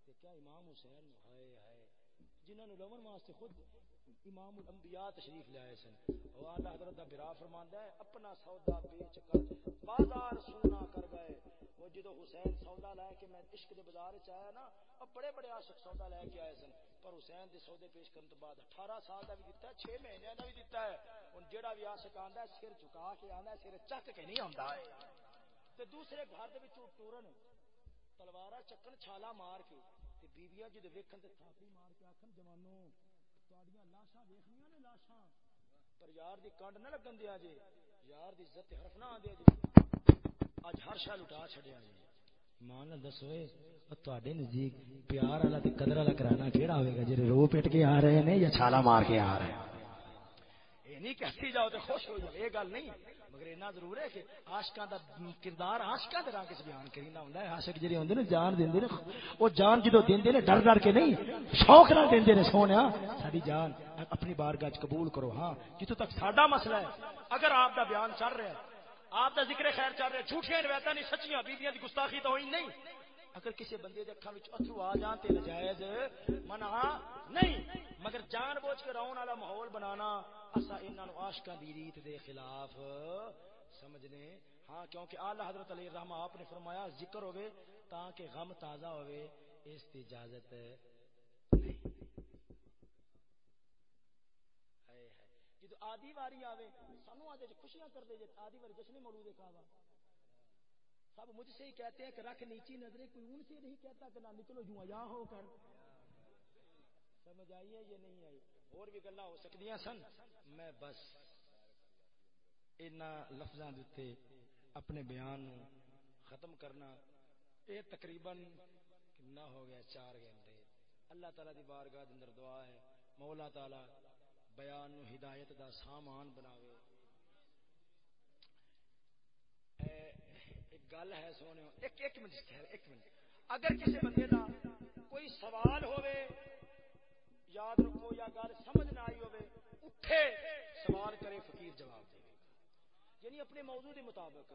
تے کیا امام حسین ہائے ہائے۔ جنہاں نو لون واسطے خود امام الانبیاء تشریف لے آئے سن۔ او اللہ حضرت دا برا فرماندا ہے، اپنا سودا بیچ کر بازار سونا کر گئے۔ وہ جدو حسین سودا لے کے میں عشق دے بازار وچ آیا نا، اب بڑے بڑے عاشق سودا لے کے آئے سن۔ پر حسین دے سودے پیش کرن تو بعد 18 سال دا بھی دتا ہے 6 مہینے دا بھی دتا ہے۔ ہن جیڑا بھی عاشق آندا ہے، سر جھکا کے آندا ہے، سر چک کے نہیں آندا ہے۔ تے دوسرے گھر دے ٹورن، تلوارا چکن، چھالا مار کے تے بیویاں جدے ویکھن تے تھاپی مار کے آکھن جوانو تہاڈیاں لاشاں ویکھنیاں نے لاشاں؟ پر یار دی کنڈ نہ لگن دیا جے، یار دی عزت حرف نہ جے۔ اج ہر شے لٹا چھڈیا جے۔ نال تواڈے نزدیک پیار والا تے قدر والا کرانا کیڑا ہوے گا جڑے رو پٹ کے آ رہے ہیں یا چھالا مار کے آ رہے ہیں؟ اے نہیں کہتی جاؤ تے خوش ہو جاؤ، اے گل نہیں۔ مگر اینا ضرور ہے کہ عاشقاں دا کردار عاشقاں دے رنگ وچ بیان کریندا ہوندا ہے۔ عاشق جڑے ہوندے نے، جان دیندے نے، او جان جدو دیندے نے، ڈر ڈر کے نہیں، شوق نال دیندے نے سونیا ساری جان اپنی بارگاہ وچ قبول کرو ہاں۔ جتوں تک ساڈا مسئلہ ہے، اگر آپ دا بیان چل رہا ہے، آپ دا ذکر خیر چل رہا ہے، جھوٹیاں روایتاں نہیں، سچیاں بیبییاں دی گستاخی تو ہوئی نہیں۔ اگر کسی بندے دے اکھاں وچ اتھرو آ جان تے ناجائز منع نہیں۔ مگر جان بوجھ کے رون والا ماحول بنانا، اسا انہاں نو عاشقاں دی ریت دے خلاف۔ سمجھنے؟ ہاں کیونکہ اعلی حضرت علیہ الرحمہ آپ نے فرمایا، ذکر ہوے تاکہ غم تازہ ہوے اس کی اجازت نہیں۔ جدو آدھی واری آوے سانو آج خوشیاں کر دے جے آدھی واری جشن مولود کعبہ۔ سب مجھ سے ہی کہتے ہیں کہ رکھ نیچی نظریں، کوئی ان سے نہیں کہتا کہ نہ نکلو جو یا ہو کر۔ سمجھ آئی ہے یہ نہیں آئی؟ اور بھی گلا ہو سکتی ہیں سن۔ میں بس ان لفظوں کے اپنے بیان ختم کرنا یہ تقریباً کنا ہو گیا، چار گھنٹے۔ اللہ تعالی دی بارگاہ اندر دعا ہے، مولا تعالی بیان نو ہدایت دا سامان بناوے ایک گل ہے سونے ایک ایک منٹ ایک منٹ۔ اگر کسی بندے دا کوئی سوال ہوئے، یاد رکھو یا گل سمجھ نہ آئی ہوئے، اٹھے، سوال کرے، فقیر جواب دے۔ یعنی اپنے موضوع دے مطابق۔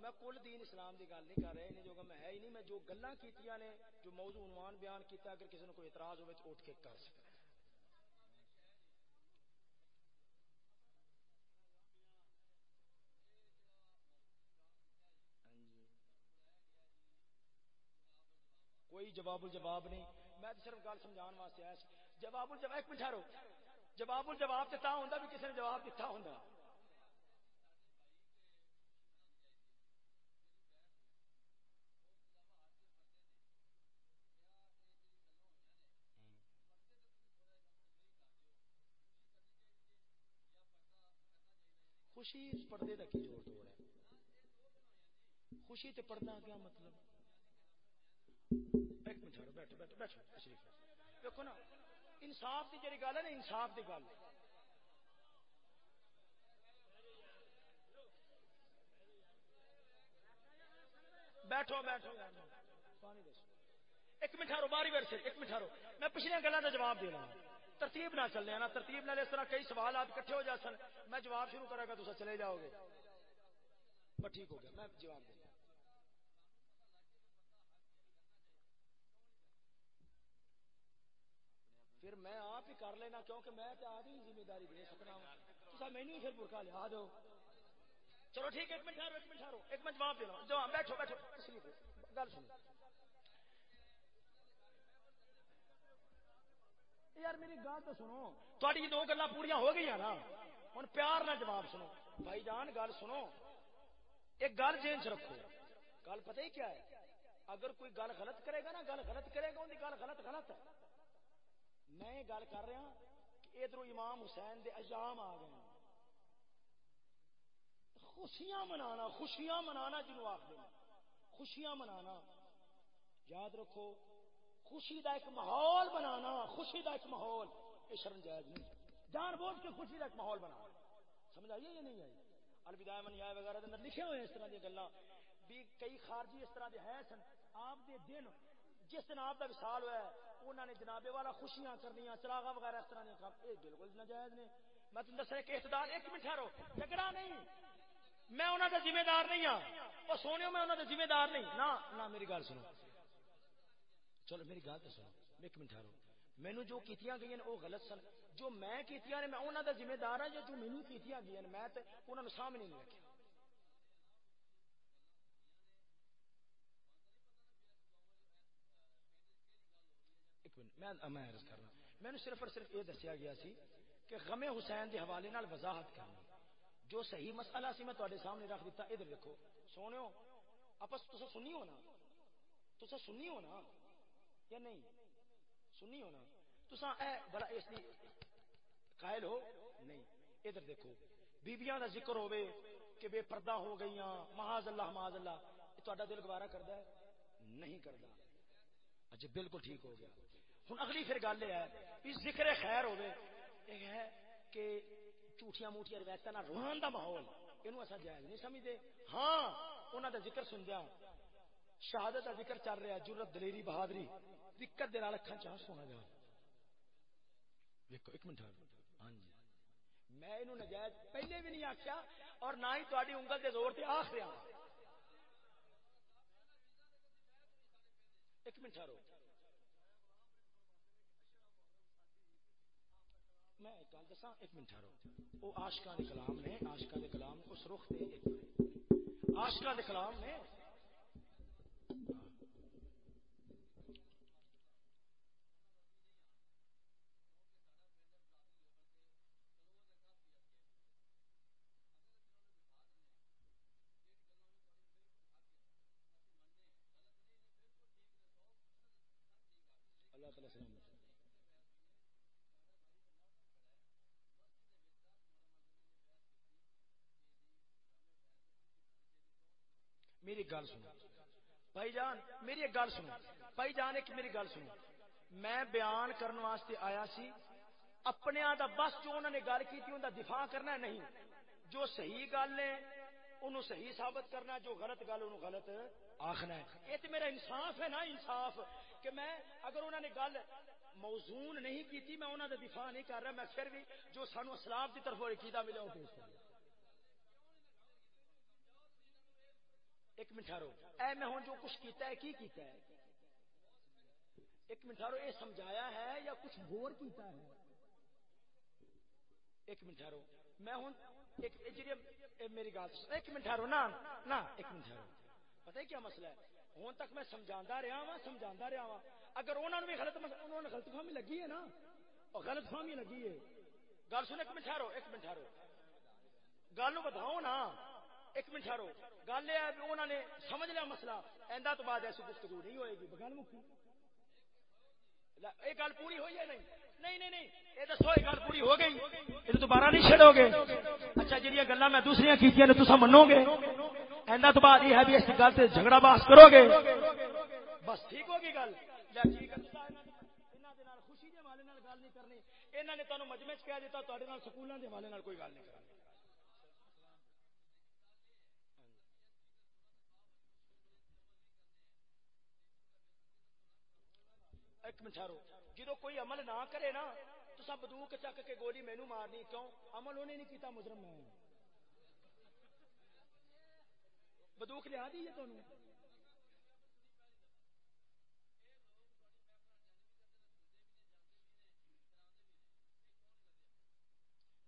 میں کل دین اسلام دی گل نہیں کر رہا یعنی جو میں ہے ہی نہیں، میں جو گلاں کیتیاں نے، جو موضوع عنوان بیان کیتا اگر کسی نے کوئی اعتراض ہوئے تو اٹھ کے کر سکتا کوئی جواب الجواب نہیں۔ میں تو صرف گل سمجھا واسطے آیا جواب الجواب ایک منٹ ٹھہرو۔ جواب الجواب تو ہوں بھی کسی نے جواب دیتا ہوں خوشی پردے کا کی جوڑ توڑ ہے؟ خوشی تے پردہ کیا مطلب؟ ایک منٹ بیٹھو بیٹھو بیٹھو، تشریف دیکھو نا، انصاف کی جی گل ہے نا، انصاف کی گل۔ بیٹھو بیٹھو پانی ایک منٹ ہارو، باری بار سے، ایک منٹ ہارو۔ میں پچھلے گلوں کا جواب دے رہا ترتیب نہ چلنے نا، ترتیب نہ اس طرح کئی سوال آپ کٹھے ہو جا سن میں جواب شروع کرا گا تو چلے جاؤ گے۔ ٹھیک ہو گیا، میں جواب دوں پھر میں آپ ہی کر لینا کیونکہ میں تو آج ہی ذمہ داری دے سکنا ہوں۔ تو مینو پھر برقع لیا دو۔ چلو ٹھیک ہے، ایک منٹ ٹھہرو، ایک منٹ ٹھہرو۔ ایک منٹ جواب دینا۔ جواب، بیٹھو بیٹھو۔ گل سنو۔ یار، میری گل تو سنو۔ تھوڑی جی دو گلا پوریا ہو گئی نا۔ ہوں پیار نہ جواب سنو۔ بھائی جان، گل سنو۔ ایک گل جین چ رکھو۔ گل پتہ ہی کیا ہے؟ اگر کوئی گل غلط کرے گا نا، گل غلط کرے گا ان کی گل غلط غلط ہے۔ میں گل کر رہا کہ ادھر امام حسین دے ایام آ گئے خوشیاں منانا خوشیاں منانا جنوب آخر خوشیاں منانا۔ یاد رکھو، خوشی دا ایک ماحول بنانا، خوشی دا ایک ماحول، یہ شرم جائز نہیں۔ جان بوجھ کے خوشی دا ایک ماحول بنانا۔ سمجھ آئیے یا نہیں آئی؟ الوداع من آئے وغیرہ اندر لکھے ہوئے اس طرح کی گلا بھی کئی خارجی اس طرح کے ہیں سن۔ آپ دے دن جس دن آپ کا وسال ہوا ہے انہوں نے جنابے والا خوشیاں کرنی چراغا وغیرہ اس طرح نے کام یہ بالکل نجائز نے۔ میں تم دس ایک اقتدار، ایک منٹ ٹھہرو، جھگڑا نہیں۔ میں انہوں کا ذمہ دار نہیں ہوں وہ سونے میں انہوں کا ذمہ دار نہیں۔ نہ نہ، میری گل سنو۔ چلو، میری گل تو سنو۔ ایک منٹ ٹھہرو۔ مینو جو کیتیاں گئی وہ غلط سن۔ جو میں کیتیاں نے، میں انہوں کا ذمہ دار ہوں جو مینو کیتیاں گئی میں انہوں نے سامنے نہیں رکھا میں عرض کرنا میں نے صرف اور صرف یہ دسیا گیا سی کہ غم حسین کے حوالے نال وضاحت کرنی جو صحیح مسئلہ سی میں تے سامنے رکھ دیتا ادھر دیکھو سونے آپس تو سنی ہونا؟ تو سنی ہونا؟ یا نہیں؟ سنی ہونا؟ تو اے بڑا اس کی قائل ہو؟ نہیں. ادھر دیکھو. بیبیاں دا ذکر ہوئے کہ بے پردہ ہو گئی محاذ اللہ محاذ اللہ. تا دل گوارا کرتا ہے؟ نہیں کرتا اچھا بالکل ٹھیک ہو گیا. ہوں اگلی پھر گل یہ ہے بھی ذکر خیر ہوے یہ ہے کہ جھوٹیاں موٹیاں روایت نہ روحان دا ماحول یہ اصا جائز نہیں سمجھتے ہاں انہوں دا ذکر سندیا شہادت کا ذکر چل رہا جرت دلیری، بہادری۔ دقت دے اکھان چاہ سونا جا دیکھو ایک منٹ ہاں جی۔ میں یہ نجائز پہلے بھی نہیں آخیا اور نہ ہی تاری انگل کے زور سے آخ رہا ہاں۔ ایک منٹ ہاں ٹھہرو میں ایک گل دساں، ایک منٹ ٹھہرو۔ او عاشقاں دے کلام نے عاشقاں دے کلام اس رخ دے عاشقاں دے کلام نے اللہ تعالی سلام میری گل سنو۔ بھائی جان، میری ایک گل سنو۔ بھائی جان، ایک میری گل سنو۔ میں بیان کرنے واسطے آیا سی۔ اپنے دا بس جو انہوں نے گل کی تھی دفاع کرنا نہیں۔ جو صحیح گل ہے، انہوں صحیح ثابت کرنا جو غلط گل، انہوں غلط آخنا ہے۔ یہ تو میرا انصاف ہے نا، انصاف۔ کہ میں اگر انہوں نے گل موزون نہیں کیتی، میں انہوں نے دفاع نہیں کر رہا، میں پھر بھی جو سانو اسلام کی طرف عقیدہ ملے وہ پیش کر ایک منٹ ٹھہرو۔ اے میں ہوں جو کچھ کیتا ہے، کی کیتا ہے؟ ایک منٹ ٹھہرو یہ سمجھایا ہے یا کچھ غور کیتا ہے؟ ایک منٹ ٹھہرو۔ میں ہوں ایک جی میری گل ایک منٹ ٹھہرو۔ نا نا ایک منٹ ٹھہرو۔ پتہ کیا مسئلہ ہے؟ ہوں تک میں سمجھا رہا وا سمجھا رہا وا اگر انہوں نے بھی غلط انہوں نے غلط فہمی لگی ہے نا، اور غلط فہمی لگی ہے۔ گل سن ایک منٹ ٹھہرو، ایک منٹ ٹھہرو۔ گل بتاؤ نا، ایک منٹ ٹھہرو۔ گل یہ انہوں نے سمجھ لیا مسئلہ ایندا تو بعد ایسی گفتگو نہیں ہوئے گی۔ بگل مکی یہ گل پوری ہوئی ہے نہیں؟ نہیں نہیں نہیں یہ دسو یہ گل پوری ہو گئی؟ یہ دوبارہ نہیں چڑو گے؟ اچھا جہاں گلا میں دوسری کی تو منو گے؟ اینا تو بعد یہ ہے بھی اس گل سے جھگڑا باس کرو گے؟ بس ٹھیک ہوگی گل۔ خوشی نہیں کرنی۔ یہاں نے تمہیں مجمے کہہ دیتا سکولوں کے حوالے کوئی گل نہیں کرنی۔ ایک منٹ ٹھہرو جدو کوئی عمل نہ کرے نا تو سب بندوق چک کے گولی مینو مارنی کیوں عمل انہیں نہیں کیتا مجرم میں بندوق لیا دی ہے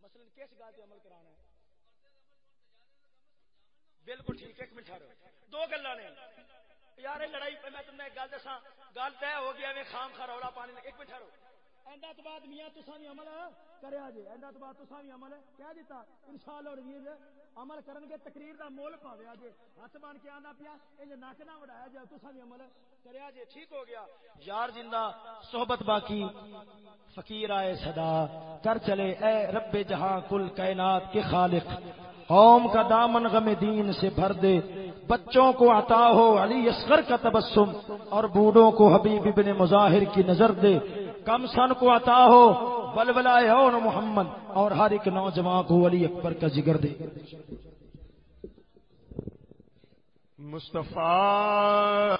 مثلا کس گل پہ عمل کرانا ہے بالکل ٹھیک ایک منٹ ٹھہرو دو گلا نے یار لڑائی پہ میں تمہیں گل دسا گل طے ہو گیا میں خام خا رولا پانی لگے ایک منٹ ٹھہرو۔ ایندا تو بعد میاں تسا بھی عمل کریا جی ایندا تو بعد تسا بھی عمل کہہ دیتا انشاءاللہ اور یہ عمل کرن گے تقریر دا مول پاویا جی ہاتھ بن کے آندا پیا، اے نک نہ وڑایا جی تسا بھی عمل کریا جی ٹھیک ہو گیا۔ یار زندہ صحبت باقی۔ فقیر آئے صدا۔ کر چلے، اے رب جہاں کل کائنات کے خالق۔ قوم کا دامن غم دین سے بھر دے۔ بچوں کو عطا ہو علی اصغر کا تبسم اور بوڑھوں کو حبیب ابن مظاہر کی نظر دے۔ کم سن کو عطا ہو بلبلا محمد اور ہر ایک نوجوان کو علی اکبر کا جگر دے۔ مصطفیٰ